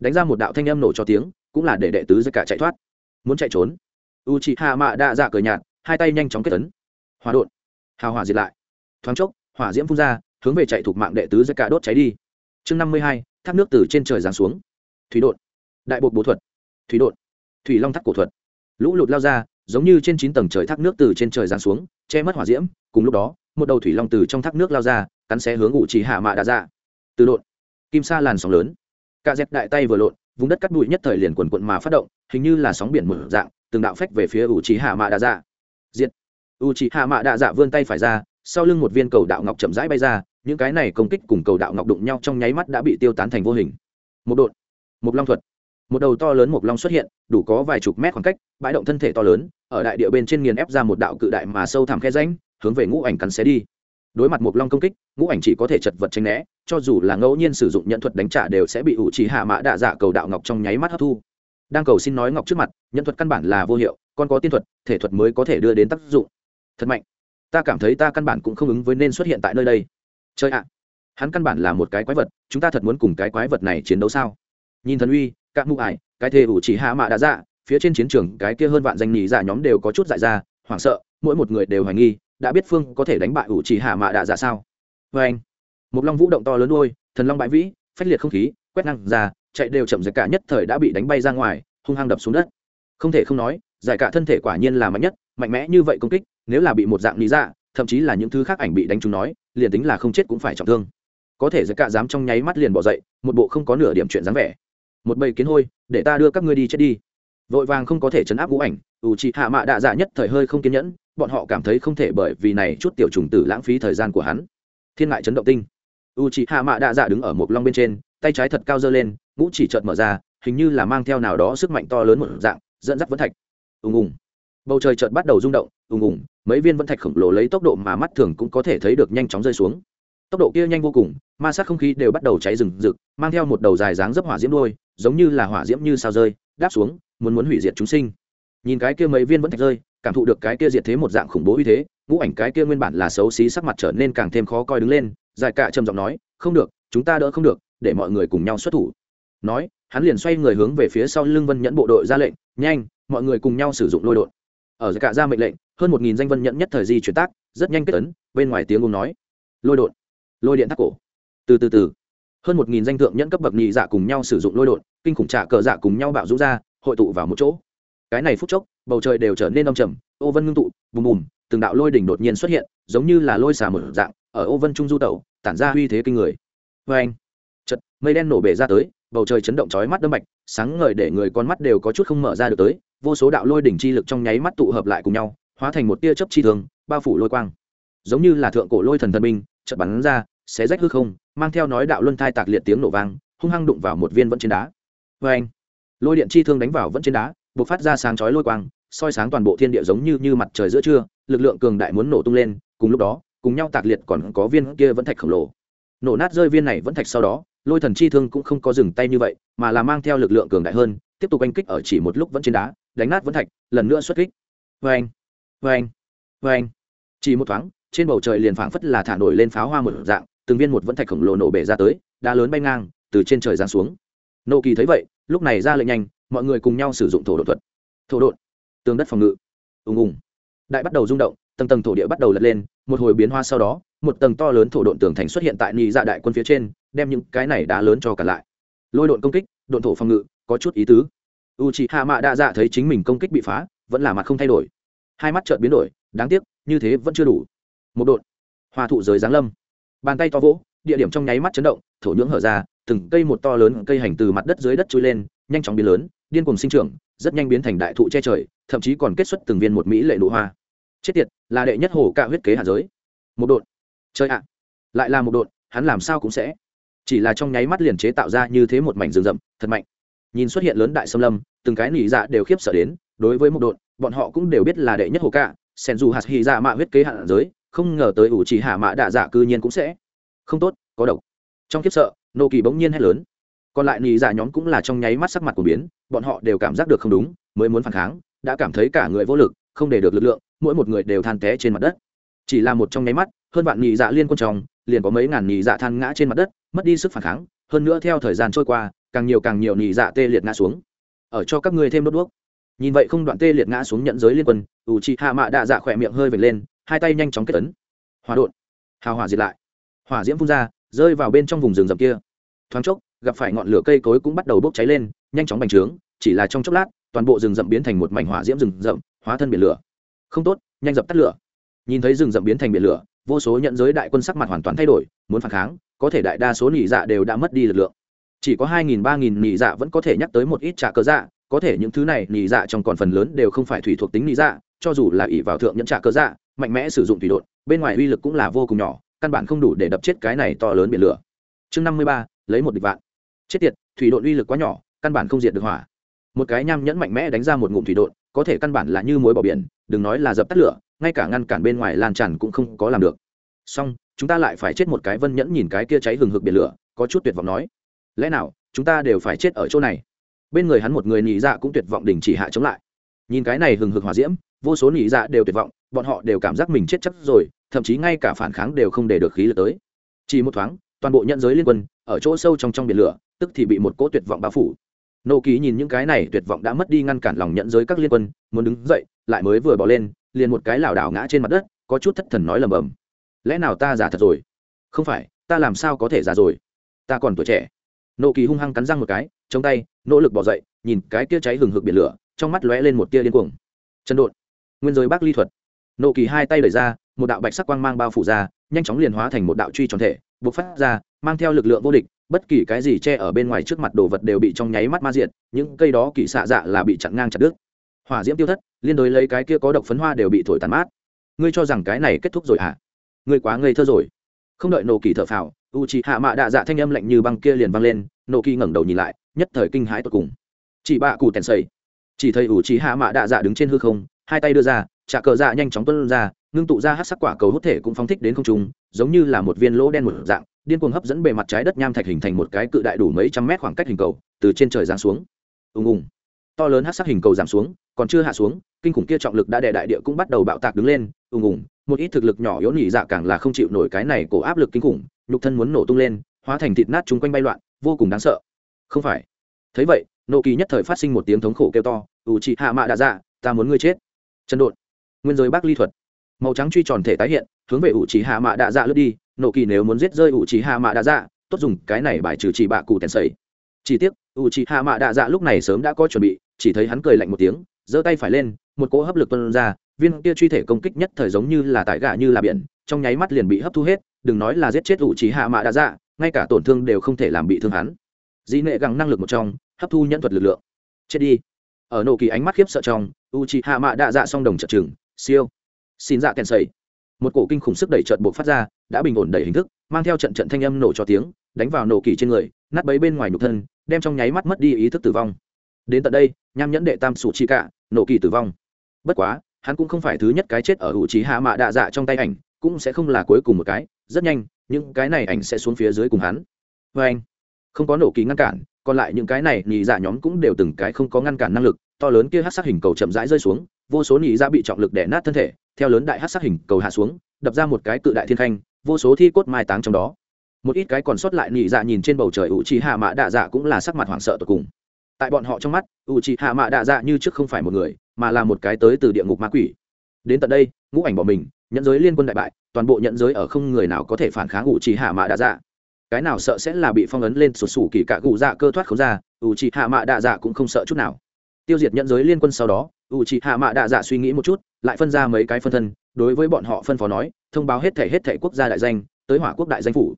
đánh ra một đạo thanh âm nổ cho tiếng cũng là để đệ tứ giặc cả chạy thoát. Muốn chạy trốn. U chị hạ mạ đạ dạ cờ nhạt, hai tay nhanh chóng kết tấn. Hòa đột hào hỏa diệt lại. Thoáng chốc, hỏa diễm phun ra, hướng về chạy thuộc mạng đệ tứ giặc cả đốt cháy đi. Chương năm mươi hai, thác nước từ trên trời giáng xuống. Thủy đột đại bột bố thuật. Thủy đột thủy long thác cổ thuật. Lũ lụt lao ra, giống như trên chín tầng trời thác nước từ trên trời giáng xuống, che mất hỏa diễm. Cùng lúc đó, một đầu thủy long từ trong thác nước lao ra, cắn xé hướng ngụ chỉ hạ mạ đã ra từ lộn kim sa làn sóng lớn. Cả dẹp đại tay vừa lộn vùng đất cắt bụi nhất thời liền quần quận mà phát động, hình như là sóng biển mở dạng, từng đạo phách về phía u trí hạ mạ đã dạ diệt. U trí hạ mạ đã dạ vươn tay phải ra, sau lưng một viên cầu đạo ngọc chậm rãi bay ra, những cái này công kích cùng cầu đạo ngọc đụng nhau trong nháy mắt đã bị tiêu tán thành vô hình. Một đột. Một long thuật. Một đầu to lớn một long xuất hiện, đủ có vài chục mét khoảng cách, bãi động thân thể to lớn, ở đại địa bên trên nghiền ép ra một đạo cự đại mà sâu thẳm khe ránh hướng về ngũ ảnh cắn xé đi. Đối mặt một long công kích, ngũ ảnh chỉ có thể chật vật tranh né cho dù là ngẫu nhiên sử dụng nhận thuật đánh trả đều sẽ bị ủ trì hạ mã đạ dạ cầu đạo ngọc trong nháy mắt hấp thu. Đang cầu xin nói ngọc trước mặt, nhận thuật căn bản là vô hiệu, còn có tiên thuật, thể thuật mới có thể đưa đến tác dụng. Thật mạnh. Ta cảm thấy ta căn bản cũng không ứng với nên xuất hiện tại nơi đây. Chơi ạ. Hắn căn bản là một cái quái vật, chúng ta thật muốn cùng cái quái vật này chiến đấu sao? Nhìn thần uy các mụ ải, cái thề ủ chỉ hạ mạ đã dạ phía trên chiến trường cái kia hơn vạn danh nhì dạ nhóm đều có chút dại ra, hoảng sợ, mỗi một người đều hoài nghi, đã biết phương có thể đánh bại ủ chỉ hạ mạ đạ dạ sao? Vê anh một long vũ động to lớn đôi thần long bãi vĩ, phách liệt không khí, quét năng ra, chạy đều chậm giải cả nhất thời đã bị đánh bay ra ngoài, hung hăng đập xuống đất. Không thể không nói, giải cả thân thể quả nhiên là mạnh nhất, mạnh mẽ như vậy công kích, nếu là bị một dạng lý dạ thậm chí là những thứ khác ảnh bị đánh trúng nói, liền tính là không chết cũng phải trọng thương. Có thể giải cả dám trong nháy mắt liền bỏ dậy, một bộ không có nửa điểm chuyện dáng vẻ. Một bầy kiến hôi, để ta đưa các ngươi đi chết đi. Vội vàng không có thể chấn áp vũ ảnh, ủ trị hạ mạ đạ dạ nhất thời hơi không kiên nhẫn, bọn họ cảm thấy không thể bởi vì này chút tiểu trùng tử lãng phí thời gian của hắn. Thiên ngại chấn động tinh u chị hạ mạ đạ dạ đứng ở một long bên trên, tay trái thật cao dơ lên, ngũ chỉ trợt mở ra, hình như là mang theo nào đó sức mạnh to lớn một dạng, dẫn dắt vẫn thạch. Ùng ùng. Bầu trời chợt bắt đầu rung động, ùng ùng, mấy viên vẫn thạch khổng lồ lấy tốc độ mà mắt thường cũng có thể thấy được nhanh chóng rơi xuống. Tốc độ kia nhanh vô cùng, ma sát không khí đều bắt đầu cháy rừng rực, mang theo một đầu dài dáng dấp hỏa diễm đôi giống như là hỏa diễm như sao rơi, đáp xuống, muốn muốn hủy diệt chúng sinh. Nhìn cái kia mấy viên vẫn thạch rơi, cảm thụ được cái kia diệt thế một dạng khủng bố uy thế, ngũ ảnh cái kia nguyên bản là xấu xí sắc mặt trở nên càng thêm khó coi đứng lên giải cả trầm giọng nói, không được, chúng ta đỡ không được, để mọi người cùng nhau xuất thủ. Nói, hắn liền xoay người hướng về phía sau lưng vân nhẫn bộ đội ra lệnh, nhanh, mọi người cùng nhau sử dụng lôi đột ở giải cả ra mệnh lệnh, hơn một nghìn danh vân nhẫn nhất thời di chuyển tác, rất nhanh kết tấn bên ngoài tiếng ông nói, lôi đột lôi điện thác cổ. Từ từ từ, hơn một nghìn danh thượng nhẫn cấp bậc nhị dạ cùng nhau sử dụng lôi đột kinh khủng trả cờ dạ cùng nhau bạo rũ ra, hội tụ vào một chỗ. Cái này phút chốc, bầu trời đều trở nên đông trầm, ô vân ngưng tụ, bùm bùm, từng đạo lôi đỉnh đột nhiên xuất hiện, giống như là lôi xà một dạng ở ô vân trung du tẩu, tản ra uy thế kinh người. Vê anh chật mây đen nổ bể ra tới, bầu trời chấn động chói mắt đâm bạch, sáng ngời để người con mắt đều có chút không mở ra được tới, vô số đạo lôi đỉnh chi lực trong nháy mắt tụ hợp lại cùng nhau, hóa thành một tia chớp chi thường, bao phủ lôi quang. Giống như là thượng cổ lôi thần thần binh, chợt bắn ra, xé rách hư không, mang theo nói đạo luân thai tạc liệt tiếng nổ vang, hung hăng đụng vào một viên vẫn trên đá. Vê anh, lôi điện chi thương đánh vào vẫn trên đá buộc phát ra sáng chói lôi quang, soi sáng toàn bộ thiên địa giống như như mặt trời giữa trưa, lực lượng cường đại muốn nổ tung lên, cùng lúc đó cùng nhau tạc liệt còn có viên kia vẫn thạch khổng lồ. Nổ nát rơi viên này vẫn thạch sau đó, lôi thần chi thương cũng không có dừng tay như vậy, mà là mang theo lực lượng cường đại hơn, tiếp tục oanh kích ở chỉ một lúc vẫn trên đá, đánh nát vẫn thạch, lần nữa xuất kích. Vê anh vê anh vê anh chỉ một thoáng, trên bầu trời liền phảng phất là thả nổi lên pháo hoa một dạng, từng viên một vẫn thạch khổng lồ nổ bể ra tới, đá lớn bay ngang, từ trên trời giáng xuống. Nô kỳ thấy vậy, lúc này ra lệnh nhanh, mọi người cùng nhau sử dụng thổ đột thuật. Thổ đột tường đất phòng ngự. Ùng ùng. Đại bắt đầu rung động, tầng tầng thổ địa bắt đầu lật lên một hồi biến hoa sau đó, một tầng to lớn thổ độn tường thành xuất hiện tại nhị dạ đại quân phía trên, đem những cái này đá lớn cho cả lại. Lôi độn công kích, độn thổ phòng ngự, có chút ý tứ. U chị hạ mạ đa dạ thấy chính mình công kích bị phá, vẫn là mặt không thay đổi. Hai mắt trợn biến đổi, đáng tiếc, như thế vẫn chưa đủ. Một độn. Hoa thụ giới giáng lâm. Bàn tay to vỗ, địa điểm trong nháy mắt chấn động, thổ nhưỡng hở ra, từng cây một to lớn cây hành từ mặt đất dưới đất trôi lên, nhanh chóng biến lớn, điên cùng sinh trưởng, rất nhanh biến thành đại thụ che trời, thậm chí còn kết xuất từng viên một mỹ lệ nụ hoa chết tiệt, là đệ nhất hồ cạ huyết kế hạ giới. Một đột chơi ạ. Lại là một đột hắn làm sao cũng sẽ. Chỉ là trong nháy mắt liền chế tạo ra như thế một mảnh rừng rậm, thật mạnh. Nhìn xuất hiện lớn đại xâm lâm, từng cái nỉ dạ đều khiếp sợ đến, đối với một đột bọn họ cũng đều biết là đệ nhất hồ cạ sen dù hạt hy dạ mạ huyết kế hạ giới, không ngờ tới ủ chỉ hạ mạ đạ dạ cư nhiên cũng sẽ. Không tốt, có độc. Trong khiếp sợ, nô kỳ bỗng nhiên hét lớn. Còn lại nỉ dạ nhóm cũng là trong nháy mắt sắc mặt của biến, bọn họ đều cảm giác được không đúng, mới muốn phản kháng, đã cảm thấy cả người vô lực không để được lực lượng, mỗi một người đều than té trên mặt đất. Chỉ là một trong nháy mắt, hơn vạn nhị dạ liên quân trong, liền có mấy ngàn nhị dạ than ngã trên mặt đất, mất đi sức phản kháng. Hơn nữa theo thời gian trôi qua, càng nhiều càng nhiều nhị dạ tê liệt ngã xuống. Ở cho các ngươi thêm đốt đuốc. Nhìn vậy không đoạn tê liệt ngã xuống nhận giới liên quân, ủ chị hạ mạ đạ dạ khỏe miệng hơi vệt lên, hai tay nhanh chóng kết tấn hòa đột hào hỏa diệt lại. Hỏa diễm phun ra, rơi vào bên trong vùng rừng rậm kia. Thoáng chốc, gặp phải ngọn lửa cây cối cũng bắt đầu bốc cháy lên, nhanh chóng bành trướng, chỉ là trong chốc lát toàn bộ rừng rậm biến thành một mảnh hỏa diễm rừng rậm, hóa thân biển lửa. Không tốt, nhanh dập tắt lửa. Nhìn thấy rừng rậm biến thành biển lửa, vô số nhận giới đại quân sắc mặt hoàn toàn thay đổi, muốn phản kháng, có thể đại đa số nỉ dạ đều đã mất đi lực lượng. Chỉ có hai nghìn ba nghìn nỉ dạ vẫn có thể nhắc tới một ít trả cớ dạ có thể những thứ này nỉ dạ trong còn phần lớn đều không phải thủy thuộc tính nỉ dạ cho dù là ỷ vào thượng nhẫn trả cớ dạ mạnh mẽ sử dụng thủy đột, bên ngoài uy lực cũng là vô cùng nhỏ, căn bản không đủ để đập chết cái này to lớn biển lửa. Chương năm mươi ba, lấy một địch vạn. Chết tiệt, thủy đột uy lực quá nhỏ, căn bản không diệt được hỏa một cái nham nhẫn mạnh mẽ đánh ra một ngụm thủy đột có thể căn bản là như muối bỏ biển, đừng nói là dập tắt lửa, ngay cả ngăn cản bên ngoài lan tràn cũng không có làm được. Song chúng ta lại phải chết một cái vân nhẫn nhìn cái kia cháy hừng hực biển lửa, có chút tuyệt vọng nói. Lẽ nào, chúng ta đều phải chết ở chỗ này? Bên người hắn một người nhị dạ cũng tuyệt vọng đình chỉ hạ chống lại. Nhìn cái này hừng hực hỏa diễm, vô số nhị dạ đều tuyệt vọng, bọn họ đều cảm giác mình chết chắc rồi, thậm chí ngay cả phản kháng đều không để được khí lực tới. Chỉ một thoáng, toàn bộ nhận giới liên quân, ở chỗ sâu trong trong biển lửa, tức thì bị một cỗ tuyệt vọng bao phủ nô ký nhìn những cái này tuyệt vọng đã mất đi ngăn cản lòng nhận giới các liên quân, muốn đứng dậy, lại mới vừa bỏ lên, liền một cái lảo đảo ngã trên mặt đất, có chút thất thần nói lầm bầm lẽ nào ta giả thật rồi? Không phải, ta làm sao có thể giả rồi? Ta còn tuổi trẻ. Nô kỳ hung hăng cắn răng một cái, chống tay, nỗ lực bỏ dậy, nhìn cái kia cháy hừng hực biển lửa, trong mắt lóe lên một tia điên cuồng. Chân đột nguyên giới bác ly thuật. Nô kỳ hai tay đẩy ra, một đạo bạch sắc quang mang bao phủ ra, nhanh chóng liền hóa thành một đạo truy tròn thể, bộc phát ra, mang theo lực lượng vô địch bất kỳ cái gì che ở bên ngoài trước mặt đồ vật đều bị trong nháy mắt ma diệt, những cây đó kỳ xạ dạ là bị chặn ngang chặt đứt. Hỏa diễm tiêu thất, liên đối lấy cái kia có độc phấn hoa đều bị thổi tàn mát. Ngươi cho rằng cái này kết thúc rồi hả? À? ngươi quá ngây thơ rồi. Không đợi nổ kỳ thở phào u chị hạ mạ đạ dạ thanh âm lạnh như băng kia liền văng lên, nổ kỳ ngẩng đầu nhìn lại, nhất thời kinh hãi tột cùng. Chị bạ cụ tèn sầy. Chỉ thấy u chị hạ mạ đạ dạ đứng trên hư không, hai tay đưa ra, trả cờ dạ nhanh chóng tuân ra, ngưng tụ ra hát sắc quả cầu hút thể cũng phóng thích đến không trung, giống như là một viên lỗ đen một dạng điên cuồng hấp dẫn bề mặt trái đất nham thạch hình thành một cái cự đại đủ mấy trăm mét khoảng cách hình cầu, từ trên trời giáng xuống. Ùng ùng. To lớn hát sắc hình cầu giảm xuống, còn chưa hạ xuống, kinh khủng kia trọng lực đã đè đại địa cũng bắt đầu bạo tạc đứng lên. Ùng ùng, một ít thực lực nhỏ yếu nhị dạ càng là không chịu nổi cái này cổ áp lực kinh khủng, nhục thân muốn nổ tung lên, hóa thành thịt nát chung quanh bay loạn, vô cùng đáng sợ. Không phải. Thấy vậy, nộ kỳ nhất thời phát sinh một tiếng thống khổ kêu to ủ chị hạ mạ đã dạ ta muốn ngươi chết. Chân đột nguyên giới bác ly thuật màu trắng truy tròn thể tái hiện, hướng về ủ trí hạ mạ đạ dạ lướt đi. Nộ kỳ nếu muốn giết rơi ủ trí hạ mạ đạ dạ tốt dùng cái này bài trừ chỉ bạ cụ tèn sầy chỉ tiếc ủ trí hạ mạ đạ dạ lúc này sớm đã có chuẩn bị, chỉ thấy hắn cười lạnh một tiếng, giơ tay phải lên, một cỗ hấp lực tuân ra, viên kia truy thể công kích nhất thời giống như là tải gà như là biển, trong nháy mắt liền bị hấp thu hết, đừng nói là giết chết ủ trí hạ mạ đạ dạ ngay cả tổn thương đều không thể làm bị thương hắn. Dĩ nệ gắng năng lực một trong, hấp thu nhân thuật lực lượng. Chết đi. Ở nộ kỳ ánh mắt khiếp sợ trong u chị hạ mạ đạ dạ song đồng trợ chừng, siêu xin dạ kèn sầy. Một cổ kinh khủng sức đẩy trận buộc phát ra, đã bình ổn đẩy hình thức, mang theo trận trận thanh âm nổ cho tiếng, đánh vào nổ kỳ trên người, nát bấy bên ngoài nhục thân, đem trong nháy mắt mất đi ý thức tử vong. Đến tận đây, nham nhẫn đệ tam sủ chi cả, nổ kỳ tử vong. Bất quá, hắn cũng không phải thứ nhất cái chết ở hữu trí hạ mạ đạ dạ trong tay ảnh, cũng sẽ không là cuối cùng một cái. Rất nhanh, những cái này ảnh sẽ xuống phía dưới cùng hắn. Vê anh không có nổ kỳ ngăn cản, còn lại những cái này nhì dạ nhóm cũng đều từng cái không có ngăn cản năng lực to lớn kia hát sát hình cầu chậm rãi rơi xuống, vô số nhị dạ bị trọng lực đè nát thân thể, theo lớn đại hát sát hình cầu hạ xuống, đập ra một cái cự đại thiên khanh, vô số thi cốt mai táng trong đó. Một ít cái còn sót lại nhị dạ nhìn trên bầu trời ủ trì hạ mã đạ dạ cũng là sắc mặt hoảng sợ tột cùng. Tại bọn họ trong mắt ủ trì hạ mã đạ dạ như trước không phải một người, mà là một cái tới từ địa ngục ma quỷ. Đến tận đây, ngũ ảnh bỏ mình nhận giới liên quân đại bại, toàn bộ nhận giới ở không người nào có thể phản kháng ủ trì hạ mã đạ dạ cái nào sợ sẽ là bị phong ấn lên sụt sủ kỳ cả gù dạ cơ thoát không ra ủ trì hạ mã đạ dạ cũng không sợ chút nào tiêu diệt nhận giới liên quân sau đó ủ trì hạ mạ đạ dạ suy nghĩ một chút, lại phân ra mấy cái phân thân, đối với bọn họ phân phó nói, thông báo hết thể hết thể quốc gia đại danh, tới hỏa quốc đại danh phủ.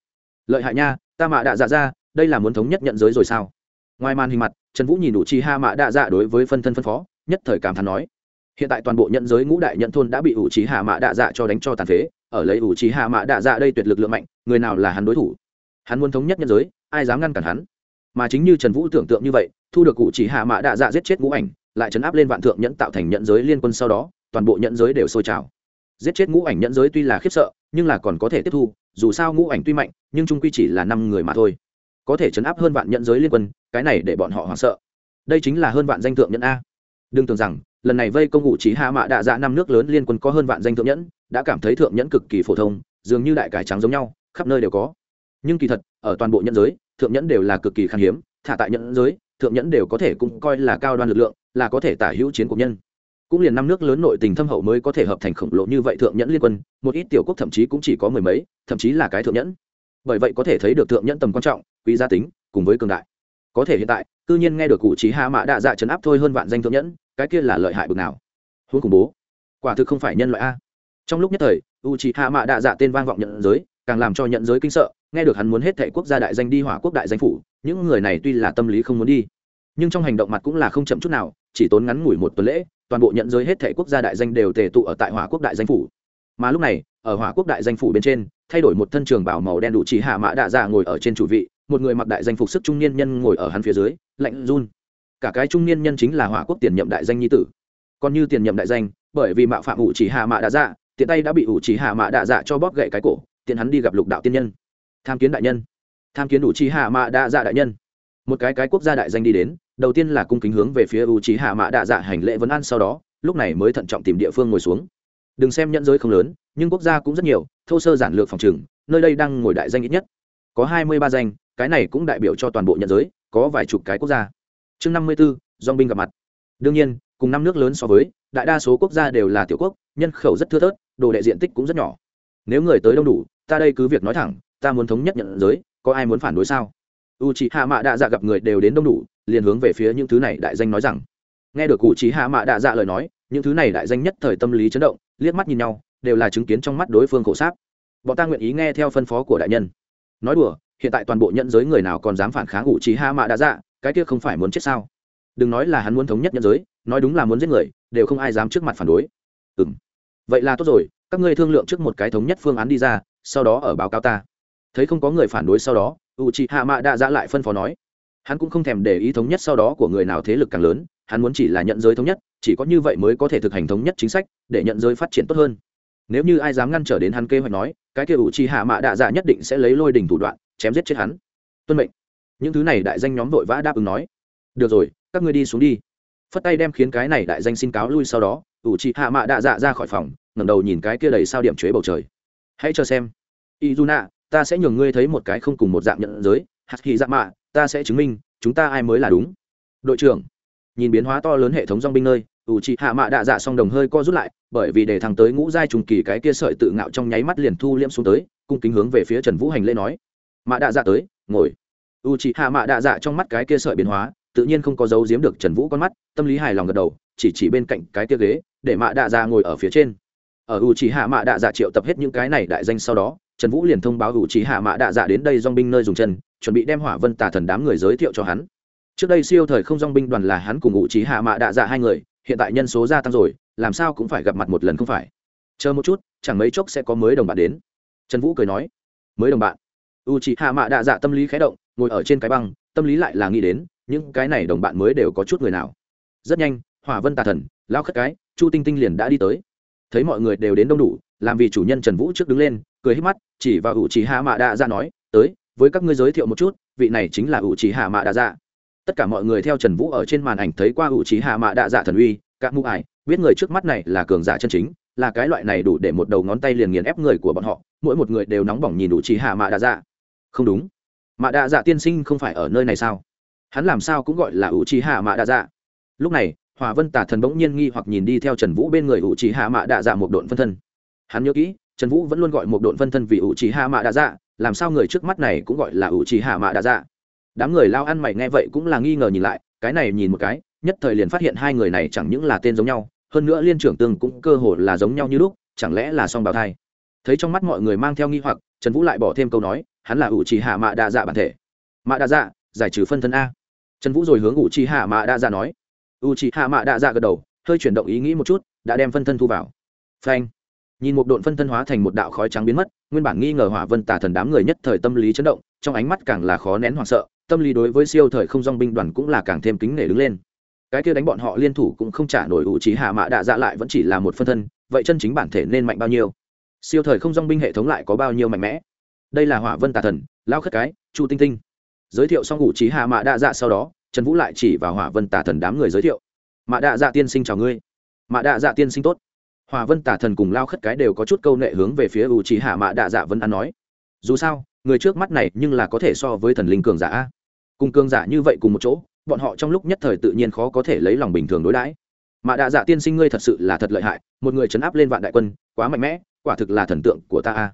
Lợi hại nha, ta mạ đạ dạ ra, đây là muốn thống nhất nhận giới rồi sao? Ngoài màn hình mặt, trần vũ nhìn ủ trì hạ mạ đạ dạ đối với phân thân phân phó, nhất thời cảm thán nói, hiện tại toàn bộ nhận giới ngũ đại nhận thôn đã bị ủ ị hạ mạ đạ dạ cho đánh cho tàn phế, ở lấy ủ ị hạ mạ đạ dạ đây tuyệt lực lượng mạnh, người nào là hắn đối thủ? Hắn muốn thống nhất nhận giới, ai dám ngăn cản hắn? Mà chính như trần vũ tưởng tượng như vậy, thu được cụ chỉ hạ mạ đạ dạ giết chết ngũ ảnh, lại chấn áp lên vạn thượng nhẫn tạo thành nhẫn giới liên quân sau đó, toàn bộ nhẫn giới đều sôi trào. Giết chết ngũ ảnh nhẫn giới tuy là khiếp sợ, nhưng là còn có thể tiếp thu, dù sao ngũ ảnh tuy mạnh, nhưng trung quy chỉ là năm người mà thôi. Có thể chấn áp hơn vạn nhẫn giới liên quân, cái này để bọn họ hoảng sợ. Đây chính là hơn vạn danh thượng nhẫn a. Đừng tưởng rằng, lần này vây công ngụ chỉ hạ mạ đạ dạ năm nước lớn liên quân có hơn vạn danh thượng nhẫn, đã cảm thấy thượng nhẫn cực kỳ phổ thông, dường như đại cải trắng giống nhau, khắp nơi đều có nhưng kỳ thật, ở toàn bộ nhân giới, thượng nhẫn đều là cực kỳ khan hiếm, thả tại nhẫn giới, thượng nhẫn đều có thể cũng coi là cao đoan lực lượng, là có thể tả hữu chiến của nhân. Cũng liền năm nước lớn nội tình thâm hậu mới có thể hợp thành khổng lồ như vậy thượng nhẫn liên quân, một ít tiểu quốc thậm chí cũng chỉ có mười mấy, thậm chí là cái thượng nhẫn. Bởi vậy có thể thấy được thượng nhẫn tầm quan trọng, quý gia tính, cùng với cường đại. Có thể hiện tại, cư nhiên nghe được cụ trí hạ mã đạ dạ chấn áp thôi hơn vạn danh thượng nhẫn, cái kia là lợi hại bực nào. Huống khủng bố. Quả thực không phải nhân loại a. Trong lúc nhất thời, u trí hạ mã đạ dạ tên vang vọng nhận giới, càng làm cho nhận giới kinh sợ nghe được hắn muốn hết thệ quốc gia đại danh đi hỏa quốc đại danh phủ, những người này tuy là tâm lý không muốn đi, nhưng trong hành động mặt cũng là không chậm chút nào, chỉ tốn ngắn ngủi một tuần lễ, toàn bộ nhận giới hết thệ quốc gia đại danh đều tề tụ ở tại hỏa quốc đại danh phủ. Mà lúc này, ở hỏa quốc đại danh phủ bên trên, thay đổi một thân trường bảo màu đen đủ chỉ hạ mã đạ dạ ngồi ở trên chủ vị, một người mặc đại danh phục sức trung niên nhân ngồi ở hắn phía dưới, lạnh run. Cả cái trung niên nhân chính là hỏa quốc tiền nhậm đại danh nhi tử. Còn như tiền nhậm đại danh, bởi vì mạo phạm ủ chỉ hạ mã đạ dạ tiện tay đã bị ủ chỉ hạ mã đạ dạ cho bóp gậy cái cổ, tiện hắn đi gặp lục đạo tiên nhân tham kiến đại nhân. Tham kiến U chỉ hạ Mạ Đa dạ đại nhân. Một cái cái quốc gia đại danh đi đến, đầu tiên là cung kính hướng về phía u trí hạ Mạ Đa dạ hành lễ vấn an sau đó, lúc này mới thận trọng tìm địa phương ngồi xuống. Đừng xem nhẫn giới không lớn, nhưng quốc gia cũng rất nhiều, thô sơ giản lược phòng trừng nơi đây đang ngồi đại danh ít nhất. Có hai mươi ba danh, cái này cũng đại biểu cho toàn bộ nhận giới, có vài chục cái quốc gia. Chương năm mươi b ố dong binh gặp mặt. Đương nhiên, cùng năm nước lớn so với, đại đa số quốc gia đều là tiểu quốc, nhân khẩu rất thưa thớt, đồ đệ diện tích cũng rất nhỏ. Nếu người tới đông đủ, ta đây cứ việc nói thẳng ta muốn thống nhất nhận giới, có ai muốn phản đối sao? U c h ị hạ mạ đạ dạ gặp người đều đến đông đủ, liền hướng về phía những thứ này đại danh nói rằng. Nghe được cụ trí hạ mạ đạ dạ lời nói, những thứ này đại danh nhất thời tâm lý chấn động, liếc mắt nhìn nhau, đều là chứng kiến trong mắt đối phương khổ sáp. Bọn ta nguyện ý nghe theo phân phó của đại nhân. Nói đùa, hiện tại toàn bộ nhận giới người nào còn dám phản kháng cụ trí hạ mạ đạ dạ cái kia không phải muốn chết sao? Đừng nói là hắn muốn thống nhất nhận giới, nói đúng là muốn giết người, đều không ai dám trước mặt phản đối. Ừ vậy là tốt rồi, các ngươi thương lượng trước một cái thống nhất phương án đi ra, sau đó ở báo cáo ta thấy không có người phản đối sau đó u c h ị hạ mạ đạ dạ lại phân phó nói. Hắn cũng không thèm để ý thống nhất sau đó của người nào thế lực càng lớn, hắn muốn chỉ là nhận giới thống nhất, chỉ có như vậy mới có thể thực hành thống nhất chính sách, để nhận giới phát triển tốt hơn. Nếu như ai dám ngăn trở đến hắn kế hoạch nói, cái kia ủ chi hạ mạ đạ dạ nhất định sẽ lấy lôi đình thủ đoạn, chém giết chết hắn. Tuân mệnh. Những thứ này đại danh nhóm vội vã đáp ứng nói. Được rồi, các ngươi đi xuống đi. Phất tay đem khiến cái này đại danh xin cáo lui sau đó ủ chi hạ mạ đạ dạ ra khỏi phòng, ngẩng đầu nhìn cái kia đầy sao điểm chế bầu trời. Hãy chờ xem. Izuna ta sẽ nhường ngươi thấy một cái không cùng một dạng nhận giới, hạt kỳ dạ mạ, ta sẽ chứng minh, chúng ta ai mới là đúng. Đội trưởng, nhìn biến hóa to lớn hệ thống dong binh nơi, ủ trị hạ mạ đạ dạ song đồng hơi co rút lại, bởi vì để thằng tới ngũ giai trùng kỳ cái kia sợi tự ngạo trong nháy mắt liền thu liễm xuống tới, cung kính hướng về phía trần vũ hành lễ nói. Mạ đạ dạ tới, ngồi. Ủ trị hạ mạ đạ dạ trong mắt cái kia sợi biến hóa, tự nhiên không có dấu giếm được trần vũ con mắt, tâm lý hài lòng gật đầu, chỉ chỉ bên cạnh cái kia ghế, để mạ đạ dạ ngồi ở phía trên. Ở ủ trị hạ mạ đạ dạ triệu tập hết những cái này đại danh sau đó trần vũ liền thông báo u trí hạ mạ đạ dạ đến đây dong binh nơi dùng chân, chuẩn bị đem hỏa vân tà thần đám người giới thiệu cho hắn. Trước đây siêu thời không dong binh đoàn là hắn cùng u trí hạ mạ đạ dạ hai người, hiện tại nhân số gia tăng rồi, làm sao cũng phải gặp mặt một lần không phải? Chờ một chút, chẳng mấy chốc sẽ có mới đồng bạn đến. Trần vũ cười nói, mới đồng bạn? U chị hạ mạ đạ dạ tâm lý khé động, ngồi ở trên cái băng, tâm lý lại là nghĩ đến, những cái này đồng bạn mới đều có chút người nào. Rất nhanh, hỏa vân tà thần, lao khất cái, chu tinh tinh liền đã đi tới. Thấy mọi người đều đến đông đủ làm vì chủ nhân trần vũ trước đứng lên, cười hít mắt, chỉ vào ủ chỉ hạ mạ Đa dạ nói, tới, với các ngươi giới thiệu một chút, vị này chính là ủ chỉ hạ mạ Đa dạ tất cả mọi người theo trần vũ ở trên màn ảnh thấy qua ủ chỉ hạ mạ Đa dạ thần uy, các mũ ải, biết người trước mắt này là cường giả chân chính, là cái loại này đủ để một đầu ngón tay liền nghiền ép người của bọn họ, mỗi một người đều nóng bỏng nhìn ủ chỉ hạ mạ Đa dạ không đúng mạ Đa dạ tiên sinh không phải ở nơi này sao? Hắn làm sao cũng gọi là ủ chỉ hạ mạ Đa dạ lúc này hòa vân tả thần bỗng nhiên nghi hoặc nhìn đi theo trần vũ bên người ủ chỉ hạ mạ Đa dạ một độn phân thân hắn nhớ kỹ, trần vũ vẫn luôn gọi một độn phân thân vì ủ trì hạ mạ đạ dạ làm sao người trước mắt này cũng gọi là ủ trì hạ mạ đạ dạ đám người lao ăn mày nghe vậy cũng là nghi ngờ nhìn lại, cái này nhìn một cái, nhất thời liền phát hiện hai người này chẳng những là tên giống nhau, hơn nữa liên trưởng tương cũng cơ hồ là giống nhau như lúc, chẳng lẽ là song bào thai? Thấy trong mắt mọi người mang theo nghi hoặc, trần vũ lại bỏ thêm câu nói, hắn là ủ trì hạ mạ đa dạ bản thể. Mạ đa dạ giải trừ phân thân a. Trần vũ rồi hướng ủ trì hạ mạ đa dạ nói. Ủ trì hạ mạ đa dạ gật đầu, hơi chuyển động ý nghĩ một chút, đã đem phân thân thu vào. Phanh nhìn một độn phân thân hóa thành một đạo khói trắng biến mất, nguyên bản nghi ngờ hỏa vân tả thần đám người nhất thời tâm lý chấn động, trong ánh mắt càng là khó nén hoảng sợ, tâm lý đối với siêu thời không dong binh đoàn cũng là càng thêm kính nể đứng lên. Cái kia đánh bọn họ liên thủ cũng không trả nổi ủ trí hạ mạ đạ dạ lại vẫn chỉ là một phân thân, vậy chân chính bản thể nên mạnh bao nhiêu? Siêu thời không dong binh hệ thống lại có bao nhiêu mạnh mẽ? Đây là hỏa vân tà thần, lao khất cái, chu tinh tinh. Giới thiệu xong ủ trí hạ mạ đạ dạ sau đó, trần vũ lại chỉ vào hỏa vân tà thần đám người giới thiệu. Mạ đạ dạ tiên sinh chào ngươi. Mạ đạ dạ tiên sinh tốt hòa vân Tả thần cùng lao khất cái đều có chút câu nệ hướng về phía U trí hạ mạ đạ dạ vân ăn nói, dù sao, người trước mắt này nhưng là có thể so với thần linh cường giả cùng cường giả như vậy cùng một chỗ, bọn họ trong lúc nhất thời tự nhiên khó có thể lấy lòng bình thường đối đãi. Mạ đạ dạ tiên sinh ngươi thật sự là thật lợi hại, một người chấn áp lên vạn đại quân, quá mạnh mẽ, quả thực là thần tượng của ta a.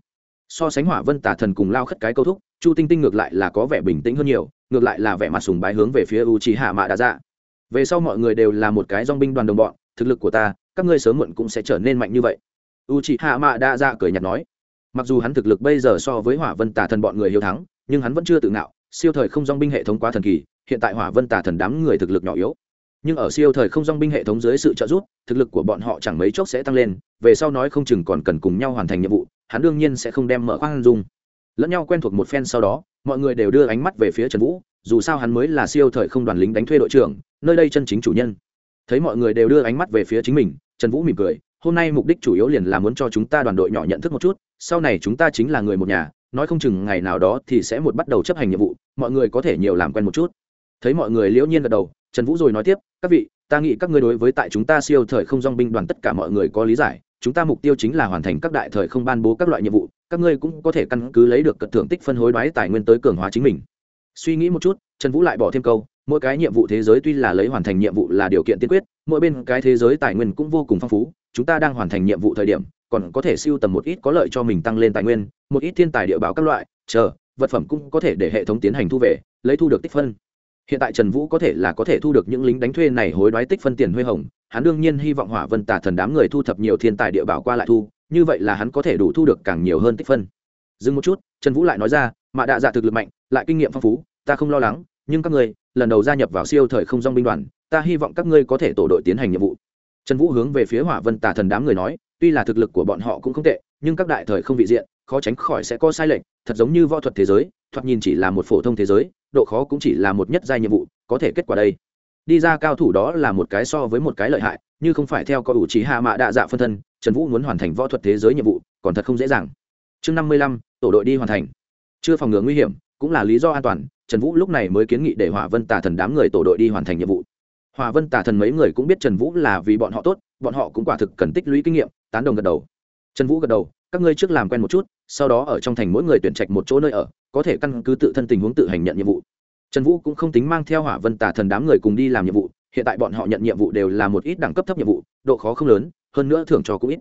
So sánh hỏa vân tà thần cùng lao khất cái câu thúc, chu tinh tinh ngược lại là có vẻ bình tĩnh hơn nhiều, ngược lại là vẻ mặt sùng bái hướng về phía u trí hạ mạ đạ dạ. Về sau mọi người đều là một cái dong binh đoàn đồng bọn, thực lực của ta các ngươi sớm muộn cũng sẽ trở nên mạnh như vậy. U trí hạ mạ đã ra cười nhạt nói. Mặc dù hắn thực lực bây giờ so với hỏa vân tà thần bọn người hiếu thắng, nhưng hắn vẫn chưa tự ngạo. Siêu thời không dong binh hệ thống quá thần kỳ, hiện tại hỏa vân tà thần đám người thực lực nhỏ yếu. Nhưng ở siêu thời không dong binh hệ thống dưới sự trợ giúp, thực lực của bọn họ chẳng mấy chốc sẽ tăng lên, về sau nói không chừng còn cần cùng nhau hoàn thành nhiệm vụ, hắn đương nhiên sẽ không đem mở khoang dung. Lẫn nhau quen thuộc một phen sau đó, mọi người đều đưa ánh mắt về phía trần vũ, dù sao hắn mới là siêu thời không đoàn lính đánh thuê đội trưởng, nơi đây chân chính chủ nhân. Thấy mọi người đều đưa ánh mắt về phía chính mình trần vũ mỉm cười, hôm nay mục đích chủ yếu liền là muốn cho chúng ta đoàn đội nhỏ nhận thức một chút, sau này chúng ta chính là người một nhà, nói không chừng ngày nào đó thì sẽ một bắt đầu chấp hành nhiệm vụ, mọi người có thể nhiều làm quen một chút. Thấy mọi người liễu nhiên gật đầu, trần vũ rồi nói tiếp, các vị, ta nghĩ các ngươi đối với tại chúng ta siêu thời không dong binh đoàn tất cả mọi người có lý giải, chúng ta mục tiêu chính là hoàn thành các đại thời không ban bố các loại nhiệm vụ, các ngươi cũng có thể căn cứ lấy được cật thưởng tích phân hối đoái tài nguyên tới cường hóa chính mình. Suy nghĩ một chút, trần vũ lại bỏ thêm câu, mỗi cái nhiệm vụ thế giới tuy là lấy hoàn thành nhiệm vụ là điều kiện tiên quyết mỗi bên cái thế giới tài nguyên cũng vô cùng phong phú chúng ta đang hoàn thành nhiệm vụ thời điểm còn có thể siêu tầm một ít có lợi cho mình tăng lên tài nguyên một ít thiên tài địa báo các loại chờ vật phẩm cũng có thể để hệ thống tiến hành thu về lấy thu được tích phân. Hiện tại trần vũ có thể là có thể thu được những lính đánh thuê này hối đoái tích phân tiền huê hồng hắn đương nhiên hy vọng hỏa vân tả thần đám người thu thập nhiều thiên tài địa bảo qua lại thu như vậy là hắn có thể đủ thu được càng nhiều hơn tích phân. Dừng một chút trần vũ lại nói ra mạ đạ dạ thực lực mạnh lại kinh nghiệm phong phú ta không lo lắng nhưng các người, lần đầu gia nhập vào siêu thời không dong binh đoàn ta hy vọng các ngươi có thể tổ đội tiến hành nhiệm vụ. Trần vũ hướng về phía hỏa vân tà thần đám người nói, tuy là thực lực của bọn họ cũng không tệ, nhưng các đại thời không vị diện, khó tránh khỏi sẽ có sai lệch, thật giống như võ thuật thế giới, thoạt nhìn chỉ là một phổ thông thế giới, độ khó cũng chỉ là một nhất giai nhiệm vụ, có thể kết quả đây. Đi ra cao thủ đó là một cái so với một cái lợi hại, như không phải theo có ủ trí hạ mạ đạ dạ phân thân, trần vũ muốn hoàn thành võ thuật thế giới nhiệm vụ, còn thật không dễ dàng. Chương năm mươi lăm, tổ đội đi hoàn thành. Chưa phòng ngừa nguy hiểm, cũng là lý do an toàn, trần vũ lúc này mới kiến nghị để hỏa vân tà thần đám người tổ đội đi hoàn thành nhiệm vụ hòa vân tả thần mấy người cũng biết trần vũ là vì bọn họ tốt, bọn họ cũng quả thực cần tích lũy kinh nghiệm, tán đồng gật đầu. Trần vũ gật đầu, các ngươi trước làm quen một chút, sau đó ở trong thành mỗi người tuyển trạch một chỗ nơi ở, có thể căn cứ tự thân tình huống tự hành nhận nhiệm vụ. Trần vũ cũng không tính mang theo hỏa vân tả thần đám người cùng đi làm nhiệm vụ, hiện tại bọn họ nhận nhiệm vụ đều là một ít đẳng cấp thấp nhiệm vụ, độ khó không lớn, hơn nữa thưởng cho cũng ít.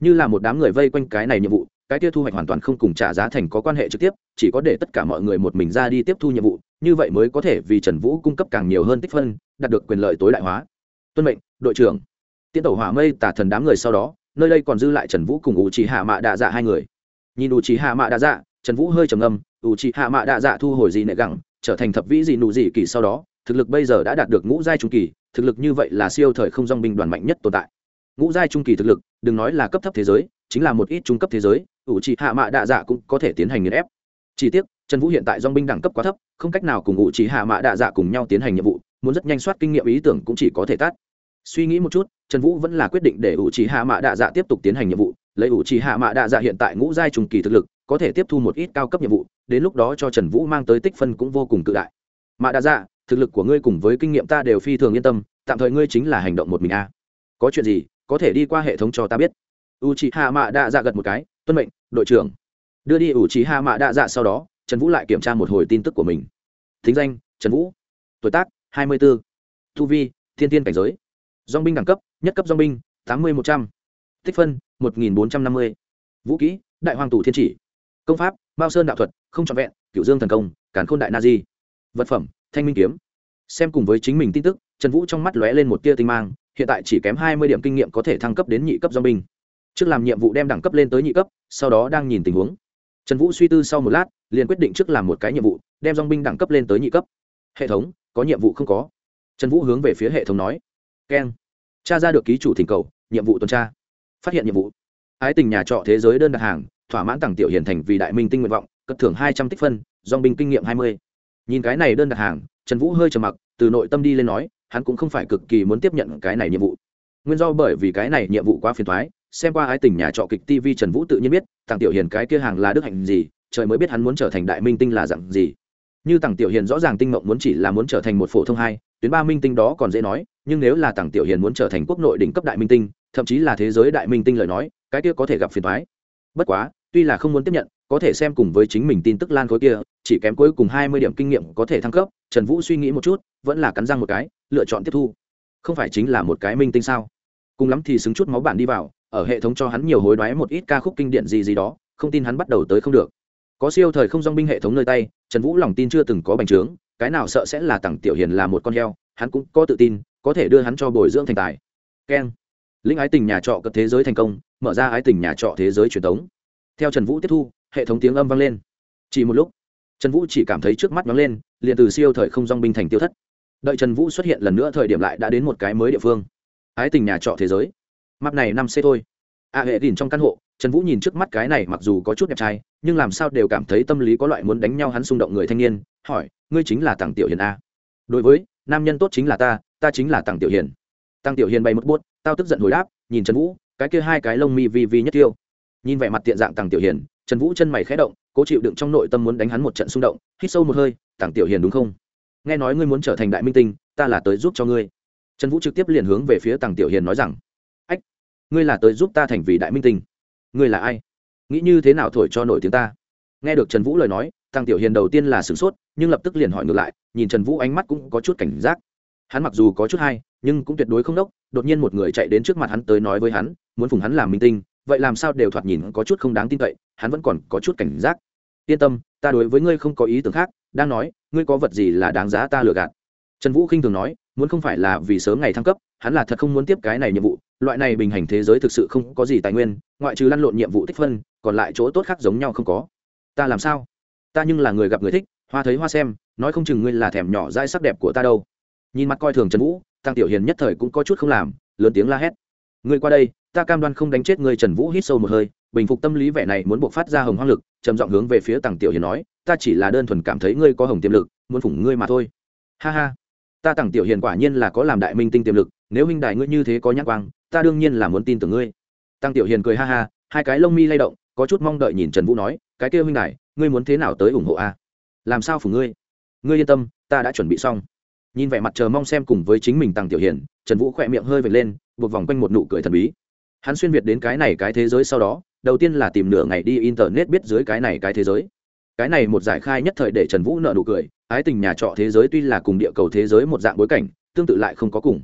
Như là một đám người vây quanh cái này nhiệm vụ cái kia thu hoạch hoàn toàn không cùng trả giá thành có quan hệ trực tiếp, chỉ có để tất cả mọi người một mình ra đi tiếp thu nhiệm vụ, như vậy mới có thể vì trần vũ cung cấp càng nhiều hơn tích phân, đạt được quyền lợi tối đại hóa. Tuân mệnh, đội trưởng. Tiên tẩu hỏa mây tả thần đám người sau đó, nơi đây còn dư lại trần vũ cùng ủ trì hạ mạ đạ dạ hai người. Nhìn ủ trì hạ mạ đạ dạ trần vũ hơi trầm ngâm ủ trì hạ mạ đạ dạ thu hồi gì nệ gẳng, trở thành thập vĩ gì nụ gì kỳ sau đó, thực lực bây giờ đã đạt được ngũ giai trung kỳ, thực lực như vậy là siêu thời không dong binh đoàn mạnh nhất tồn tại. Ngũ giai trung kỳ thực lực, đừng nói là cấp thấp thế giới chính là một ít trung cấp thế giới, ủ trì hạ mạ đạ dạ cũng có thể tiến hành nghiền ép. Chỉ tiếc, trần vũ hiện tại dong binh đẳng cấp quá thấp, không cách nào cùng ủ trì hạ mạ đạ dạ cùng nhau tiến hành nhiệm vụ, muốn rất nhanh soát kinh nghiệm ý tưởng cũng chỉ có thể tắt. Suy nghĩ một chút, trần vũ vẫn là quyết định để ủ trì hạ mạ đạ dạ tiếp tục tiến hành nhiệm vụ, lấy ủ trì hạ mạ đạ dạ hiện tại ngũ giai trùng kỳ thực lực, có thể tiếp thu một ít cao cấp nhiệm vụ, đến lúc đó cho trần vũ mang tới tích phân cũng vô cùng cự đại. Mạ đạ dạ thực lực của ngươi cùng với kinh nghiệm ta đều phi thường yên tâm, tạm thời ngươi chính là hành động một mình a. Có chuyện gì, có thể đi qua hệ thống cho ta biết u c hạ mạ đạ dạ gật một cái, tuân mệnh, đội trưởng. Đưa đi u c hạ mạ đạ dạ sau đó, trần vũ lại kiểm tra một hồi tin tức của mình. Thính danh, trần vũ. Tuổi tác, hai mươi b ố thu vi, thiên tiên cảnh giới. Dong binh đẳng cấp, nhất cấp dong binh, tám mươi một trăm. Tích phân, một nghìn bốn trăm năm mươi. Vũ kỹ, đại hoàng tù thiên chỉ. Công pháp, mao sơn đạo thuật, không trọn vẹn cựu dương thần công cản khôn đại na di. Vật phẩm, thanh minh kiếm. Xem cùng với chính mình tin tức, trần vũ trong mắt lóe lên một tia tinh mang, hiện tại chỉ kém hai mươi điểm kinh nghiệm có thể thăng cấp đến nhị cấp dong binh trước làm nhiệm vụ đem đẳng cấp lên tới nhị cấp, sau đó đang nhìn tình huống. Trần vũ suy tư sau một lát, liền quyết định trước làm một cái nhiệm vụ, đem dong binh đẳng cấp lên tới nhị cấp. Hệ thống, có nhiệm vụ không có? Trần vũ hướng về phía hệ thống nói. Keng. Tra ra được ký chủ thỉnh cầu, nhiệm vụ tuần tra. Phát hiện nhiệm vụ. Ái tình nhà trọ thế giới đơn đặt hàng, thỏa mãn tặng tiểu hiền thành vì đại minh tinh nguyện vọng, cất thưởng hai trăm tích phân dong binh kinh nghiệm hai mươi. Nhìn cái này đơn đặt hàng, trần vũ hơi trầm mặc, từ nội tâm đi lên nói, hắn cũng không phải cực kỳ muốn tiếp nhận cái này nhiệm vụ. Nguyên do bởi vì cái này nhiệm vụ quá phiền thoái xem qua ái tình nhà trọ kịch tv trần vũ tự nhiên biết tặng tiểu hiền cái kia hàng là đức hạnh gì, trời mới biết hắn muốn trở thành đại minh tinh là dặn gì. Như tặng tiểu hiền rõ ràng tinh mộng muốn chỉ là muốn trở thành một phổ thông hai, tuyến ba minh tinh đó còn dễ nói, nhưng nếu là tặng tiểu hiền muốn trở thành quốc nội đỉnh cấp đại minh tinh, thậm chí là thế giới đại minh tinh lời nói, cái kia có thể gặp phiền thoái bất quá, tuy là không muốn tiếp nhận, có thể xem cùng với chính mình tin tức lan khối kia, chỉ kém cuối cùng hai mươi điểm kinh nghiệm có thể thăng cấp, trần vũ suy nghĩ một chút, vẫn là cắn răng một cái, lựa chọn tiếp thu. Không phải chính là một cái minh tinh sao? Cùng lắm thì xứng chút máu bản đi vào ở hệ thống cho hắn nhiều hối đoái một ít ca khúc kinh điển gì gì đó, không tin hắn bắt đầu tới không được. Có siêu thời không dong binh hệ thống nơi tay, trần vũ lòng tin chưa từng có bành trướng, cái nào sợ sẽ là tặng tiểu hiền là một con heo, hắn cũng có tự tin, có thể đưa hắn cho bồi dưỡng thành tài. Keng. Linh ái tình nhà trọ cập thế giới thành công, mở ra ái tình nhà trọ thế giới truyền thống. Theo trần vũ tiếp thu, hệ thống tiếng âm vang lên. Chỉ một lúc, trần vũ chỉ cảm thấy trước mắt vắng lên, liền từ siêu thời không dong binh thành tiêu thất. Đợi trần vũ xuất hiện lần nữa, thời điểm lại đã đến một cái mới địa phương. Ái tình nhà trọ thế giới map này năm c thôi. A à, hệ đình trong căn hộ trần vũ nhìn trước mắt cái này mặc dù có chút đẹp trai nhưng làm sao đều cảm thấy tâm lý có loại muốn đánh nhau hắn xung động người thanh niên hỏi ngươi chính là tàng tiểu hiền a? Đối với nam nhân tốt chính là ta ta chính là tàng tiểu hiền. Tăng tiểu hiền bay mất buốt tao tức giận hồi đáp nhìn trần vũ cái kia hai cái lông mi vi vi nhất tiêu. Nhìn vẻ mặt tiện dạng tàng tiểu hiền trần vũ chân mày khẽ động cố chịu đựng trong nội tâm muốn đánh hắn một trận xung động hít sâu một hơi tàng tiểu hiền đúng không? Nghe nói ngươi muốn trở thành đại minh tinh ta là tới giúp cho ngươi. Trần vũ trực tiếp liền hướng về phía tàng tiểu hiền nói rằng ngươi là tới giúp ta thành vì đại minh tinh. Ngươi là ai? Nghĩ như thế nào thổi cho nổi tiếng ta? Nghe được trần vũ lời nói tàng tiểu hiền đầu tiên là sửng sốt, nhưng lập tức liền hỏi ngược lại, nhìn trần vũ ánh mắt cũng có chút cảnh giác. Hắn mặc dù có chút hay, nhưng cũng tuyệt đối không đốc, đột nhiên một người chạy đến trước mặt hắn tới nói với hắn, muốn phùng hắn làm minh tinh, vậy làm sao đều thoạt nhìn có chút không đáng tin cậy, hắn vẫn còn có chút cảnh giác. Yên tâm, ta đối với ngươi không có ý tưởng khác, đang nói, ngươi có vật gì là đáng giá ta lừa gạt? Trần vũ khinh thường nói, muốn không phải là vì sớm ngày thăng cấp, hắn là thật không muốn tiếp cái này nhiệm vụ loại này bình hành thế giới thực sự không có gì tài nguyên, ngoại trừ lăn lộn nhiệm vụ tích phân, còn lại chỗ tốt khác giống nhau không có. Ta làm sao? Ta nhưng là người gặp người thích, hoa thấy hoa xem, nói không chừng ngươi là thèm nhỏ dai sắc đẹp của ta đâu. Nhìn mặt coi thường trần vũ, tăng tiểu hiền nhất thời cũng có chút không làm, lớn tiếng la hét. Ngươi qua đây, ta cam đoan không đánh chết ngươi trần vũ hít sâu một hơi, bình phục tâm lý vẻ này muốn buộc phát ra hồng hoang lực, trầm giọng hướng về phía Tăng tiểu hiền nói, ta chỉ là đơn thuần cảm thấy ngươi có hồng tiềm lực, muốn phủng ngươi mà thôi. Ha ha. Ta Tăng tiểu hiền quả nhiên là có làm đại minh tinh tiềm lực nếu huynh đại ngươi như thế có nhãn quang, ta đương nhiên là muốn tin tưởng ngươi. Tăng tiểu hiền cười ha ha, hai cái lông mi lay động, có chút mong đợi nhìn trần vũ nói, cái kia huynh đại ngươi muốn thế nào tới ủng hộ a? Làm sao phủ ngươi? Ngươi yên tâm, ta đã chuẩn bị xong. Nhìn vẻ mặt chờ mong xem cùng với chính mình tăng tiểu hiền, trần vũ khỏe miệng hơi vệt lên, buộc vòng quanh một nụ cười thần bí. Hắn xuyên việt đến cái này cái thế giới sau đó, đầu tiên là tìm nửa ngày đi internet biết dưới cái này cái thế giới. Cái này một giải khai nhất thời để trần vũ nợ nụ cười, ái tình nhà trọ thế giới tuy là cùng địa cầu thế giới một dạng bối cảnh, tương tự lại không có cùng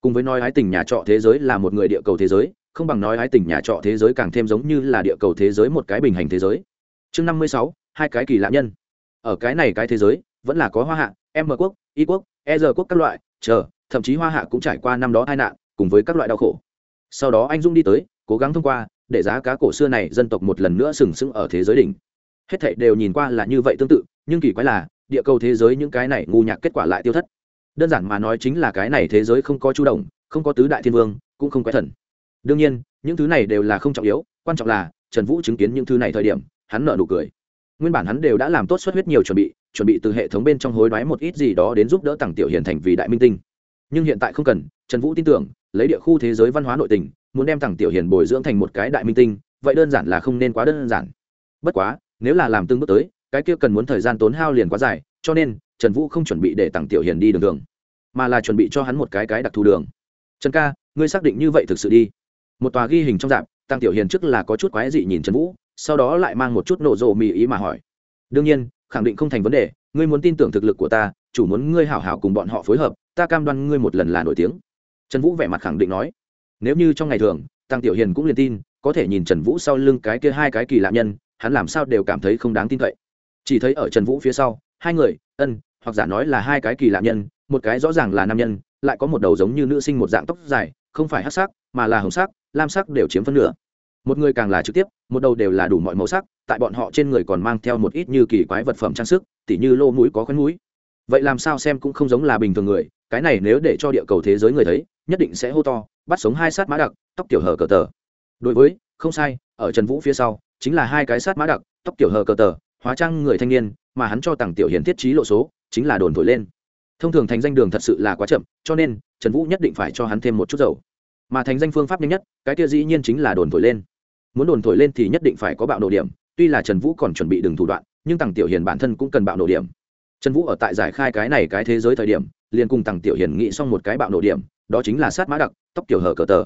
cùng với nói ái tình nhà trọ thế giới là một người địa cầu thế giới, không bằng nói ái tình nhà trọ thế giới càng thêm giống như là địa cầu thế giới một cái bình hành thế giới. Chương năm mươi sáu, hai cái kỳ lạ nhân. Ở cái này cái thế giới, vẫn là có hoa hạ m quốc, y quốc e r quốc các loại, chờ, thậm chí hoa hạ cũng trải qua năm đó tai nạn, cùng với các loại đau khổ. Sau đó anh dung đi tới, cố gắng thông qua, để giá cá cổ xưa này dân tộc một lần nữa sừng sững ở thế giới đỉnh. Hết thảy đều nhìn qua là như vậy tương tự, nhưng kỳ quái là, địa cầu thế giới những cái này ngu nhạc kết quả lại tiêu thất đơn giản mà nói chính là cái này thế giới không có chu động, không có tứ đại thiên vương, cũng không quái thần. Đương nhiên, những thứ này đều là không trọng yếu, quan trọng là trần vũ chứng kiến những thứ này thời điểm, hắn nợ nụ cười. Nguyên bản hắn đều đã làm tốt xuất huyết nhiều chuẩn bị chuẩn bị từ hệ thống bên trong hối đoái một ít gì đó đến giúp đỡ tặng tiểu hiền thành vì đại minh tinh. Nhưng hiện tại không cần, trần vũ tin tưởng, lấy địa khu thế giới văn hóa nội tình, muốn đem tặng tiểu hiền bồi dưỡng thành một cái đại minh tinh, vậy đơn giản là không nên quá đơn giản. Bất quá, nếu là làm tương bước tới, cái kia cần muốn thời gian tốn hao liền quá dài, cho nên trần vũ không chuẩn bị để tặng tiểu hiền đi đường đường, mà là chuẩn bị cho hắn một cái cái đặc thù đường. Trần ca, ngươi xác định như vậy thực sự đi. Một tòa ghi hình trong dạp tăng tiểu hiền trước là có chút quái dị nhìn trần vũ, sau đó lại mang một chút nổ rộ mì ý mà hỏi. Đương nhiên, khẳng định không thành vấn đề, ngươi muốn tin tưởng thực lực của ta, chủ muốn ngươi hảo hảo cùng bọn họ phối hợp, ta cam đoan ngươi một lần là nổi tiếng. Trần vũ vẻ mặt khẳng định nói. Nếu như trong ngày thường tăng tiểu hiền cũng liền tin, có thể nhìn trần vũ sau lưng cái kia hai cái kỳ lạ nhân, hắn làm sao đều cảm thấy không đáng tin cậy. Chỉ thấy ở trần vũ phía sau, hai người, ân hoặc giả nói là hai cái kỳ lạ nhân, một cái rõ ràng là nam nhân, lại có một đầu giống như nữ sinh một dạng tóc dài, không phải hát sắc, mà là hồng sắc, lam sắc đều chiếm phân nửa. Một người càng là trực tiếp, một đầu đều là đủ mọi màu sắc, tại bọn họ trên người còn mang theo một ít như kỳ quái vật phẩm trang sức, tỉ như lô mũi có khoen mũi. Vậy làm sao xem cũng không giống là bình thường người, cái này nếu để cho địa cầu thế giới người thấy, nhất định sẽ hô to, bắt sống hai sát mã đặc, tóc tiểu hờ cờ tờ. Đối với, không sai, ở trần vũ phía sau, chính là hai cái sát mã đặc, tóc tiểu hờ cờ tờ, hóa trang người thanh niên, mà hắn cho tặng tiểu hiền thiết trí lộ số chính là đồn thổi lên. Thông thường thành danh đường thật sự là quá chậm, cho nên, trần vũ nhất định phải cho hắn thêm một chút dầu. Mà thành danh phương pháp nhanh nhất, cái kia dĩ nhiên chính là đồn thổi lên. Muốn đồn thổi lên thì nhất định phải có bạo nổ điểm, tuy là trần vũ còn chuẩn bị đường thủ đoạn, nhưng tằng tiểu hiền bản thân cũng cần bạo nổ điểm. Trần vũ ở tại giải khai cái này cái thế giới thời điểm, liền cùng tằng tiểu hiền nghĩ xong một cái bạo nổ điểm, đó chính là sát mã đặc, tóc tiểu hờ cờ tờ.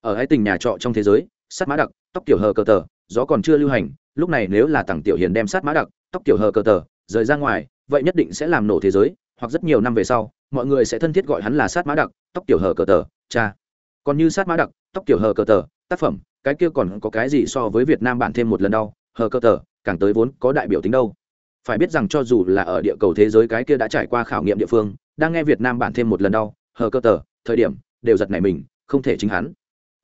Ở hai tình nhà trọ trong thế giới, sát mã đặc, tóc tiểu hờ cờ tờ, gió còn chưa lưu hành, lúc này nếu là tằng tiểu hiền đem sát mã đặc, tóc tiểu hờ cờ tờ, rời ra ngoài vậy nhất định sẽ làm nổ thế giới, hoặc rất nhiều năm về sau, mọi người sẽ thân thiết gọi hắn là sát mã đặc, tóc tiểu hờ cờ tờ, cha. Còn như sát mã đặc, tóc tiểu hờ cờ tờ, tác phẩm, cái kia còn có cái gì so với việt nam bản thêm một lần đau, hờ cờ tờ, càng tới vốn có đại biểu tính đâu. Phải biết rằng cho dù là ở địa cầu thế giới cái kia đã trải qua khảo nghiệm địa phương, đang nghe việt nam bản thêm một lần đau, hờ cơ tờ, thời điểm, đều giật nảy mình, không thể chính hắn.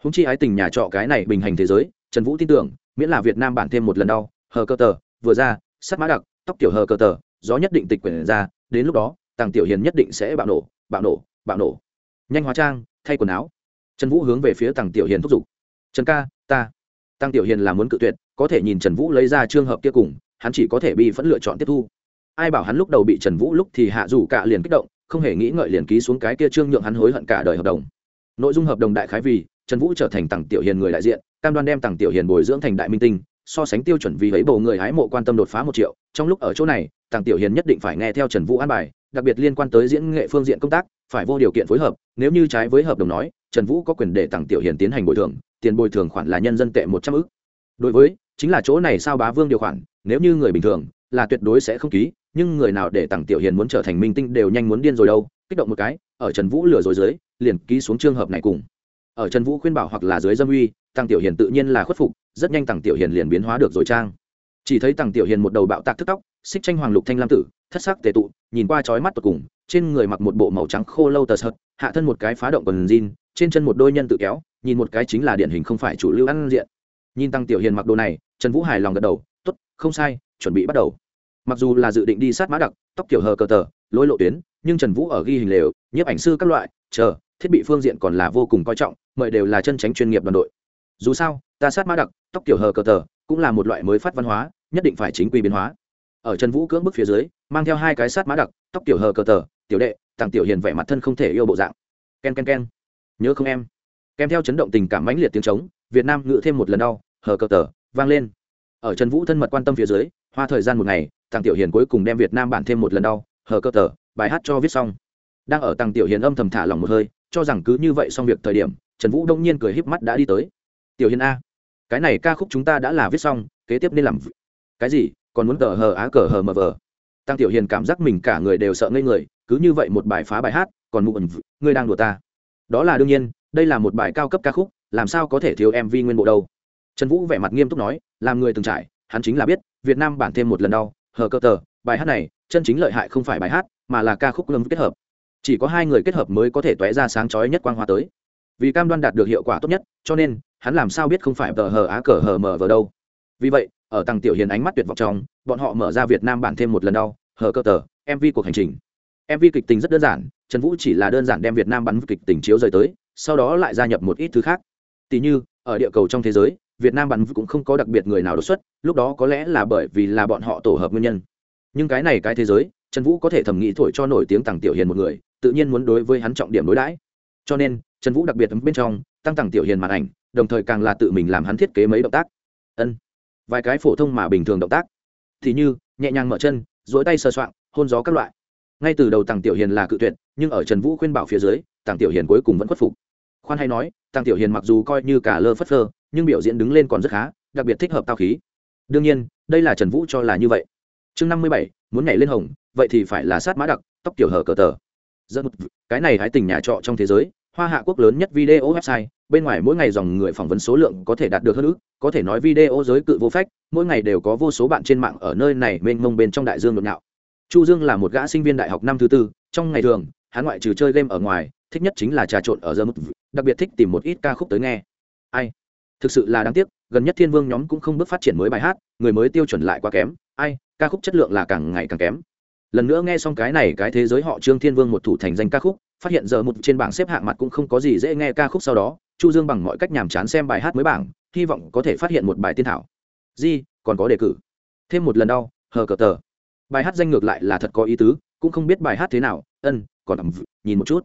Húng chi ái tình nhà trọ cái này bình hành thế giới, trần vũ tin tưởng, miễn là việt nam bản thêm một lần đau, hờ cơ tờ, vừa ra sắt mã đặc, tóc tiểu hờ cơ tờ gió nhất định tịch quyển ra, đến lúc đó, tàng tiểu hiền nhất định sẽ bạo nổ bạo nổ bạo nổ. Nhanh hóa trang, thay quần áo. Trần vũ hướng về phía tàng tiểu hiền thúc giục. Trần ca, ta. Tăng tiểu hiền là muốn cự tuyệt, có thể nhìn trần vũ lấy ra trường hợp kia cùng, hắn chỉ có thể bị phẫn lựa chọn tiếp thu. Ai bảo hắn lúc đầu bị trần vũ lúc thì hạ rủ cả liền kích động, không hề nghĩ ngợi liền ký xuống cái kia trương nhượng hắn hối hận cả đời hợp đồng. Nội dung hợp đồng đại khái vì, trần vũ trở thành tặng tiểu hiền người đại diện, cam đoan đem tặng tiểu hiền bồi dưỡng thành đại minh tinh, so sánh tiêu chuẩn vì ấy bầu người hái mộ quan tâm đột phá một triệu, trong lúc ở chỗ này Tàng tiểu hiền nhất định phải nghe theo trần vũ an bài, đặc biệt liên quan tới diễn nghệ phương diện công tác, phải vô điều kiện phối hợp, nếu như trái với hợp đồng nói, trần vũ có quyền để Tàng tiểu hiền tiến hành bồi thường, tiền bồi thường khoản là nhân dân tệ một trăm ư đối với, chính là chỗ này sao bá vương điều khoản, nếu như người bình thường, là tuyệt đối sẽ không ký, nhưng người nào để Tàng tiểu hiền muốn trở thành minh tinh đều nhanh muốn điên rồi đâu, kích động một cái, ở trần vũ lừa rồi dưới, liền ký xuống trường hợp này cùng. Ở trần vũ khuyên bảo hoặc là dưới dâm uy, Tàng tiểu hiền tự nhiên là khuất phục, rất nhanh Tàng tiểu hiền liền biến hóa được rồi trang chỉ thấy Tàng tiểu hiền một đầu bạo tạc thức tóc xích tranh hoàng lục thanh lam tử, thất sắc tề tụ, nhìn qua trói mắt tột cùng, trên người mặc một bộ màu trắng khô lâu tờ sợt, hạ thân một cái phá động quần jean, trên chân một đôi nhân tự kéo, nhìn một cái chính là điển hình không phải chủ lưu ăn diện. Nhìn tăng tiểu hiền mặc đồ này, trần vũ hài lòng gật đầu t ố t không sai, chuẩn bị bắt đầu. Mặc dù là dự định đi sát mã đặc, tóc kiểu hờ cờ tờ, lối lộ tuyến, nhưng trần vũ ở ghi hình lều, nhiếp ảnh sư các loại, chờ, thiết bị phương diện còn là vô cùng coi trọng, mời đều là chân tránh chuyên nghiệp đoàn đội. Dù sao, ta sát mã đặc, tóc kiểu hờ cờ tờ cũng là một loại mới phát văn hóa, nhất định phải chính quy biến hóa ở trần vũ cưỡng bức phía dưới, mang theo hai cái sát mã đặc, tóc tiểu hờ cờ tờ, tiểu đệ tặng tiểu hiền vẻ mặt thân không thể yêu bộ dạng. K e n k e n k e n nhớ không em? Kèm theo chấn động tình cảm mãnh liệt tiếng trống, việt nam ngự thêm một lần đau, hờ cờ tờ, vang lên. Ở trần vũ thân mật quan tâm phía dưới, hoa thời gian một ngày tặng tiểu hiền cuối cùng đem việt nam bản thêm một lần đau, hờ cờ tờ, bài hát cho viết xong. Đang ở tặng tiểu hiền âm thầm thả lòng một hơi, cho rằng cứ như vậy xong việc thời điểm, trần vũ đông nhiên cười híp mắt đã đi tới. Tiểu hiền a, cái này ca khúc chúng ta đã là viết xong, kế tiếp nên làm cái gì? Còn muốn cờ hờ á cờ hờ mờ vờ. Tăng tiểu hiền cảm giác mình cả người đều sợ ngây người, cứ như vậy một bài phá bài hát, còn mụ ẩn ngươi đang đùa ta. Đó là đương nhiên, đây là một bài cao cấp ca khúc, làm sao có thể thiếu mv nguyên bộ đâu. Trần vũ vẻ mặt nghiêm túc nói, làm người từng trải, hắn chính là biết, việt nam bản thêm một lần đau, hờ cơ tờ, bài hát này, chân chính lợi hại không phải bài hát, mà là ca khúc lâm kết hợp. Chỉ có hai người kết hợp mới có thể t ra sáng chói nhất quang hoa tới. Vì cam đoan đạt được hiệu quả tốt nhất, cho nên, hắn làm sao biết không phải tờ hờ á cờ hờ mờ vào đâu. Vì vậy ở tăng tiểu hiền ánh mắt tuyệt vọng trong, bọn họ mở ra việt nam bản thêm một lần đau, hờ cơ tờ mv cuộc hành trình. mv kịch tình rất đơn giản, trần vũ chỉ là đơn giản đem việt nam bắn kịch tình chiếu rời tới, sau đó lại gia nhập một ít thứ khác. Tỉ như, ở địa cầu trong thế giới, việt nam bắn cũng không có đặc biệt người nào đột xuất, lúc đó có lẽ là bởi vì là bọn họ tổ hợp nguyên nhân. Nhưng cái này cái thế giới, trần vũ có thể thẩm nghĩ thổi cho nổi tiếng tằng tiểu hiền một người, tự nhiên muốn đối với hắn trọng điểm đối đãi. Cho nên, trần vũ đặc biệt bên trong, tăng tằng tiểu hiền màn ảnh, đồng thời càng là tự mình làm hắn thiết kế mấy động tác. Ân vài cái phổ thông mà bình thường động tác. Thì như, nhẹ nhàng mở chân dỗi tay sờ soạng, hôn gió các loại. Ngay từ đầu tàng tiểu hiền là cự tuyệt, nhưng ở trần vũ khuyên bảo phía dưới tàng tiểu hiền cuối cùng vẫn khuất phục. Khoan hay nói tàng tiểu hiền mặc dù coi như cả lơ phất lơ nhưng biểu diễn đứng lên còn rất khá, đặc biệt thích hợp tao khí. Đương nhiên, đây là trần vũ cho là như vậy. Chương năm mươi bảy, muốn nhảy lên hồng, vậy thì phải là sát mã đặc, tóc tiểu hở cờ tờ. Dẫn một cái này hãy tình nhà trọ trong thế giới, hoa hạ quốc lớn nhất video website bên ngoài mỗi ngày dòng người phỏng vấn số lượng có thể đạt được hơn ước, có thể nói video giới cự vô phách, mỗi ngày đều có vô số bạn trên mạng ở nơi này mênh mông bên trong đại dương nhộn nhạo. Chu dương là một gã sinh viên đại học năm thứ tư, trong ngày thường, hắn ngoại trừ chơi game ở ngoài, thích nhất chính là trà trộn ở giờ mức đặc biệt thích tìm một ít ca khúc tới nghe. Ai? Thực sự là đáng tiếc, gần nhất thiên vương nhóm cũng không bước phát triển mới bài hát, người mới tiêu chuẩn lại quá kém. Ai? Ca khúc chất lượng là càng ngày càng kém. Lần nữa nghe xong cái này, cái thế giới họ trương thiên vương một thủ thành danh ca khúc, phát hiện giờ một trên bảng xếp hạng mặt cũng không có gì dễ nghe ca khúc sau đó chu dương bằng mọi cách nhàm chán xem bài hát mới bảng, hy vọng có thể phát hiện một bài tiên thảo. Di, còn có đề cử. Thêm một lần đau, hờ cờ tờ. Bài hát danh ngược lại là thật có ý tứ, cũng không biết bài hát thế nào, ân, còn ẩm nhìn một chút.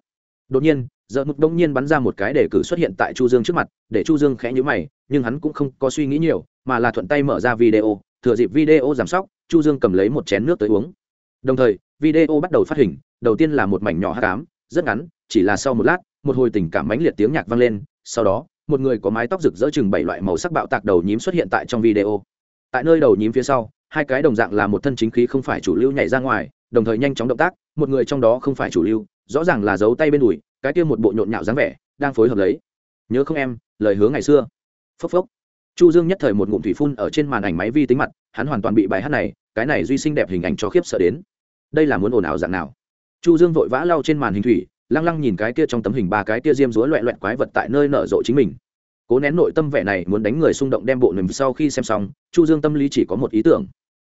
Đột nhiên giờ mục đông nhiên bắn ra một cái đề cử xuất hiện tại chu dương trước mặt, để chu dương khẽ nhíu mày, nhưng hắn cũng không có suy nghĩ nhiều, mà là thuận tay mở ra video, thừa dịp video giảm sóc, chu dương cầm lấy một chén nước tới uống. Đồng thời, video bắt đầu phát hình, đầu tiên là một mảnh nhỏ hát cám, rất ngắn, chỉ là sau một lát, một hồi tình cảm mãnh liệt tiếng nhạc vang lên sau đó, một người có mái tóc rực rỡ chừng bảy loại màu sắc bạo tạc đầu nhím xuất hiện tại trong video. Tại nơi đầu nhím phía sau, hai cái đồng dạng là một thân chính khí không phải chủ lưu nhảy ra ngoài, đồng thời nhanh chóng động tác, một người trong đó không phải chủ lưu, rõ ràng là giấu tay bên đùi, cái kia một bộ nhộn nhạo dáng vẻ, đang phối hợp lấy. Nhớ không em, lời hứa ngày xưa. Phốc phốc. Chu dương nhất thời một ngụm thủy phun ở trên màn ảnh máy vi tính mặt, hắn hoàn toàn bị bài hát này, cái này duy sinh đẹp hình ảnh cho khiếp sợ đến. Đây là muốn ồn ào dạng nào? Chu dương vội vã lau trên màn hình thủy lăng lăng nhìn cái kia trong tấm hình ba cái kia diêm rúa loẹ loẹt quái vật tại nơi nở rộ chính mình. Cố nén nội tâm vẻ này muốn đánh người xung động đem bộ nềm sau khi xem xong, chu dương tâm lý chỉ có một ý tưởng.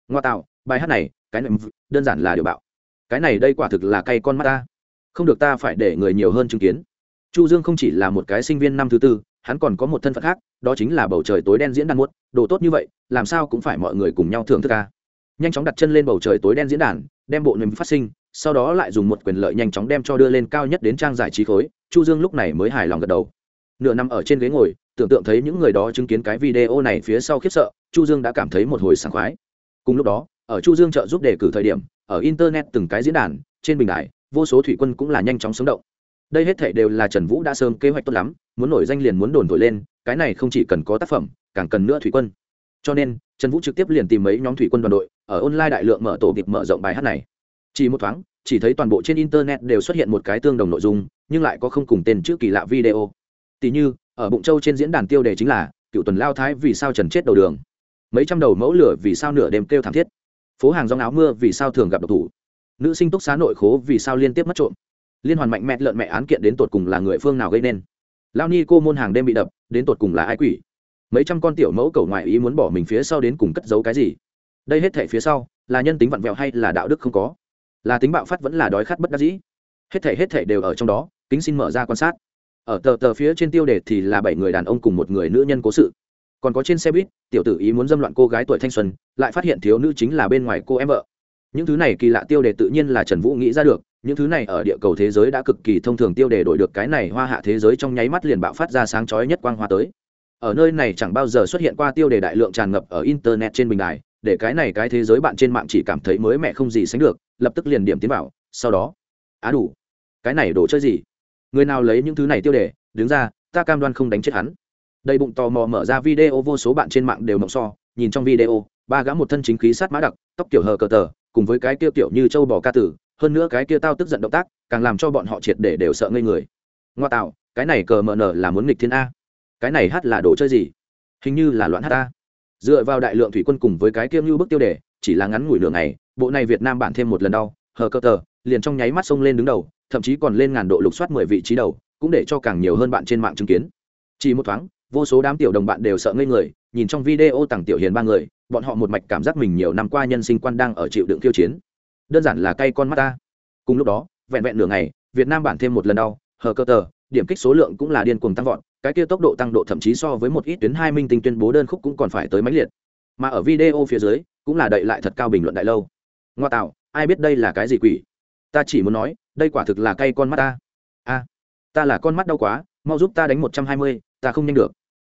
Ngoa tạo, bài hát này, cái nệm đơn giản là điều bạo. Cái này đây quả thực là cay con mắt ta. Không được ta phải để người nhiều hơn chứng kiến. Chu dương không chỉ là một cái sinh viên năm thứ tư, hắn còn có một thân phận khác, đó chính là bầu trời tối đen diễn đàn muốt đồ tốt như vậy, làm sao cũng phải mọi người cùng nhau thưởng thức ca. Nhanh chóng đặt chân lên bầu trời tối đen diễn đàn, đem bộ nềm phát sinh sau đó lại dùng một quyền lợi nhanh chóng đem cho đưa lên cao nhất đến trang giải trí khối, chu dương lúc này mới hài lòng gật đầu. Nửa năm ở trên ghế ngồi, tưởng tượng thấy những người đó chứng kiến cái video này phía sau khiếp sợ, chu dương đã cảm thấy một hồi sảng khoái. Cùng lúc đó, ở chu dương trợ giúp đề cử thời điểm, ở internet từng cái diễn đàn, trên bình đại vô số thủy quân cũng là nhanh chóng sống động. Đây hết thảy đều là trần vũ đã sớm kế hoạch tốt lắm, muốn nổi danh liền muốn đồn thổi lên, cái này không chỉ cần có tác phẩm, càng cần nữa thủy quân. Cho nên, trần vũ trực tiếp liền tìm mấy nhóm thủy quân đoàn đội, ở online đại lượng mở tổ kịp mở rộng bài hát này chỉ một thoáng, chỉ thấy toàn bộ trên internet đều xuất hiện một cái tương đồng nội dung, nhưng lại có không cùng tên chữ kỳ lạ video. Tỉ như, ở bụng châu trên diễn đàn tiêu đề chính là, cựu tuần lao thái vì sao trần chết đầu đường? Mấy trăm đầu mẫu lửa vì sao nửa đêm kêu thảm thiết. Phố hàng rong áo mưa vì sao thường gặp độc thủ? Nữ sinh túc xá nội khố vì sao liên tiếp mất trộm? Liên hoàn mạnh mẽ lợn mẹ án kiện đến tột cùng là người phương nào gây nên? Lao ni cô môn hàng đêm bị đập, đến tột cùng là ai quỷ? Mấy trăm con tiểu mẫu cầu ngoại ý muốn bỏ mình phía sau đến cùng cất giấu cái gì? Đây hết thể phía sau, là nhân tính vặn vẹo hay là đạo đức không có? Là tính bạo phát vẫn là đói khát bất đắc dĩ. Hết thể hết thể đều ở trong đó, kính xin mở ra quan sát. Ở tờ tờ phía trên tiêu đề thì là bảy người đàn ông cùng một người nữ nhân cố sự. Còn có trên xe buýt, tiểu tử ý muốn dâm loạn cô gái tuổi thanh xuân, lại phát hiện thiếu nữ chính là bên ngoài cô em vợ. Những thứ này kỳ lạ tiêu đề tự nhiên là trần vũ nghĩ ra được, những thứ này ở địa cầu thế giới đã cực kỳ thông thường tiêu đề đổi được cái này hoa hạ thế giới trong nháy mắt liền bạo phát ra sáng chói nhất quang hoa tới. Ở nơi này chẳng bao giờ xuất hiện qua tiêu đề đại lượng tràn ngập ở internet trên bình đài để cái này cái thế giới bạn trên mạng chỉ cảm thấy mới mẹ không gì sánh được, lập tức liền điểm tiến vào, sau đó, á đủ, cái này đồ chơi gì? Người nào lấy những thứ này tiêu đề, đứng ra, ta cam đoan không đánh chết hắn. Đầy bụng tò mò mở ra video vô số bạn trên mạng đều mộng so, nhìn trong video, ba gã một thân chính khí sát mã đặc, tóc kiểu hờ cờ tờ, cùng với cái kia kiểu như châu bò ca tử, hơn nữa cái kia tao tức giận động tác, càng làm cho bọn họ triệt để đều sợ ngây người. Ngoa tạo, cái này cờ mờ nở là muốn nghịch thiên a. Cái này hát là đồ chơi gì? Hình như là loạn hát a dựa vào đại lượng thủy quân cùng với cái kiêm như bức tiêu đề, chỉ là ngắn ngủi lửa này bộ này việt nam bản thêm một lần đau, hờ cơ tờ, liền trong nháy mắt xông lên đứng đầu, thậm chí còn lên ngàn độ lục soát mười vị trí đầu, cũng để cho càng nhiều hơn bạn trên mạng chứng kiến. Chỉ một thoáng, vô số đám tiểu đồng bạn đều sợ ngây người, nhìn trong video tặng tiểu hiền ba người, bọn họ một mạch cảm giác mình nhiều năm qua nhân sinh quan đang ở chịu đựng tiêu chiến. Đơn giản là cay con mắt ta. Cùng lúc đó, vẹn vẹn nửa ngày, việt nam bản thêm một lần đau, hờ cơ tờ, điểm kích số lượng cũng là điên cuồng tăng vọt cái kia tốc độ tăng độ thậm chí so với một ít tuyến hai minh tinh tuyên bố đơn khúc cũng còn phải tới máy liệt. Mà ở video phía dưới, cũng là đậy lại thật cao bình luận đại lâu. Ngoa tạo, ai biết đây là cái gì quỷ? Ta chỉ muốn nói, đây quả thực là cay con mắt ta. A, ta là con mắt đau quá, mau giúp ta đánh một trăm hai mươi, ta không nhanh được.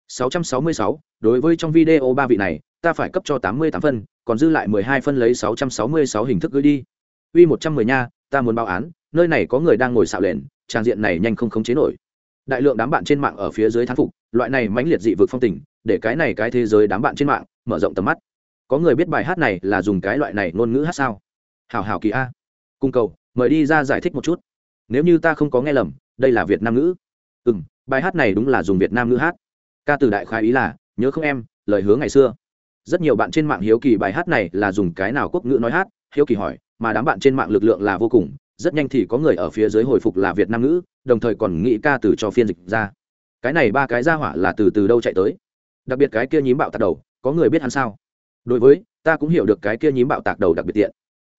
sáu trăm sáu mươi sáu, đối với trong video ba vị này, ta phải cấp cho tám mươi tám phân, còn dư lại mười hai phân lấy sáu trăm sáu mươi sáu hình thức gửi đi. Uy một trăm mười nha, ta muốn báo án, nơi này có người đang ngồi xạo lền trang diện này nhanh không khống chế nổi đại lượng đám bạn trên mạng ở phía dưới thán phục, loại này mãnh liệt dị vực phong tình, để cái này cái thế giới đám bạn trên mạng mở rộng tầm mắt. Có người biết bài hát này là dùng cái loại này ngôn ngữ hát sao? Hào hào kỳ a. Cung cầu, mời đi ra giải thích một chút. Nếu như ta không có nghe lầm, đây là việt nam ngữ. Ừ m bài hát này đúng là dùng việt nam ngữ hát. Ca từ đại khai ý là, nhớ không em, lời hứa ngày xưa. Rất nhiều bạn trên mạng hiếu kỳ bài hát này là dùng cái nào quốc ngữ nói hát, hiếu kỳ hỏi, mà đám bạn trên mạng lực lượng là vô cùng rất nhanh thì có người ở phía dưới hồi phục là việt nam ngữ, đồng thời còn nghĩ ca từ cho phiên dịch ra. Cái này ba cái ra hỏa là từ từ đâu chạy tới? Đặc biệt cái kia nhím bạo tạc đầu, có người biết hắn sao? Đối với, ta cũng hiểu được cái kia nhím bạo tạc đầu đặc biệt tiện.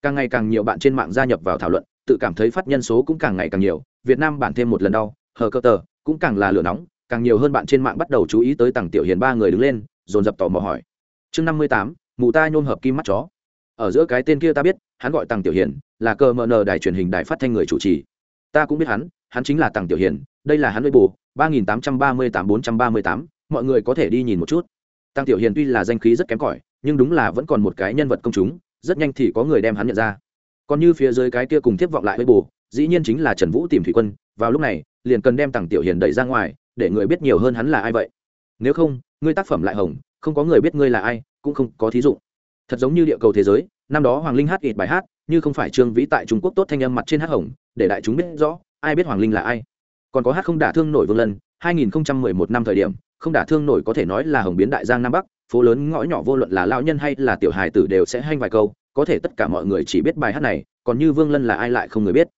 Càng ngày càng nhiều bạn trên mạng gia nhập vào thảo luận, tự cảm thấy phát nhân số cũng càng ngày càng nhiều, việt nam bản thêm một lần đau, hờ cơ tờ, cũng càng là lửa nóng, càng nhiều hơn bạn trên mạng bắt đầu chú ý tới tặng tiểu hiền ba người đứng lên, dồn dập tò mò hỏi. Chương năm mươi tám, mù ta nhôm hợp kim mắt chó. Ở giữa cái tên kia ta biết hắn gọi tăng tiểu hiền, là cờ mờ nờ đài truyền hình đài phát thanh người chủ trì. Ta cũng biết hắn hắn chính là tăng tiểu hiền, đây là hắn với bù ba nghìn tám trăm ba mươi tám bốn trăm ba mươi tám, mọi người có thể đi nhìn một chút. Tăng tiểu hiền tuy là danh khí rất kém cỏi, nhưng đúng là vẫn còn một cái nhân vật công chúng, rất nhanh thì có người đem hắn nhận ra. Còn như phía dưới cái kia cùng tiếp vọng lại với bù dĩ nhiên chính là trần vũ tìm thủy quân, vào lúc này, liền cần đem tặng tiểu hiền đẩy ra ngoài, để người biết nhiều hơn hắn là ai vậy. Nếu không, ngươi tác phẩm lại hồng không có người biết ngươi là ai, cũng không có thí dụ thật giống như địa cầu thế giới, năm đó hoàng linh hát ít bài hát, như không phải trương vĩ tại trung quốc tốt thanh âm mặt trên hát hồng, để đại chúng biết rõ, ai biết hoàng linh là ai. Còn có hát không đả thương nổi vương lân 2011 năm thời điểm, không đả thương nổi có thể nói là hồng biến đại giang nam bắc, phố lớn ngõ nhỏ vô luận là lao nhân hay là tiểu hài tử đều sẽ hanh vài câu, có thể tất cả mọi người chỉ biết bài hát này, còn như vương lân là ai lại không người biết.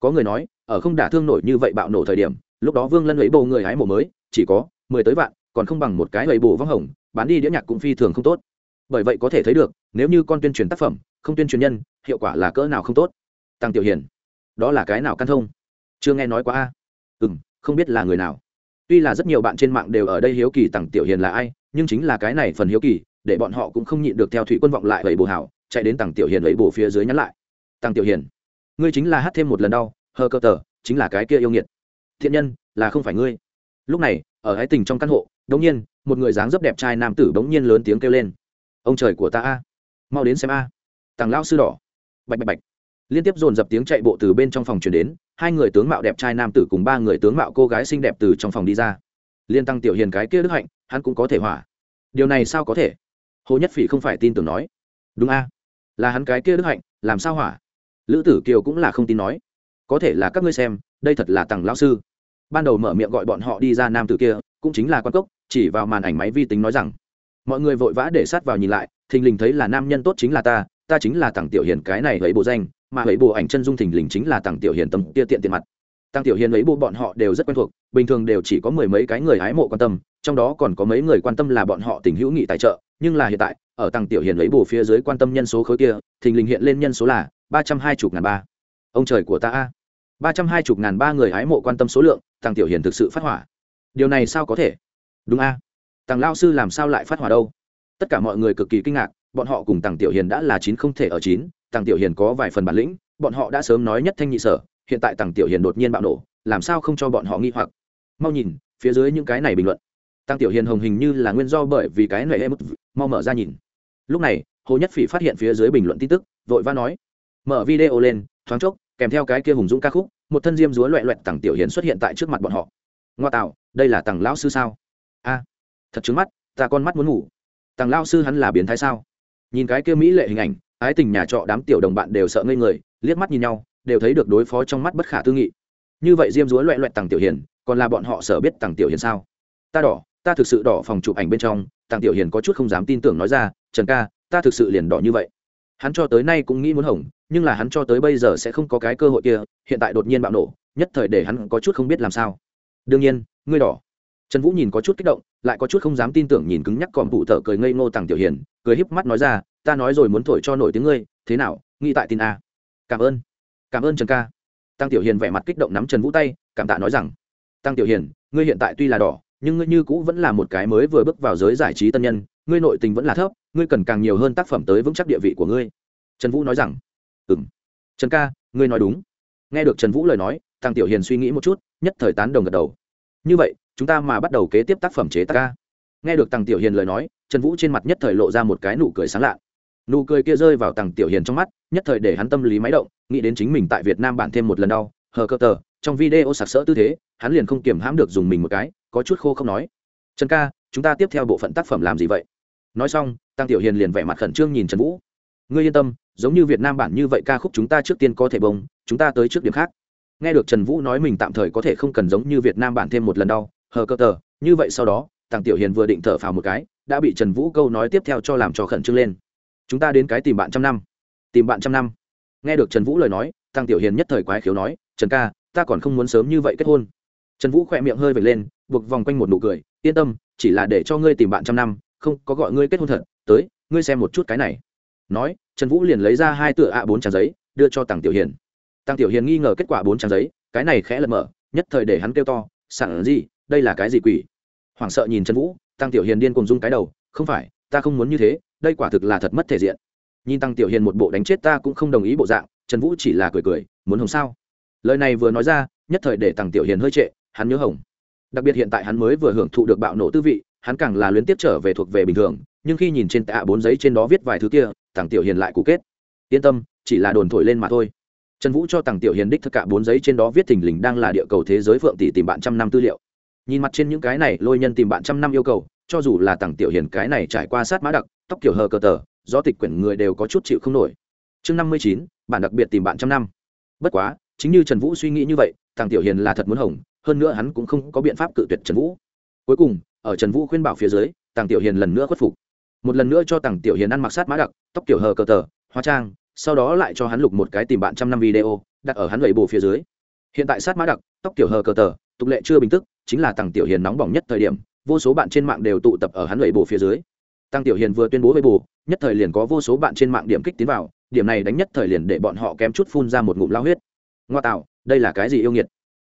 Có người nói, ở không đả thương nổi như vậy bạo nổ thời điểm, lúc đó vương lân lấy bầu người hái mộ mới, chỉ có mười tới vạn, còn không bằng một cái lấy bồ vắng hồng, bán đi đĩa nhạc cũng phi thường không tốt bởi vậy có thể thấy được, nếu như con tuyên truyền tác phẩm, không tuyên truyền nhân, hiệu quả là cỡ nào không tốt. Tăng tiểu hiền, đó là cái nào căn thông? Chưa nghe nói quá a. Ừ m không biết là người nào. Tuy là rất nhiều bạn trên mạng đều ở đây hiếu kỳ tăng tiểu hiền là ai, nhưng chính là cái này phần hiếu kỳ, để bọn họ cũng không nhịn được theo thủy quân vọng lại vậy bồ hảo, chạy đến tăng tiểu hiền ấy bồ phía dưới nhắn lại. Tăng tiểu hiền, ngươi chính là hát thêm một lần đau, hờ cơ tờ, chính là cái kia yêu nghiệt. Thiện nhân, là không phải ngươi. Lúc này, ở ái tình trong căn hộ, đống nhiên, một người dáng dấp đẹp trai nam tử bỗng nhiên lớn tiếng kêu lên ông trời của ta a. Mau đến xem a. Tàng lao sư đỏ. Bạch bạch bạch. Liên tiếp dồn dập tiếng chạy bộ từ bên trong phòng chuyển đến, hai người tướng mạo đẹp trai nam tử cùng ba người tướng mạo cô gái xinh đẹp từ trong phòng đi ra. Liên tăng tiểu hiền cái kia đức hạnh, hắn cũng có thể hỏa. Điều này sao có thể? Hồ nhất phỉ không phải tin tưởng nói. Đúng a. Là hắn cái kia đức hạnh, làm sao hỏa? Lữ tử kiều cũng là không tin nói. Có thể là các ngươi xem, đây thật là tằng lão sư. Ban đầu mở miệng gọi bọn họ đi ra nam tử kia, cũng chính là quan cốc, chỉ vào màn ảnh máy vi tính nói rằng mọi người vội vã để sát vào nhìn lại, thình lình thấy là nam nhân tốt chính là ta ta chính là tặng tiểu hiền, cái này lấy bộ danh, mà lấy bộ ảnh chân dung thình lình chính là tặng tiểu hiền tầm tia tiện tiền mặt. Tăng tiểu hiền lấy bộ bọn họ đều rất quen thuộc, bình thường đều chỉ có mười mấy cái người hái mộ quan tâm, trong đó còn có mấy người quan tâm là bọn họ tình hữu nghị tài trợ, nhưng là hiện tại, ở tăng tiểu hiền lấy bộ phía dưới quan tâm nhân số khối kia, thình lình hiện lên nhân số là ba trăm hai mươi ngàn ba. Ông trời của ta a. Ba trăm hai mươi ngàn ba người hái mộ quan tâm số lượng tăng tiểu hiền thực sự phát hỏa. Điều này sao có thể? Đúng a. Tàng lao sư làm sao lại phát hỏa đâu? Tất cả mọi người cực kỳ kinh ngạc, bọn họ cùng Tàng tiểu hiền đã là chín không thể ở chín, Tàng tiểu hiền có vài phần bản lĩnh, bọn họ đã sớm nói nhất thanh nhị sở, hiện tại Tàng tiểu hiền đột nhiên bạo nổ, làm sao không cho bọn họ nghi hoặc? Mau nhìn, phía dưới những cái này bình luận. Tăng tiểu hiền hồng hình như là nguyên do bởi vì cái này em mau mở ra nhìn. Lúc này, hồ nhất phỉ phát hiện phía dưới bình luận tin tức, vội vã nói. Mở video lên, thoáng chốc, kèm theo cái kia hùng dũng ca khúc, một thân diêm dúa loẹ loẹt tặng tiểu hiền xuất hiện tại trước mặt bọn họ. Ngoa tạo, đây là tặng lão sư sao? A thật trứng mắt, ta con mắt muốn ngủ. Tàng lao sư hắn là biến thái sao? Nhìn cái kia mỹ lệ hình ảnh, ái tình nhà trọ đám tiểu đồng bạn đều sợ ngây người, liếc mắt nhìn nhau, đều thấy được đối phó trong mắt bất khả tư nghị. Như vậy diêm dúa loẹ loẹt tàng tiểu hiền, còn là bọn họ sở biết tàng tiểu hiền sao? Ta đỏ, ta thực sự đỏ phòng chụp ảnh bên trong, tàng tiểu hiền có chút không dám tin tưởng nói ra, trần ca, ta thực sự liền đỏ như vậy. Hắn cho tới nay cũng nghĩ muốn hỏng, nhưng là hắn cho tới bây giờ sẽ không có cái cơ hội kia, hiện tại đột nhiên bạo nổ, nhất thời để hắn có chút không biết làm sao. Đương nhiên, ngươi đỏ. Trần vũ nhìn có chút kích động lại có chút không dám tin tưởng nhìn cứng nhắc còn bụ thở cười ngây ngô tằng tiểu hiền, cười híp mắt nói ra, ta nói rồi muốn thổi cho nổi tiếng ngươi, thế nào, nghĩ tại tin a? Cảm ơn cảm ơn trần ca. Tăng tiểu hiền vẻ mặt kích động nắm trần vũ tay, cảm tạ nói rằng tăng tiểu hiền, ngươi hiện tại tuy là đỏ, nhưng ngươi như cũ vẫn là một cái mới vừa bước vào giới giải trí tân nhân, ngươi nội tình vẫn là thấp, ngươi cần càng nhiều hơn tác phẩm tới vững chắc địa vị của ngươi. Trần vũ nói rằng ừ m trần ca, ngươi nói đúng. Nghe được trần vũ lời nói tăng tiểu hiền suy nghĩ một chút, nhất thời tán đồng gật đầu. Như vậy chúng ta mà bắt đầu kế tiếp tác phẩm chế tác ca. Nghe được tăng tiểu hiền lời nói, trần vũ trên mặt nhất thời lộ ra một cái nụ cười sáng lạ. Nụ cười kia rơi vào tăng tiểu hiền trong mắt, nhất thời để hắn tâm lý máy động, nghĩ đến chính mình tại việt nam bản thêm một lần đau, hờ cơ tờ, trong video sặc sỡ tư thế, hắn liền không kiềm hãm được dùng mình một cái, có chút khô không nói. Trần ca, chúng ta tiếp theo bộ phận tác phẩm làm gì vậy? Nói xong tăng tiểu hiền liền vẻ mặt khẩn trương nhìn trần vũ. Ngươi yên tâm, giống như việt nam bản như vậy ca khúc chúng ta trước tiên có thể bông, chúng ta tới trước điểm khác. Nghe được trần vũ nói mình tạm thời có thể không cần giống như việt nam bản thêm một lần đau hờ cơ tờ, như vậy sau đó tăng tiểu hiền vừa định thở phào một cái, đã bị trần vũ câu nói tiếp theo cho làm cho khẩn trương lên. Chúng ta đến cái tìm bạn trăm năm. Tìm bạn trăm năm. Nghe được trần vũ lời nói tăng tiểu hiền nhất thời quái khiếu nói, trần ca, ta còn không muốn sớm như vậy kết hôn. Trần vũ khỏe miệng hơi vệt lên, buộc vòng quanh một nụ cười, yên tâm, chỉ là để cho ngươi tìm bạn trăm năm, không có gọi ngươi kết hôn thật, tới, ngươi xem một chút cái này. Nói, trần vũ liền lấy ra hai tựa ạ bốn trang giấy, đưa cho tăng tiểu hiền. Tăng tiểu hiền nghi ngờ kết quả bốn trang giấy, cái này khẽ lật mở, nhất thời để hắn kêu to, sẵn gì đây là cái gì quỷ? Hoảng sợ nhìn trần vũ, tăng tiểu hiền điên cùng rung cái đầu, không phải, ta không muốn như thế, đây quả thực là thật mất thể diện. Nhìn tăng tiểu hiền một bộ đánh chết ta cũng không đồng ý bộ dạng, trần vũ chỉ là cười cười, muốn hồng sao? Lời này vừa nói ra, nhất thời để tăng tiểu hiền hơi trệ, hắn nhớ hồng. Đặc biệt hiện tại hắn mới vừa hưởng thụ được bạo nổ tư vị, hắn càng là luyến tiếp trở về thuộc về bình thường, nhưng khi nhìn trên tạ bốn giấy trên đó viết vài thứ kia, tăng tiểu hiền lại cũ kết. Yên tâm, chỉ là đồn thổi lên mà thôi. Trần vũ cho tăng tiểu hiền đích thực cả bốn giấy trên đó viết thình lình đang là địa cầu thế giới phượng tỷ tìm bạn trăm năm tư liệu nhìn mặt trên những cái này lôi nhân tìm bạn trăm năm yêu cầu, cho dù là tăng tiểu hiền cái này trải qua sát mã đặc, tóc kiểu hờ cờ tờ do tịch quyển người đều có chút chịu không nổi. Chương năm mươi chín bản đặc biệt tìm bạn trăm năm. Bất quá, chính như trần vũ suy nghĩ như vậy tăng tiểu hiền là thật muốn hồng, hơn nữa hắn cũng không có biện pháp cự tuyệt trần vũ. Cuối cùng, ở trần vũ khuyên bảo phía dưới tàng tiểu hiền lần nữa khuất phục. Một lần nữa cho tàng tiểu hiền ăn mặc sát mã đặc, tóc kiểu hờ cờ tờ, hóa trang, sau đó lại cho hắn lục một cái tìm bạn trăm năm video, đặt ở hắn lầy bồ phía dưới. Hiện tại sát mã đặc, tóc kiểu hờ cờ tờ, tục lệ chưa bình tức chính là tăng tiểu hiền nóng bỏng nhất thời điểm, vô số bạn trên mạng đều tụ tập ở hắn lầy bồ phía dưới. Tăng tiểu hiền vừa tuyên bố với bồ nhất thời liền có vô số bạn trên mạng điểm kích tiến vào, điểm này đánh nhất thời liền để bọn họ kém chút phun ra một ngụm lao huyết. Ngoa tạo, đây là cái gì yêu nghiệt?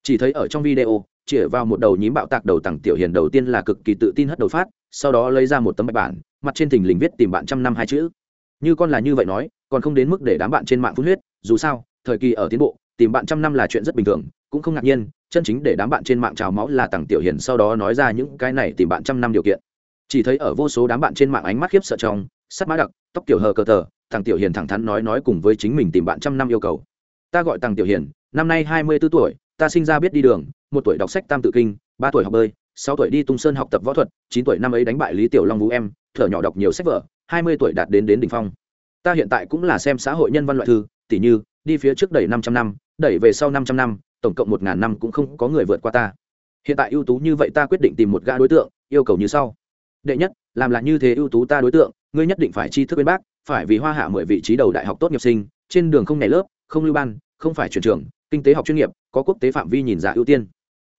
Chỉ thấy ở trong video chỉ vào một đầu nhím bạo tạc đầu tăng tiểu hiền đầu tiên là cực kỳ tự tin hất đầu phát, sau đó lấy ra một tấm bạch bản, mặt trên thình lình viết tìm bạn trăm năm hai chữ. Như con là như vậy nói, còn không đến mức để đám bạn trên mạng phun huyết, dù sao, thời kỳ ở tiến bộ, tìm bạn trăm năm là chuyện rất bình thường cũng không ngạc nhiên, chân chính để đám bạn trên mạng trào máu là tặng tiểu hiền sau đó nói ra những cái này tìm bạn trăm năm điều kiện. Chỉ thấy ở vô số đám bạn trên mạng ánh mắt khiếp sợ trong, sắt mã đặc, tóc tiểu hờ cờ tờ thằng tiểu hiền thẳng thắn nói nói cùng với chính mình tìm bạn trăm năm yêu cầu. Ta gọi tằng tiểu hiền, năm nay hai mươi b ố tuổi, ta sinh ra biết đi đường, một tuổi đọc sách tam tự kinh, ba tuổi học bơi, sáu tuổi đi tung sơn học tập võ thuật, chín tuổi năm ấy đánh bại lý tiểu long vũ em, thở nhỏ đọc nhiều sách vở, hai mươi tuổi đạt đến đến đ ỉ n h phong. Ta hiện tại cũng là xem xã hội nhân văn loại thư, tỉ như, đi phía trước đẩy năm trăm năm, đẩy về sau năm trăm năm tổng cộng một ngàn năm cũng không có người vượt qua ta. Hiện tại ưu tú như vậy ta quyết định tìm một gã đối tượng, yêu cầu như sau. Đệ nhất, làm là như thế ưu tú ta đối tượng, ngươi nhất định phải chi thức bên bác, phải vì hoa hạ mười vị trí đầu đại học tốt nghiệp sinh, trên đường không nhảy lớp, không lưu ban, không phải chuyển trường, kinh tế học chuyên nghiệp, có quốc tế phạm vi nhìn giả ưu tiên.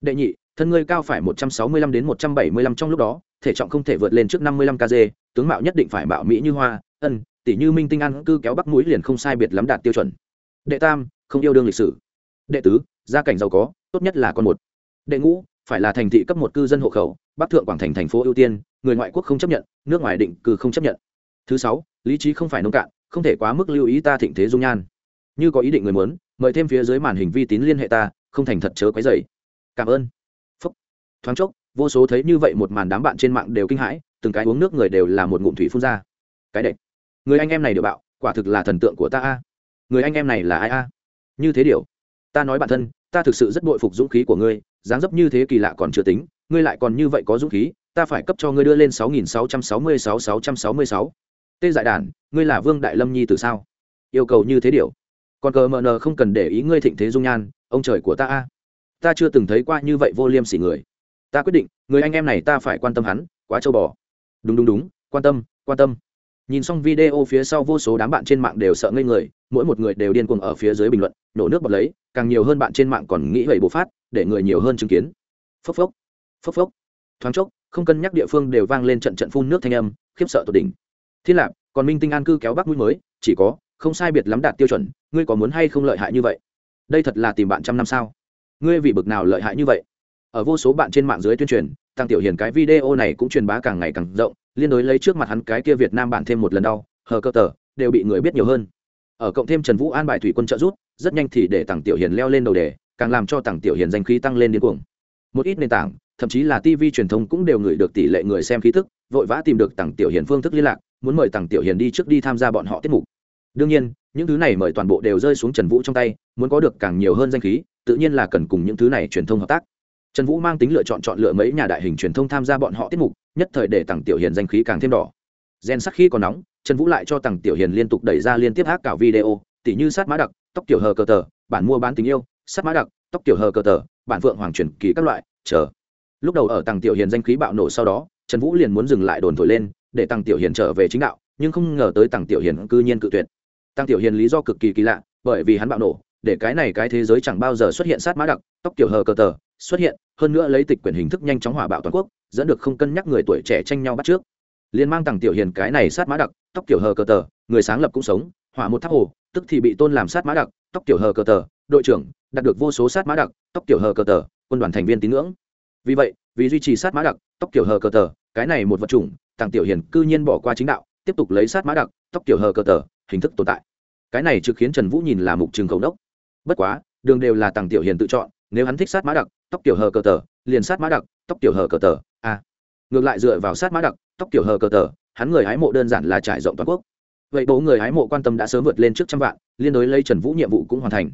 Đệ nhị, thân ngươi cao phải một trăm sáu mươi lăm đến một trăm bảy mươi lăm trong lúc đó, thể trọng không thể vượt lên trước năm mươi lăm kg, tướng mạo nhất định phải mạo mỹ như hoa, ân tỷ như minh tinh ăn cư kéo bắc mũi liền không sai biệt lắm đạt tiêu chuẩn. Đệ tam, không yêu đương lịch sử. Đệ tứ gia cảnh giàu có, tốt nhất là con một. Đệ ngũ, phải là thành thị cấp một cư dân hộ khẩu, bắc thượng quảng thành thành phố ưu tiên, người ngoại quốc không chấp nhận, nước ngoài định cư không chấp nhận. Thứ sáu, lý trí không phải nông cạn, không thể quá mức lưu ý ta thịnh thế dung nhan. Như có ý định người muốn, mời thêm phía dưới màn hình vi tín liên hệ ta, không thành thật chớ quấy dày cảm ơn. Phúc. Thoáng chốc, vô số thấy như vậy một màn đám bạn trên mạng đều kinh hãi, từng cái uống nước người đều là một ngụm thủy phun ra. Cái đệch người anh em này được bạo quả thực là thần tượng của ta a. Người anh em này là ai a? Như thế điều? Ta nói bản thân ta thực sự rất bội phục dũng khí của ngươi dáng dấp như thế kỳ lạ còn chưa tính ngươi lại còn như vậy có dũng khí ta phải cấp cho ngươi đưa lên sáu nghìn sáu trăm sáu mươi sáu sáu trăm sáu mươi sáu. Tê dại Đản, ngươi là vương đại lâm nhi từ sao? Yêu cầu như thế điều. Còn cờ mờ nờ không cần để ý ngươi thịnh thế dung nhan ông trời của ta a. Ta chưa từng thấy qua như vậy vô liêm sỉ người. Ta quyết định người anh em này ta phải quan tâm hắn quá châu bò. Đúng đúng đúng quan tâm quan tâm. Nhìn xong video phía sau vô số đám bạn trên mạng đều sợ ngây người mỗi một người đều điên cuồng ở phía dưới bình luận, nổ nước bọt lấy, càng nhiều hơn bạn trên mạng còn nghĩ vậy bộc phát, để người nhiều hơn chứng kiến. Phốc phốc phốc phốc. Thoáng chốc, không cân nhắc địa phương đều vang lên trận trận phun nước thanh âm, khiếp sợ tột đỉnh. Thiên lạp, còn minh tinh an cư kéo bắc mũi mới, chỉ có, không sai biệt lắm đạt tiêu chuẩn, ngươi có muốn hay không lợi hại như vậy? Đây thật là tìm bạn trăm năm sao? Ngươi vì bực nào lợi hại như vậy? Ở vô số bạn trên mạng dưới tuyên truyền, tăng tiểu hiền cái video này cũng truyền bá càng ngày càng rộng, liên đối lấy trước mặt hắn cái kia việt nam bạn thêm một lần đau, hờ cơ tờ, đều bị người biết nhiều hơn ở cộng thêm trần vũ an bài thủy quân trợ rút rất nhanh thì để tặng tiểu hiền leo lên đầu đề, càng làm cho tặng tiểu hiền danh khí tăng lên điên cuồng. Một ít nền tảng, thậm chí là tv truyền thông cũng đều ngửi được tỷ lệ người xem khí thức, vội vã tìm được tặng tiểu hiền phương thức liên lạc, muốn mời tặng tiểu hiền đi trước đi tham gia bọn họ tiết mục. Đương nhiên, những thứ này mời toàn bộ đều rơi xuống trần vũ trong tay, muốn có được càng nhiều hơn danh khí, tự nhiên là cần cùng những thứ này truyền thông hợp tác. Trần vũ mang tính lựa chọn chọn lựa mấy nhà đại hình truyền thông tham gia bọn họ tiết mục, nhất thời để tặng tiểu hiền danh khí càng thêm đỏ gen sắc khi còn nóng, trần vũ lại cho tằng tiểu hiền liên tục đẩy ra liên tiếp hát cảo video, tỉ như sát mã đặc, tóc tiểu hờ cờ tờ, bản mua bán tình yêu, sát mã đặc, tóc tiểu hờ cờ tờ, bản vượng hoàng truyền kỳ các loại, chờ. Lúc đầu ở tằng tiểu hiền danh khí bạo nổ sau đó, trần vũ liền muốn dừng lại đồn thổi lên, để tằng tiểu hiền trở về chính đạo, nhưng không ngờ tới tằng tiểu hiền cư nhiên cự tuyệt. Tằng tiểu hiền lý do cực kỳ kỳ lạ, bởi vì hắn bạo nổ, để cái này cái thế giới chẳng bao giờ xuất hiện sát mã đặc, tóc tiểu hờ cờ tờ xuất hiện, hơn nữa lấy tịch quyền hình thức nhanh chóng hỏa bạo toàn quốc, dẫn được không cân nhắc người tuổi trẻ tranh nhau bắt trước liên mang tặng tiểu hiền cái này sát mã đặc, tóc tiểu hờ cờ tờ, người sáng lập cũng sống hỏa một tháp hồ, tức thì bị tôn làm sát mã đặc, tóc tiểu hờ cờ tờ, đội trưởng, đạt được vô số sát mã đặc, tóc tiểu hờ cờ tờ, quân đoàn thành viên tín ngưỡng. Vì vậy, vì duy trì sát mã đặc, tóc tiểu hờ cờ tờ, cái này một vật chủng tặng tiểu hiền cư nhiên bỏ qua chính đạo, tiếp tục lấy sát mã đặc, tóc tiểu hờ cờ tờ, hình thức tồn tại. Cái này trực khiến trần vũ nhìn là mục trường cầu đốc. Bất quá, đường đều là tặng tiểu hiền tự chọn, nếu hắn thích sát mã đặc, tóc tiểu hờ cờ tờ, liền sát mã đặc, tóc tiểu hờ cờ tờ. A ngược lại dựa vào sát mã đặc, tóc kiểu hờ cờ tờ, hắn người hái mộ đơn giản là trải rộng toàn quốc. Vậy bố người hái mộ quan tâm đã sớm vượt lên trước trăm vạn, liên đối lấy trần vũ nhiệm vụ cũng hoàn thành.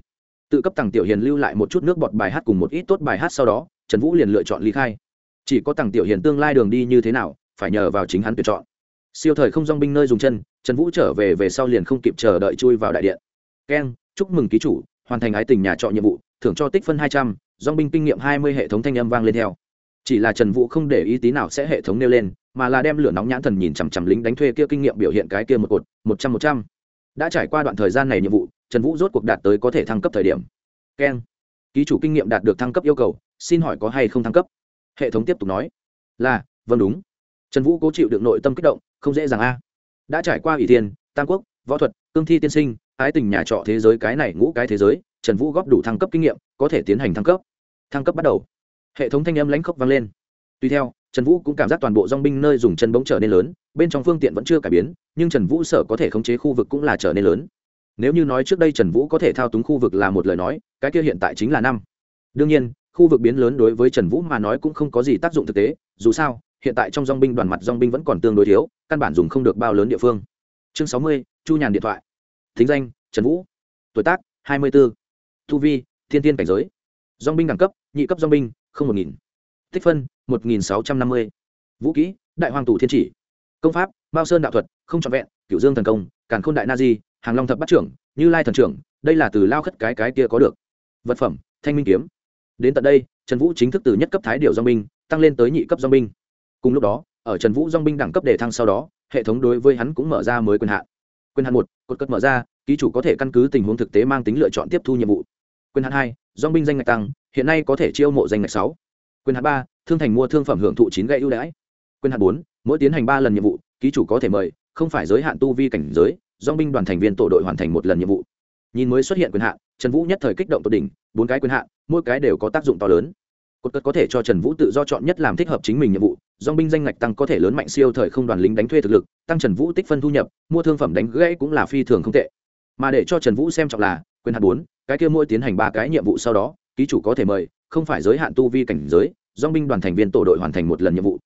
Tự cấp tặng tiểu hiền lưu lại một chút nước bọt bài hát cùng một ít tốt bài hát sau đó, trần vũ liền lựa chọn ly khai. Chỉ có tặng tiểu hiền tương lai đường đi như thế nào, phải nhờ vào chính hắn tuyển chọn. Siêu thời không dong binh nơi dùng chân, trần vũ trở về về sau liền không kịp chờ đợi chui vào đại điện. Keng, chúc mừng ký chủ, hoàn thành ái tình nhà trọ nhiệm vụ, thưởng cho tích phân hai trăm dong binh kinh nghiệm hai mươi hệ thống thanh âm vang lên theo chỉ là trần vũ không để ý tí nào sẽ hệ thống nêu lên, mà là đem lửa nóng nhãn thần nhìn chằm chằm lính đánh thuê kia kinh nghiệm biểu hiện cái kia một cột, một trăm một trăm. Đã trải qua đoạn thời gian này nhiệm vụ, trần vũ rốt cuộc đạt tới có thể thăng cấp thời điểm. Keng ký chủ kinh nghiệm đạt được thăng cấp yêu cầu, xin hỏi có hay không thăng cấp? Hệ thống tiếp tục nói. Là vâng đúng. Trần vũ cố chịu được nội tâm kích động, không dễ dàng a. Đã trải qua ủy tiên tam quốc, võ thuật, cương thi tiên sinh, ái tình nhà trọ thế giới cái này ngũ cái thế giới, trần vũ góp đủ thăng cấp kinh nghiệm, có thể tiến hành thăng cấp. Thăng cấp bắt đầu hệ thống thanh âm lãnh khốc vang lên. Tuy theo, trần vũ cũng cảm giác toàn bộ dong binh nơi dùng chân bóng trở nên lớn, bên trong phương tiện vẫn chưa cải biến, nhưng trần vũ sở có thể khống chế khu vực cũng là trở nên lớn. Nếu như nói trước đây trần vũ có thể thao túng khu vực là một lời nói, cái kia hiện tại chính là năm. Đương nhiên, khu vực biến lớn đối với trần vũ mà nói cũng không có gì tác dụng thực tế, dù sao, hiện tại trong dong binh đoàn mặt dong binh vẫn còn tương đối thiếu, căn bản dùng không được bao lớn địa phương. Chương sáu mươi, chu nhàn điện thoại. Thính danh, trần vũ. Tuổi tác, hai mươi b ố thu vi, thiên tiên cảnh giới. Dong binh đẳng cấp, nhị cấp dong binh không một nghìn. Tích phân, một nghìn sáu trăm năm mươi. Vũ kỹ, đại hoàng tù thiên chỉ. Công pháp, mao sơn đạo thuật, không trọn vẹn, cửu dương thần công, càn khôn đại na di, hàng long thập bắt trưởng, như lai thần trưởng, đây là từ lao khất cái cái kia có được. Vật phẩm, thanh minh kiếm. Đến tận đây, trần vũ chính thức từ nhất cấp thái điệu dong binh, tăng lên tới nhị cấp dong binh. Cùng lúc đó, ở trần vũ dong binh đẳng cấp đề thăng sau đó, hệ thống đối với hắn cũng mở ra mới quyền hạn. Quyền hạn một, cột cất mở ra, ký chủ có thể căn cứ tình huống thực tế mang tính lựa chọn tiếp thu nhiệm vụ quyền hạn hai dong binh danh ngạch tăng, hiện nay có thể chiêu mộ danh ngạch sáu. Quyền hạn ba, thương thành mua thương phẩm hưởng thụ chín gậy ưu đãi. Quyền hạn bốn, mỗi tiến hành ba lần nhiệm vụ, ký chủ có thể mời, không phải giới hạn tu vi cảnh giới dong binh đoàn thành viên tổ đội hoàn thành một lần nhiệm vụ. Nhìn mới xuất hiện quyền hạn, trần vũ nhất thời kích động tột đỉnh, bốn cái quyền hạn, mỗi cái đều có tác dụng to lớn. Cột cất có thể cho trần vũ tự do chọn nhất làm thích hợp chính mình nhiệm vụ dong binh danh ngạch tăng có thể lớn mạnh siêu thời không đoàn lính đánh thuê thực lực, tăng trần vũ tích phân thu nhập, mua thương phẩm đánh gãy cũng là phi thường không tệ. Mà để cho trần vũ xem trọng là, quyền hạn bốn cái kia mỗi tiến hành ba cái nhiệm vụ sau đó, ký chủ có thể mời, không phải giới hạn tu vi cảnh giới dong binh đoàn thành viên tổ đội hoàn thành một lần nhiệm vụ.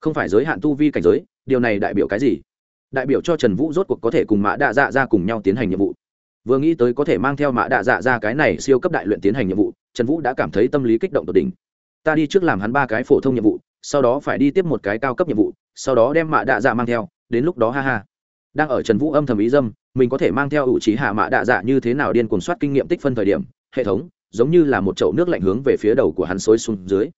Không phải giới hạn tu vi cảnh giới, điều này đại biểu cái gì? Đại biểu cho trần vũ rốt cuộc có thể cùng mã đạ dạ ra cùng nhau tiến hành nhiệm vụ. Vừa nghĩ tới có thể mang theo mã đạ dạ ra cái này siêu cấp đại luyện tiến hành nhiệm vụ, trần vũ đã cảm thấy tâm lý kích động tột đỉnh. Ta đi trước làm hắn ba cái phổ thông nhiệm vụ, sau đó phải đi tiếp một cái cao cấp nhiệm vụ, sau đó đem mạ đạ dạ mang theo, đến lúc đó ha ha. Đang ở trần vũ âm thầm ý dâm mình có thể mang theo ủ trí hạ mạ đạ dạ như thế nào điên cuồng soát kinh nghiệm tích phân thời điểm, hệ thống giống như là một chậu nước lạnh hướng về phía đầu của hắn xối xuống dưới.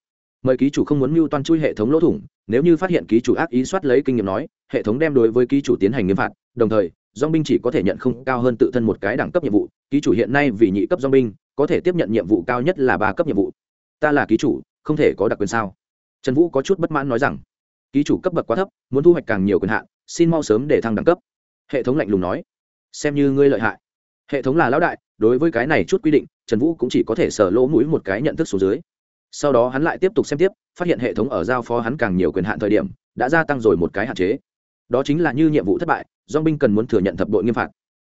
Mời ký chủ không muốn mưu toan chui hệ thống lỗ thủng, nếu như phát hiện ký chủ ác ý soát lấy kinh nghiệm nói, hệ thống đem đối với ký chủ tiến hành nghiêm phạt, đồng thời dong binh chỉ có thể nhận không cao hơn tự thân một cái đẳng cấp nhiệm vụ, ký chủ hiện nay vì nhị cấp dong binh, có thể tiếp nhận nhiệm vụ cao nhất là ba cấp nhiệm vụ. Ta là ký chủ, không thể có đặc quyền sao? Trần vũ có chút bất mãn nói rằng, ký chủ cấp bậc quá thấp, muốn thu hoạch càng nhiều quyền hạn, xin mau sớm để thăng đẳng cấp. Hệ thống lạnh lùng nói xem như ngươi lợi hại. Hệ thống là lão đại, đối với cái này chút quy định, trần vũ cũng chỉ có thể sở lỗ mũi một cái nhận thức số dưới. Sau đó hắn lại tiếp tục xem tiếp, phát hiện hệ thống ở giao phó hắn càng nhiều quyền hạn thời điểm, đã gia tăng rồi một cái hạn chế. Đó chính là như nhiệm vụ thất bại do binh cần muốn thừa nhận thập đội nghiêm phạt.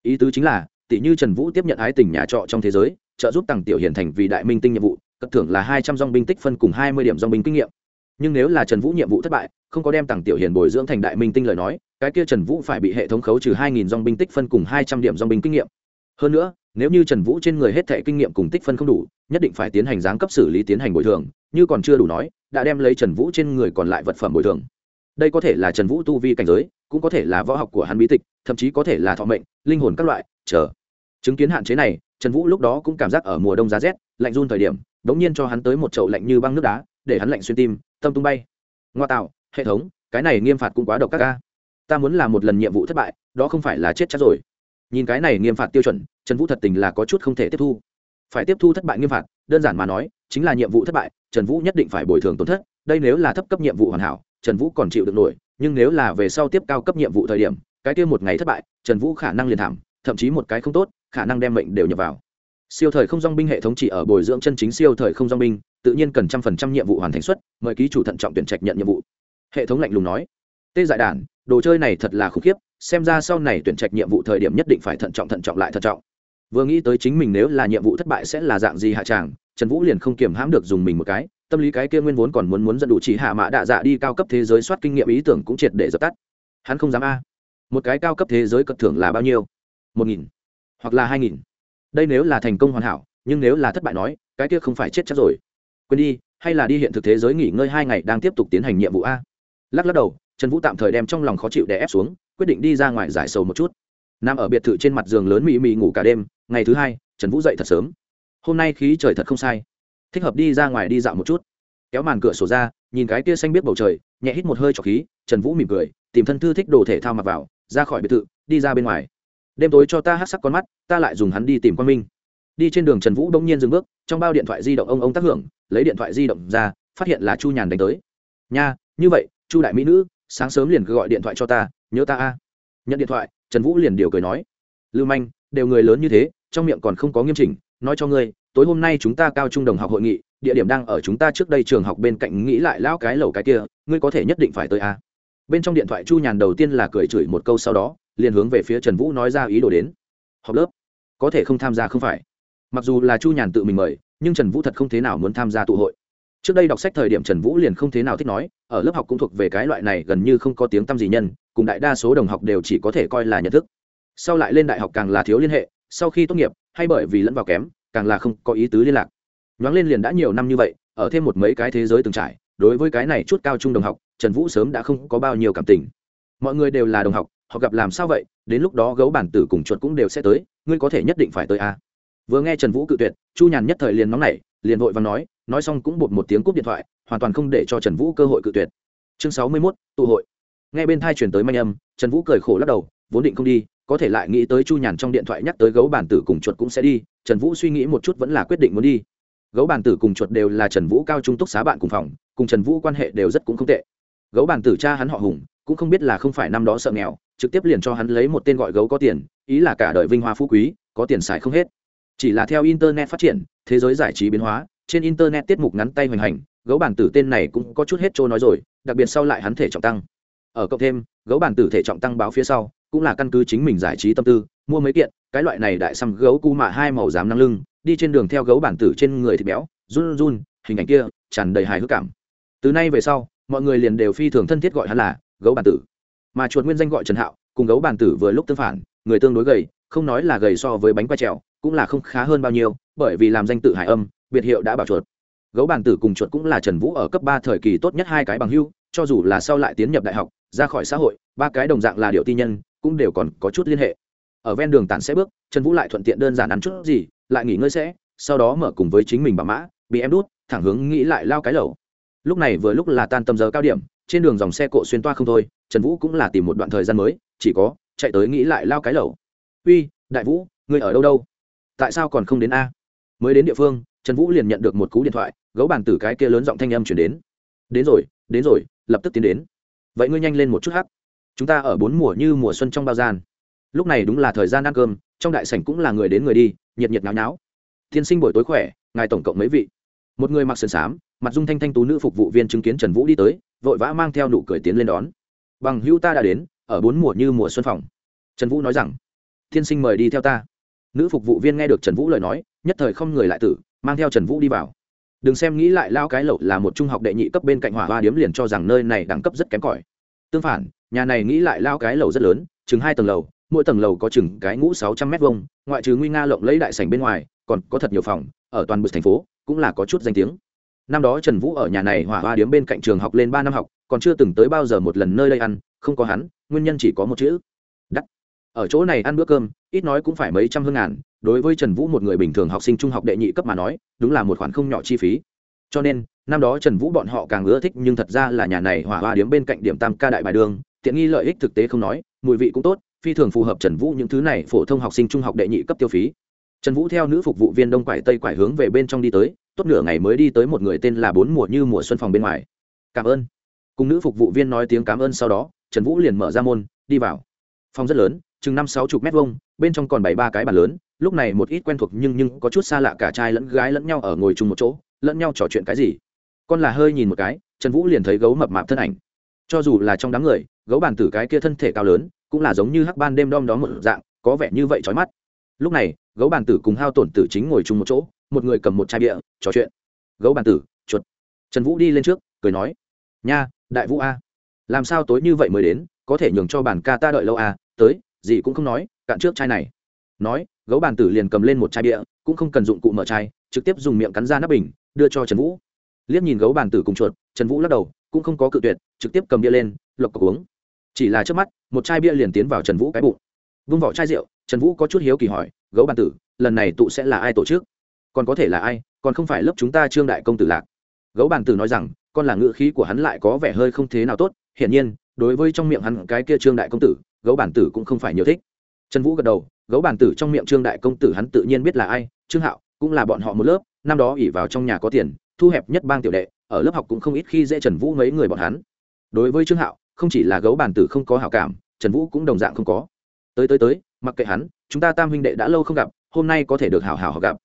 Ý tứ chính là, tỷ như trần vũ tiếp nhận ái tình nhà trọ trong thế giới, trợ giúp tăng tiểu hiển thành vì đại minh tinh nhiệm vụ, cất thưởng là hai trăm dong binh tích phân cùng hai mươi điểm dong binh kinh nghiệm. Nhưng nếu là trần vũ nhiệm vụ thất bại không có đem tặng tiểu Hiền bồi dưỡng thành đại minh tinh lời nói, cái kia trần vũ phải bị hệ thống khấu trừ hai nghìn dong binh tích phân cùng hai trăm điểm dong binh kinh nghiệm. Hơn nữa, nếu như trần vũ trên người hết thẻ kinh nghiệm cùng tích phân không đủ, nhất định phải tiến hành giáng cấp xử lý tiến hành bồi thường, như còn chưa đủ nói, đã đem lấy trần vũ trên người còn lại vật phẩm bồi thường. Đây có thể là trần vũ tu vi cảnh giới, cũng có thể là võ học của hắn bí tịch, thậm chí có thể là thọ mệnh, linh hồn các loại, chờ. Chứng kiến hạn chế này, trần vũ lúc đó cũng cảm giác ở mùa đông giá rét, lạnh run thời điểm đ ố n g nhiên cho hắn tới một chậu lạnh như băng nước đá, để hắn lạnh xuyên tim, tâm tung bay. Ngoa tạo hệ thống, cái này nghiêm phạt cũng quá độc các ca. Ta muốn làm một lần nhiệm vụ thất bại, đó không phải là chết chắc rồi. Nhìn cái này nghiêm phạt tiêu chuẩn, trần vũ thật tình là có chút không thể tiếp thu. Phải tiếp thu thất bại nghiêm phạt, đơn giản mà nói, chính là nhiệm vụ thất bại, trần vũ nhất định phải bồi thường tổn thất. Đây nếu là thấp cấp nhiệm vụ hoàn hảo, trần vũ còn chịu được nổi, nhưng nếu là về sau tiếp cao cấp nhiệm vụ thời điểm, cái kia một ngày thất bại, trần vũ khả năng liền thảm, thậm chí một cái không tốt, khả năng đem mệnh đều nhập vào. Siêu thời không dong binh hệ thống chỉ ở bồi dưỡng chân chính siêu thời không dong binh, tự nhiên cần trăm phần trăm nhiệm vụ hoàn thành xuất, mời ký chủ thận trọng tuyển trạch nhận nhiệm vụ hệ thống lạnh lùng nói, tê dại đản, đồ chơi này thật là khủng khiếp, xem ra sau này tuyển trạch nhiệm vụ thời điểm nhất định phải thận trọng thận trọng lại thận trọng. Vừa nghĩ tới chính mình nếu là nhiệm vụ thất bại sẽ là dạng gì hạ tràng, trần vũ liền không kiềm hãm được dùng mình một cái, tâm lý cái kia nguyên vốn còn muốn muốn dẫn đủ chỉ hạ mã đạ dạ đi cao cấp thế giới soát kinh nghiệm ý tưởng cũng triệt để dập tắt. Hắn không dám a. Một cái cao cấp thế giới cật thưởng là bao nhiêu? Một nghìn, hoặc là hai nghìn. Đây nếu là thành công hoàn hảo, nhưng nếu là thất bại nói, cái kia không phải chết chắc rồi. Quên đi, hay là đi hiện thực thế giới nghỉ ngơi hai ngày đang tiếp tục tiến hành nhiệm vụ a? Lắc lắc đầu, trần vũ tạm thời đem trong lòng khó chịu đè ép xuống, quyết định đi ra ngoài giải sầu một chút. Nằm ở biệt thự trên mặt giường lớn mị mị ngủ cả đêm, ngày thứ hai, trần vũ dậy thật sớm. Hôm nay khí trời thật không sai. Thích hợp đi ra ngoài đi dạo một chút. Kéo màn cửa sổ ra, nhìn cái kia xanh biết bầu trời, nhẹ hít một hơi trọc khí, trần vũ mỉm cười, tìm thân thư thích đồ thể thao mặc vào, ra khỏi biệt thự, đi ra bên ngoài. Đêm tối cho ta hát sắc con mắt, ta lại dùng hắn đi tìm quan minh. Đi trên đường trần vũ đông nhiên dừng bước, trong bao điện thoại di động ông ông tác hưởng, lấy điện thoại di động ra, phát hiện là chu nhàn đánh tới. Nha, như vậy chu đại mỹ nữ, sáng sớm liền cứ gọi điện thoại cho ta, nhớ ta a. Nhận điện thoại, trần vũ liền điều cười nói, lưu manh, đều người lớn như thế, trong miệng còn không có nghiêm chỉnh, nói cho ngươi, tối hôm nay chúng ta cao trung đồng học hội nghị, địa điểm đang ở chúng ta trước đây trường học bên cạnh nghĩ lại lão cái lầu cái kia, ngươi có thể nhất định phải tới a. Bên trong điện thoại chu nhàn đầu tiên là cười chửi một câu sau đó, liền hướng về phía trần vũ nói ra ý đồ đến. Học lớp, có thể không tham gia không phải. Mặc dù là chu nhàn tự mình mời, nhưng trần vũ thật không thế nào muốn tham gia tụ hội trước đây đọc sách thời điểm trần vũ liền không thế nào thích nói, ở lớp học cũng thuộc về cái loại này gần như không có tiếng tăm gì nhân, cùng đại đa số đồng học đều chỉ có thể coi là nhận thức. Sau lại lên đại học càng là thiếu liên hệ, sau khi tốt nghiệp, hay bởi vì lẫn vào kém, càng là không có ý tứ liên lạc. Nhoáng lên liền đã nhiều năm như vậy, ở thêm một mấy cái thế giới từng trải, đối với cái này chút cao trung đồng học, trần vũ sớm đã không có bao nhiêu cảm tình. Mọi người đều là đồng học, họ gặp làm sao vậy, đến lúc đó gấu bản tử cùng chuột cũng đều sẽ tới, ngươi có thể nhất định phải tới a à. vừa nghe trần vũ cự tuyệt, chu nhàn nhất thời liền nóng nảy liền vội và nói nói xong cũng bột một tiếng cúp điện thoại, hoàn toàn không để cho trần vũ cơ hội cự tuyệt. Chương sáu mươi mốt, tụ hội. Nghe bên thai chuyển tới manh âm, trần vũ cười khổ lắc đầu, vốn định không đi, có thể lại nghĩ tới chu nhàn trong điện thoại nhắc tới gấu bản tử cùng chuột cũng sẽ đi, trần vũ suy nghĩ một chút vẫn là quyết định muốn đi. Gấu bản tử cùng chuột đều là trần vũ cao trung túc xá bạn cùng phòng, cùng trần vũ quan hệ đều rất cũng không tệ. Gấu bản tử cha hắn họ hùng, cũng không biết là không phải năm đó sợ nghèo, trực tiếp liền cho hắn lấy một tên gọi gấu có tiền, ý là cả đời vinh hoa phú quý, có tiền xài không hết chỉ là theo internet phát triển, thế giới giải trí biến hóa, trên internet tiết mục ngắn tay hoành hành, gấu bản tử tên này cũng có chút hết trôi nói rồi, đặc biệt sau lại hắn thể trọng tăng. Ở cộng thêm, gấu bản tử thể trọng tăng báo phía sau, cũng là căn cứ chính mình giải trí tâm tư, mua mấy kiện, cái loại này đại xăm gấu cu mạ hai màu dám năng lưng, đi trên đường theo gấu bản tử trên người thịt béo, run run, hình ảnh kia tràn đầy hài hước cảm. Từ nay về sau, mọi người liền đều phi thường thân thiết gọi hắn là gấu bản tử. Mà chuột nguyên danh gọi trần hạo, cùng gấu bản tử vừa lúc tương phản, người tương đối gầy, không nói là gầy so với bánh quay trèo cũng là không khá hơn bao nhiêu, bởi vì làm danh tự hải âm, biệt hiệu đã bảo chuột. Gấu bàn tử cùng chuột cũng là trần vũ ở cấp ba thời kỳ tốt nhất hai cái bằng hưu, cho dù là sau lại tiến nhập đại học, ra khỏi xã hội, ba cái đồng dạng là điệu ti nhân, cũng đều còn có chút liên hệ. Ở ven đường tản sẽ bước, trần vũ lại thuận tiện đơn giản ăn chút gì, lại nghỉ ngơi sẽ, sau đó mở cùng với chính mình bà mã, bị em đút, thẳng hướng nghĩ lại lao cái lẩu. Lúc này vừa lúc là tan tầm giờ cao điểm, trên đường dòng xe cộ xuyên toa không thôi, trần vũ cũng là tìm một đoạn thời gian mới, chỉ có chạy tới nghĩ lại lao cái lẩu. Uy, đại vũ, ngươi ở đâu đâu? Tại sao còn không đến a? Mới đến địa phương, trần vũ liền nhận được một cú điện thoại, gấu bàn tử cái kia lớn giọng thanh âm chuyển đến. Đến rồi đến rồi, lập tức tiến đến. Vậy ngươi nhanh lên một chút hắc. Chúng ta ở bốn mùa như mùa xuân trong bao gian. Lúc này đúng là thời gian ăn cơm, trong đại sảnh cũng là người đến người đi, nhiệt nhiệt náo náo tiên sinh buổi tối khỏe, ngài tổng cộng mấy vị? Một người mặc sườn xám, mặt dung thanh thanh tú nữ phục vụ viên chứng kiến trần vũ đi tới, vội vã mang theo nụ cười tiến lên đón. Bằng hữu ta đã đến, ở bốn mùa như mùa xuân phòng. Trần vũ nói rằng, tiên sinh mời đi theo ta nữ phục vụ viên nghe được trần vũ lời nói, nhất thời không người lại tử, mang theo trần vũ đi vào. Đừng xem nghĩ lại lao cái lẩu là một trung học đệ nhị cấp bên cạnh hỏa hoa điếm liền cho rằng nơi này đẳng cấp rất kém cỏi. Tương phản, nhà này nghĩ lại lao cái lẩu rất lớn, chừng hai tầng lầu, mỗi tầng lầu có chừng cái ngũ sáu trăm m hai ngoại trừ nguy nga lộng lấy đại sảnh bên ngoài, còn có thật nhiều phòng, ở toàn bộ thành phố, cũng là có chút danh tiếng. Năm đó trần vũ ở nhà này hỏa hoa điếm bên cạnh trường học lên ba năm học, còn chưa từng tới bao giờ một lần nơi đây ăn, không có hắn, nguyên nhân chỉ có một chữ. Đắt ở chỗ này ăn bữa cơm, ít nói cũng phải mấy trăm hương ngàn, đối với trần vũ một người bình thường học sinh trung học đệ nhị cấp mà nói, đúng là một khoản không nhỏ chi phí. Cho nên, năm đó trần vũ bọn họ càng ưa thích, nhưng thật ra là nhà này hỏa hoa điếm bên cạnh điểm tam ca đại bài đường, tiện nghi lợi ích thực tế không nói, mùi vị cũng tốt, phi thường phù hợp trần vũ những thứ này phổ thông học sinh trung học đệ nhị cấp tiêu phí. Trần vũ theo nữ phục vụ viên đông quải tây quải hướng về bên trong đi tới, tốt nửa ngày mới đi tới một người tên là bốn mùa như mùa xuân phòng bên ngoài. Cảm ơn. Cùng nữ phục vụ viên nói tiếng cảm ơn sau đó, trần vũ liền mở ra môn, đi vào. Phòng rất lớn chừng năm sáu chục mét vuông, bên trong còn bảy ba cái bàn lớn, lúc này một ít quen thuộc nhưng nhưng có chút xa lạ cả trai lẫn gái lẫn nhau ở ngồi chung một chỗ, lẫn nhau trò chuyện cái gì. Con là hơi nhìn một cái, trần vũ liền thấy gấu mập mạp thân ảnh. Cho dù là trong đám người, gấu bàn tử cái kia thân thể cao lớn, cũng là giống như hắc ban đêm đom đó một dạng, có vẻ như vậy trói mắt. Lúc này, gấu bàn tử cùng hao tổn tử chính ngồi chung một chỗ, một người cầm một chai bia, trò chuyện. Gấu bàn tử, chuột. Trần vũ đi lên trước, cười nói, nha, đại vũ a, làm sao tối như vậy mới đến, có thể nhường cho bản ca ta đợi lâu a, tới gì cũng không nói, cạn trước chai này. Nói, gấu bàn tử liền cầm lên một chai bia, cũng không cần dụng cụ mở chai, trực tiếp dùng miệng cắn ra nắp bình, đưa cho trần vũ. Liếc nhìn gấu bàn tử cùng chuột, trần vũ lắc đầu, cũng không có cự tuyệt, trực tiếp cầm bia lên, lộc cọc uống. Chỉ là trước mắt, một chai bia liền tiến vào trần vũ cái bụng. Vung vỏ chai rượu, trần vũ có chút hiếu kỳ hỏi, gấu bàn tử, lần này tụ sẽ là ai tổ chức? Còn có thể là ai? Còn không phải lớp chúng ta trương đại công tử lạc. Gấu bàn tử nói rằng, con là ngựa khí của hắn lại có vẻ hơi không thế nào tốt, hiển nhiên, đối với trong miệng hắn cái kia trương đại công tử gấu bản tử cũng không phải nhiều thích. Trần vũ gật đầu, gấu bản tử trong miệng trương đại công tử hắn tự nhiên biết là ai, trương hạo cũng là bọn họ một lớp, năm đó ỉ vào trong nhà có tiền, thu hẹp nhất bang tiểu đệ, ở lớp học cũng không ít khi dễ trần vũ mấy người bọn hắn. Đối với trương hạo, không chỉ là gấu bản tử không có hảo cảm, trần vũ cũng đồng dạng không có. Tới tới tới, mặc kệ hắn, chúng ta tam huynh đệ đã lâu không gặp, hôm nay có thể được hảo hảo họ gặp.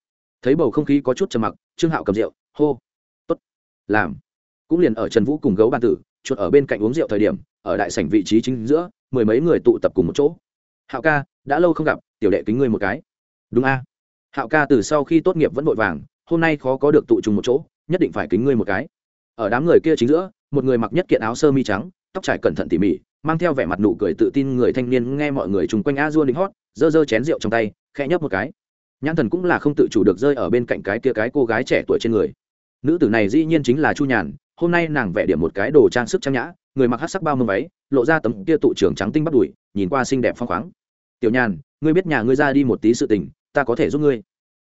Thấy bầu không khí có chút trầm mặc, trương hạo cầm rượu, hô, tốt, làm. Cũng liền ở trần vũ cùng gấu bản tử chuột ở bên cạnh uống rượu thời điểm, ở đại sảnh vị trí chính giữa, mười mấy người tụ tập cùng một chỗ. Hạo ca, đã lâu không gặp, tiểu đệ kính ngươi một cái. Đúng a. Hạo ca từ sau khi tốt nghiệp vẫn vội vàng, hôm nay khó có được tụ trùng một chỗ, nhất định phải kính ngươi một cái. Ở đám người kia chính giữa, một người mặc nhất kiện áo sơ mi trắng, tóc trải cẩn thận tỉ mỉ, mang theo vẻ mặt nụ cười tự tin người thanh niên nghe mọi người chung quanh a dua lính hót giơ giơ chén rượu trong tay, khẽ nhấp một cái. Nhãn thần cũng là không tự chủ được rơi ở bên cạnh cái kia cái cô gái trẻ tuổi trên người. Nữ tử này dĩ nhiên chính là chu nhàn hôm nay nàng vẽ điểm một cái đồ trang sức trang nhã, người mặc hát sắc bao mâm váy, lộ ra tấm kia tụ trưởng trắng tinh bắt đùi, nhìn qua xinh đẹp phong khoáng. Tiểu nhàn, ngươi biết nhà ngươi ra đi một tí sự tình, ta có thể giúp ngươi.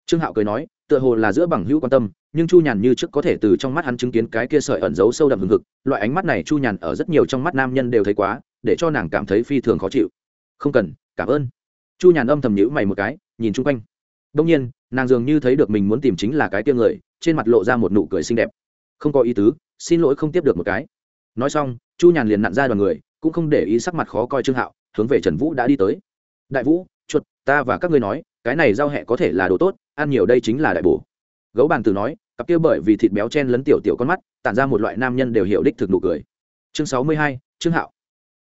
Trương hạo cười nói, tựa hồ là giữa bằng hữu quan tâm, nhưng chu nhàn như trước có thể từ trong mắt hắn chứng kiến cái kia sợi ẩn giấu sâu đậm hừng hực, loại ánh mắt này chu nhàn ở rất nhiều trong mắt nam nhân đều thấy quá, để cho nàng cảm thấy phi thường khó chịu. Không cần, cảm ơn. Chu nhàn âm thầm nhữ mày một cái, nhìn chung quanh. Đông nhiên, nàng dường như thấy được mình muốn tìm chính là cái kia người, trên mặt lộ ra một nụ cười xinh đẹp không có ý tứ, xin lỗi không tiếp được một cái. Nói xong, chu nhàn liền nặn ra đoàn người, cũng không để ý sắc mặt khó coi trương hạo, hướng về trần vũ đã đi tới. Đại vũ, chuột, ta và các ngươi nói, cái này giao hẹ có thể là đồ tốt, ăn nhiều đây chính là đại bổ. Gấu bàn từ nói, cặp kia bởi vì thịt béo chen lấn tiểu tiểu con mắt, tản ra một loại nam nhân đều hiểu đích thực nụ cười. Chương sáu mươi hai, trương hạo.